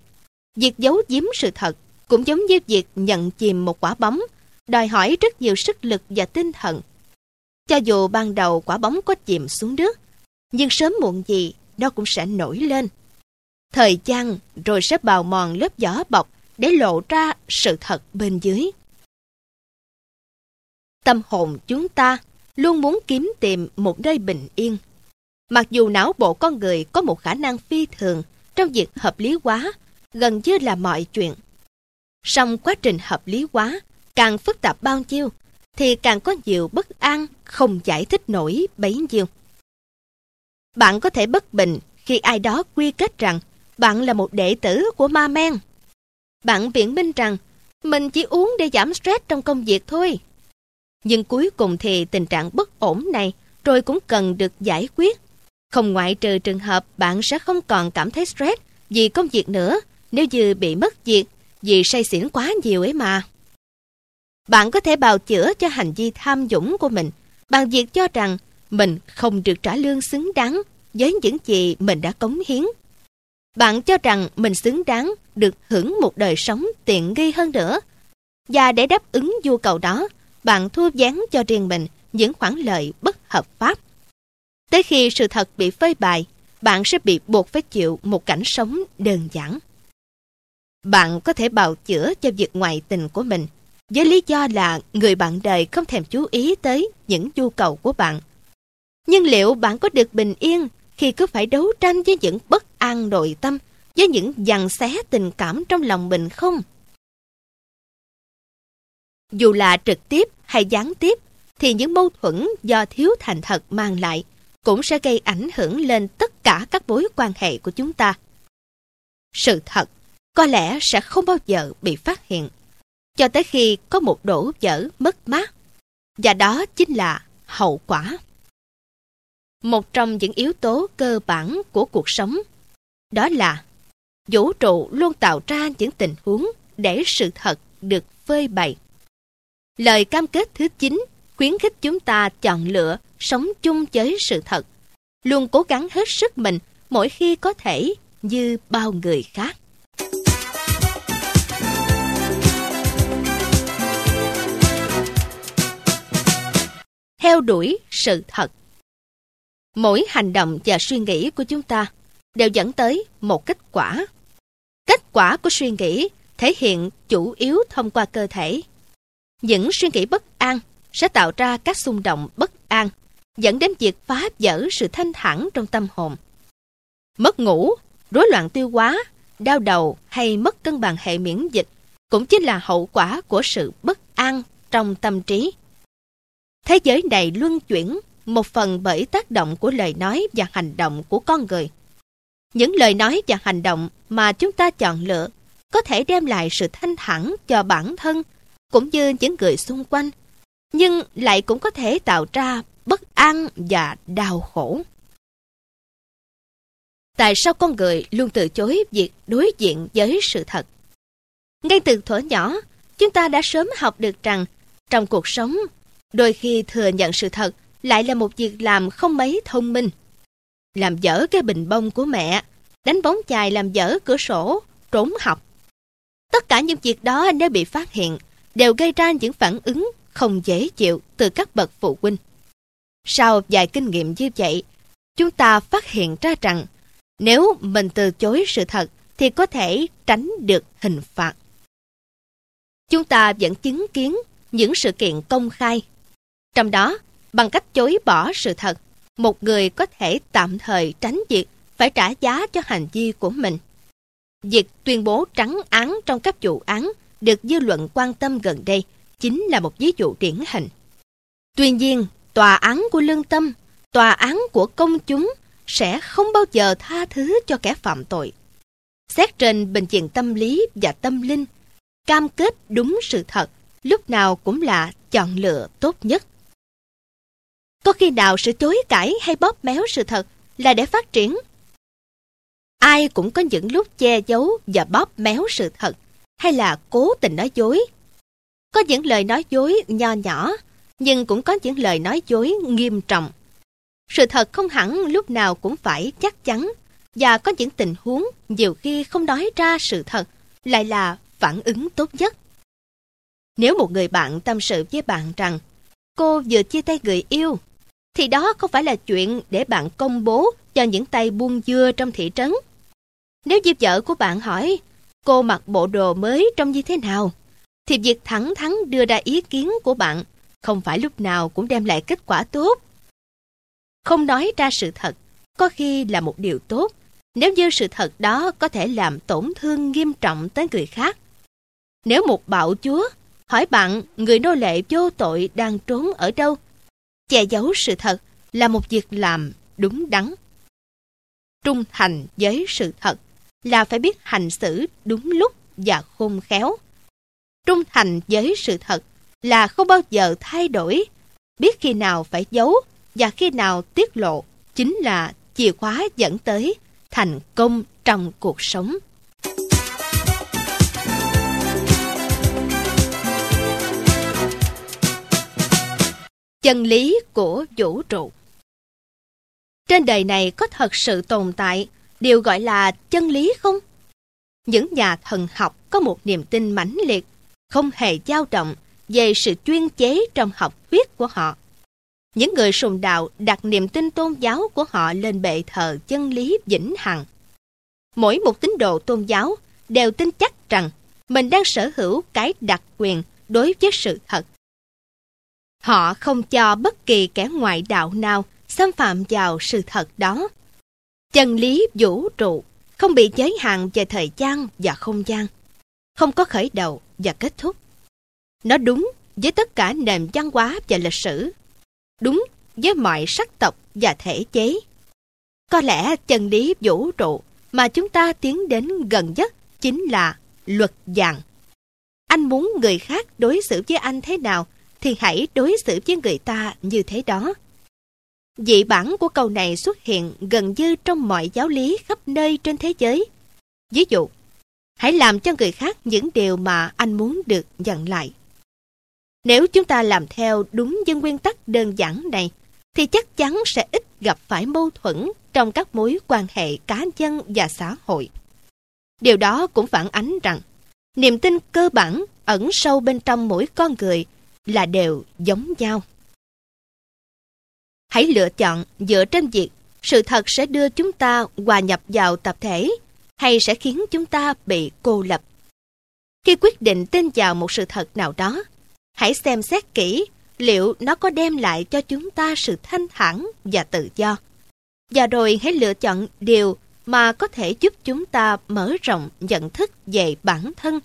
Việc giấu giếm sự thật cũng giống như việc nhận chìm một quả bóng, đòi hỏi rất nhiều sức lực và tinh thần. Cho dù ban đầu quả bóng có chìm xuống nước, nhưng sớm muộn gì nó cũng sẽ nổi lên. Thời gian rồi sẽ bào mòn lớp vỏ bọc để lộ ra sự thật bên dưới. Tâm hồn chúng ta luôn muốn kiếm tìm một nơi bình yên. Mặc dù não bộ con người có một khả năng phi thường trong việc hợp lý hóa, gần như là mọi chuyện. Song quá trình hợp lý hóa càng phức tạp bao nhiêu thì càng có nhiều bất an không giải thích nổi bấy nhiêu. Bạn có thể bất bình khi ai đó quy kết rằng bạn là một đệ tử của ma men. Bạn biện minh rằng, mình chỉ uống để giảm stress trong công việc thôi. Nhưng cuối cùng thì tình trạng bất ổn này rồi cũng cần được giải quyết. Không ngoại trừ trường hợp bạn sẽ không còn cảm thấy stress vì công việc nữa, nếu như bị mất việc, vì say xỉn quá nhiều ấy mà. Bạn có thể bào chữa cho hành vi tham dũng của mình bằng việc cho rằng mình không được trả lương xứng đáng với những gì mình đã cống hiến. Bạn cho rằng mình xứng đáng được hưởng một đời sống tiện nghi hơn nữa. Và để đáp ứng nhu cầu đó, bạn thu dán cho riêng mình những khoản lợi bất hợp pháp. Tới khi sự thật bị phơi bày, bạn sẽ bị buộc phải chịu một cảnh sống đơn giản. Bạn có thể bào chữa cho việc ngoại tình của mình với lý do là người bạn đời không thèm chú ý tới những nhu cầu của bạn. Nhưng liệu bạn có được bình yên khi cứ phải đấu tranh với những bất an nội tâm, với những dằn xé tình cảm trong lòng mình không? Dù là trực tiếp hay gián tiếp, thì những mâu thuẫn do thiếu thành thật mang lại cũng sẽ gây ảnh hưởng lên tất cả các mối quan hệ của chúng ta. Sự thật có lẽ sẽ không bao giờ bị phát hiện, cho tới khi có một đổ vỡ mất mát, và đó chính là hậu quả. Một trong những yếu tố cơ bản của cuộc sống, đó là vũ trụ luôn tạo ra những tình huống để sự thật được phơi bày. Lời cam kết thứ 9 khuyến khích chúng ta chọn lựa sống chung với sự thật, luôn cố gắng hết sức mình mỗi khi có thể như bao người khác. Theo đuổi sự thật Mỗi hành động và suy nghĩ của chúng ta đều dẫn tới một kết quả. Kết quả của suy nghĩ thể hiện chủ yếu thông qua cơ thể. Những suy nghĩ bất an sẽ tạo ra các xung động bất an, dẫn đến việc phá vỡ sự thanh thản trong tâm hồn. Mất ngủ, rối loạn tiêu hóa, đau đầu hay mất cân bằng hệ miễn dịch cũng chính là hậu quả của sự bất an trong tâm trí. Thế giới này luân chuyển một phần bởi tác động của lời nói và hành động của con người. Những lời nói và hành động mà chúng ta chọn lựa có thể đem lại sự thanh thản cho bản thân cũng như những người xung quanh, nhưng lại cũng có thể tạo ra bất an và đau khổ. Tại sao con người luôn từ chối việc đối diện với sự thật? Ngay từ thuở nhỏ, chúng ta đã sớm học được rằng trong cuộc sống, đôi khi thừa nhận sự thật lại là một việc làm không mấy thông minh. Làm dở cái bình bông của mẹ, đánh bóng chài làm dở cửa sổ, trốn học. Tất cả những việc đó nếu bị phát hiện đều gây ra những phản ứng không dễ chịu từ các bậc phụ huynh. Sau vài kinh nghiệm như vậy, chúng ta phát hiện ra rằng nếu mình từ chối sự thật thì có thể tránh được hình phạt. Chúng ta vẫn chứng kiến những sự kiện công khai. Trong đó, bằng cách chối bỏ sự thật, một người có thể tạm thời tránh việc phải trả giá cho hành vi của mình. Việc tuyên bố trắng án trong các vụ án được dư luận quan tâm gần đây chính là một ví dụ điển hình. Tuy nhiên, tòa án của lương tâm, tòa án của công chúng sẽ không bao giờ tha thứ cho kẻ phạm tội. Xét trên bình diện tâm lý và tâm linh, cam kết đúng sự thật lúc nào cũng là chọn lựa tốt nhất. Có khi nào sự chối cãi hay bóp méo sự thật là để phát triển? Ai cũng có những lúc che giấu và bóp méo sự thật hay là cố tình nói dối. Có những lời nói dối nho nhỏ, nhưng cũng có những lời nói dối nghiêm trọng. Sự thật không hẳn lúc nào cũng phải chắc chắn, và có những tình huống nhiều khi không nói ra sự thật lại là phản ứng tốt nhất. Nếu một người bạn tâm sự với bạn rằng cô vừa chia tay người yêu, thì đó không phải là chuyện để bạn công bố cho những tay buôn dưa trong thị trấn. Nếu dịp vợ của bạn hỏi cô mặc bộ đồ mới trông như thế nào, thì việc thẳng thắn đưa ra ý kiến của bạn không phải lúc nào cũng đem lại kết quả tốt. Không nói ra sự thật có khi là một điều tốt nếu như sự thật đó có thể làm tổn thương nghiêm trọng tới người khác. Nếu một bạo chúa hỏi bạn người nô lệ vô tội đang trốn ở đâu, che giấu sự thật là một việc làm đúng đắn. Trung thành với sự thật là phải biết hành xử đúng lúc và khôn khéo. Trung thành với sự thật là không bao giờ thay đổi, biết khi nào phải giấu và khi nào tiết lộ chính là chìa khóa dẫn tới thành công trong cuộc sống. Chân lý của vũ trụ Trên đời này có thật sự tồn tại điều gọi là chân lý không? Những nhà thần học có một niềm tin mãnh liệt, không hề dao động về sự chuyên chế trong học thuyết của họ. Những người sùng đạo đặt niềm tin tôn giáo của họ lên bệ thờ chân lý vĩnh hằng. Mỗi một tín đồ tôn giáo đều tin chắc rằng mình đang sở hữu cái đặc quyền đối với sự thật. Họ không cho bất kỳ kẻ ngoại đạo nào xâm phạm vào sự thật đó. Chân lý vũ trụ không bị giới hạn về thời gian và không gian, không có khởi đầu và kết thúc. Nó đúng với tất cả nền văn hóa và lịch sử, đúng với mọi sắc tộc và thể chế. Có lẽ chân lý vũ trụ mà chúng ta tiến đến gần nhất chính là luật vàng. Anh muốn người khác đối xử với anh thế nào thì hãy đối xử với người ta như thế đó. Dị bản của câu này xuất hiện gần như trong mọi giáo lý khắp nơi trên thế giới. Ví dụ, hãy làm cho người khác những điều mà anh muốn được nhận lại. Nếu chúng ta làm theo đúng dân nguyên tắc đơn giản này, thì chắc chắn sẽ ít gặp phải mâu thuẫn trong các mối quan hệ cá nhân và xã hội. Điều đó cũng phản ánh rằng niềm tin cơ bản ẩn sâu bên trong mỗi con người là đều giống nhau. Hãy lựa chọn dựa trên việc sự thật sẽ đưa chúng ta hòa nhập vào tập thể hay sẽ khiến chúng ta bị cô lập. Khi quyết định tin vào một sự thật nào đó, hãy xem xét kỹ liệu nó có đem lại cho chúng ta sự thanh thản và tự do. Và rồi hãy lựa chọn điều mà có thể giúp chúng ta mở rộng nhận thức về bản thân.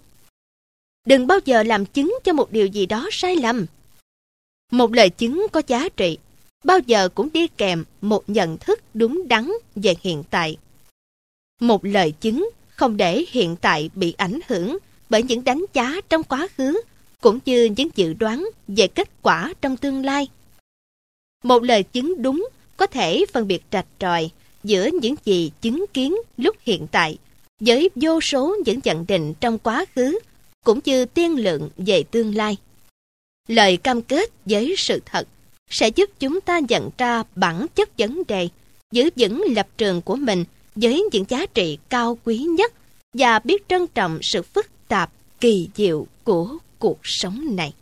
Đừng bao giờ làm chứng cho một điều gì đó sai lầm. Một lời chứng có giá trị, bao giờ cũng đi kèm một nhận thức đúng đắn về hiện tại. Một lời chứng không để hiện tại bị ảnh hưởng bởi những đánh giá trong quá khứ cũng như những dự đoán về kết quả trong tương lai. Một lời chứng đúng có thể phân biệt rạch ròi giữa những gì chứng kiến lúc hiện tại với vô số những nhận định trong quá khứ cũng như tiên lượng về tương lai. Lời cam kết với sự thật sẽ giúp chúng ta nhận ra bản chất vấn đề, giữ vững lập trường của mình với những giá trị cao quý nhất và biết trân trọng sự phức tạp, kỳ diệu của cuộc sống này.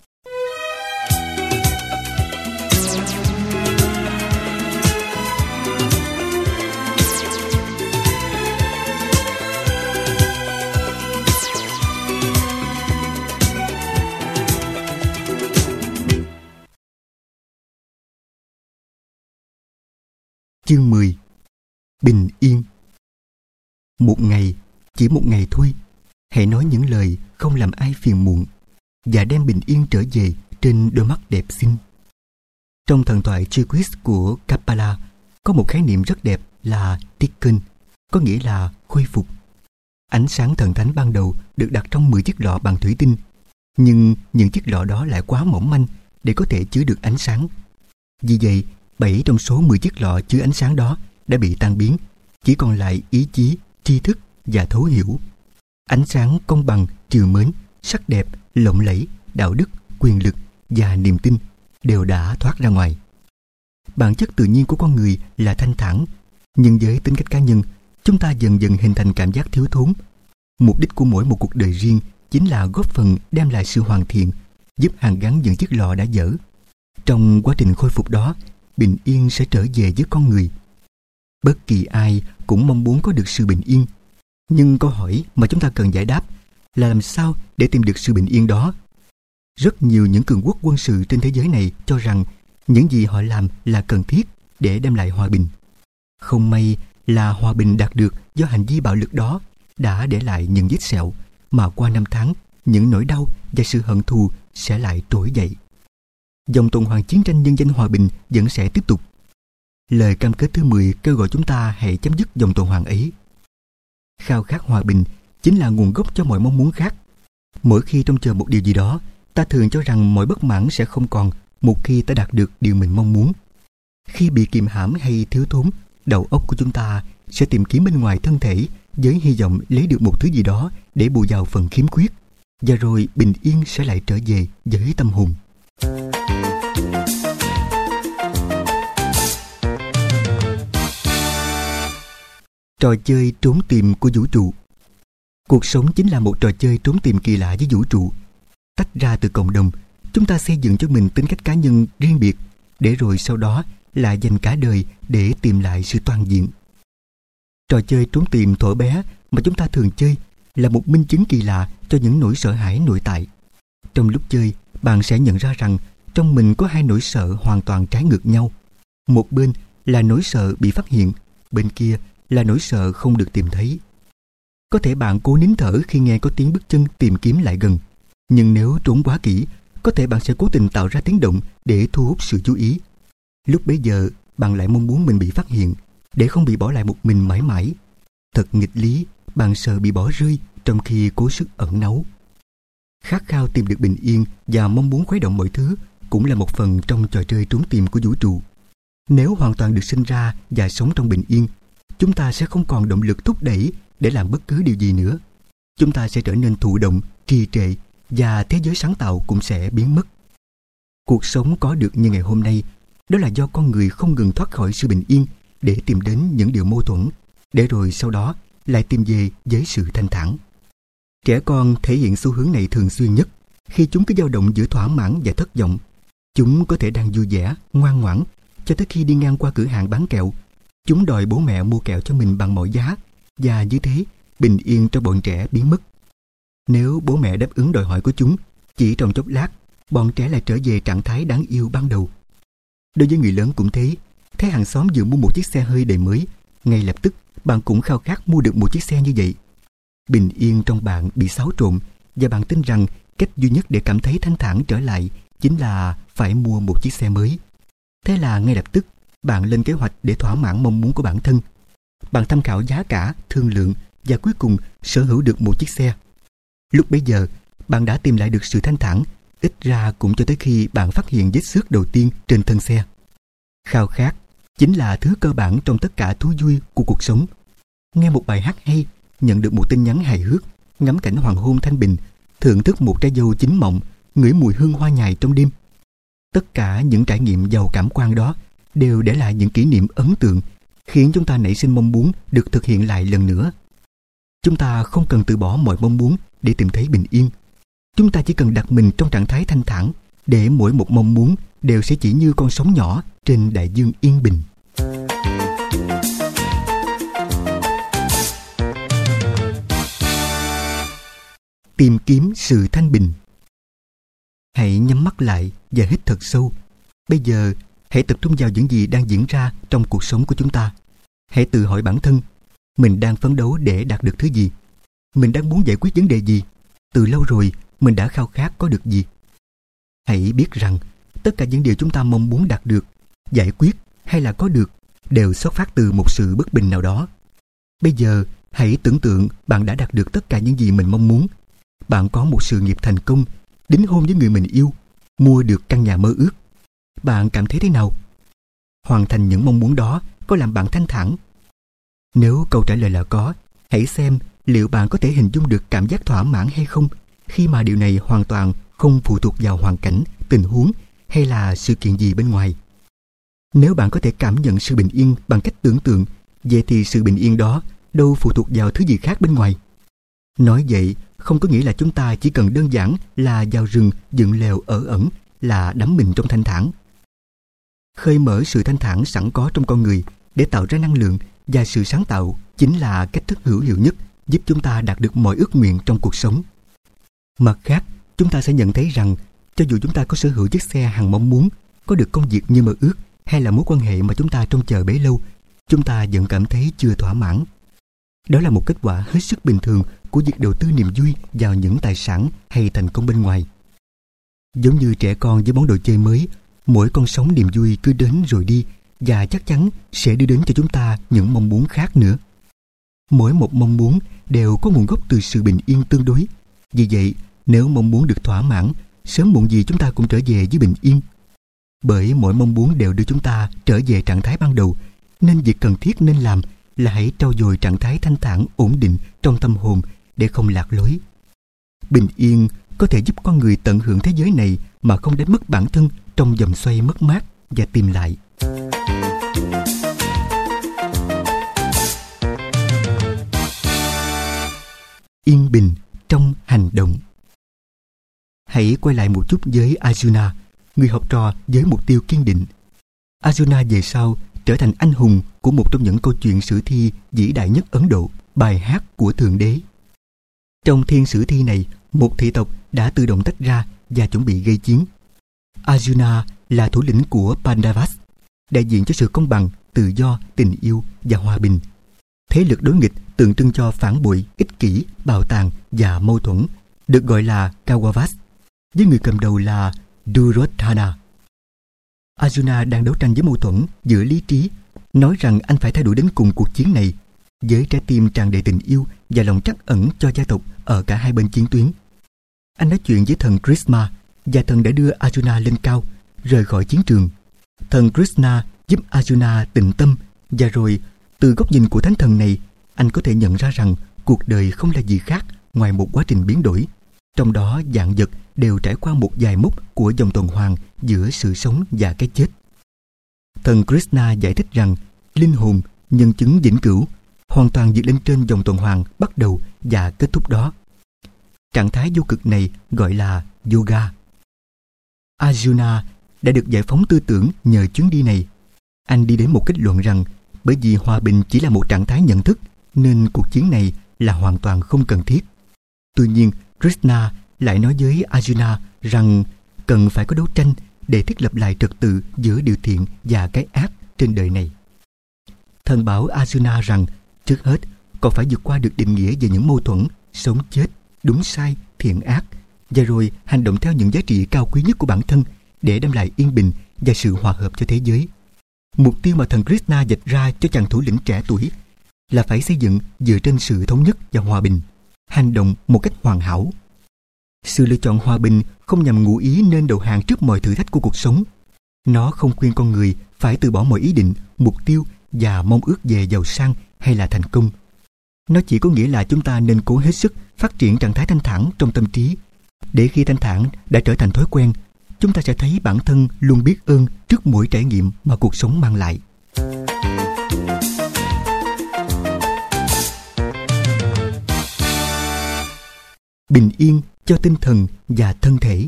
Chương 10 Bình yên Một ngày, chỉ một ngày thôi, hãy nói những lời không làm ai phiền muộn và đem bình yên trở về trên đôi mắt đẹp xinh. Trong thần thoại Chiquis của Kapala có một khái niệm rất đẹp là Tikkun, có nghĩa là khôi phục. Ánh sáng thần thánh ban đầu được đặt trong 10 chiếc lọ bằng thủy tinh, nhưng những chiếc lọ đó lại quá mỏng manh để có thể chứa được ánh sáng. Vì vậy, 7 trong số 10 chiếc lọ chứa ánh sáng đó đã bị tan biến, chỉ còn lại ý chí, tri thức và thấu hiểu. Ánh sáng công bằng, trừ mến, sắc đẹp, lộng lẫy, đạo đức, quyền lực và niềm tin đều đã thoát ra ngoài. Bản chất tự nhiên của con người là thanh thản, nhưng với tính cách cá nhân, chúng ta dần dần hình thành cảm giác thiếu thốn. Mục đích của mỗi một cuộc đời riêng chính là góp phần đem lại sự hoàn thiện, giúp hàn gắn những chiếc lò đã dở. Trong quá trình khôi phục đó, bình yên sẽ trở về với con người. Bất kỳ ai cũng mong muốn có được sự bình yên. Nhưng câu hỏi mà chúng ta cần giải đáp là làm sao để tìm được sự bình yên đó. Rất nhiều những cường quốc quân sự trên thế giới này cho rằng những gì họ làm là cần thiết để đem lại hòa bình. Không may là hòa bình đạt được do hành vi bạo lực đó đã để lại những vết sẹo mà qua năm tháng, những nỗi đau và sự hận thù sẽ lại trỗi dậy dòng tuần hoàn chiến tranh nhân dân hòa bình vẫn sẽ tiếp tục. Lời cam kết thứ 10 kêu gọi chúng ta hãy chấm dứt dòng tuần hoàn ấy. Khao khát hòa bình chính là nguồn gốc cho mọi mong muốn khác. Mỗi khi trông chờ một điều gì đó, ta thường cho rằng mọi bất mãn sẽ không còn một khi ta đạt được điều mình mong muốn. Khi bị kiềm hãm hay thiếu thốn, đầu óc của chúng ta sẽ tìm kiếm bên ngoài thân thể với hy vọng lấy được một thứ gì đó để bù vào phần khiếm khuyết. Và rồi bình yên sẽ lại trở về với tâm hồn. Trò chơi trốn tìm của vũ trụ Cuộc sống chính là một trò chơi trốn tìm kỳ lạ với vũ trụ. Tách ra từ cộng đồng, chúng ta xây dựng cho mình tính cách cá nhân riêng biệt, để rồi sau đó là dành cả đời để tìm lại sự toàn diện. Trò chơi trốn tìm thuở bé mà chúng ta thường chơi là một minh chứng kỳ lạ cho những nỗi sợ hãi nội tại. Trong lúc chơi, bạn sẽ nhận ra rằng trong mình có hai nỗi sợ hoàn toàn trái ngược nhau. Một bên là nỗi sợ bị phát hiện, bên kia là nỗi sợ không được tìm thấy. Có thể bạn cố nín thở khi nghe có tiếng bước chân tìm kiếm lại gần. Nhưng nếu trốn quá kỹ, có thể bạn sẽ cố tình tạo ra tiếng động để thu hút sự chú ý. Lúc bấy giờ, bạn lại mong muốn mình bị phát hiện, để không bị bỏ lại một mình mãi mãi. Thật nghịch lý, bạn sợ bị bỏ rơi trong khi cố sức ẩn náu. Khát khao tìm được bình yên và mong muốn khuấy động mọi thứ cũng là một phần trong trò chơi trốn tìm của vũ trụ. Nếu hoàn toàn được sinh ra và sống trong bình yên, chúng ta sẽ không còn động lực thúc đẩy để làm bất cứ điều gì nữa. Chúng ta sẽ trở nên thụ động, trì trệ và thế giới sáng tạo cũng sẽ biến mất. Cuộc sống có được như ngày hôm nay, đó là do con người không ngừng thoát khỏi sự bình yên để tìm đến những điều mâu thuẫn, để rồi sau đó lại tìm về với sự thanh thản. Trẻ con thể hiện xu hướng này thường xuyên nhất khi chúng cứ dao động giữa thỏa mãn và thất vọng. Chúng có thể đang vui vẻ, ngoan ngoãn cho tới khi đi ngang qua cửa hàng bán kẹo. Chúng đòi bố mẹ mua kẹo cho mình bằng mọi giá và như thế bình yên cho bọn trẻ biến mất. Nếu bố mẹ đáp ứng đòi hỏi của chúng, chỉ trong chốc lát, bọn trẻ lại trở về trạng thái đáng yêu ban đầu. Đối với người lớn cũng thế, thấy hàng xóm vừa mua một chiếc xe hơi đầy mới, ngay lập tức bạn cũng khao khát mua được một chiếc xe như vậy. Bình yên trong bạn bị xáo trộn và bạn tin rằng cách duy nhất để cảm thấy thanh thản trở lại chính là phải mua một chiếc xe mới. Thế là ngay lập tức bạn lên kế hoạch để thỏa mãn mong muốn của bản thân. Bạn tham khảo giá cả, thương lượng và cuối cùng sở hữu được một chiếc xe. Lúc bấy giờ, bạn đã tìm lại được sự thanh thản, ít ra cũng cho tới khi bạn phát hiện vết xước đầu tiên trên thân xe. Khao khát chính là thứ cơ bản trong tất cả thú vui của cuộc sống. Nghe một bài hát hay, nhận được một tin nhắn hài hước, ngắm cảnh hoàng hôn thanh bình, thưởng thức một trái dâu chín mọng, ngửi mùi hương hoa nhài trong đêm. Tất cả những trải nghiệm giàu cảm quan đó đều để lại những kỷ niệm ấn tượng, khiến chúng ta nảy sinh mong muốn được thực hiện lại lần nữa. Chúng ta không cần từ bỏ mọi mong muốn để tìm thấy bình yên. Chúng ta chỉ cần đặt mình trong trạng thái thanh thản để mỗi một mong muốn đều sẽ chỉ như con sóng nhỏ trên đại dương yên bình. Tìm kiếm sự thanh bình Hãy nhắm mắt lại và hít thật sâu. Bây giờ, hãy tập trung vào những gì đang diễn ra trong cuộc sống của chúng ta. Hãy tự hỏi bản thân, mình đang phấn đấu để đạt được thứ gì? Mình đang muốn giải quyết vấn đề gì? Từ lâu rồi, mình đã khao khát có được gì? Hãy biết rằng, tất cả những điều chúng ta mong muốn đạt được, giải quyết hay là có được đều xuất phát từ một sự bất bình nào đó. Bây giờ, hãy tưởng tượng bạn đã đạt được tất cả những gì mình mong muốn. Bạn có một sự nghiệp thành công, đính hôn với người mình yêu, mua được căn nhà mơ ước. Bạn cảm thấy thế nào? Hoàn thành những mong muốn đó có làm bạn thanh thản. Nếu câu trả lời là có, hãy xem liệu bạn có thể hình dung được cảm giác thỏa mãn hay không khi mà điều này hoàn toàn không phụ thuộc vào hoàn cảnh, tình huống hay là sự kiện gì bên ngoài. Nếu bạn có thể cảm nhận sự bình yên bằng cách tưởng tượng, vậy thì sự bình yên đó đâu phụ thuộc vào thứ gì khác bên ngoài. Nói vậy không có nghĩa là chúng ta chỉ cần đơn giản là vào rừng dựng lều ở ẩn là đắm mình trong thanh thản. Khơi mở sự thanh thản sẵn có trong con người để tạo ra năng lượng và sự sáng tạo chính là cách thức hữu hiệu nhất giúp chúng ta đạt được mọi ước nguyện trong cuộc sống. Mặt khác, chúng ta sẽ nhận thấy rằng cho dù chúng ta có sở hữu chiếc xe hằng mong muốn, có được công việc như mơ ước hay là mối quan hệ mà chúng ta trông chờ bấy lâu, chúng ta vẫn cảm thấy chưa thỏa mãn. Đó là một kết quả hết sức bình thường của việc đầu tư niềm vui vào những tài sản hay thành công bên ngoài. Giống như trẻ con với món đồ chơi mới, mỗi con sóng niềm vui cứ đến rồi đi và chắc chắn sẽ đưa đến cho chúng ta những mong muốn khác nữa. Mỗi một mong muốn đều có nguồn gốc từ sự bình yên tương đối. Vì vậy, nếu mong muốn được thỏa mãn, sớm muộn gì chúng ta cũng trở về với bình yên. Bởi mỗi mong muốn đều đưa chúng ta trở về trạng thái ban đầu, nên việc cần thiết nên làm là hãy trau dồi trạng thái thanh thản ổn định trong tâm hồn để không lạc lối. Bình yên có thể giúp con người tận hưởng thế giới này mà không đánh mất bản thân trong dòng xoay mất mát và tìm lại. Yên bình trong hành động Hãy quay lại một chút với Arjuna, người học trò với mục tiêu kiên định. Arjuna về sau trở thành anh hùng của một trong những câu chuyện sử thi vĩ đại nhất Ấn Độ, bài hát của Thượng Đế. Trong thiên sử thi này, một thị tộc đã tự động tách ra và chuẩn bị gây chiến. Arjuna là thủ lĩnh của Pandavas, đại diện cho sự công bằng, tự do, tình yêu và hòa bình. Thế lực đối nghịch tượng trưng cho phản bội, ích kỷ, bạo tàn và mâu thuẫn, được gọi là Kauravas, với người cầm đầu là Duryodhana. Arjuna đang đấu tranh với mâu thuẫn giữa lý trí, nói rằng anh phải thay đổi đến cùng cuộc chiến này, với trái tim tràn đầy tình yêu và lòng trắc ẩn cho gia tộc ở cả hai bên chiến tuyến. Anh nói chuyện với thần Krishna và thần đã đưa Arjuna lên cao, rời khỏi chiến trường. Thần Krishna giúp Arjuna tịnh tâm và rồi từ góc nhìn của thánh thần này anh có thể nhận ra rằng cuộc đời không là gì khác ngoài một quá trình biến đổi. Trong đó dạng vật đều trải qua một vài mốc của dòng tuần hoàn giữa sự sống và cái chết. Thần Krishna giải thích rằng linh hồn, nhân chứng vĩnh cửu, hoàn toàn dựa lên trên dòng tuần hoàn bắt đầu và kết thúc đó. Trạng thái vô cực này gọi là yoga. Arjuna đã được giải phóng tư tưởng nhờ chuyến đi này. Anh đi đến một kết luận rằng bởi vì hòa bình chỉ là một trạng thái nhận thức nên cuộc chiến này là hoàn toàn không cần thiết. Tuy nhiên, Krishna lại nói với Arjuna rằng cần phải có đấu tranh để thiết lập lại trật tự giữa điều thiện và cái ác trên đời này. Thần bảo Arjuna rằng trước hết còn phải vượt qua được định nghĩa về những mâu thuẫn sống chết, đúng sai, thiện ác và rồi hành động theo những giá trị cao quý nhất của bản thân để đem lại yên bình và sự hòa hợp cho thế giới. Mục tiêu mà thần Krishna dạch ra cho chàng thủ lĩnh trẻ tuổi là phải xây dựng dựa trên sự thống nhất và hòa bình, hành động một cách hoàn hảo. Sự lựa chọn hòa bình không nhằm ngụ ý nên đầu hàng trước mọi thử thách của cuộc sống. Nó không khuyên con người phải từ bỏ mọi ý định, mục tiêu và mong ước về giàu sang hay là thành công. Nó chỉ có nghĩa là chúng ta nên cố hết sức phát triển trạng thái thanh thản trong tâm trí để khi thanh thản đã trở thành thói quen, chúng ta sẽ thấy bản thân luôn biết ơn trước mỗi trải nghiệm mà cuộc sống mang lại. Bình yên cho tinh thần và thân thể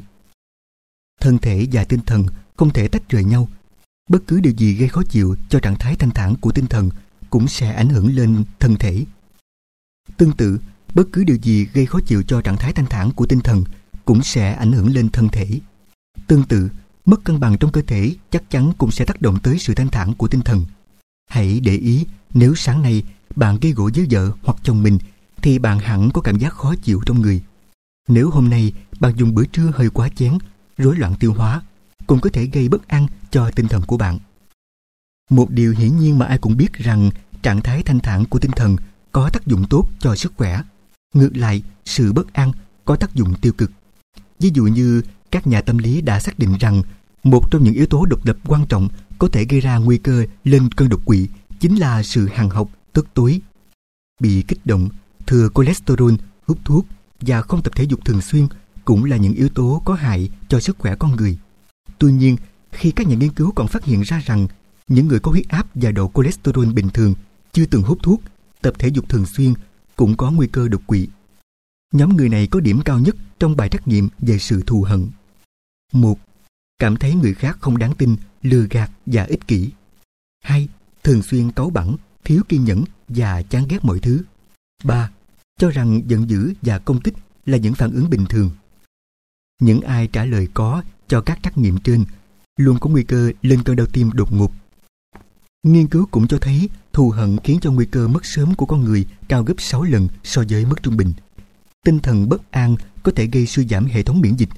Thân thể và tinh thần không thể tách rời nhau. Bất cứ điều gì gây khó chịu cho trạng thái thanh thản của tinh thần cũng sẽ ảnh hưởng lên thân thể. Tương tự, bất cứ điều gì gây khó chịu cho trạng thái thanh thản của tinh thần cũng sẽ ảnh hưởng lên thân thể. Tương tự, mất cân bằng trong cơ thể chắc chắn cũng sẽ tác động tới sự thanh thản của tinh thần. Hãy để ý nếu sáng nay bạn gây gỗ với vợ hoặc chồng mình thì bạn hẳn có cảm giác khó chịu trong người. Nếu hôm nay bạn dùng bữa trưa hơi quá chén, rối loạn tiêu hóa, cũng có thể gây bất an cho tinh thần của bạn. Một điều hiển nhiên mà ai cũng biết rằng trạng thái thanh thản của tinh thần có tác dụng tốt cho sức khỏe. Ngược lại, sự bất an có tác dụng tiêu cực. Ví dụ như các nhà tâm lý đã xác định rằng một trong những yếu tố độc lập quan trọng có thể gây ra nguy cơ lên cơn đột quỵ chính là sự hằng học, tức tối. Bị kích động, thừa cholesterol, hút thuốc và không tập thể dục thường xuyên cũng là những yếu tố có hại cho sức khỏe con người. Tuy nhiên, khi các nhà nghiên cứu còn phát hiện ra rằng những người có huyết áp và độ cholesterol bình thường chưa từng hút thuốc, tập thể dục thường xuyên cũng có nguy cơ đột quỵ. Nhóm người này có điểm cao nhất trong bài trắc nghiệm về sự thù hận. một Cảm thấy người khác không đáng tin, lừa gạt và ích kỷ. hai Thường xuyên cáu bẳn, thiếu kiên nhẫn và chán ghét mọi thứ. ba Cho rằng giận dữ và công tích là những phản ứng bình thường. Những ai trả lời có cho các trắc nghiệm trên luôn có nguy cơ lên cơn đau tim đột ngột. Nghiên cứu cũng cho thấy thù hận khiến cho nguy cơ mất sớm của con người cao gấp 6 lần so với mức trung bình. Tinh thần bất an có thể gây suy giảm hệ thống miễn dịch.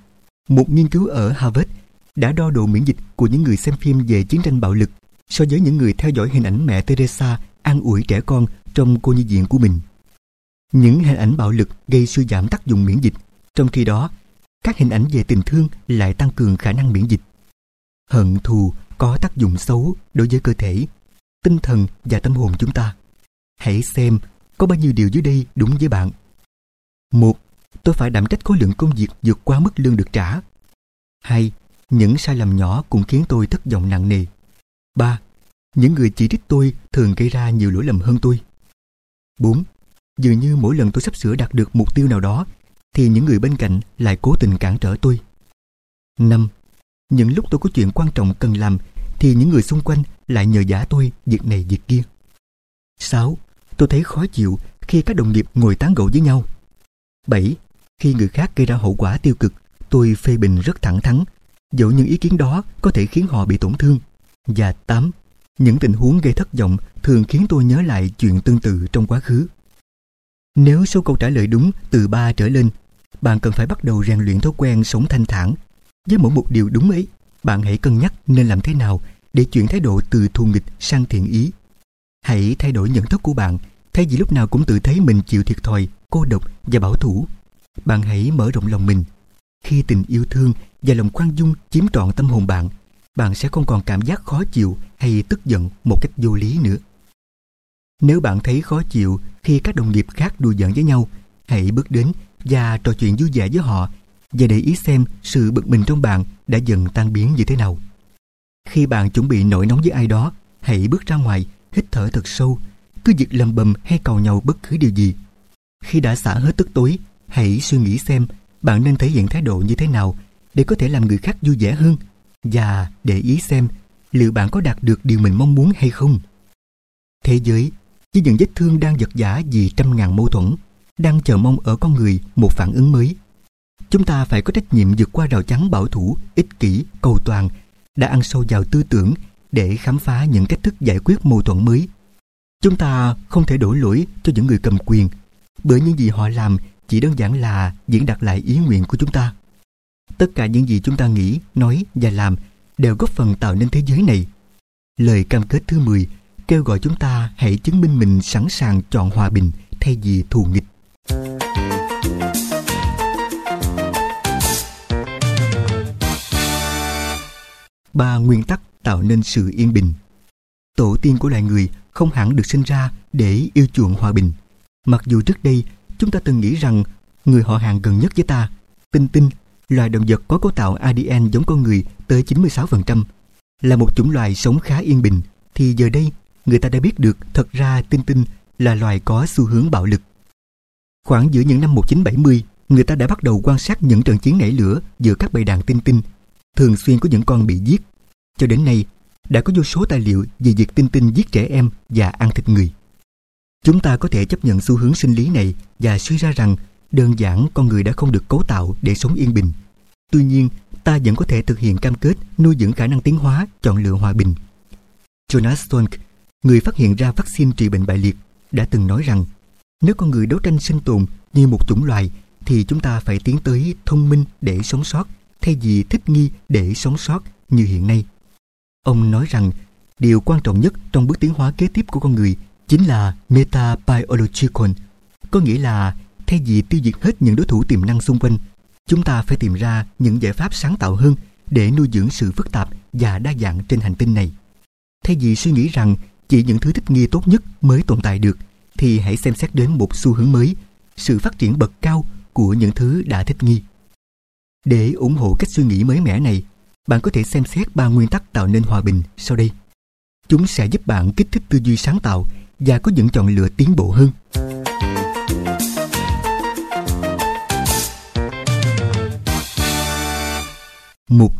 Một nghiên cứu ở Harvard đã đo độ miễn dịch của những người xem phim về chiến tranh bạo lực so với những người theo dõi hình ảnh mẹ Teresa an ủi trẻ con trong cô nhi viện của mình. Những hình ảnh bạo lực gây suy giảm tác dụng miễn dịch, trong khi đó, các hình ảnh về tình thương lại tăng cường khả năng miễn dịch. Hận thù có tác dụng xấu đối với cơ thể, tinh thần và tâm hồn chúng ta. Hãy xem có bao nhiêu điều dưới đây đúng với bạn. Một, tôi phải đảm trách khối lượng công việc vượt quá mức lương được trả. Hai, những sai lầm nhỏ cũng khiến tôi thất vọng nặng nề. Ba, những người chỉ trích tôi thường gây ra nhiều lỗi lầm hơn tôi. Bốn, dường như mỗi lần tôi sắp sửa đạt được mục tiêu nào đó thì những người bên cạnh lại cố tình cản trở tôi. Năm, những lúc tôi có chuyện quan trọng cần làm thì những người xung quanh lại nhờ giả tôi việc này việc kia. 6. Tôi thấy khó chịu khi các đồng nghiệp ngồi tán gẫu với nhau. 7. Khi người khác gây ra hậu quả tiêu cực, tôi phê bình rất thẳng thắn, dẫu những ý kiến đó có thể khiến họ bị tổn thương. Và 8. Những tình huống gây thất vọng thường khiến tôi nhớ lại chuyện tương tự trong quá khứ. Nếu số câu trả lời đúng từ 3 trở lên, bạn cần phải bắt đầu rèn luyện thói quen sống thanh thản. Với mỗi một điều đúng ấy, bạn hãy cân nhắc nên làm thế nào để chuyển thái độ từ thù nghịch sang thiện ý. Hãy thay đổi nhận thức của bạn thay vì lúc nào cũng tự thấy mình chịu thiệt thòi, cô độc và bảo thủ. Bạn hãy mở rộng lòng mình. Khi tình yêu thương và lòng khoan dung chiếm trọn tâm hồn bạn, bạn sẽ không còn cảm giác khó chịu hay tức giận một cách vô lý nữa. Nếu bạn thấy khó chịu khi các đồng nghiệp khác đùa giỡn với nhau, hãy bước đến và trò chuyện vui vẻ với họ và để ý xem sự bực mình trong bạn đã dần tan biến như thế nào. Khi bạn chuẩn bị nổi nóng với ai đó, hãy bước ra ngoài hít thở thật sâu, cứ việc lầm bầm hay cầu nhau bất cứ điều gì. Khi đã xả hết tức tối, hãy suy nghĩ xem bạn nên thể hiện thái độ như thế nào để có thể làm người khác vui vẻ hơn và để ý xem liệu bạn có đạt được điều mình mong muốn hay không. Thế giới, với những vết thương đang giật giả vì trăm ngàn mâu thuẫn, đang chờ mong ở con người một phản ứng mới. Chúng ta phải có trách nhiệm vượt qua rào chắn bảo thủ, ích kỷ, cầu toàn, đã ăn sâu vào tư tưởng để khám phá những cách thức giải quyết mâu thuẫn mới. Chúng ta không thể đổ lỗi cho những người cầm quyền, bởi những gì họ làm chỉ đơn giản là diễn đạt lại ý nguyện của chúng ta. Tất cả những gì chúng ta nghĩ, nói và làm đều góp phần tạo nên thế giới này. Lời cam kết thứ 10 kêu gọi chúng ta hãy chứng minh mình sẵn sàng chọn hòa bình thay vì thù nghịch. Ba nguyên tắc tạo nên sự yên bình. Tổ tiên của loài người không hẳn được sinh ra để yêu chuộng hòa bình. Mặc dù trước đây chúng ta từng nghĩ rằng người họ hàng gần nhất với ta, tinh tinh, loài động vật có cấu tạo ADN giống con người tới 96%, là một chủng loài sống khá yên bình, thì giờ đây người ta đã biết được thật ra tinh tinh là loài có xu hướng bạo lực. Khoảng giữa những năm 1970, người ta đã bắt đầu quan sát những trận chiến nảy lửa giữa các bầy đàn tinh tinh, thường xuyên có những con bị giết. Cho đến nay, đã có vô số tài liệu về việc tinh tinh giết trẻ em và ăn thịt người. Chúng ta có thể chấp nhận xu hướng sinh lý này và suy ra rằng đơn giản con người đã không được cấu tạo để sống yên bình. Tuy nhiên, ta vẫn có thể thực hiện cam kết nuôi dưỡng khả năng tiến hóa, chọn lựa hòa bình. Jonas Salk, người phát hiện ra vaccine trị bệnh bại liệt, đã từng nói rằng nếu con người đấu tranh sinh tồn như một chủng loài thì chúng ta phải tiến tới thông minh để sống sót thay vì thích nghi để sống sót như hiện nay. Ông nói rằng điều quan trọng nhất trong bước tiến hóa kế tiếp của con người chính là metabiological, có nghĩa là thay vì tiêu diệt hết những đối thủ tiềm năng xung quanh, chúng ta phải tìm ra những giải pháp sáng tạo hơn để nuôi dưỡng sự phức tạp và đa dạng trên hành tinh này. Thay vì suy nghĩ rằng chỉ những thứ thích nghi tốt nhất mới tồn tại được, thì hãy xem xét đến một xu hướng mới, sự phát triển bậc cao của những thứ đã thích nghi. Để ủng hộ cách suy nghĩ mới mẻ này, bạn có thể xem xét ba nguyên tắc tạo nên hòa bình sau đây. Chúng sẽ giúp bạn kích thích tư duy sáng tạo và có những chọn lựa tiến bộ hơn. Mục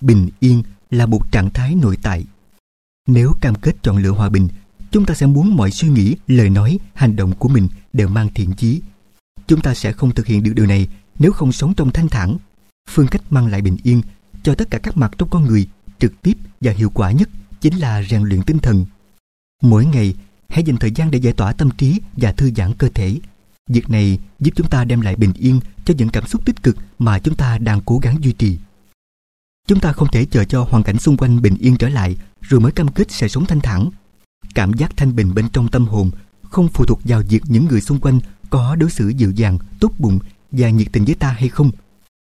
Bình yên là một trạng thái nội tại. Nếu cam kết chọn lựa hòa bình, chúng ta sẽ muốn mọi suy nghĩ, lời nói, hành động của mình đều mang thiện chí. Chúng ta sẽ không thực hiện được điều này nếu không sống trong thanh thản. Phương cách mang lại bình yên cho tất cả các mặt trong con người trực tiếp và hiệu quả nhất chính là rèn luyện tinh thần. Mỗi ngày, hãy dành thời gian để giải tỏa tâm trí và thư giãn cơ thể. Việc này giúp chúng ta đem lại bình yên cho những cảm xúc tích cực mà chúng ta đang cố gắng duy trì. Chúng ta không thể chờ cho hoàn cảnh xung quanh bình yên trở lại rồi mới cam kết sẽ sống thanh thản. Cảm giác thanh bình bên trong tâm hồn không phụ thuộc vào việc những người xung quanh có đối xử dịu dàng, tốt bụng và nhiệt tình với ta hay không.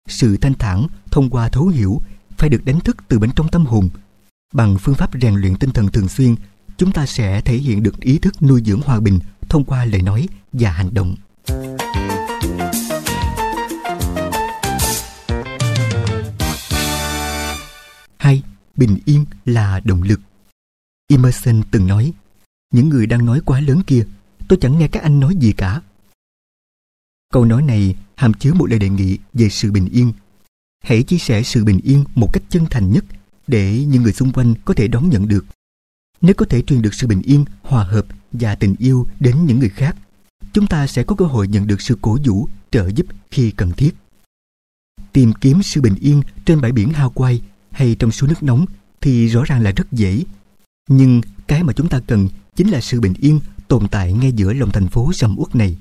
Sự thanh thản thông qua thấu hiểu phải được đánh thức từ bên trong tâm hồn. Bằng phương pháp rèn luyện tinh thần thường xuyên, chúng ta sẽ thể hiện được ý thức nuôi dưỡng hòa bình thông qua lời nói và hành động. Hai, bình yên là động lực. Emerson từng nói, những người đang nói quá lớn kia, tôi chẳng nghe các anh nói gì cả. Câu nói này hàm chứa một lời đề nghị về sự bình yên. Hãy chia sẻ sự bình yên một cách chân thành nhất để những người xung quanh có thể đón nhận được. Nếu có thể truyền được sự bình yên, hòa hợp và tình yêu đến những người khác, chúng ta sẽ có cơ hội nhận được sự cổ vũ, trợ giúp khi cần thiết. Tìm kiếm sự bình yên trên bãi biển hao quay hay trong suối nước nóng thì rõ ràng là rất dễ. Nhưng cái mà chúng ta cần chính là sự bình yên tồn tại ngay giữa lòng thành phố sầm uất này.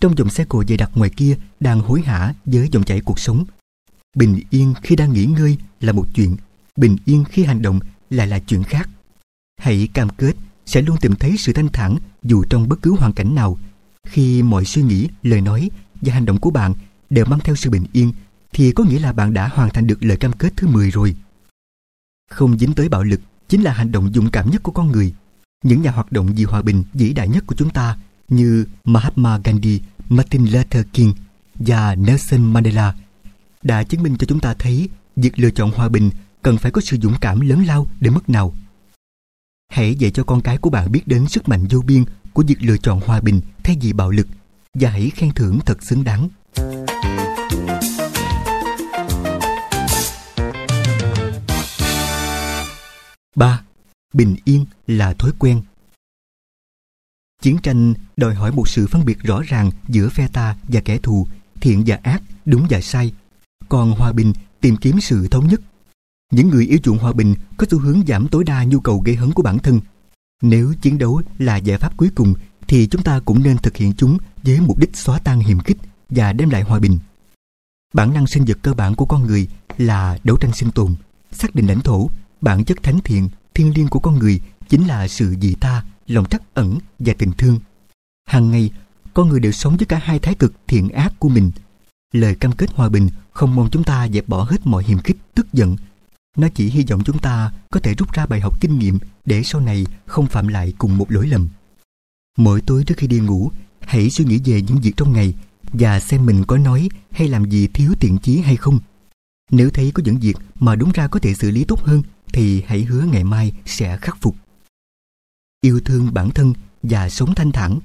Trong dòng xe cộ dày đặc ngoài kia đang hối hả với dòng chảy cuộc sống. Bình yên khi đang nghỉ ngơi là một chuyện, bình yên khi hành động lại là chuyện khác. Hãy cam kết sẽ luôn tìm thấy sự thanh thản dù trong bất cứ hoàn cảnh nào. Khi mọi suy nghĩ, lời nói và hành động của bạn đều mang theo sự bình yên thì có nghĩa là bạn đã hoàn thành được lời cam kết thứ 10 rồi. Không dính tới bạo lực chính là hành động dũng cảm nhất của con người. Những nhà hoạt động vì hòa bình vĩ đại nhất của chúng ta như Mahatma Gandhi, Martin Luther King và Nelson Mandela đã chứng minh cho chúng ta thấy việc lựa chọn hòa bình cần phải có sự dũng cảm lớn lao đến mức nào. Hãy dạy cho con cái của bạn biết đến sức mạnh vô biên của việc lựa chọn hòa bình thay vì bạo lực và hãy khen thưởng thật xứng đáng. ba Bình yên là thói quen. Chiến tranh đòi hỏi một sự phân biệt rõ ràng giữa phe ta và kẻ thù, thiện và ác, đúng và sai. Còn hòa bình tìm kiếm sự thống nhất. Những người yêu chuộng hòa bình có xu hướng giảm tối đa nhu cầu gây hấn của bản thân. Nếu chiến đấu là giải pháp cuối cùng thì chúng ta cũng nên thực hiện chúng với mục đích xóa tan hiềm khích và đem lại hòa bình. Bản năng sinh vật cơ bản của con người là đấu tranh sinh tồn, xác định lãnh thổ, bản chất thánh thiện, thiêng liêng của con người chính là sự dị tha, lòng trắc ẩn và tình thương. Hàng ngày, con người đều sống với cả hai thái cực thiện ác của mình. Lời cam kết hòa bình không mong chúng ta dẹp bỏ hết mọi hiềm khích, tức giận. Nó chỉ hy vọng chúng ta có thể rút ra bài học kinh nghiệm để sau này không phạm lại cùng một lỗi lầm. Mỗi tối trước khi đi ngủ, hãy suy nghĩ về những việc trong ngày và xem mình có nói hay làm gì thiếu tiện chí hay không. Nếu thấy có những việc mà đúng ra có thể xử lý tốt hơn thì hãy hứa ngày mai sẽ khắc phục. Yêu thương bản thân và sống thanh thản,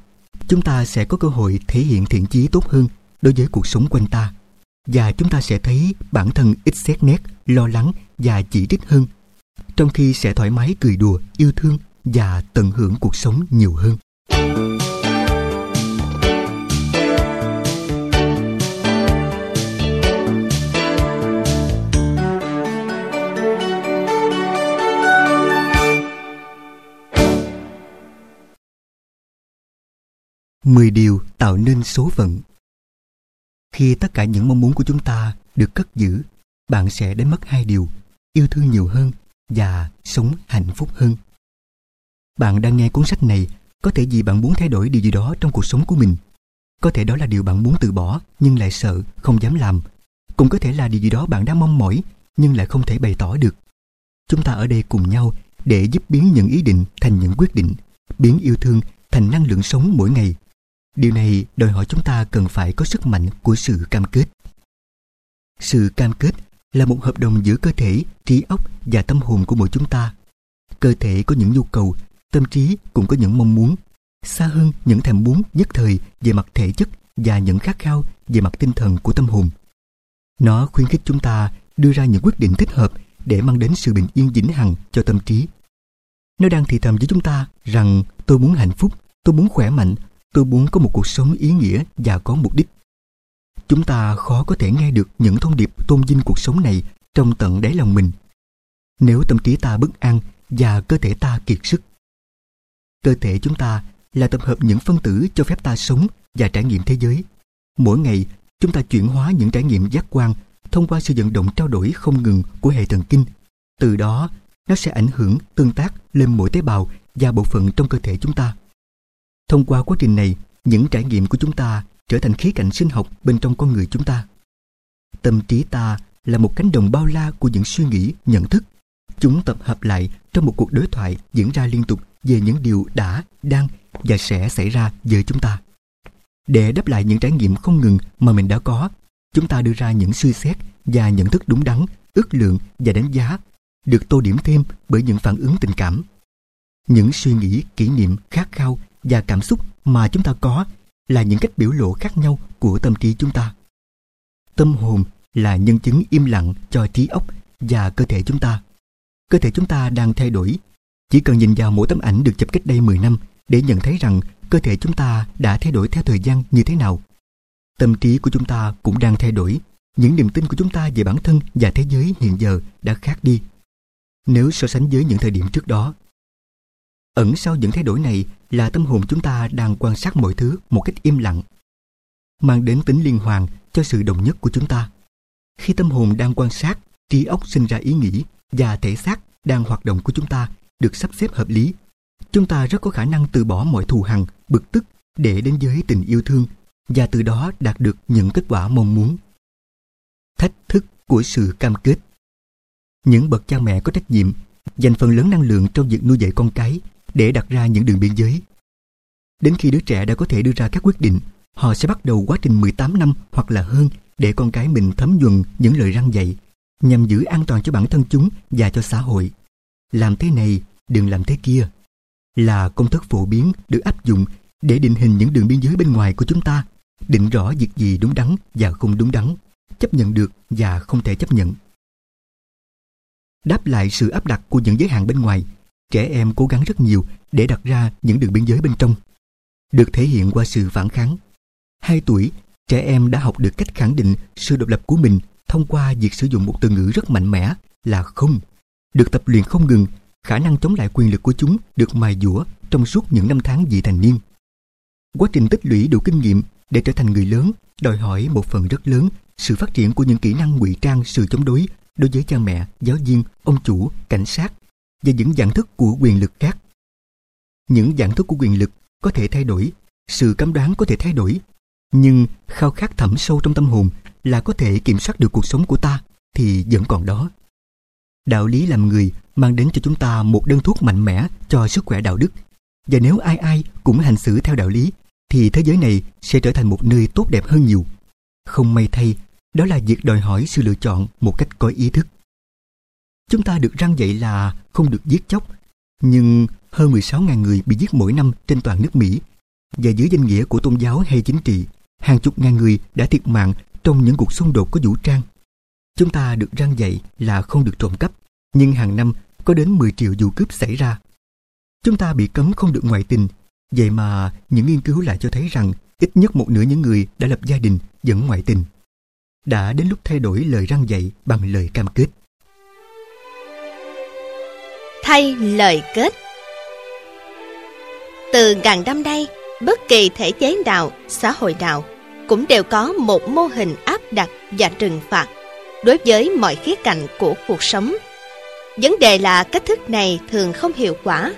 chúng ta sẽ có cơ hội thể hiện thiện chí tốt hơn đối với cuộc sống quanh ta và chúng ta sẽ thấy bản thân ít xét nét, lo lắng và chỉ trích hơn, trong khi sẽ thoải mái cười đùa, yêu thương và tận hưởng cuộc sống nhiều hơn. Mười điều tạo nên số phận Khi tất cả những mong muốn của chúng ta được cất giữ, bạn sẽ đánh mất hai điều, yêu thương nhiều hơn và sống hạnh phúc hơn. Bạn đang nghe cuốn sách này có thể vì bạn muốn thay đổi điều gì đó trong cuộc sống của mình. Có thể đó là điều bạn muốn từ bỏ nhưng lại sợ, không dám làm. Cũng có thể là điều gì đó bạn đang mong mỏi nhưng lại không thể bày tỏ được. Chúng ta ở đây cùng nhau để giúp biến những ý định thành những quyết định, biến yêu thương thành năng lượng sống mỗi ngày. Điều này đòi hỏi chúng ta cần phải có sức mạnh của sự cam kết. Sự cam kết là một hợp đồng giữa cơ thể, trí óc và tâm hồn của mỗi chúng ta. Cơ thể có những nhu cầu tâm trí cũng có những mong muốn xa hơn những thèm muốn nhất thời về mặt thể chất và những khát khao về mặt tinh thần của tâm hồn. Nó khuyến khích chúng ta đưa ra những quyết định thích hợp để mang đến sự bình yên vĩnh hằng cho tâm trí. Nó đang thì thầm với chúng ta rằng tôi muốn hạnh phúc, tôi muốn khỏe mạnh, tôi muốn có một cuộc sống ý nghĩa và có mục đích. Chúng ta khó có thể nghe được những thông điệp tôn vinh cuộc sống này trong tận đáy lòng mình. Nếu tâm trí ta bất an và cơ thể ta kiệt sức, Cơ thể chúng ta là tập hợp những phân tử cho phép ta sống và trải nghiệm thế giới. Mỗi ngày, chúng ta chuyển hóa những trải nghiệm giác quan thông qua sự vận động trao đổi không ngừng của hệ thần kinh. Từ đó, nó sẽ ảnh hưởng tương tác lên mỗi tế bào và bộ phận trong cơ thể chúng ta. Thông qua quá trình này, những trải nghiệm của chúng ta trở thành khí cạnh sinh học bên trong con người chúng ta. Tâm trí ta là một cánh đồng bao la của những suy nghĩ, nhận thức. Chúng tập hợp lại trong một cuộc đối thoại diễn ra liên tục về những điều đã, đang và sẽ xảy ra với chúng ta. Để đáp lại những trải nghiệm không ngừng mà mình đã có, chúng ta đưa ra những suy xét và nhận thức đúng đắn, ước lượng và đánh giá, được tô điểm thêm bởi những phản ứng tình cảm. Những suy nghĩ, kỷ niệm, khát khao và cảm xúc mà chúng ta có là những cách biểu lộ khác nhau của tâm trí chúng ta. Tâm hồn là nhân chứng im lặng cho trí óc và cơ thể chúng ta. Cơ thể chúng ta đang thay đổi chỉ cần nhìn vào mỗi tấm ảnh được chụp cách đây 10 năm để nhận thấy rằng cơ thể chúng ta đã thay đổi theo thời gian như thế nào. Tâm trí của chúng ta cũng đang thay đổi, những niềm tin của chúng ta về bản thân và thế giới hiện giờ đã khác đi. Nếu so sánh với những thời điểm trước đó, ẩn sau những thay đổi này là tâm hồn chúng ta đang quan sát mọi thứ một cách im lặng, mang đến tính liên hoàn cho sự đồng nhất của chúng ta. Khi tâm hồn đang quan sát, trí óc sinh ra ý nghĩ và thể xác đang hoạt động của chúng ta được sắp xếp hợp lý, chúng ta rất có khả năng từ bỏ mọi thù hằn, bực tức để đến với tình yêu thương và từ đó đạt được những kết quả mong muốn. Thách thức của sự cam kết Những bậc cha mẹ có trách nhiệm dành phần lớn năng lượng trong việc nuôi dạy con cái để đặt ra những đường biên giới. Đến khi đứa trẻ đã có thể đưa ra các quyết định, họ sẽ bắt đầu quá trình 18 năm hoặc là hơn để con cái mình thấm nhuần những lời răng dạy nhằm giữ an toàn cho bản thân chúng và cho xã hội. Làm thế này đừng làm thế kia là công thức phổ biến được áp dụng để định hình những đường biên giới bên ngoài của chúng ta, định rõ việc gì đúng đắn và không đúng đắn, chấp nhận được và không thể chấp nhận. Đáp lại sự áp đặt của những giới hạn bên ngoài, trẻ em cố gắng rất nhiều để đặt ra những đường biên giới bên trong. Được thể hiện qua sự phản kháng. Hai tuổi, trẻ em đã học được cách khẳng định sự độc lập của mình thông qua việc sử dụng một từ ngữ rất mạnh mẽ là không. Được tập luyện không ngừng, khả năng chống lại quyền lực của chúng được mài dũa trong suốt những năm tháng vị thành niên. Quá trình tích lũy đủ kinh nghiệm để trở thành người lớn đòi hỏi một phần rất lớn sự phát triển của những kỹ năng ngụy trang sự chống đối đối với cha mẹ, giáo viên, ông chủ, cảnh sát và những dạng thức của quyền lực khác. Những dạng thức của quyền lực có thể thay đổi, sự cấm đoán có thể thay đổi, nhưng khao khát thẳm sâu trong tâm hồn là có thể kiểm soát được cuộc sống của ta thì vẫn còn đó. Đạo lý làm người mang đến cho chúng ta một đơn thuốc mạnh mẽ cho sức khỏe đạo đức. Và nếu ai ai cũng hành xử theo đạo lý thì thế giới này sẽ trở thành một nơi tốt đẹp hơn nhiều. Không may thay, đó là việc đòi hỏi sự lựa chọn một cách có ý thức. Chúng ta được răng dạy là không được giết chóc, nhưng hơn 16.000 người bị giết mỗi năm trên toàn nước Mỹ và dưới danh nghĩa của tôn giáo hay chính trị, hàng chục ngàn người đã thiệt mạng trong những cuộc xung đột có vũ trang. Chúng ta được răng dạy là không được trộm cắp, nhưng hàng năm có đến 10 triệu vụ cướp xảy ra. Chúng ta bị cấm không được ngoại tình, vậy mà những nghiên cứu lại cho thấy rằng ít nhất một nửa những người đã lập gia đình vẫn ngoại tình. Đã đến lúc thay đổi lời răng dạy bằng lời cam kết. Thay lời kết Từ ngàn năm nay, bất kỳ thể chế nào, xã hội nào cũng đều có một mô hình áp đặt và trừng phạt đối với mọi khía cạnh của cuộc sống. Vấn đề là cách thức này thường không hiệu quả,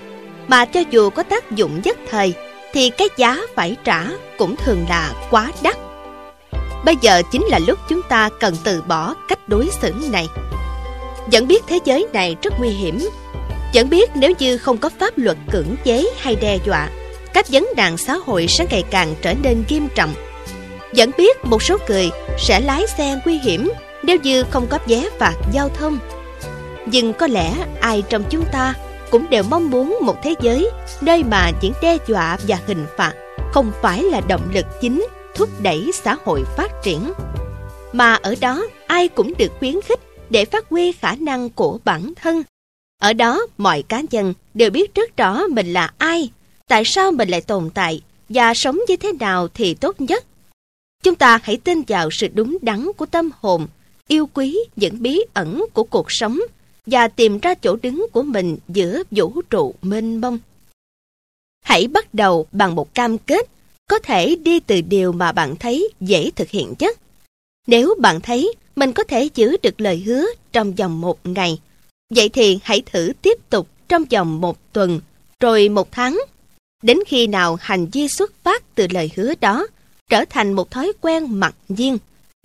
mà cho dù có tác dụng nhất thời, thì cái giá phải trả cũng thường là quá đắt. Bây giờ chính là lúc chúng ta cần từ bỏ cách đối xử này. Vẫn biết thế giới này rất nguy hiểm, Chẳng biết nếu như không có pháp luật cưỡng chế hay đe dọa, các vấn nạn xã hội sẽ ngày càng trở nên nghiêm trọng. Vẫn biết một số người sẽ lái xe nguy hiểm nếu như không có vé phạt giao thông. Nhưng có lẽ ai trong chúng ta cũng đều mong muốn một thế giới nơi mà những đe dọa và hình phạt không phải là động lực chính thúc đẩy xã hội phát triển. Mà ở đó ai cũng được khuyến khích để phát huy khả năng của bản thân. Ở đó mọi cá nhân đều biết rất rõ mình là ai, tại sao mình lại tồn tại và sống như thế nào thì tốt nhất. Chúng ta hãy tin vào sự đúng đắn của tâm hồn yêu quý những bí ẩn của cuộc sống và tìm ra chỗ đứng của mình giữa vũ trụ mênh mông. Hãy bắt đầu bằng một cam kết có thể đi từ điều mà bạn thấy dễ thực hiện nhất. Nếu bạn thấy mình có thể giữ được lời hứa trong vòng một ngày, vậy thì hãy thử tiếp tục trong vòng một tuần, rồi một tháng. Đến khi nào hành vi xuất phát từ lời hứa đó trở thành một thói quen mặc nhiên,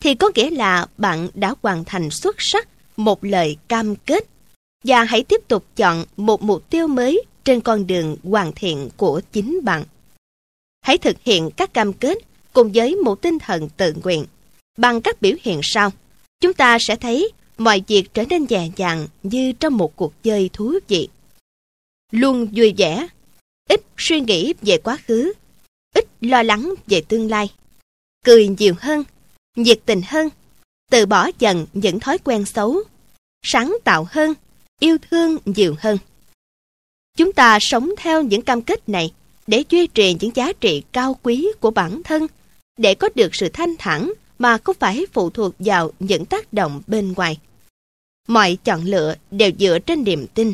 thì có nghĩa là bạn đã hoàn thành xuất sắc một lời cam kết và hãy tiếp tục chọn một mục tiêu mới trên con đường hoàn thiện của chính bạn. Hãy thực hiện các cam kết cùng với một tinh thần tự nguyện. Bằng các biểu hiện sau, chúng ta sẽ thấy mọi việc trở nên dè dặn như trong một cuộc chơi thú vị. Luôn vui vẻ, ít suy nghĩ về quá khứ, ít lo lắng về tương lai. Cười nhiều hơn nhiệt tình hơn, từ bỏ dần những thói quen xấu, sáng tạo hơn, yêu thương nhiều hơn. Chúng ta sống theo những cam kết này để duy trì những giá trị cao quý của bản thân, để có được sự thanh thản mà không phải phụ thuộc vào những tác động bên ngoài. Mọi chọn lựa đều dựa trên niềm tin.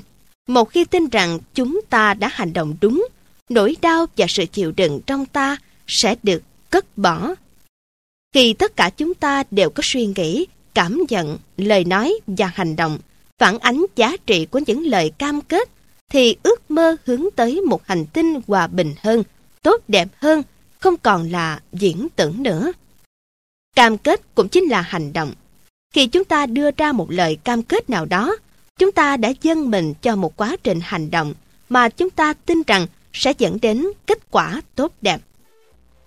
Một khi tin rằng chúng ta đã hành động đúng, nỗi đau và sự chịu đựng trong ta sẽ được cất bỏ khi tất cả chúng ta đều có suy nghĩ, cảm nhận, lời nói và hành động, phản ánh giá trị của những lời cam kết, thì ước mơ hướng tới một hành tinh hòa bình hơn, tốt đẹp hơn, không còn là diễn tưởng nữa. Cam kết cũng chính là hành động. Khi chúng ta đưa ra một lời cam kết nào đó, chúng ta đã dâng mình cho một quá trình hành động mà chúng ta tin rằng sẽ dẫn đến kết quả tốt đẹp.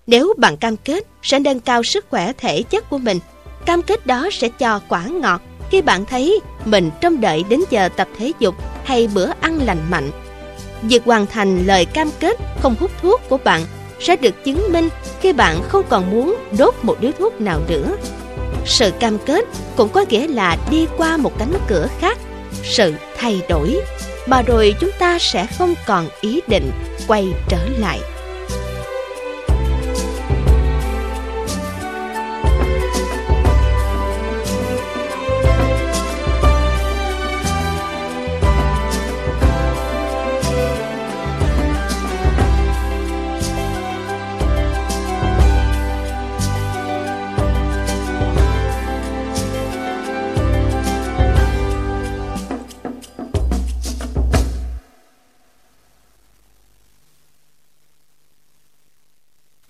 Nếu bạn cam kết sẽ nâng cao sức khỏe thể chất của mình, cam kết đó sẽ cho quả ngọt khi bạn thấy mình trông đợi đến giờ tập thể dục hay bữa ăn lành mạnh. Việc hoàn thành lời cam kết không hút thuốc của bạn sẽ được chứng minh khi bạn không còn muốn đốt một điếu thuốc nào nữa. Sự cam kết cũng có nghĩa là đi qua một cánh cửa khác, sự thay đổi, mà rồi chúng ta sẽ không còn ý định quay trở lại.